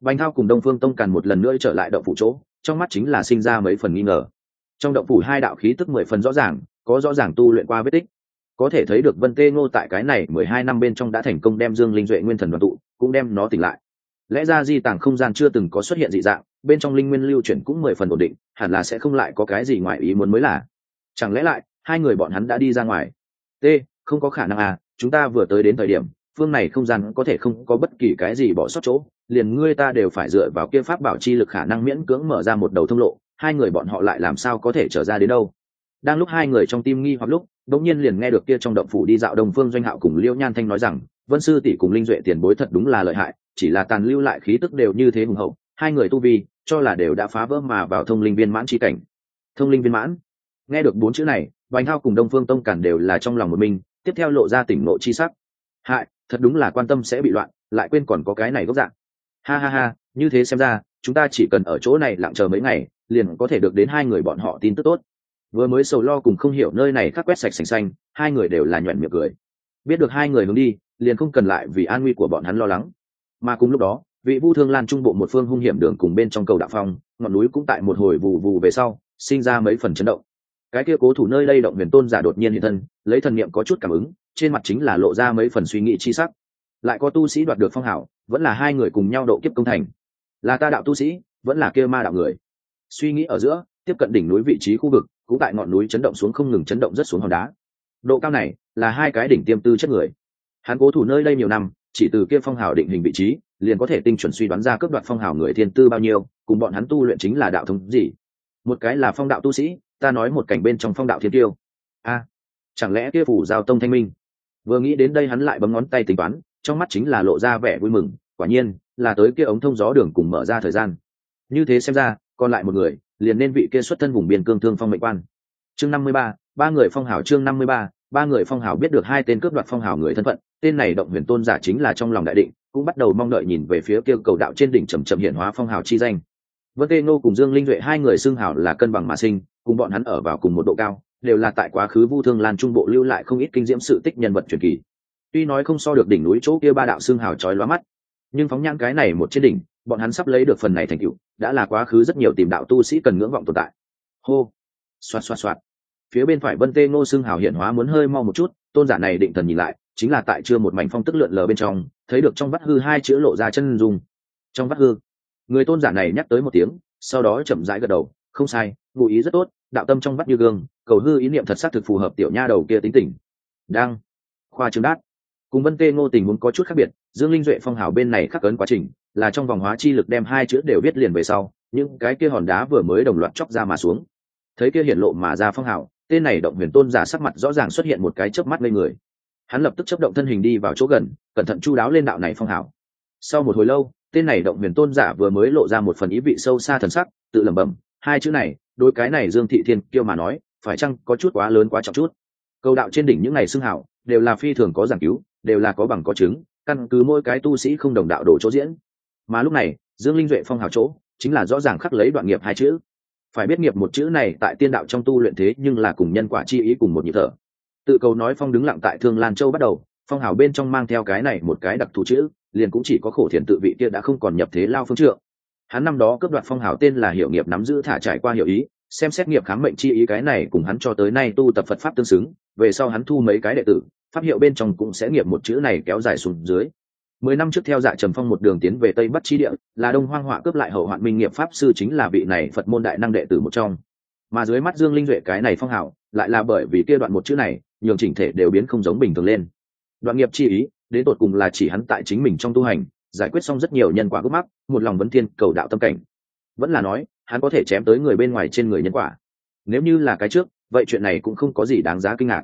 Bành thao cùng đông phương tông càn một lần nữa trở lại động phủ chỗ, trong mắt chính là sinh ra mấy phần nghi ngờ. Trong động phủ hai đạo khí tức mười phần rõ ràng, có rõ ràng tu luyện qua vết tích. Có thể thấy được vân tê ngô tại cái này mười hai năm bên trong đã thành công đem dương linh duệ nguyên thần đoàn tụ, cũng đem nó tỉnh lại lẽ ra di tàng không gian chưa từng có xuất hiện dị dạng, bên trong linh nguyên lưu chuyển cũng mười phần ổn định, hẳn là sẽ không lại có cái gì ngoài ý muốn mới là. Chẳng lẽ lại, hai người bọn hắn đã đi ra ngoài? T, không có khả năng à chúng ta vừa tới đến thời điểm, phương này không gian có thể không có bất kỳ cái gì bỏ sót chỗ, liền ngươi ta đều phải dựa vào kia pháp bảo chi lực khả năng miễn cưỡng mở ra một đầu thông lộ, hai người bọn họ lại làm sao có thể trở ra đến đâu? Đang lúc hai người trong tim nghi hoặc lúc đột nhiên liền nghe được kia trong động phủ đi dạo đồng phương doanh hạo cùng liễu nhan thanh nói rằng, vân sư tỷ cùng linh duệ tiền bối thật đúng là lợi hại chỉ là tàn lưu lại khí tức đều như thế hùng hậu, hai người tu vi, cho là đều đã phá vỡ mà vào thông linh viên mãn chi cảnh. Thông linh viên mãn? Nghe được bốn chữ này, bành thao cùng đông phương tông cản đều là trong lòng một mình, tiếp theo lộ ra tỉnh nộ chi sắc. Hại, thật đúng là quan tâm sẽ bị loạn, lại quên còn có cái này gốc dạng. Ha ha ha, như thế xem ra, chúng ta chỉ cần ở chỗ này lặng chờ mấy ngày, liền có thể được đến hai người bọn họ tin tức tốt. Vừa mới sầu lo cùng không hiểu nơi này khắc quét sạch sành xanh, hai người đều là nhuận miệng cười. Biết được hai người hướng đi, liền không cần lại vì an nguy của bọn hắn lo lắng mà cùng lúc đó, vị vu thương lan trung bộ một phương hung hiểm đường cùng bên trong cầu đạo phong, ngọn núi cũng tại một hồi vù vù về sau, sinh ra mấy phần chấn động. Cái kia cố thủ nơi đây động huyền tôn giả đột nhiên hiện thân, lấy thần niệm có chút cảm ứng, trên mặt chính là lộ ra mấy phần suy nghĩ chi sắc. Lại có tu sĩ đoạt được phong hảo, vẫn là hai người cùng nhau độ kiếp công thành. Là ta đạo tu sĩ, vẫn là kia ma đạo người. Suy nghĩ ở giữa, tiếp cận đỉnh núi vị trí khu vực, cũng tại ngọn núi chấn động xuống không ngừng chấn động rất xuống hòn đá. Độ cao này là hai cái đỉnh tiêm tư chất người. Hắn cố thủ nơi đây nhiều năm chỉ từ kia phong hào định hình vị trí, liền có thể tinh chuẩn suy đoán ra cấp đoạt phong hào người thiên tư bao nhiêu, cùng bọn hắn tu luyện chính là đạo thống gì. Một cái là phong đạo tu sĩ, ta nói một cảnh bên trong phong đạo thiên tiêu. A, chẳng lẽ kia phủ giao tông thanh minh? Vừa nghĩ đến đây hắn lại bấm ngón tay tính toán, trong mắt chính là lộ ra vẻ vui mừng, quả nhiên, là tới kia ống thông gió đường cùng mở ra thời gian. Như thế xem ra, còn lại một người, liền nên vị kia xuất thân vùng biên cương thương phong mệnh quan. Chương năm mươi ba ba người phong hào chương năm mươi ba ba người phong hào biết được hai tên cướp đoạt phong hào người thân phận, tên này động huyền tôn giả chính là trong lòng đại định, cũng bắt đầu mong đợi nhìn về phía kia cầu đạo trên đỉnh trầm trầm hiện hóa phong hào chi danh. Vân tê Ngô cùng dương linh duệ, hai người xưng hào là cân bằng mà sinh, cùng bọn hắn ở vào cùng một độ cao, đều là tại quá khứ vu thương lan trung bộ lưu lại không ít kinh diễm sự tích nhân vật truyền kỳ. Tuy nói không so được đỉnh núi chỗ kia ba đạo xương hào chói lóa mắt, nhưng phóng nhãn cái này một trên đỉnh, bọn hắn sắp lấy được phần này thành tựu, đã là quá khứ rất nhiều tìm đạo tu sĩ cần ngưỡng vọng tồn tại. Hô! Xoạt xoạt xoạt phía bên phải vân tê ngô xương hào hiện hóa muốn hơi mau một chút, tôn giả này định thần nhìn lại, chính là tại chưa một mảnh phong tức lượn lờ bên trong, thấy được trong vắt hư hai chữ lộ ra chân dung. Trong vắt hư, người tôn giả này nhắc tới một tiếng, sau đó chậm rãi gật đầu, không sai, ngụ ý rất tốt, đạo tâm trong vắt như gương, cầu hư ý niệm thật xác thực phù hợp tiểu nha đầu kia tính tình. Đang, khoa trương đát. Cùng vân tê ngô tình huống có chút khác biệt, dương linh duệ phong hào bên này khắc ấn quá trình, là trong vòng hóa chi lực đem hai chữ đều viết liền về sau, những cái kia hòn đá vừa mới đồng loạt chóc ra mà xuống. Thấy kia hiển lộ mà ra phong hào tên này động huyền tôn giả sắc mặt rõ ràng xuất hiện một cái chớp mắt lên người. Hắn lập tức chấp động thân hình đi vào chỗ gần, cẩn thận chu đáo lên đạo này phong hào sau một hồi lâu, tên này động huyền tôn giả vừa mới lộ ra một phần ý vị sâu xa thần sắc, tự lẩm bẩm, hai chữ này đôi cái này dương thị thiên kêu mà nói, phải chăng có chút quá lớn quá trọng chút? Câu đạo trên đỉnh những ngày xưng hảo, đều là phi thường có giảng cứu, đều là có bằng có chứng, căn cứ mỗi cái tu sĩ không đồng đạo đổ chỗ diễn. Mà lúc này, dương linh duệ phong hào chỗ, chính là rõ ràng khắc lấy đoạn nghiệp hai chữ phải biết nghiệp một chữ này tại tiên đạo trong tu luyện thế nhưng là cùng nhân quả chi ý cùng một nhịp thở. Tự cầu nói phong đứng lặng tại thương lan châu bắt đầu, phong hào bên trong mang theo cái này một cái đặc thù chữ, liền cũng chỉ có khổ thiền tự vị kia đã không còn nhập thế lao phương trượng. Hắn năm đó cướp đoạt phong hào tên là hiệu nghiệp nắm giữ thả trải qua hiệu ý, xem xét nghiệp khám mệnh chi ý cái này cùng hắn cho tới nay tu tập phật pháp tương xứng, về sau hắn thu mấy cái đệ tử, pháp hiệu bên trong cũng sẽ nghiệp một chữ này kéo dài xuống dưới mười năm trước theo dạ trầm phong một đường tiến về tây bắc chi địa, là đông hoang họa cướp lại hậu hoạn minh nghiệp pháp sư chính là vị này phật môn đại năng đệ tử một trong. Mà dưới mắt dương linh duệ cái này phong hảo, lại là bởi vì kia đoạn một chữ này, nhường chỉnh thể đều biến không giống bình thường lên. Đoạn nghiệp chi ý, đến tột cùng là chỉ hắn tại chính mình trong tu hành, giải quyết xong rất nhiều nhân quả gốc mắc, một lòng vấn thiên cầu đạo tâm cảnh. Vẫn là nói, hắn có thể chém tới người bên ngoài trên người nhân quả. Nếu như là cái trước, vậy chuyện này cũng không có gì đáng giá kinh ngạc.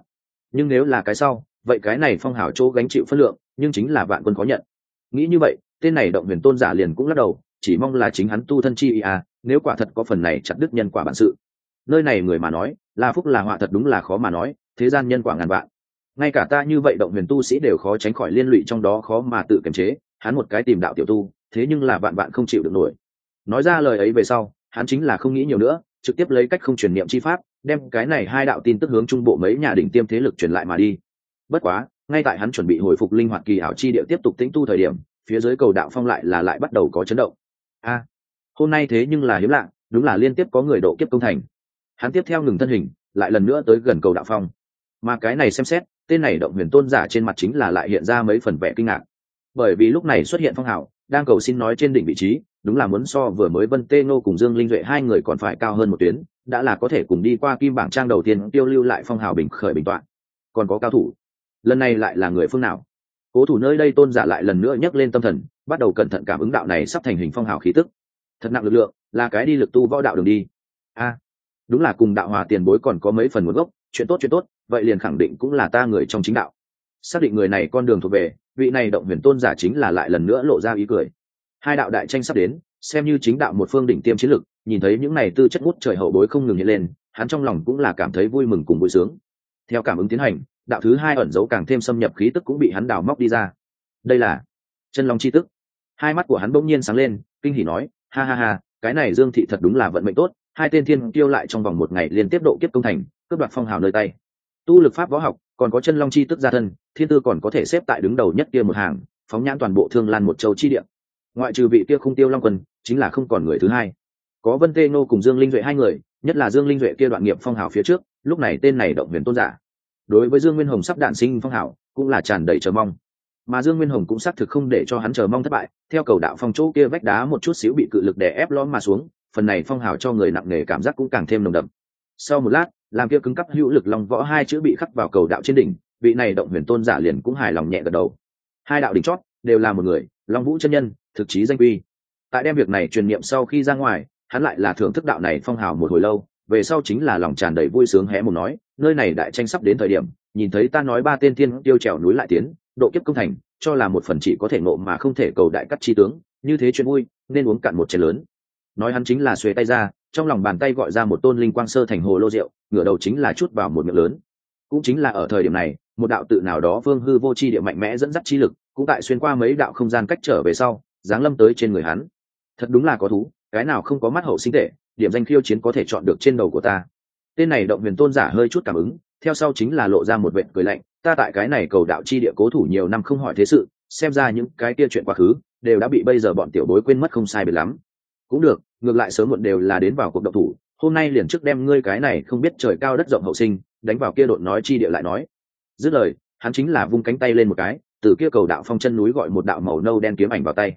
Nhưng nếu là cái sau vậy cái này phong hảo chỗ gánh chịu phân lượng, nhưng chính là vạn quân có nhận. Nghĩ như vậy, tên này động huyền tôn giả liền cũng lắc đầu, chỉ mong là chính hắn tu thân chi à nếu quả thật có phần này chặt đứt nhân quả bản sự. Nơi này người mà nói, là phúc là họa thật đúng là khó mà nói, thế gian nhân quả ngàn vạn. Ngay cả ta như vậy động huyền tu sĩ đều khó tránh khỏi liên lụy trong đó khó mà tự kiềm chế, hắn một cái tìm đạo tiểu tu, thế nhưng là vạn vạn không chịu được nổi. Nói ra lời ấy về sau, hắn chính là không nghĩ nhiều nữa, trực tiếp lấy cách không truyền niệm chi pháp, đem cái này hai đạo tin tức hướng trung bộ mấy nhà đỉnh tiêm thế lực truyền lại mà đi bất quá, ngay tại hắn chuẩn bị hồi phục linh hoạt kỳ ảo chi địa tiếp tục tĩnh tu thời điểm, phía dưới cầu đạo phong lại là lại bắt đầu có chấn động. A, hôm nay thế nhưng là hiếm lạ, đúng là liên tiếp có người độ kiếp công thành. Hắn tiếp theo ngừng thân hình, lại lần nữa tới gần cầu đạo phong. Mà cái này xem xét, tên này động huyền tôn giả trên mặt chính là lại hiện ra mấy phần vẻ kinh ngạc. Bởi vì lúc này xuất hiện phong hảo đang cầu xin nói trên đỉnh vị trí, đúng là muốn so vừa mới vân tê ngô cùng dương linh duệ hai người còn phải cao hơn một tuyến, đã là có thể cùng đi qua kim bảng trang đầu tiên tiêu lưu lại phong hào bình khởi bình toạn. Còn có cao thủ lần này lại là người phương nào? Cố thủ nơi đây tôn giả lại lần nữa nhấc lên tâm thần, bắt đầu cẩn thận cảm ứng đạo này sắp thành hình phong hào khí tức. Thật nặng lực lượng, là cái đi lực tu võ đạo đường đi. A, đúng là cùng đạo hòa tiền bối còn có mấy phần nguồn gốc, chuyện tốt chuyện tốt, vậy liền khẳng định cũng là ta người trong chính đạo. Xác định người này con đường thuộc về, vị này động huyền tôn giả chính là lại lần nữa lộ ra ý cười. Hai đạo đại tranh sắp đến, xem như chính đạo một phương đỉnh tiêm chiến lực, nhìn thấy những này tư chất ngút trời hậu bối không ngừng hiện lên, hắn trong lòng cũng là cảm thấy vui mừng cùng vui sướng. Theo cảm ứng tiến hành đạo thứ hai ẩn dấu càng thêm xâm nhập khí tức cũng bị hắn đào móc đi ra. Đây là chân long chi tức. Hai mắt của hắn bỗng nhiên sáng lên, kinh hỉ nói, ha ha ha, cái này dương thị thật đúng là vận mệnh tốt, hai tên thiên tiêu lại trong vòng một ngày liên tiếp độ kiếp công thành, cướp đoạt phong hào nơi tay. Tu lực pháp võ học, còn có chân long chi tức gia thân, thiên tư còn có thể xếp tại đứng đầu nhất kia một hàng, phóng nhãn toàn bộ thương lan một châu chi địa. Ngoại trừ vị kia không tiêu long quân, chính là không còn người thứ hai. Có vân tê nô cùng dương linh duệ hai người, nhất là dương linh duệ kia đoạn nghiệp phong hào phía trước, lúc này tên này động huyền tôn giả đối với dương nguyên hồng sắp đạn sinh phong Hảo, cũng là tràn đầy chờ mong. Mà dương nguyên hồng cũng xác thực không để cho hắn chờ mong thất bại, theo cầu đạo phong chỗ kia vách đá một chút xíu bị cự lực đè ép lõm mà xuống, phần này phong hào cho người nặng nề cảm giác cũng càng thêm nồng đậm. Sau một lát, làm kia cứng cắp hữu lực lòng võ hai chữ bị khắc vào cầu đạo trên đỉnh, vị này động huyền tôn giả liền cũng hài lòng nhẹ gật đầu. Hai đạo đỉnh chót đều là một người, long vũ chân nhân, thực chí danh uy. Tại đem việc này truyền niệm sau khi ra ngoài, hắn lại là thưởng thức đạo này phong hào một hồi lâu về sau chính là lòng tràn đầy vui sướng hé một nói, nơi này đại tranh sắp đến thời điểm, nhìn thấy ta nói ba tên thiên tiêu trèo núi lại tiến, độ kiếp công thành, cho là một phần chỉ có thể nộ mà không thể cầu đại cắt chi tướng, như thế chuyện vui, nên uống cạn một chén lớn. Nói hắn chính là xuề tay ra, trong lòng bàn tay gọi ra một tôn linh quang sơ thành hồ lô rượu, ngửa đầu chính là chút vào một miệng lớn. Cũng chính là ở thời điểm này, một đạo tự nào đó vương hư vô chi địa mạnh mẽ dẫn dắt chi lực, cũng tại xuyên qua mấy đạo không gian cách trở về sau, giáng lâm tới trên người hắn. Thật đúng là có thú, cái nào không có mắt hậu sinh tệ điểm danh khiêu chiến có thể chọn được trên đầu của ta. Tên này động huyền tôn giả hơi chút cảm ứng, theo sau chính là lộ ra một vện cười lạnh, ta tại cái này cầu đạo chi địa cố thủ nhiều năm không hỏi thế sự, xem ra những cái kia chuyện quá khứ đều đã bị bây giờ bọn tiểu bối quên mất không sai biệt lắm. Cũng được, ngược lại sớm muộn đều là đến vào cuộc động thủ, hôm nay liền trước đem ngươi cái này không biết trời cao đất rộng hậu sinh, đánh vào kia đột nói chi địa lại nói. Dứt lời, hắn chính là vung cánh tay lên một cái, từ kia cầu đạo phong chân núi gọi một đạo màu nâu đen kiếm ảnh vào tay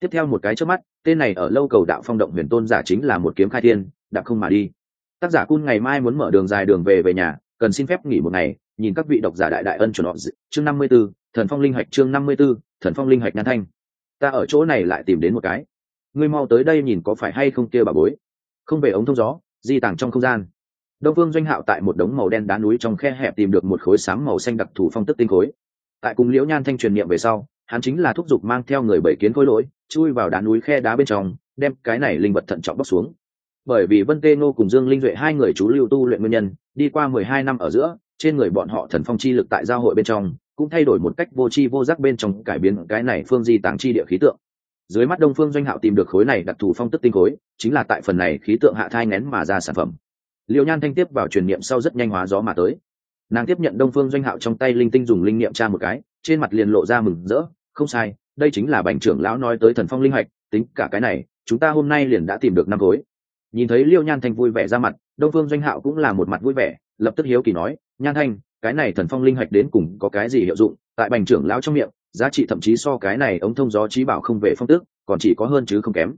tiếp theo một cái trước mắt tên này ở lâu cầu đạo phong động huyền tôn giả chính là một kiếm khai thiên đạp không mà đi. Tác giả cun ngày mai muốn mở đường dài đường về về nhà cần xin phép nghỉ một ngày nhìn các vị độc giả đại đại ân chuẩn họ chương năm mươi 54, thần phong linh hạch chương năm mươi 54, thần phong linh hạch nhan thanh. Ta ở chỗ này lại tìm đến một cái. Ngươi mau tới đây nhìn có phải hay không kia bà bối. Không về ống thông gió di tàng trong không gian. Đông phương doanh hạo tại một đống màu đen đá núi trong khe hẹp tìm được một khối sáng màu xanh đặc thù phong tức tinh khối. Tại cùng liễu nhan thanh truyền niệm về sau hắn chính là thúc giục mang theo người bảy kiến khối lỗi, chui vào đá núi khe đá bên trong, đem cái này linh vật thận trọng bóc xuống. Bởi vì vân tê ngô cùng dương linh duệ hai người chú lưu tu luyện nguyên nhân, đi qua mười hai năm ở giữa, trên người bọn họ thần phong chi lực tại giao hội bên trong, cũng thay đổi một cách vô tri vô giác bên trong cải biến cái này phương di tàng chi địa khí tượng. Dưới mắt đông phương doanh hạo tìm được khối này đặc thù phong tức tinh khối, chính là tại phần này khí tượng hạ thai nén mà ra sản phẩm. Liệu nhan thanh tiếp vào truyền niệm sau rất nhanh hóa gió mà tới nàng tiếp nhận đông phương doanh hạo trong tay linh tinh dùng linh niệm tra một cái, trên mặt liền lộ ra mừng rỡ, không sai, đây chính là bành trưởng lão nói tới thần phong linh hoạch tính cả cái này, chúng ta hôm nay liền đã tìm được năm khối. Nhìn thấy liêu nhan thanh vui vẻ ra mặt, đông phương doanh hạo cũng là một mặt vui vẻ, lập tức hiếu kỳ nói, nhan thanh, cái này thần phong linh hoạch đến cùng có cái gì hiệu dụng? Tại bành trưởng lão trong miệng, giá trị thậm chí so cái này ống thông gió trí bảo không về phong tước còn chỉ có hơn chứ không kém.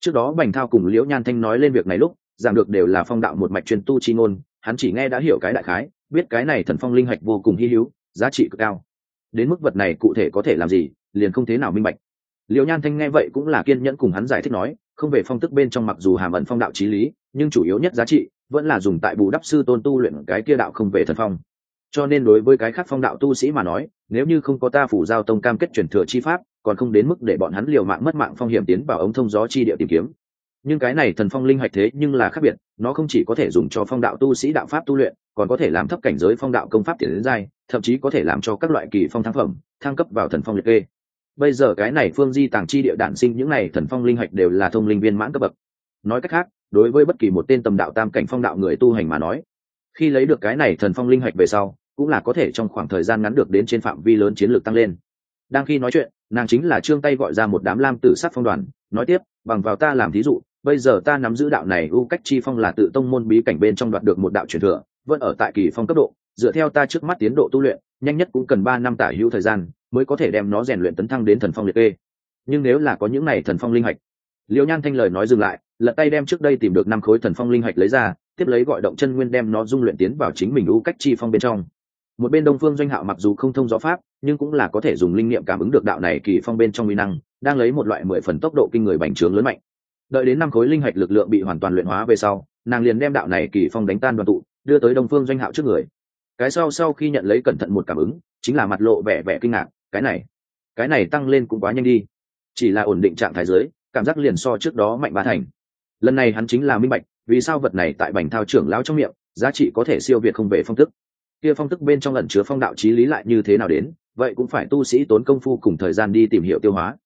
Trước đó bành thao cùng liễu nhan thanh nói lên việc này lúc, giảng được đều là phong đạo một mạch truyền tu chi ngôn, hắn chỉ nghe đã hiểu cái đại khái biết cái này thần phong linh hạch vô cùng hy hữu, giá trị cực cao. Đến mức vật này cụ thể có thể làm gì, liền không thế nào minh bạch. Liễu nhan thanh nghe vậy cũng là kiên nhẫn cùng hắn giải thích nói, không về phong tức bên trong mặc dù hàm ẩn phong đạo trí lý, nhưng chủ yếu nhất giá trị vẫn là dùng tại bù đắp sư tôn tu luyện cái kia đạo không về thần phong. Cho nên đối với cái khác phong đạo tu sĩ mà nói, nếu như không có ta phủ giao tông cam kết truyền thừa chi pháp, còn không đến mức để bọn hắn liều mạng mất mạng phong hiểm tiến vào ống thông gió chi địa tìm kiếm nhưng cái này thần phong linh hạch thế nhưng là khác biệt, nó không chỉ có thể dùng cho phong đạo tu sĩ đạo pháp tu luyện, còn có thể làm thấp cảnh giới phong đạo công pháp tiền đến giai, thậm chí có thể làm cho các loại kỳ phong thăng phẩm, thăng cấp vào thần phong liệt kê. Bây giờ cái này phương di tàng chi địa đản sinh những này thần phong linh hạch đều là thông linh viên mãn cấp bậc. Nói cách khác, đối với bất kỳ một tên tầm đạo tam cảnh phong đạo người tu hành mà nói, khi lấy được cái này thần phong linh hạch về sau, cũng là có thể trong khoảng thời gian ngắn được đến trên phạm vi lớn chiến lược tăng lên. Đang khi nói chuyện, nàng chính là trương tay gọi ra một đám lam tử sắc phong đoàn, nói tiếp, bằng vào ta làm thí dụ bây giờ ta nắm giữ đạo này, u cách chi phong là tự tông môn bí cảnh bên trong đoạt được một đạo truyền thừa, vẫn ở tại kỳ phong cấp độ. Dựa theo ta trước mắt tiến độ tu luyện, nhanh nhất cũng cần ba năm tả hữu thời gian, mới có thể đem nó rèn luyện tấn thăng đến thần phong liệt kê. Nhưng nếu là có những này thần phong linh hạch liễu nhan thanh lời nói dừng lại, lật tay đem trước đây tìm được năm khối thần phong linh hạch lấy ra, tiếp lấy gọi động chân nguyên đem nó dung luyện tiến vào chính mình u cách chi phong bên trong. Một bên đông phương doanh hạo mặc dù không thông rõ pháp, nhưng cũng là có thể dùng linh nghiệm cảm ứng được đạo này kỳ phong bên trong uy năng, đang lấy một loại mười phần tốc độ kinh người bành trướng lớn mạnh đợi đến năm khối linh hạch lực lượng bị hoàn toàn luyện hóa về sau, nàng liền đem đạo này kỳ phong đánh tan đoàn tụ, đưa tới đông phương doanh hạo trước người. Cái sau sau khi nhận lấy cẩn thận một cảm ứng, chính là mặt lộ vẻ vẻ kinh ngạc, cái này cái này tăng lên cũng quá nhanh đi. Chỉ là ổn định trạng thái giới cảm giác liền so trước đó mạnh bá thành. Lần này hắn chính là minh bạch, vì sao vật này tại bành thao trưởng lao trong miệng, giá trị có thể siêu việt không về phong tức. Kia phong tức bên trong ẩn chứa phong đạo trí lý lại như thế nào đến, vậy cũng phải tu sĩ tốn công phu cùng thời gian đi tìm hiểu tiêu hóa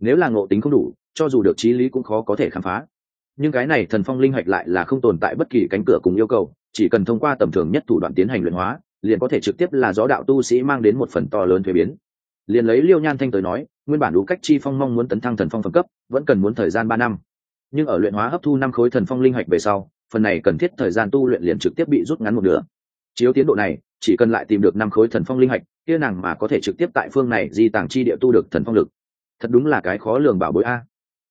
nếu là ngộ tính không đủ, cho dù được trí lý cũng khó có thể khám phá. Nhưng cái này thần phong linh hạch lại là không tồn tại bất kỳ cánh cửa cùng yêu cầu, chỉ cần thông qua tầm thường nhất thủ đoạn tiến hành luyện hóa, liền có thể trực tiếp là gió đạo tu sĩ mang đến một phần to lớn thuế biến. Liền lấy liêu nhan thanh tới nói, nguyên bản đủ cách chi phong mong muốn tấn thăng thần phong phẩm cấp, vẫn cần muốn thời gian ba năm. Nhưng ở luyện hóa hấp thu năm khối thần phong linh hạch về sau, phần này cần thiết thời gian tu luyện liền trực tiếp bị rút ngắn một nửa. Chiếu tiến độ này, chỉ cần lại tìm được năm khối thần phong linh hạch, kia nàng mà có thể trực tiếp tại phương này di tàng chi địa tu được thần phong lực thật đúng là cái khó lường bảo bối a.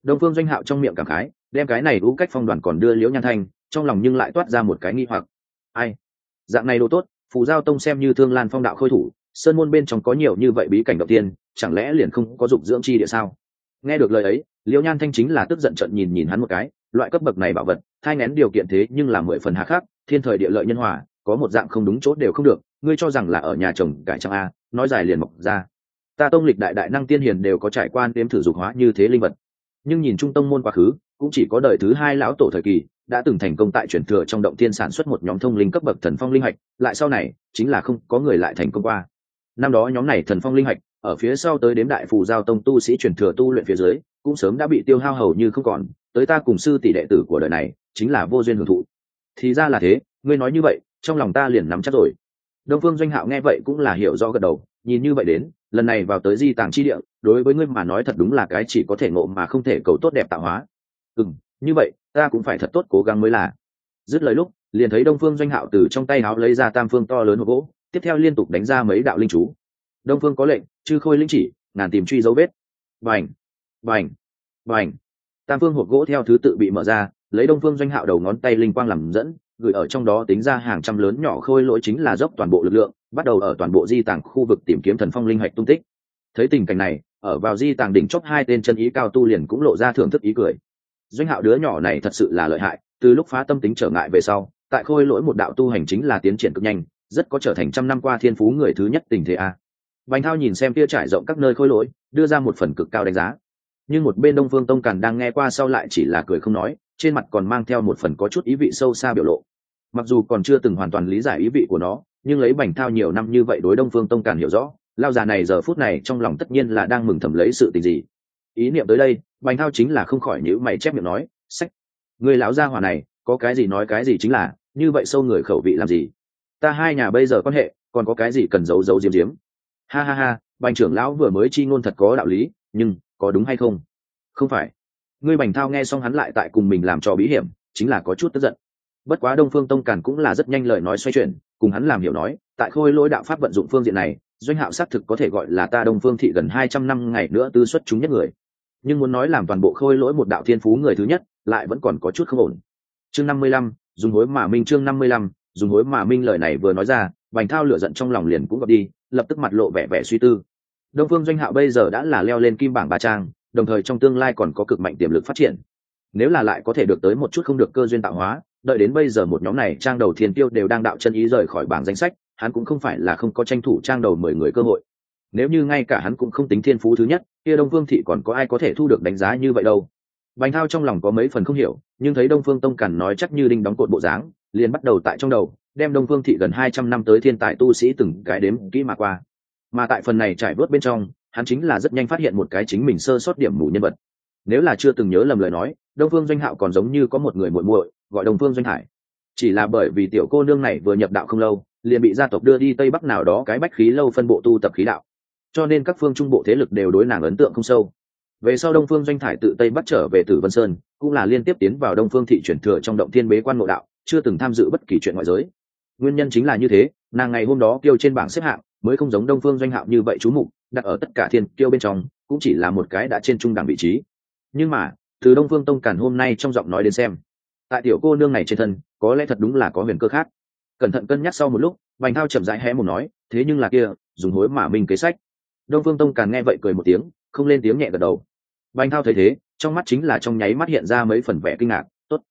Đông phương doanh hạo trong miệng cảm khái, đem cái này ưu cách phong đoàn còn đưa liễu nhan thanh, trong lòng nhưng lại toát ra một cái nghi hoặc. Ai? Dạng này đồ tốt, phù giao tông xem như thương lan phong đạo khôi thủ, sơn môn bên trong có nhiều như vậy bí cảnh đầu tiên, chẳng lẽ liền không có dục dưỡng chi địa sao? Nghe được lời ấy, liễu nhan thanh chính là tức giận trận nhìn nhìn hắn một cái, loại cấp bậc này bảo vật, thai ngén điều kiện thế nhưng là mười phần hạ khắc, thiên thời địa lợi nhân hòa, có một dạng không đúng chỗ đều không được, ngươi cho rằng là ở nhà chồng cải trang a, nói dài liền mọc ra ta tông lịch đại đại năng tiên hiền đều có trải quan đếm thử dục hóa như thế linh vật. Nhưng nhìn trung tông môn quá khứ, cũng chỉ có đời thứ hai lão tổ thời kỳ, đã từng thành công tại truyền thừa trong động tiên sản xuất một nhóm thông linh cấp bậc thần phong linh hạch, lại sau này, chính là không có người lại thành công qua. Năm đó nhóm này thần phong linh hạch, ở phía sau tới đếm đại phù giao tông tu sĩ truyền thừa tu luyện phía dưới, cũng sớm đã bị tiêu hao hầu như không còn, tới ta cùng sư tỷ đệ tử của đời này, chính là vô duyên hưởng thụ. Thì ra là thế, ngươi nói như vậy, trong lòng ta liền nắm chắc rồi. Đông phương doanh hạo nghe vậy cũng là hiểu do gật đầu, nhìn như vậy đến lần này vào tới di tàng chi địa, đối với ngươi mà nói thật đúng là cái chỉ có thể ngộ mà không thể cầu tốt đẹp tạo hóa. Ừ như vậy, ta cũng phải thật tốt cố gắng mới là. Dứt lời lúc, liền thấy đông phương doanh hạo từ trong tay háo lấy ra tam phương to lớn hộp gỗ, tiếp theo liên tục đánh ra mấy đạo linh chú. Đông phương có lệnh, chư khôi linh chỉ, ngàn tìm truy dấu vết. Vành vành vành tam phương hộp gỗ theo thứ tự bị mở ra, lấy đông phương doanh hạo đầu ngón tay linh quang làm dẫn gửi ở trong đó tính ra hàng trăm lớn nhỏ khôi lỗi chính là dốc toàn bộ lực lượng, bắt đầu ở toàn bộ di tàng khu vực tìm kiếm thần phong linh hạch tung tích. Thấy tình cảnh này, ở vào di tàng đỉnh chóp hai tên chân ý cao tu liền cũng lộ ra thưởng thức ý cười. Doanh hạo đứa nhỏ này thật sự là lợi hại, từ lúc phá tâm tính trở ngại về sau, tại khôi lỗi một đạo tu hành chính là tiến triển cực nhanh, rất có trở thành trăm năm qua thiên phú người thứ nhất tình thế a. Bành thao nhìn xem kia trải rộng các nơi khôi lỗi, đưa ra một phần cực cao đánh giá. Nhưng một bên đông phương tông càn đang nghe qua sau lại chỉ là cười không nói, trên mặt còn mang theo một phần có chút ý vị sâu xa biểu lộ mặc dù còn chưa từng hoàn toàn lý giải ý vị của nó, nhưng lấy bành thao nhiều năm như vậy đối đông phương tông càn hiểu rõ lao già này giờ phút này trong lòng tất nhiên là đang mừng thầm lấy sự tình gì. Ý niệm tới đây, bành thao chính là không khỏi nhữ mày chép miệng nói, sách, người lão gia hỏa này, có cái gì nói cái gì chính là, như vậy sâu người khẩu vị làm gì? Ta hai nhà bây giờ quan hệ, còn có cái gì cần giấu giấu diếm diếm ha ha ha, bành trưởng lão vừa mới chi ngôn thật có đạo lý, nhưng có đúng hay không? Không phải. Ngươi bành thao nghe xong hắn lại tại cùng mình làm trò bí hiểm, chính là có chút tức giận bất quá đông phương tông càn cũng là rất nhanh lời nói xoay chuyển, cùng hắn làm hiểu nói, tại khôi lỗi đạo pháp vận dụng phương diện này, doanh hạo xác thực có thể gọi là ta đông phương thị gần hai trăm năm ngày nữa tư xuất chúng nhất người. Nhưng muốn nói làm toàn bộ khôi lỗi một đạo thiên phú người thứ nhất, lại vẫn còn có chút không ổn. Chương năm mươi lăm, dùng hối mà minh chương năm mươi lăm, dùng hối mà minh lời này vừa nói ra, bành thao lửa giận trong lòng liền cũng gặp đi, lập tức mặt lộ vẻ vẻ suy tư. Đông phương doanh hạo bây giờ đã là leo lên kim bảng ba trang, đồng thời trong tương lai còn có cực mạnh tiềm lực phát triển. Nếu là lại có thể được tới một chút không được cơ duyên tạo hóa đợi đến bây giờ một nhóm này trang đầu thiên tiêu đều đang đạo chân ý rời khỏi bảng danh sách, hắn cũng không phải là không có tranh thủ trang đầu mười người cơ hội. Nếu như ngay cả hắn cũng không tính thiên phú thứ nhất, kia đông phương thị còn có ai có thể thu được đánh giá như vậy đâu? Bành thao trong lòng có mấy phần không hiểu, nhưng thấy đông phương tông cằn nói chắc như đinh đóng cột bộ dáng, liền bắt đầu tại trong đầu, đem đông phương thị gần hai trăm năm tới thiên tài tu sĩ từng cái đếm kỹ mà qua. Mà tại phần này trải bớt bên trong, hắn chính là rất nhanh phát hiện một cái chính mình sơ sót điểm mù nhân vật. Nếu là chưa từng nhớ lầm lời nói, đông phương doanh hạo còn giống như có một người muội muội gọi đông phương doanh hải chỉ là bởi vì tiểu cô nương này vừa nhập đạo không lâu, liền bị gia tộc đưa đi tây bắc nào đó cái bách khí lâu phân bộ tu tập khí đạo. Cho nên các phương trung bộ thế lực đều đối nàng ấn tượng không sâu. Về sau đông phương doanh thải tự tây bắc trở về tử vân sơn, cũng là liên tiếp tiến vào đông phương thị chuyển thừa trong động thiên bế quan ngộ đạo, chưa từng tham dự bất kỳ chuyện ngoại giới. Nguyên nhân chính là như thế, nàng ngày hôm đó kêu trên bảng xếp hạng, mới không giống đông phương doanh hạo như vậy chú mục, đặt ở tất cả thiên kiêu bên trong, cũng chỉ là một cái đã trên trung đẳng vị trí. Nhưng mà, từ đông phương tông càn hôm nay trong giọng nói đến xem tại tiểu cô nương này trên thân, có lẽ thật đúng là có huyền cơ khác. Cẩn thận cân nhắc sau một lúc bành thao chậm rãi hé một nói, thế nhưng là kia, dùng hối mà minh kế sách. Đông phương tông càng nghe vậy cười một tiếng, không lên tiếng nhẹ gật đầu. Bành thao thấy thế, trong mắt chính là trong nháy mắt hiện ra mấy phần vẻ kinh ngạc, tốt,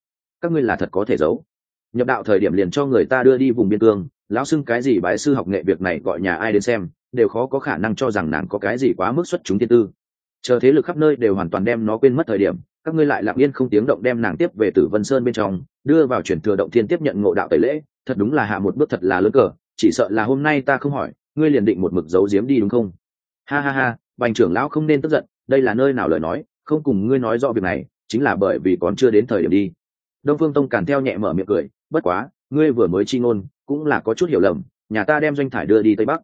các ngươi là thật có thể giấu. Nhập đạo thời điểm liền cho người ta đưa đi vùng biên cương, lão xưng cái gì bái sư học nghệ việc này gọi nhà ai đến xem, đều khó có khả năng cho rằng nàng có cái gì quá mức xuất chúng tiên tư. Chờ thế lực khắp nơi đều hoàn toàn đem nó quên mất thời điểm các ngươi lại lặng yên không tiếng động đem nàng tiếp về tử vân sơn bên trong, đưa vào chuyển thừa động thiên tiếp nhận ngộ đạo tẩy lễ, thật đúng là hạ một bước thật là lớn cờ, chỉ sợ là hôm nay ta không hỏi, ngươi liền định một mực giấu giếm đi đúng không? Ha ha ha, bành trưởng lão không nên tức giận, đây là nơi nào lời nói, không cùng ngươi nói rõ việc này, chính là bởi vì còn chưa đến thời điểm đi. Đông phương tông càn theo nhẹ mở miệng cười, bất quá, ngươi vừa mới chi ngôn, cũng là có chút hiểu lầm, nhà ta đem doanh thải đưa đi tây bắc.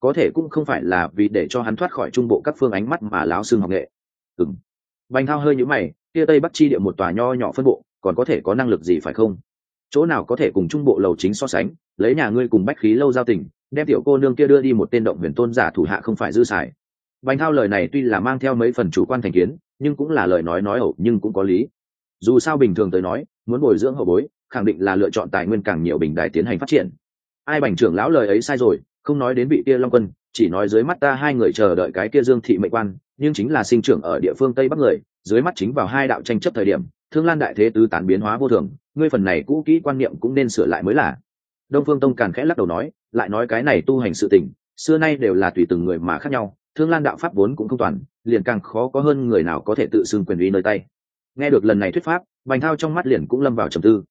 Có thể cũng không phải là vì để cho hắn thoát khỏi trung bộ các phương ánh mắt mà láo xương học nghệ. Ừng bành thao hơi nhũ mày kia tây bắc chi địa một tòa nho nhỏ phân bộ, còn có thể có năng lực gì phải không? Chỗ nào có thể cùng trung bộ lầu chính so sánh, lấy nhà ngươi cùng bách khí lâu giao tình, đem tiểu cô nương kia đưa đi một tên động huyền tôn giả thủ hạ không phải dư xài. Bành thao lời này tuy là mang theo mấy phần chủ quan thành kiến, nhưng cũng là lời nói nói ẩu nhưng cũng có lý. Dù sao bình thường tới nói, muốn bồi dưỡng hậu bối, khẳng định là lựa chọn tài nguyên càng nhiều bình đại tiến hành phát triển. Ai bành trưởng lão lời ấy sai rồi, không nói đến vị kia long quân, chỉ nói dưới mắt ta hai người chờ đợi cái kia dương thị mệnh quan nhưng chính là sinh trưởng ở địa phương tây bắc người, dưới mắt chính vào hai đạo tranh chấp thời điểm, thương lan đại thế tứ tán biến hóa vô thường, ngươi phần này cũ kỹ quan niệm cũng nên sửa lại mới là. Đông phương tông càn khẽ lắc đầu nói, lại nói cái này tu hành sự tình, xưa nay đều là tùy từng người mà khác nhau, thương lan đạo pháp vốn cũng không toàn, liền càng khó có hơn người nào có thể tự xưng quyền uy nơi tay. Nghe được lần này thuyết pháp, bành thao trong mắt liền cũng lâm vào trầm tư.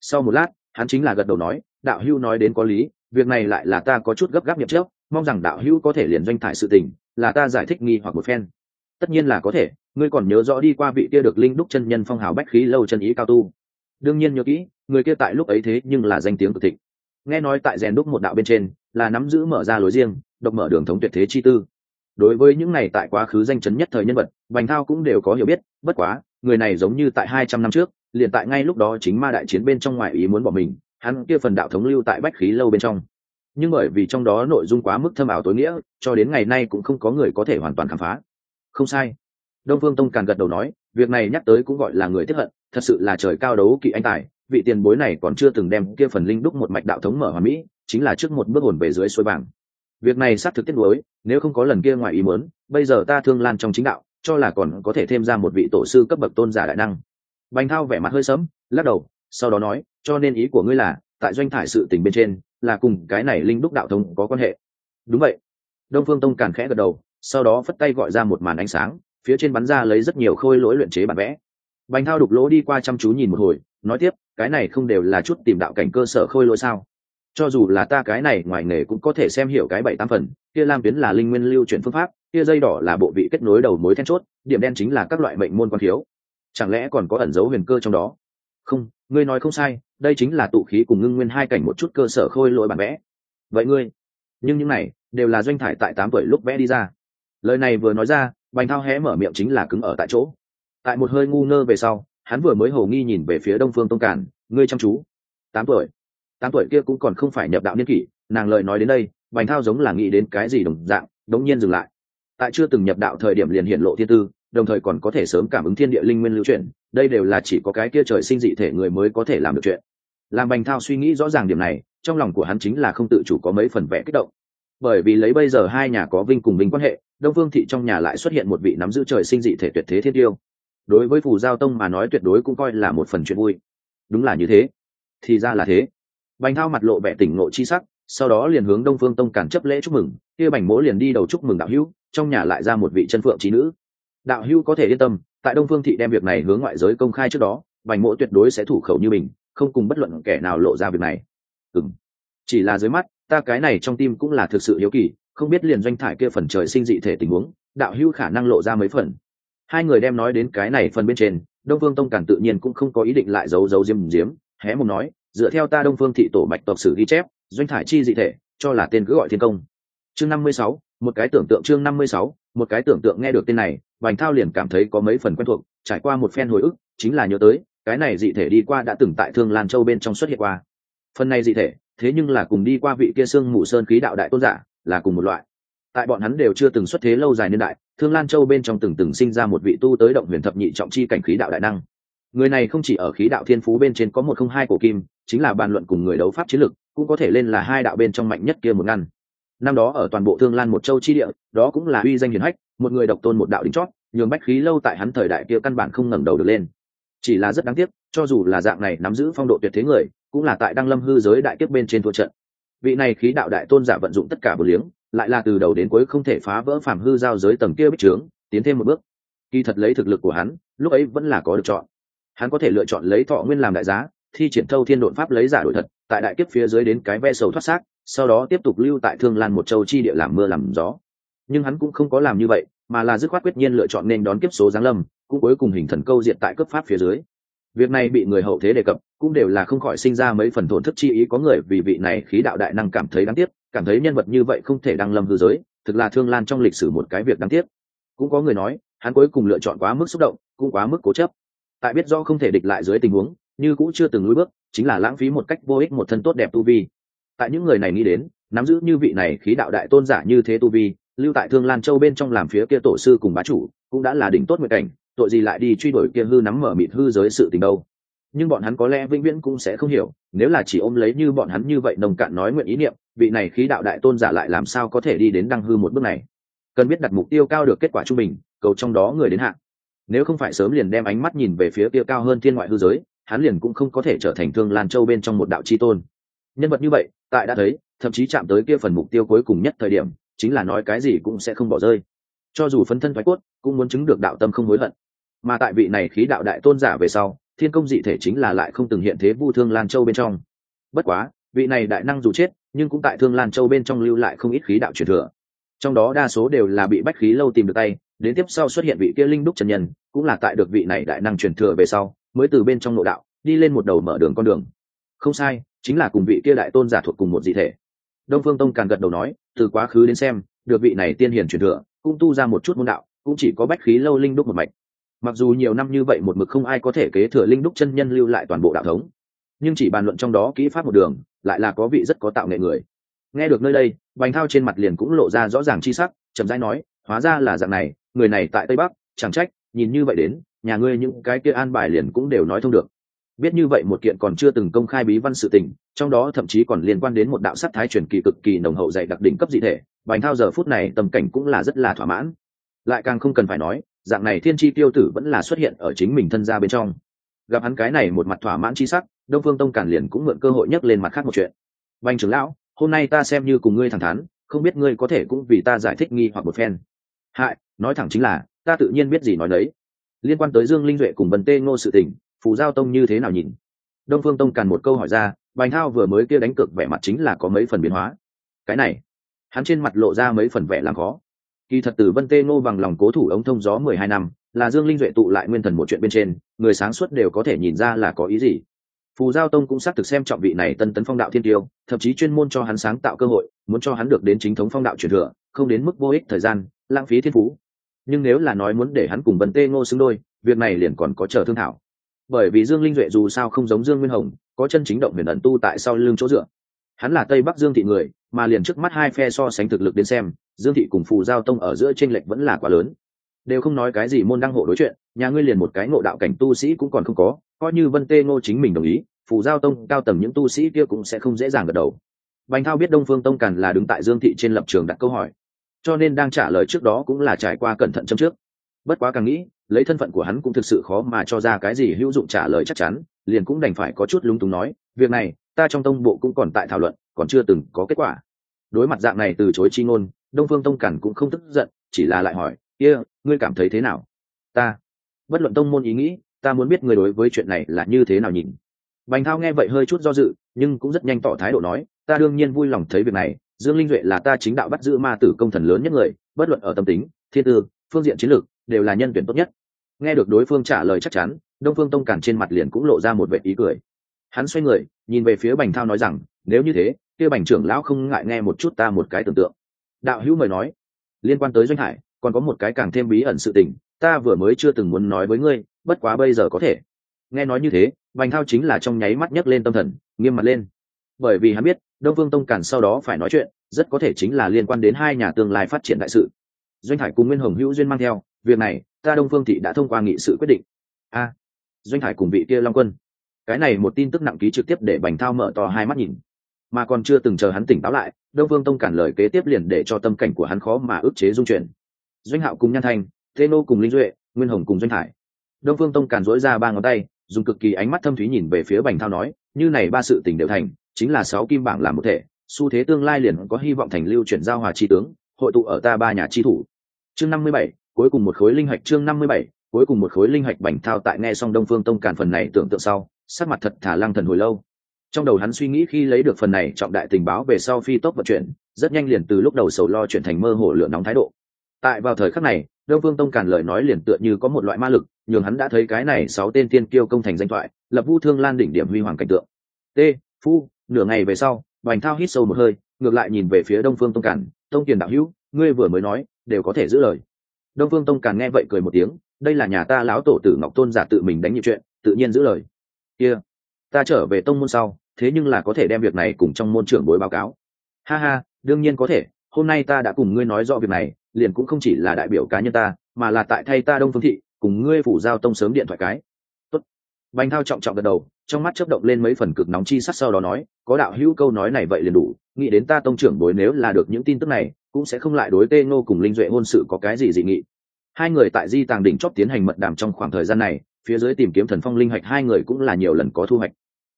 Sau một lát, hắn chính là gật đầu nói, đạo hưu nói đến có lý, việc này lại là ta có chút gấp gáp nhập trước mong rằng đạo hữu có thể liền doanh thải sự tình, là ta giải thích nghi hoặc một phen. Tất nhiên là có thể, ngươi còn nhớ rõ đi qua vị kia được linh đúc chân nhân phong hào bách khí lâu chân ý cao tu. Đương nhiên nhớ kỹ, người kia tại lúc ấy thế nhưng là danh tiếng cực thịnh. Nghe nói tại rèn đúc một đạo bên trên, là nắm giữ mở ra lối riêng, độc mở đường thống tuyệt thế chi tư. Đối với những này tại quá khứ danh chấn nhất thời nhân vật, bành thao cũng đều có hiểu biết, bất quá, người này giống như tại hai trăm năm trước, liền tại ngay lúc đó chính ma đại chiến bên trong ngoại ý muốn bỏ mình, hắn kia phần đạo thống lưu tại bách khí lâu bên trong nhưng bởi vì trong đó nội dung quá mức thâm ảo tối nghĩa, cho đến ngày nay cũng không có người có thể hoàn toàn khám phá. Không sai. Đông phương tông càng gật đầu nói, việc này nhắc tới cũng gọi là người tiếp hận, thật sự là trời cao đấu kỵ anh tài, vị tiền bối này còn chưa từng đem kia phần linh đúc một mạch đạo thống mở hòa mỹ, chính là trước một bước hồn về dưới suối bảng việc này xác thực tiết đối nếu không có lần kia ngoài ý muốn, bây giờ ta thương lan trong chính đạo, cho là còn có thể thêm ra một vị tổ sư cấp bậc tôn giả đại năng. Bành thao vẻ mặt hơi sớm lắc đầu, sau đó nói, cho nên ý của ngươi là, tại doanh thải sự tình bên trên là cùng cái này linh đúc đạo thống có quan hệ. Đúng vậy. Đông phương tông càn khẽ gật đầu, sau đó phất tay gọi ra một màn ánh sáng, phía trên bắn ra lấy rất nhiều khôi lỗi luyện chế bản vẽ. Bành thao đục lỗ đi qua chăm chú nhìn một hồi, nói tiếp, cái này không đều là chút tìm đạo cảnh cơ sở khôi lỗi sao? Cho dù là ta cái này ngoài nghề cũng có thể xem hiểu cái bảy tám phần, kia lam tuyến là linh nguyên lưu chuyển phương pháp, kia dây đỏ là bộ vị kết nối đầu mối then chốt, điểm đen chính là các loại mệnh môn quan thiếu chẳng lẽ còn có ẩn dấu huyền cơ trong đó? Không ngươi nói không sai, đây chính là tụ khí cùng ngưng nguyên hai cảnh một chút cơ sở khôi lỗi bản vẽ. Vậy ngươi, nhưng những này đều là doanh thải tại tám tuổi lúc vẽ đi ra. Lời này vừa nói ra, bành thao hé mở miệng chính là cứng ở tại chỗ. Tại một hơi ngu ngơ về sau, hắn vừa mới hầu nghi nhìn về phía đông phương tông cản ngươi chăm chú. Tám tuổi. Tám tuổi kia cũng còn không phải nhập đạo niên kỷ, nàng lời nói đến đây, bành thao giống là nghĩ đến cái gì đồng dạng, đống nhiên dừng lại. Tại chưa từng nhập đạo thời điểm liền hiện lộ thiên tư đồng thời còn có thể sớm cảm ứng thiên địa linh nguyên lưu chuyển, đây đều là chỉ có cái kia trời sinh dị thể người mới có thể làm được chuyện. Làm bành thao suy nghĩ rõ ràng điểm này, trong lòng của hắn chính là không tự chủ có mấy phần vẽ kích động. Bởi vì lấy bây giờ hai nhà có vinh cùng vinh quan hệ, đông phương thị trong nhà lại xuất hiện một vị nắm giữ trời sinh dị thể tuyệt thế thiên tiêu. Đối với phù giao tông mà nói tuyệt đối cũng coi là một phần chuyện vui. Đúng là như thế. Thì ra là thế. Bành thao mặt lộ vẻ tỉnh ngộ chi sắc, sau đó liền hướng đông phương tông cản chấp lễ chúc mừng, kia bành mỗ liền đi đầu chúc mừng đạo hữu, trong nhà lại ra một vị chân phượng trí nữ đạo hữu có thể yên tâm, tại đông phương thị đem việc này hướng ngoại giới công khai trước đó, bành mỗ tuyệt đối sẽ thủ khẩu như mình, không cùng bất luận kẻ nào lộ ra việc này. Ừ chỉ là dưới mắt, ta cái này trong tim cũng là thực sự hiếu kỳ, không biết liền doanh thải kia phần trời sinh dị thể tình huống, đạo hữu khả năng lộ ra mấy phần. Hai người đem nói đến cái này phần bên trên, đông phương tông cản tự nhiên cũng không có ý định lại giấu giấu diêm diếm, hé mồm nói, dựa theo ta đông phương thị tổ bạch tộc sử ghi chép, doanh thải chi dị thể, cho là tên cứ gọi thiên công. Chương năm mươi sáu, một cái tưởng tượng chương năm mươi sáu một cái tưởng tượng nghe được tên này bành thao liền cảm thấy có mấy phần quen thuộc, trải qua một phen hồi ức, chính là nhớ tới, cái này dị thể đi qua đã từng tại thương lan châu bên trong xuất hiện qua. Phần này dị thể, thế nhưng là cùng đi qua vị kia sương mù sơn khí đạo đại tôn giả, là cùng một loại. Tại bọn hắn đều chưa từng xuất thế lâu dài niên đại, thương lan châu bên trong từng từng sinh ra một vị tu tới động huyền thập nhị trọng chi cảnh khí đạo đại năng. Người này không chỉ ở khí đạo thiên phú bên trên có một không hai cổ kim, chính là bàn luận cùng người đấu pháp chiến lực, cũng có thể lên là hai đạo bên trong mạnh nhất kia một ngăn năm đó ở toàn bộ thương lan một châu chi địa, đó cũng là uy danh hiển hách, một người độc tôn một đạo đính chót, nhường bách khí lâu tại hắn thời đại kia căn bản không ngẩng đầu được lên. Chỉ là rất đáng tiếc, cho dù là dạng này nắm giữ phong độ tuyệt thế người, cũng là tại đăng lâm hư giới đại kiếp bên trên thua trận. Vị này khí đạo đại tôn giả vận dụng tất cả bờ liếng, lại là từ đầu đến cuối không thể phá vỡ phàm hư giao giới tầng kia bích trướng, tiến thêm một bước. Kỳ thật lấy thực lực của hắn, lúc ấy vẫn là có được chọn. Hắn có thể lựa chọn lấy thọ nguyên làm đại giá, thi triển thâu thiên đột pháp lấy giả đổi thật, tại đại kiếp phía dưới đến cái ve sầu thoát xác sau đó tiếp tục lưu tại thương lan một châu chi địa làm mưa làm gió. Nhưng hắn cũng không có làm như vậy, mà là dứt khoát quyết nhiên lựa chọn nên đón kiếp số giáng lâm, cũng cuối cùng hình thần câu diện tại cấp pháp phía dưới. Việc này bị người hậu thế đề cập, cũng đều là không khỏi sinh ra mấy phần thổn thức chi ý có người vì vị này khí đạo đại năng cảm thấy đáng tiếc, cảm thấy nhân vật như vậy không thể đăng lâm hư giới, thực là thương lan trong lịch sử một cái việc đáng tiếc. Cũng có người nói, hắn cuối cùng lựa chọn quá mức xúc động, cũng quá mức cố chấp. Tại biết do không thể địch lại dưới tình huống, như cũng chưa từng lối bước, chính là lãng phí một cách vô ích một thân tốt đẹp tu vi tại những người này nghĩ đến, nắm giữ như vị này khí đạo đại tôn giả như thế tu vi, lưu tại thương lan châu bên trong làm phía kia tổ sư cùng bá chủ, cũng đã là đỉnh tốt nguyện cảnh, tội gì lại đi truy đuổi kia hư nắm mở mịt hư giới sự tình đâu. Nhưng bọn hắn có lẽ vĩnh viễn cũng sẽ không hiểu, nếu là chỉ ôm lấy như bọn hắn như vậy nồng cạn nói nguyện ý niệm, vị này khí đạo đại tôn giả lại làm sao có thể đi đến đăng hư một bước này? Cần biết đặt mục tiêu cao được kết quả trung bình, cầu trong đó người đến hạng nếu không phải sớm liền đem ánh mắt nhìn về phía kia cao hơn thiên ngoại hư giới, hắn liền cũng không có thể trở thành thương lan châu bên trong một đạo chi tôn. Nhân vật như vậy tại đã thấy, thậm chí chạm tới kia phần mục tiêu cuối cùng nhất thời điểm, chính là nói cái gì cũng sẽ không bỏ rơi. Cho dù phấn thân thoái cốt, cũng muốn chứng được đạo tâm không hối hận. Mà tại vị này khí đạo đại tôn giả về sau, thiên công dị thể chính là lại không từng hiện thế vu thương lan châu bên trong. Bất quá, vị này đại năng dù chết, nhưng cũng tại thương lan châu bên trong lưu lại không ít khí đạo truyền thừa. Trong đó đa số đều là bị bách khí lâu tìm được tay, đến tiếp sau xuất hiện vị kia linh đúc trần nhân, cũng là tại được vị này đại năng truyền thừa về sau, mới từ bên trong nội đạo, đi lên một đầu mở đường con đường không sai, chính là cùng vị kia đại tôn giả thuộc cùng một dị thể. Đông phương tông càng gật đầu nói, từ quá khứ đến xem, được vị này tiên hiển truyền thừa, cũng tu ra một chút môn đạo, cũng chỉ có bách khí lâu linh đúc một mạch. Mặc dù nhiều năm như vậy một mực không ai có thể kế thừa linh đúc chân nhân lưu lại toàn bộ đạo thống, nhưng chỉ bàn luận trong đó kỹ pháp một đường, lại là có vị rất có tạo nghệ người. Nghe được nơi đây, bành thao trên mặt liền cũng lộ ra rõ ràng chi sắc, chậm rãi nói, hóa ra là dạng này, người này tại tây bắc, chẳng trách, nhìn như vậy đến, nhà ngươi những cái kia an bài liền cũng đều nói thông được biết như vậy một kiện còn chưa từng công khai bí văn sự tình, trong đó thậm chí còn liên quan đến một đạo sắc thái truyền kỳ cực kỳ nồng hậu dạy đặc đỉnh cấp dị thể, bành thao giờ phút này tầm cảnh cũng là rất là thỏa mãn. Lại càng không cần phải nói, dạng này thiên tri tiêu tử vẫn là xuất hiện ở chính mình thân gia bên trong. Gặp hắn cái này một mặt thỏa mãn chi sắc, đông phương tông cản liền cũng mượn cơ hội nhắc lên mặt khác một chuyện. Bành trưởng lão, hôm nay ta xem như cùng ngươi thẳng thắn, không biết ngươi có thể cũng vì ta giải thích nghi hoặc một phen. Hại, nói thẳng chính là, ta tự nhiên biết gì nói đấy. Liên quan tới dương linh duệ cùng bần tê ngô sự tình phù giao tông như thế nào nhìn? Đông phương tông càn một câu hỏi ra, bành thao vừa mới kia đánh cực vẻ mặt chính là có mấy phần biến hóa. Cái này, hắn trên mặt lộ ra mấy phần vẻ làm khó. Kỳ thật từ vân tê ngô bằng lòng cố thủ ống thông gió mười hai năm, là dương linh duệ tụ lại nguyên thần một chuyện bên trên, người sáng suốt đều có thể nhìn ra là có ý gì. Phù giao tông cũng xác thực xem trọng vị này tân tấn phong đạo thiên tiêu, thậm chí chuyên môn cho hắn sáng tạo cơ hội, muốn cho hắn được đến chính thống phong đạo truyền thừa, không đến mức vô ích thời gian, lãng phí thiên phú. Nhưng nếu là nói muốn để hắn cùng vân tê ngô xứng đôi, việc này liền còn có chờ thương thảo bởi vì dương linh duệ dù sao không giống dương nguyên hồng, có chân chính động huyền ẩn tu tại sau lưng chỗ dựa. Hắn là tây bắc dương thị người, mà liền trước mắt hai phe so sánh thực lực đến xem, dương thị cùng phù giao tông ở giữa tranh lệch vẫn là quá lớn. Đều không nói cái gì môn đăng hộ đối chuyện, nhà ngươi liền một cái ngộ đạo cảnh tu sĩ cũng còn không có, coi như vân tê ngô chính mình đồng ý, phù giao tông, cao tầng những tu sĩ kia cũng sẽ không dễ dàng gật đầu. Bành thao biết đông phương tông càn là đứng tại dương thị trên lập trường đặt câu hỏi, cho nên đang trả lời trước đó cũng là trải qua cẩn thận châm trước. Bất quá càng nghĩ lấy thân phận của hắn cũng thực sự khó mà cho ra cái gì hữu dụng trả lời chắc chắn liền cũng đành phải có chút lúng túng nói việc này ta trong tông bộ cũng còn tại thảo luận còn chưa từng có kết quả. Đối mặt dạng này từ chối chi ngôn đông phương tông cản cũng không tức giận chỉ là lại hỏi kia、yeah, ngươi cảm thấy thế nào? Ta bất luận tông môn ý nghĩ ta muốn biết người đối với chuyện này là như thế nào nhìn. Bành thao nghe vậy hơi chút do dự nhưng cũng rất nhanh tỏ thái độ nói ta đương nhiên vui lòng thấy việc này dương linh duệ là ta chính đạo bắt giữ ma tử công thần lớn nhất người bất luận ở tâm tính thiên tư phương diện chiến lược đều là nhân tuyển tốt nhất nghe được đối phương trả lời chắc chắn, đông phương tông cản trên mặt liền cũng lộ ra một vệ ý cười. Hắn xoay người, nhìn về phía bành thao nói rằng, nếu như thế, kia bành trưởng lão không ngại nghe một chút ta một cái tưởng tượng. Đạo hữu mời nói, liên quan tới doanh hải, còn có một cái càng thêm bí ẩn sự tình, ta vừa mới chưa từng muốn nói với ngươi, bất quá bây giờ có thể. Nghe nói như thế, bành thao chính là trong nháy mắt nhấc lên tâm thần, nghiêm mặt lên. Bởi vì hắn biết, đông phương tông cản sau đó phải nói chuyện, rất có thể chính là liên quan đến hai nhà tương lai phát triển đại sự. Doanh hải cùng nguyên hồng hữu duyên mang theo, việc này ta đông phương thị đã thông qua nghị sự quyết định. A, doanh hải cùng vị kia long quân. Cái này một tin tức nặng ký trực tiếp để bành thao mở to hai mắt nhìn. Mà còn chưa từng chờ hắn tỉnh táo lại, đông phương tông cản lời kế tiếp liền để cho tâm cảnh của hắn khó mà ức chế dung chuyển. Doanh hạo cùng nhan thanh, thế nô cùng linh duệ, nguyên hồng cùng doanh hải. Đông phương tông cản dối ra ba ngón tay, dùng cực kỳ ánh mắt thâm thúy nhìn về phía bành thao nói, như này ba sự tình đều thành, chính là sáu kim bảng làm một thể, xu thế tương lai liền có hy vọng thành lưu chuyển giao hòa chi tướng, hội tụ ở ta ba nhà chi thủ. Chương năm mươi bảy cuối cùng một khối linh hạch chương năm mươi bảy, cuối cùng một khối linh hạch bành thao tại nghe xong đông phương tông càn phần này tưởng tượng sau, sắc mặt thật thả lăng thần hồi lâu. Trong đầu hắn suy nghĩ khi lấy được phần này trọng đại tình báo về sau phi tốc vận chuyển, rất nhanh liền từ lúc đầu sầu lo chuyển thành mơ hồ lửa nóng thái độ. Tại vào thời khắc này, đông phương tông càn lời nói liền tựa như có một loại ma lực, nhường hắn đã thấy cái này sáu tên tiên kiêu công thành danh thoại, lập vu thương lan đỉnh điểm huy hoàng cảnh tượng. T, phu, nửa ngày về sau, bành thao hít sâu một hơi, ngược lại nhìn về phía đông phương tông càn, tông tiền đạo hữu, ngươi vừa mới nói, đều có thể giữ lời đông phương tông càn nghe vậy cười một tiếng, đây là nhà ta lão tổ tử ngọc tôn giả tự mình đánh nhịp chuyện, tự nhiên giữ lời kia、yeah. ta trở về tông môn sau, thế nhưng là có thể đem việc này cùng trong môn trưởng bối báo cáo ha ha, đương nhiên có thể, hôm nay ta đã cùng ngươi nói rõ việc này, liền cũng không chỉ là đại biểu cá nhân ta, mà là tại thay ta đông phương thị, cùng ngươi phủ giao tông sớm điện thoại cái bành thao trọng trọng gật đầu, trong mắt chớp động lên mấy phần cực nóng chi sắc sau đó nói, có đạo hữu câu nói này vậy liền đủ, nghĩ đến ta tông trưởng bối nếu là được những tin tức này, cũng sẽ không lại đối tê ngô cùng linh duệ hôn sự có cái gì dị nghị. Hai người tại di tàng đỉnh chót tiến hành mật đàm trong khoảng thời gian này, phía dưới tìm kiếm thần phong linh hạch hai người cũng là nhiều lần có thu hoạch.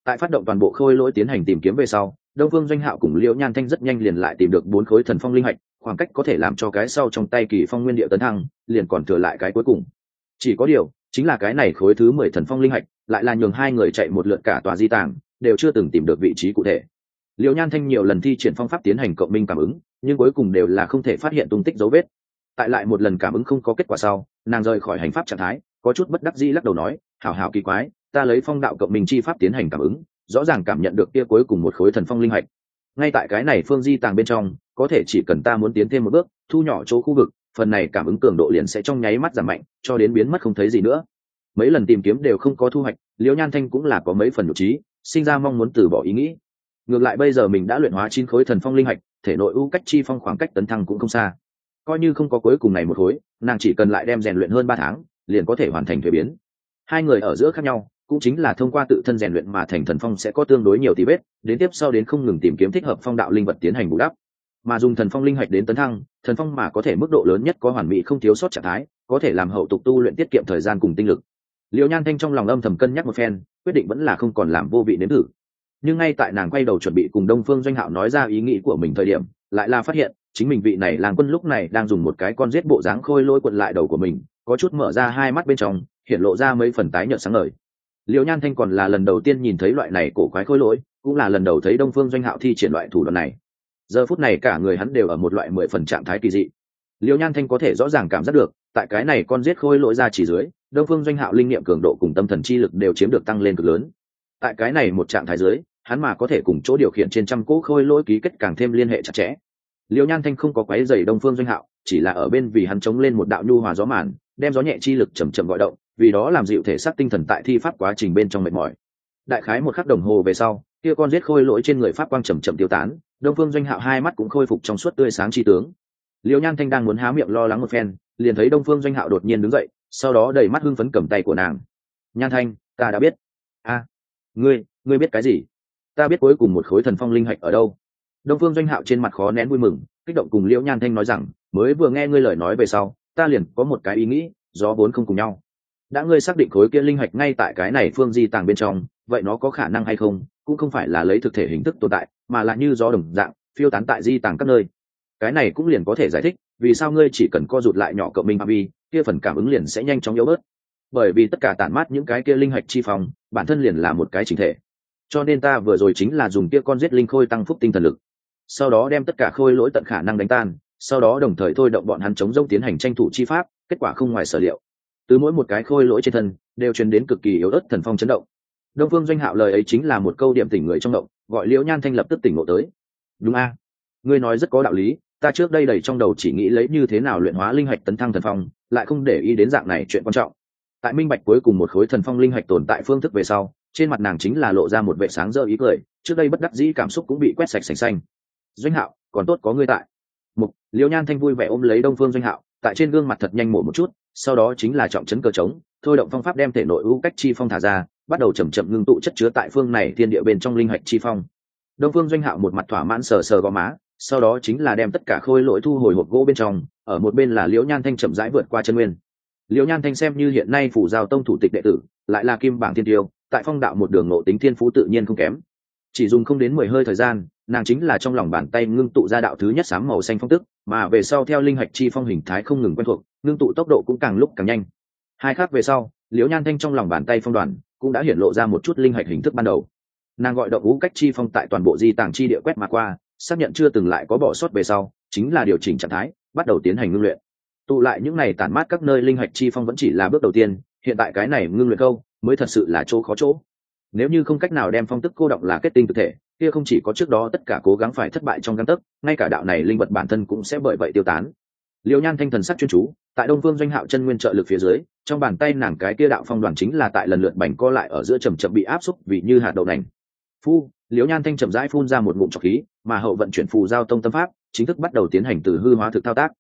Tại phát động toàn bộ khôi lỗi tiến hành tìm kiếm về sau, đông phương doanh hạo cùng liễu nhan thanh rất nhanh liền lại tìm được bốn khối thần phong linh hạch, khoảng cách có thể làm cho cái sau trong tay kỳ phong nguyên địa tấn thăng, liền còn thừa lại cái cuối cùng. Chỉ có điều, chính là cái này khối thứ mười thần phong linh hạch lại là nhường hai người chạy một lượt cả tòa di tàng, đều chưa từng tìm được vị trí cụ thể. Liễu nhan thanh nhiều lần thi triển phong pháp tiến hành cộng minh cảm ứng, nhưng cuối cùng đều là không thể phát hiện tung tích dấu vết. Tại lại một lần cảm ứng không có kết quả sau, nàng rời khỏi hành pháp trạng thái, có chút bất đắc dĩ lắc đầu nói, hảo hảo kỳ quái, ta lấy phong đạo cộng minh chi pháp tiến hành cảm ứng, rõ ràng cảm nhận được kia cuối cùng một khối thần phong linh hạch. Ngay tại cái này phương di tàng bên trong, có thể chỉ cần ta muốn tiến thêm một bước, thu nhỏ chỗ khu vực, phần này cảm ứng cường độ liền sẽ trong nháy mắt giảm mạnh, cho đến biến mất không thấy gì nữa mấy lần tìm kiếm đều không có thu hoạch, liễu nhan thanh cũng là có mấy phần nhục trí, sinh ra mong muốn từ bỏ ý nghĩ. Ngược lại bây giờ mình đã luyện hóa chín khối thần phong linh hạch, thể nội ưu cách chi phong khoảng cách tấn thăng cũng không xa. Coi như không có cuối cùng này một khối, nàng chỉ cần lại đem rèn luyện hơn ba tháng, liền có thể hoàn thành thuế biến. Hai người ở giữa khác nhau, cũng chính là thông qua tự thân rèn luyện mà thành thần phong sẽ có tương đối nhiều tí vết, đến tiếp sau đến không ngừng tìm kiếm thích hợp phong đạo linh vật tiến hành bù đắp. Mà dùng thần phong linh hạch đến tấn thăng, thần phong mà có thể mức độ lớn nhất có hoàn mỹ không thiếu sót trạng thái, có thể làm hậu tục tu luyện tiết kiệm thời gian cùng tinh lực liệu nhan thanh trong lòng âm thầm cân nhắc một phen, quyết định vẫn là không còn làm vô vị nếm thử. Nhưng ngay tại nàng quay đầu chuẩn bị cùng đông phương doanh hạo nói ra ý nghĩ của mình thời điểm, lại là phát hiện, chính mình vị này làng quân lúc này đang dùng một cái con giết bộ dáng khôi lôi quận lại đầu của mình, có chút mở ra hai mắt bên trong, hiện lộ ra mấy phần tái nhợt sáng ngời. Liễu nhan thanh còn là lần đầu tiên nhìn thấy loại này cổ quái khôi lỗi, cũng là lần đầu thấy đông phương doanh hạo thi triển loại thủ đoạn này. Giờ phút này cả người hắn đều ở một loại mười phần trạng thái kỳ dị. Liễu nhan thanh có thể rõ ràng cảm giác được, tại cái này con giết khôi lỗi ra chỉ dưới đông phương doanh hạo linh nghiệm cường độ cùng tâm thần chi lực đều chiếm được tăng lên cực lớn. Tại cái này một trạng thái dưới, hắn mà có thể cùng chỗ điều khiển trên trăm cỗ khôi lỗi ký kết càng thêm liên hệ chặt chẽ. Liêu nhan thanh không có quái dày đông phương doanh hạo, chỉ là ở bên vì hắn chống lên một đạo nhu hòa gió màn, đem gió nhẹ chi lực chầm chậm gọi động, vì đó làm dịu thể xác tinh thần tại thi pháp quá trình bên trong mệt mỏi. Đại khái một khắc đồng hồ về sau, kia con giết khôi lỗi trên người pháp quang chầm chậm tiêu tán, đông phương doanh hạo hai mắt cũng khôi phục trong suốt tươi sáng chi tướng. Liêu nhan thanh đang muốn há miệng lo lắng một phen, liền thấy đông phương doanh hạo đột nhiên đứng dậy sau đó đầy mắt hưng phấn cầm tay của nàng. Nhan thanh, ta đã biết. A, ngươi ngươi biết cái gì? Ta biết cuối cùng một khối thần phong linh hạch ở đâu. Đông phương doanh hạo trên mặt khó nén vui mừng, kích động cùng liễu nhan thanh nói rằng, mới vừa nghe ngươi lời nói về sau, ta liền có một cái ý nghĩ do vốn không cùng nhau. Đã ngươi xác định khối kia linh hạch ngay tại cái này phương di tàng bên trong, vậy nó có khả năng hay không, cũng không phải là lấy thực thể hình thức tồn tại, mà là như gió đồng dạng, phiêu tán tại di tàng các nơi cái này cũng liền có thể giải thích vì sao ngươi chỉ cần co rụt lại nhỏ cậu minh phạm vi, kia phần cảm ứng liền sẽ nhanh chóng yếu bớt. Bởi vì tất cả tản mát những cái kia linh hạch chi phòng bản thân liền là một cái chính thể. Cho nên ta vừa rồi chính là dùng kia con giết linh khôi tăng phúc tinh thần lực. Sau đó đem tất cả khôi lỗi tận khả năng đánh tan, sau đó đồng thời thôi động bọn hắn chống rông tiến hành tranh thủ chi pháp, kết quả không ngoài sở liệu. Từ mỗi một cái khôi lỗi trên thân, đều truyền đến cực kỳ yếu ớt thần phong chấn động. Đông phương doanh hạo lời ấy chính là một câu điểm tỉnh người trong động, gọi liễu nhan thanh lập tức tỉnh ngộ tới. Đúng a. Ngươi nói rất có đạo lý ta trước đây đầy trong đầu chỉ nghĩ lấy như thế nào luyện hóa linh hạch tấn thăng thần phong, lại không để ý đến dạng này chuyện quan trọng. Tại minh bạch cuối cùng một khối thần phong linh hạch tồn tại phương thức về sau, trên mặt nàng chính là lộ ra một vệ sáng dơ ý cười, trước đây bất đắc dĩ cảm xúc cũng bị quét sạch sành xanh. Doanh hạo, còn tốt có ngươi tại. Mục, liêu nhan thanh vui vẻ ôm lấy đông phương doanh hạo, tại trên gương mặt thật nhanh mổ một chút, sau đó chính là trọng chấn cơ trống, thôi động phong pháp đem thể nội ưu cách chi phong thả ra, bắt đầu chầm chậm ngưng tụ chất chứa tại phương này thiên địa bên trong linh hạch chi phong. Đông phương doanh hạo một mặt thỏa mãn sờ sờ gò má sau đó chính là đem tất cả khôi lỗi thu hồi hộp gỗ bên trong, ở một bên là liễu nhan thanh chậm rãi vượt qua chân nguyên. Liễu nhan thanh xem như hiện nay phủ giao tông thủ tịch đệ tử, lại là kim bảng thiên tiêu, tại phong đạo một đường nộ tính thiên phú tự nhiên không kém. Chỉ dùng không đến mười hơi thời gian, nàng chính là trong lòng bàn tay ngưng tụ ra đạo thứ nhất sáng màu xanh phong tức, mà về sau theo linh hạch chi phong hình thái không ngừng quen thuộc, ngưng tụ tốc độ cũng càng lúc càng nhanh. Hai khác về sau, liễu nhan thanh trong lòng bàn tay phong đoàn cũng đã hiện lộ ra một chút linh hạch hình thức ban đầu. Nàng gọi động ngũ cách chi phong tại toàn bộ di tàng chi địa quét mà qua xác nhận chưa từng lại có bỏ sót về sau, chính là điều chỉnh trạng thái, bắt đầu tiến hành ngưng luyện. Tụ lại những này tản mát các nơi linh hạch chi phong vẫn chỉ là bước đầu tiên, hiện tại cái này ngưng luyện câu mới thật sự là chỗ khó chỗ. Nếu như không cách nào đem phong tức cô động là kết tinh thực thể, kia không chỉ có trước đó tất cả cố gắng phải thất bại trong căn tấc, ngay cả đạo này linh vật bản thân cũng sẽ bởi vậy tiêu tán. Liêu nhan thanh thần sắc chuyên chú, tại đông vương doanh hạo chân nguyên trợ lực phía dưới, trong bàn tay nàng cái kia đạo phong đoàn chính là tại lần lượt bành co lại ở giữa trầm chậm bị áp xúc vì như hạt đậu nành. Phu liễu nhan thanh chậm rãi phun ra một ngụm trọc khí mà hậu vận chuyển phù giao tông tâm pháp, chính thức bắt đầu tiến hành từ hư hóa thực thao tác.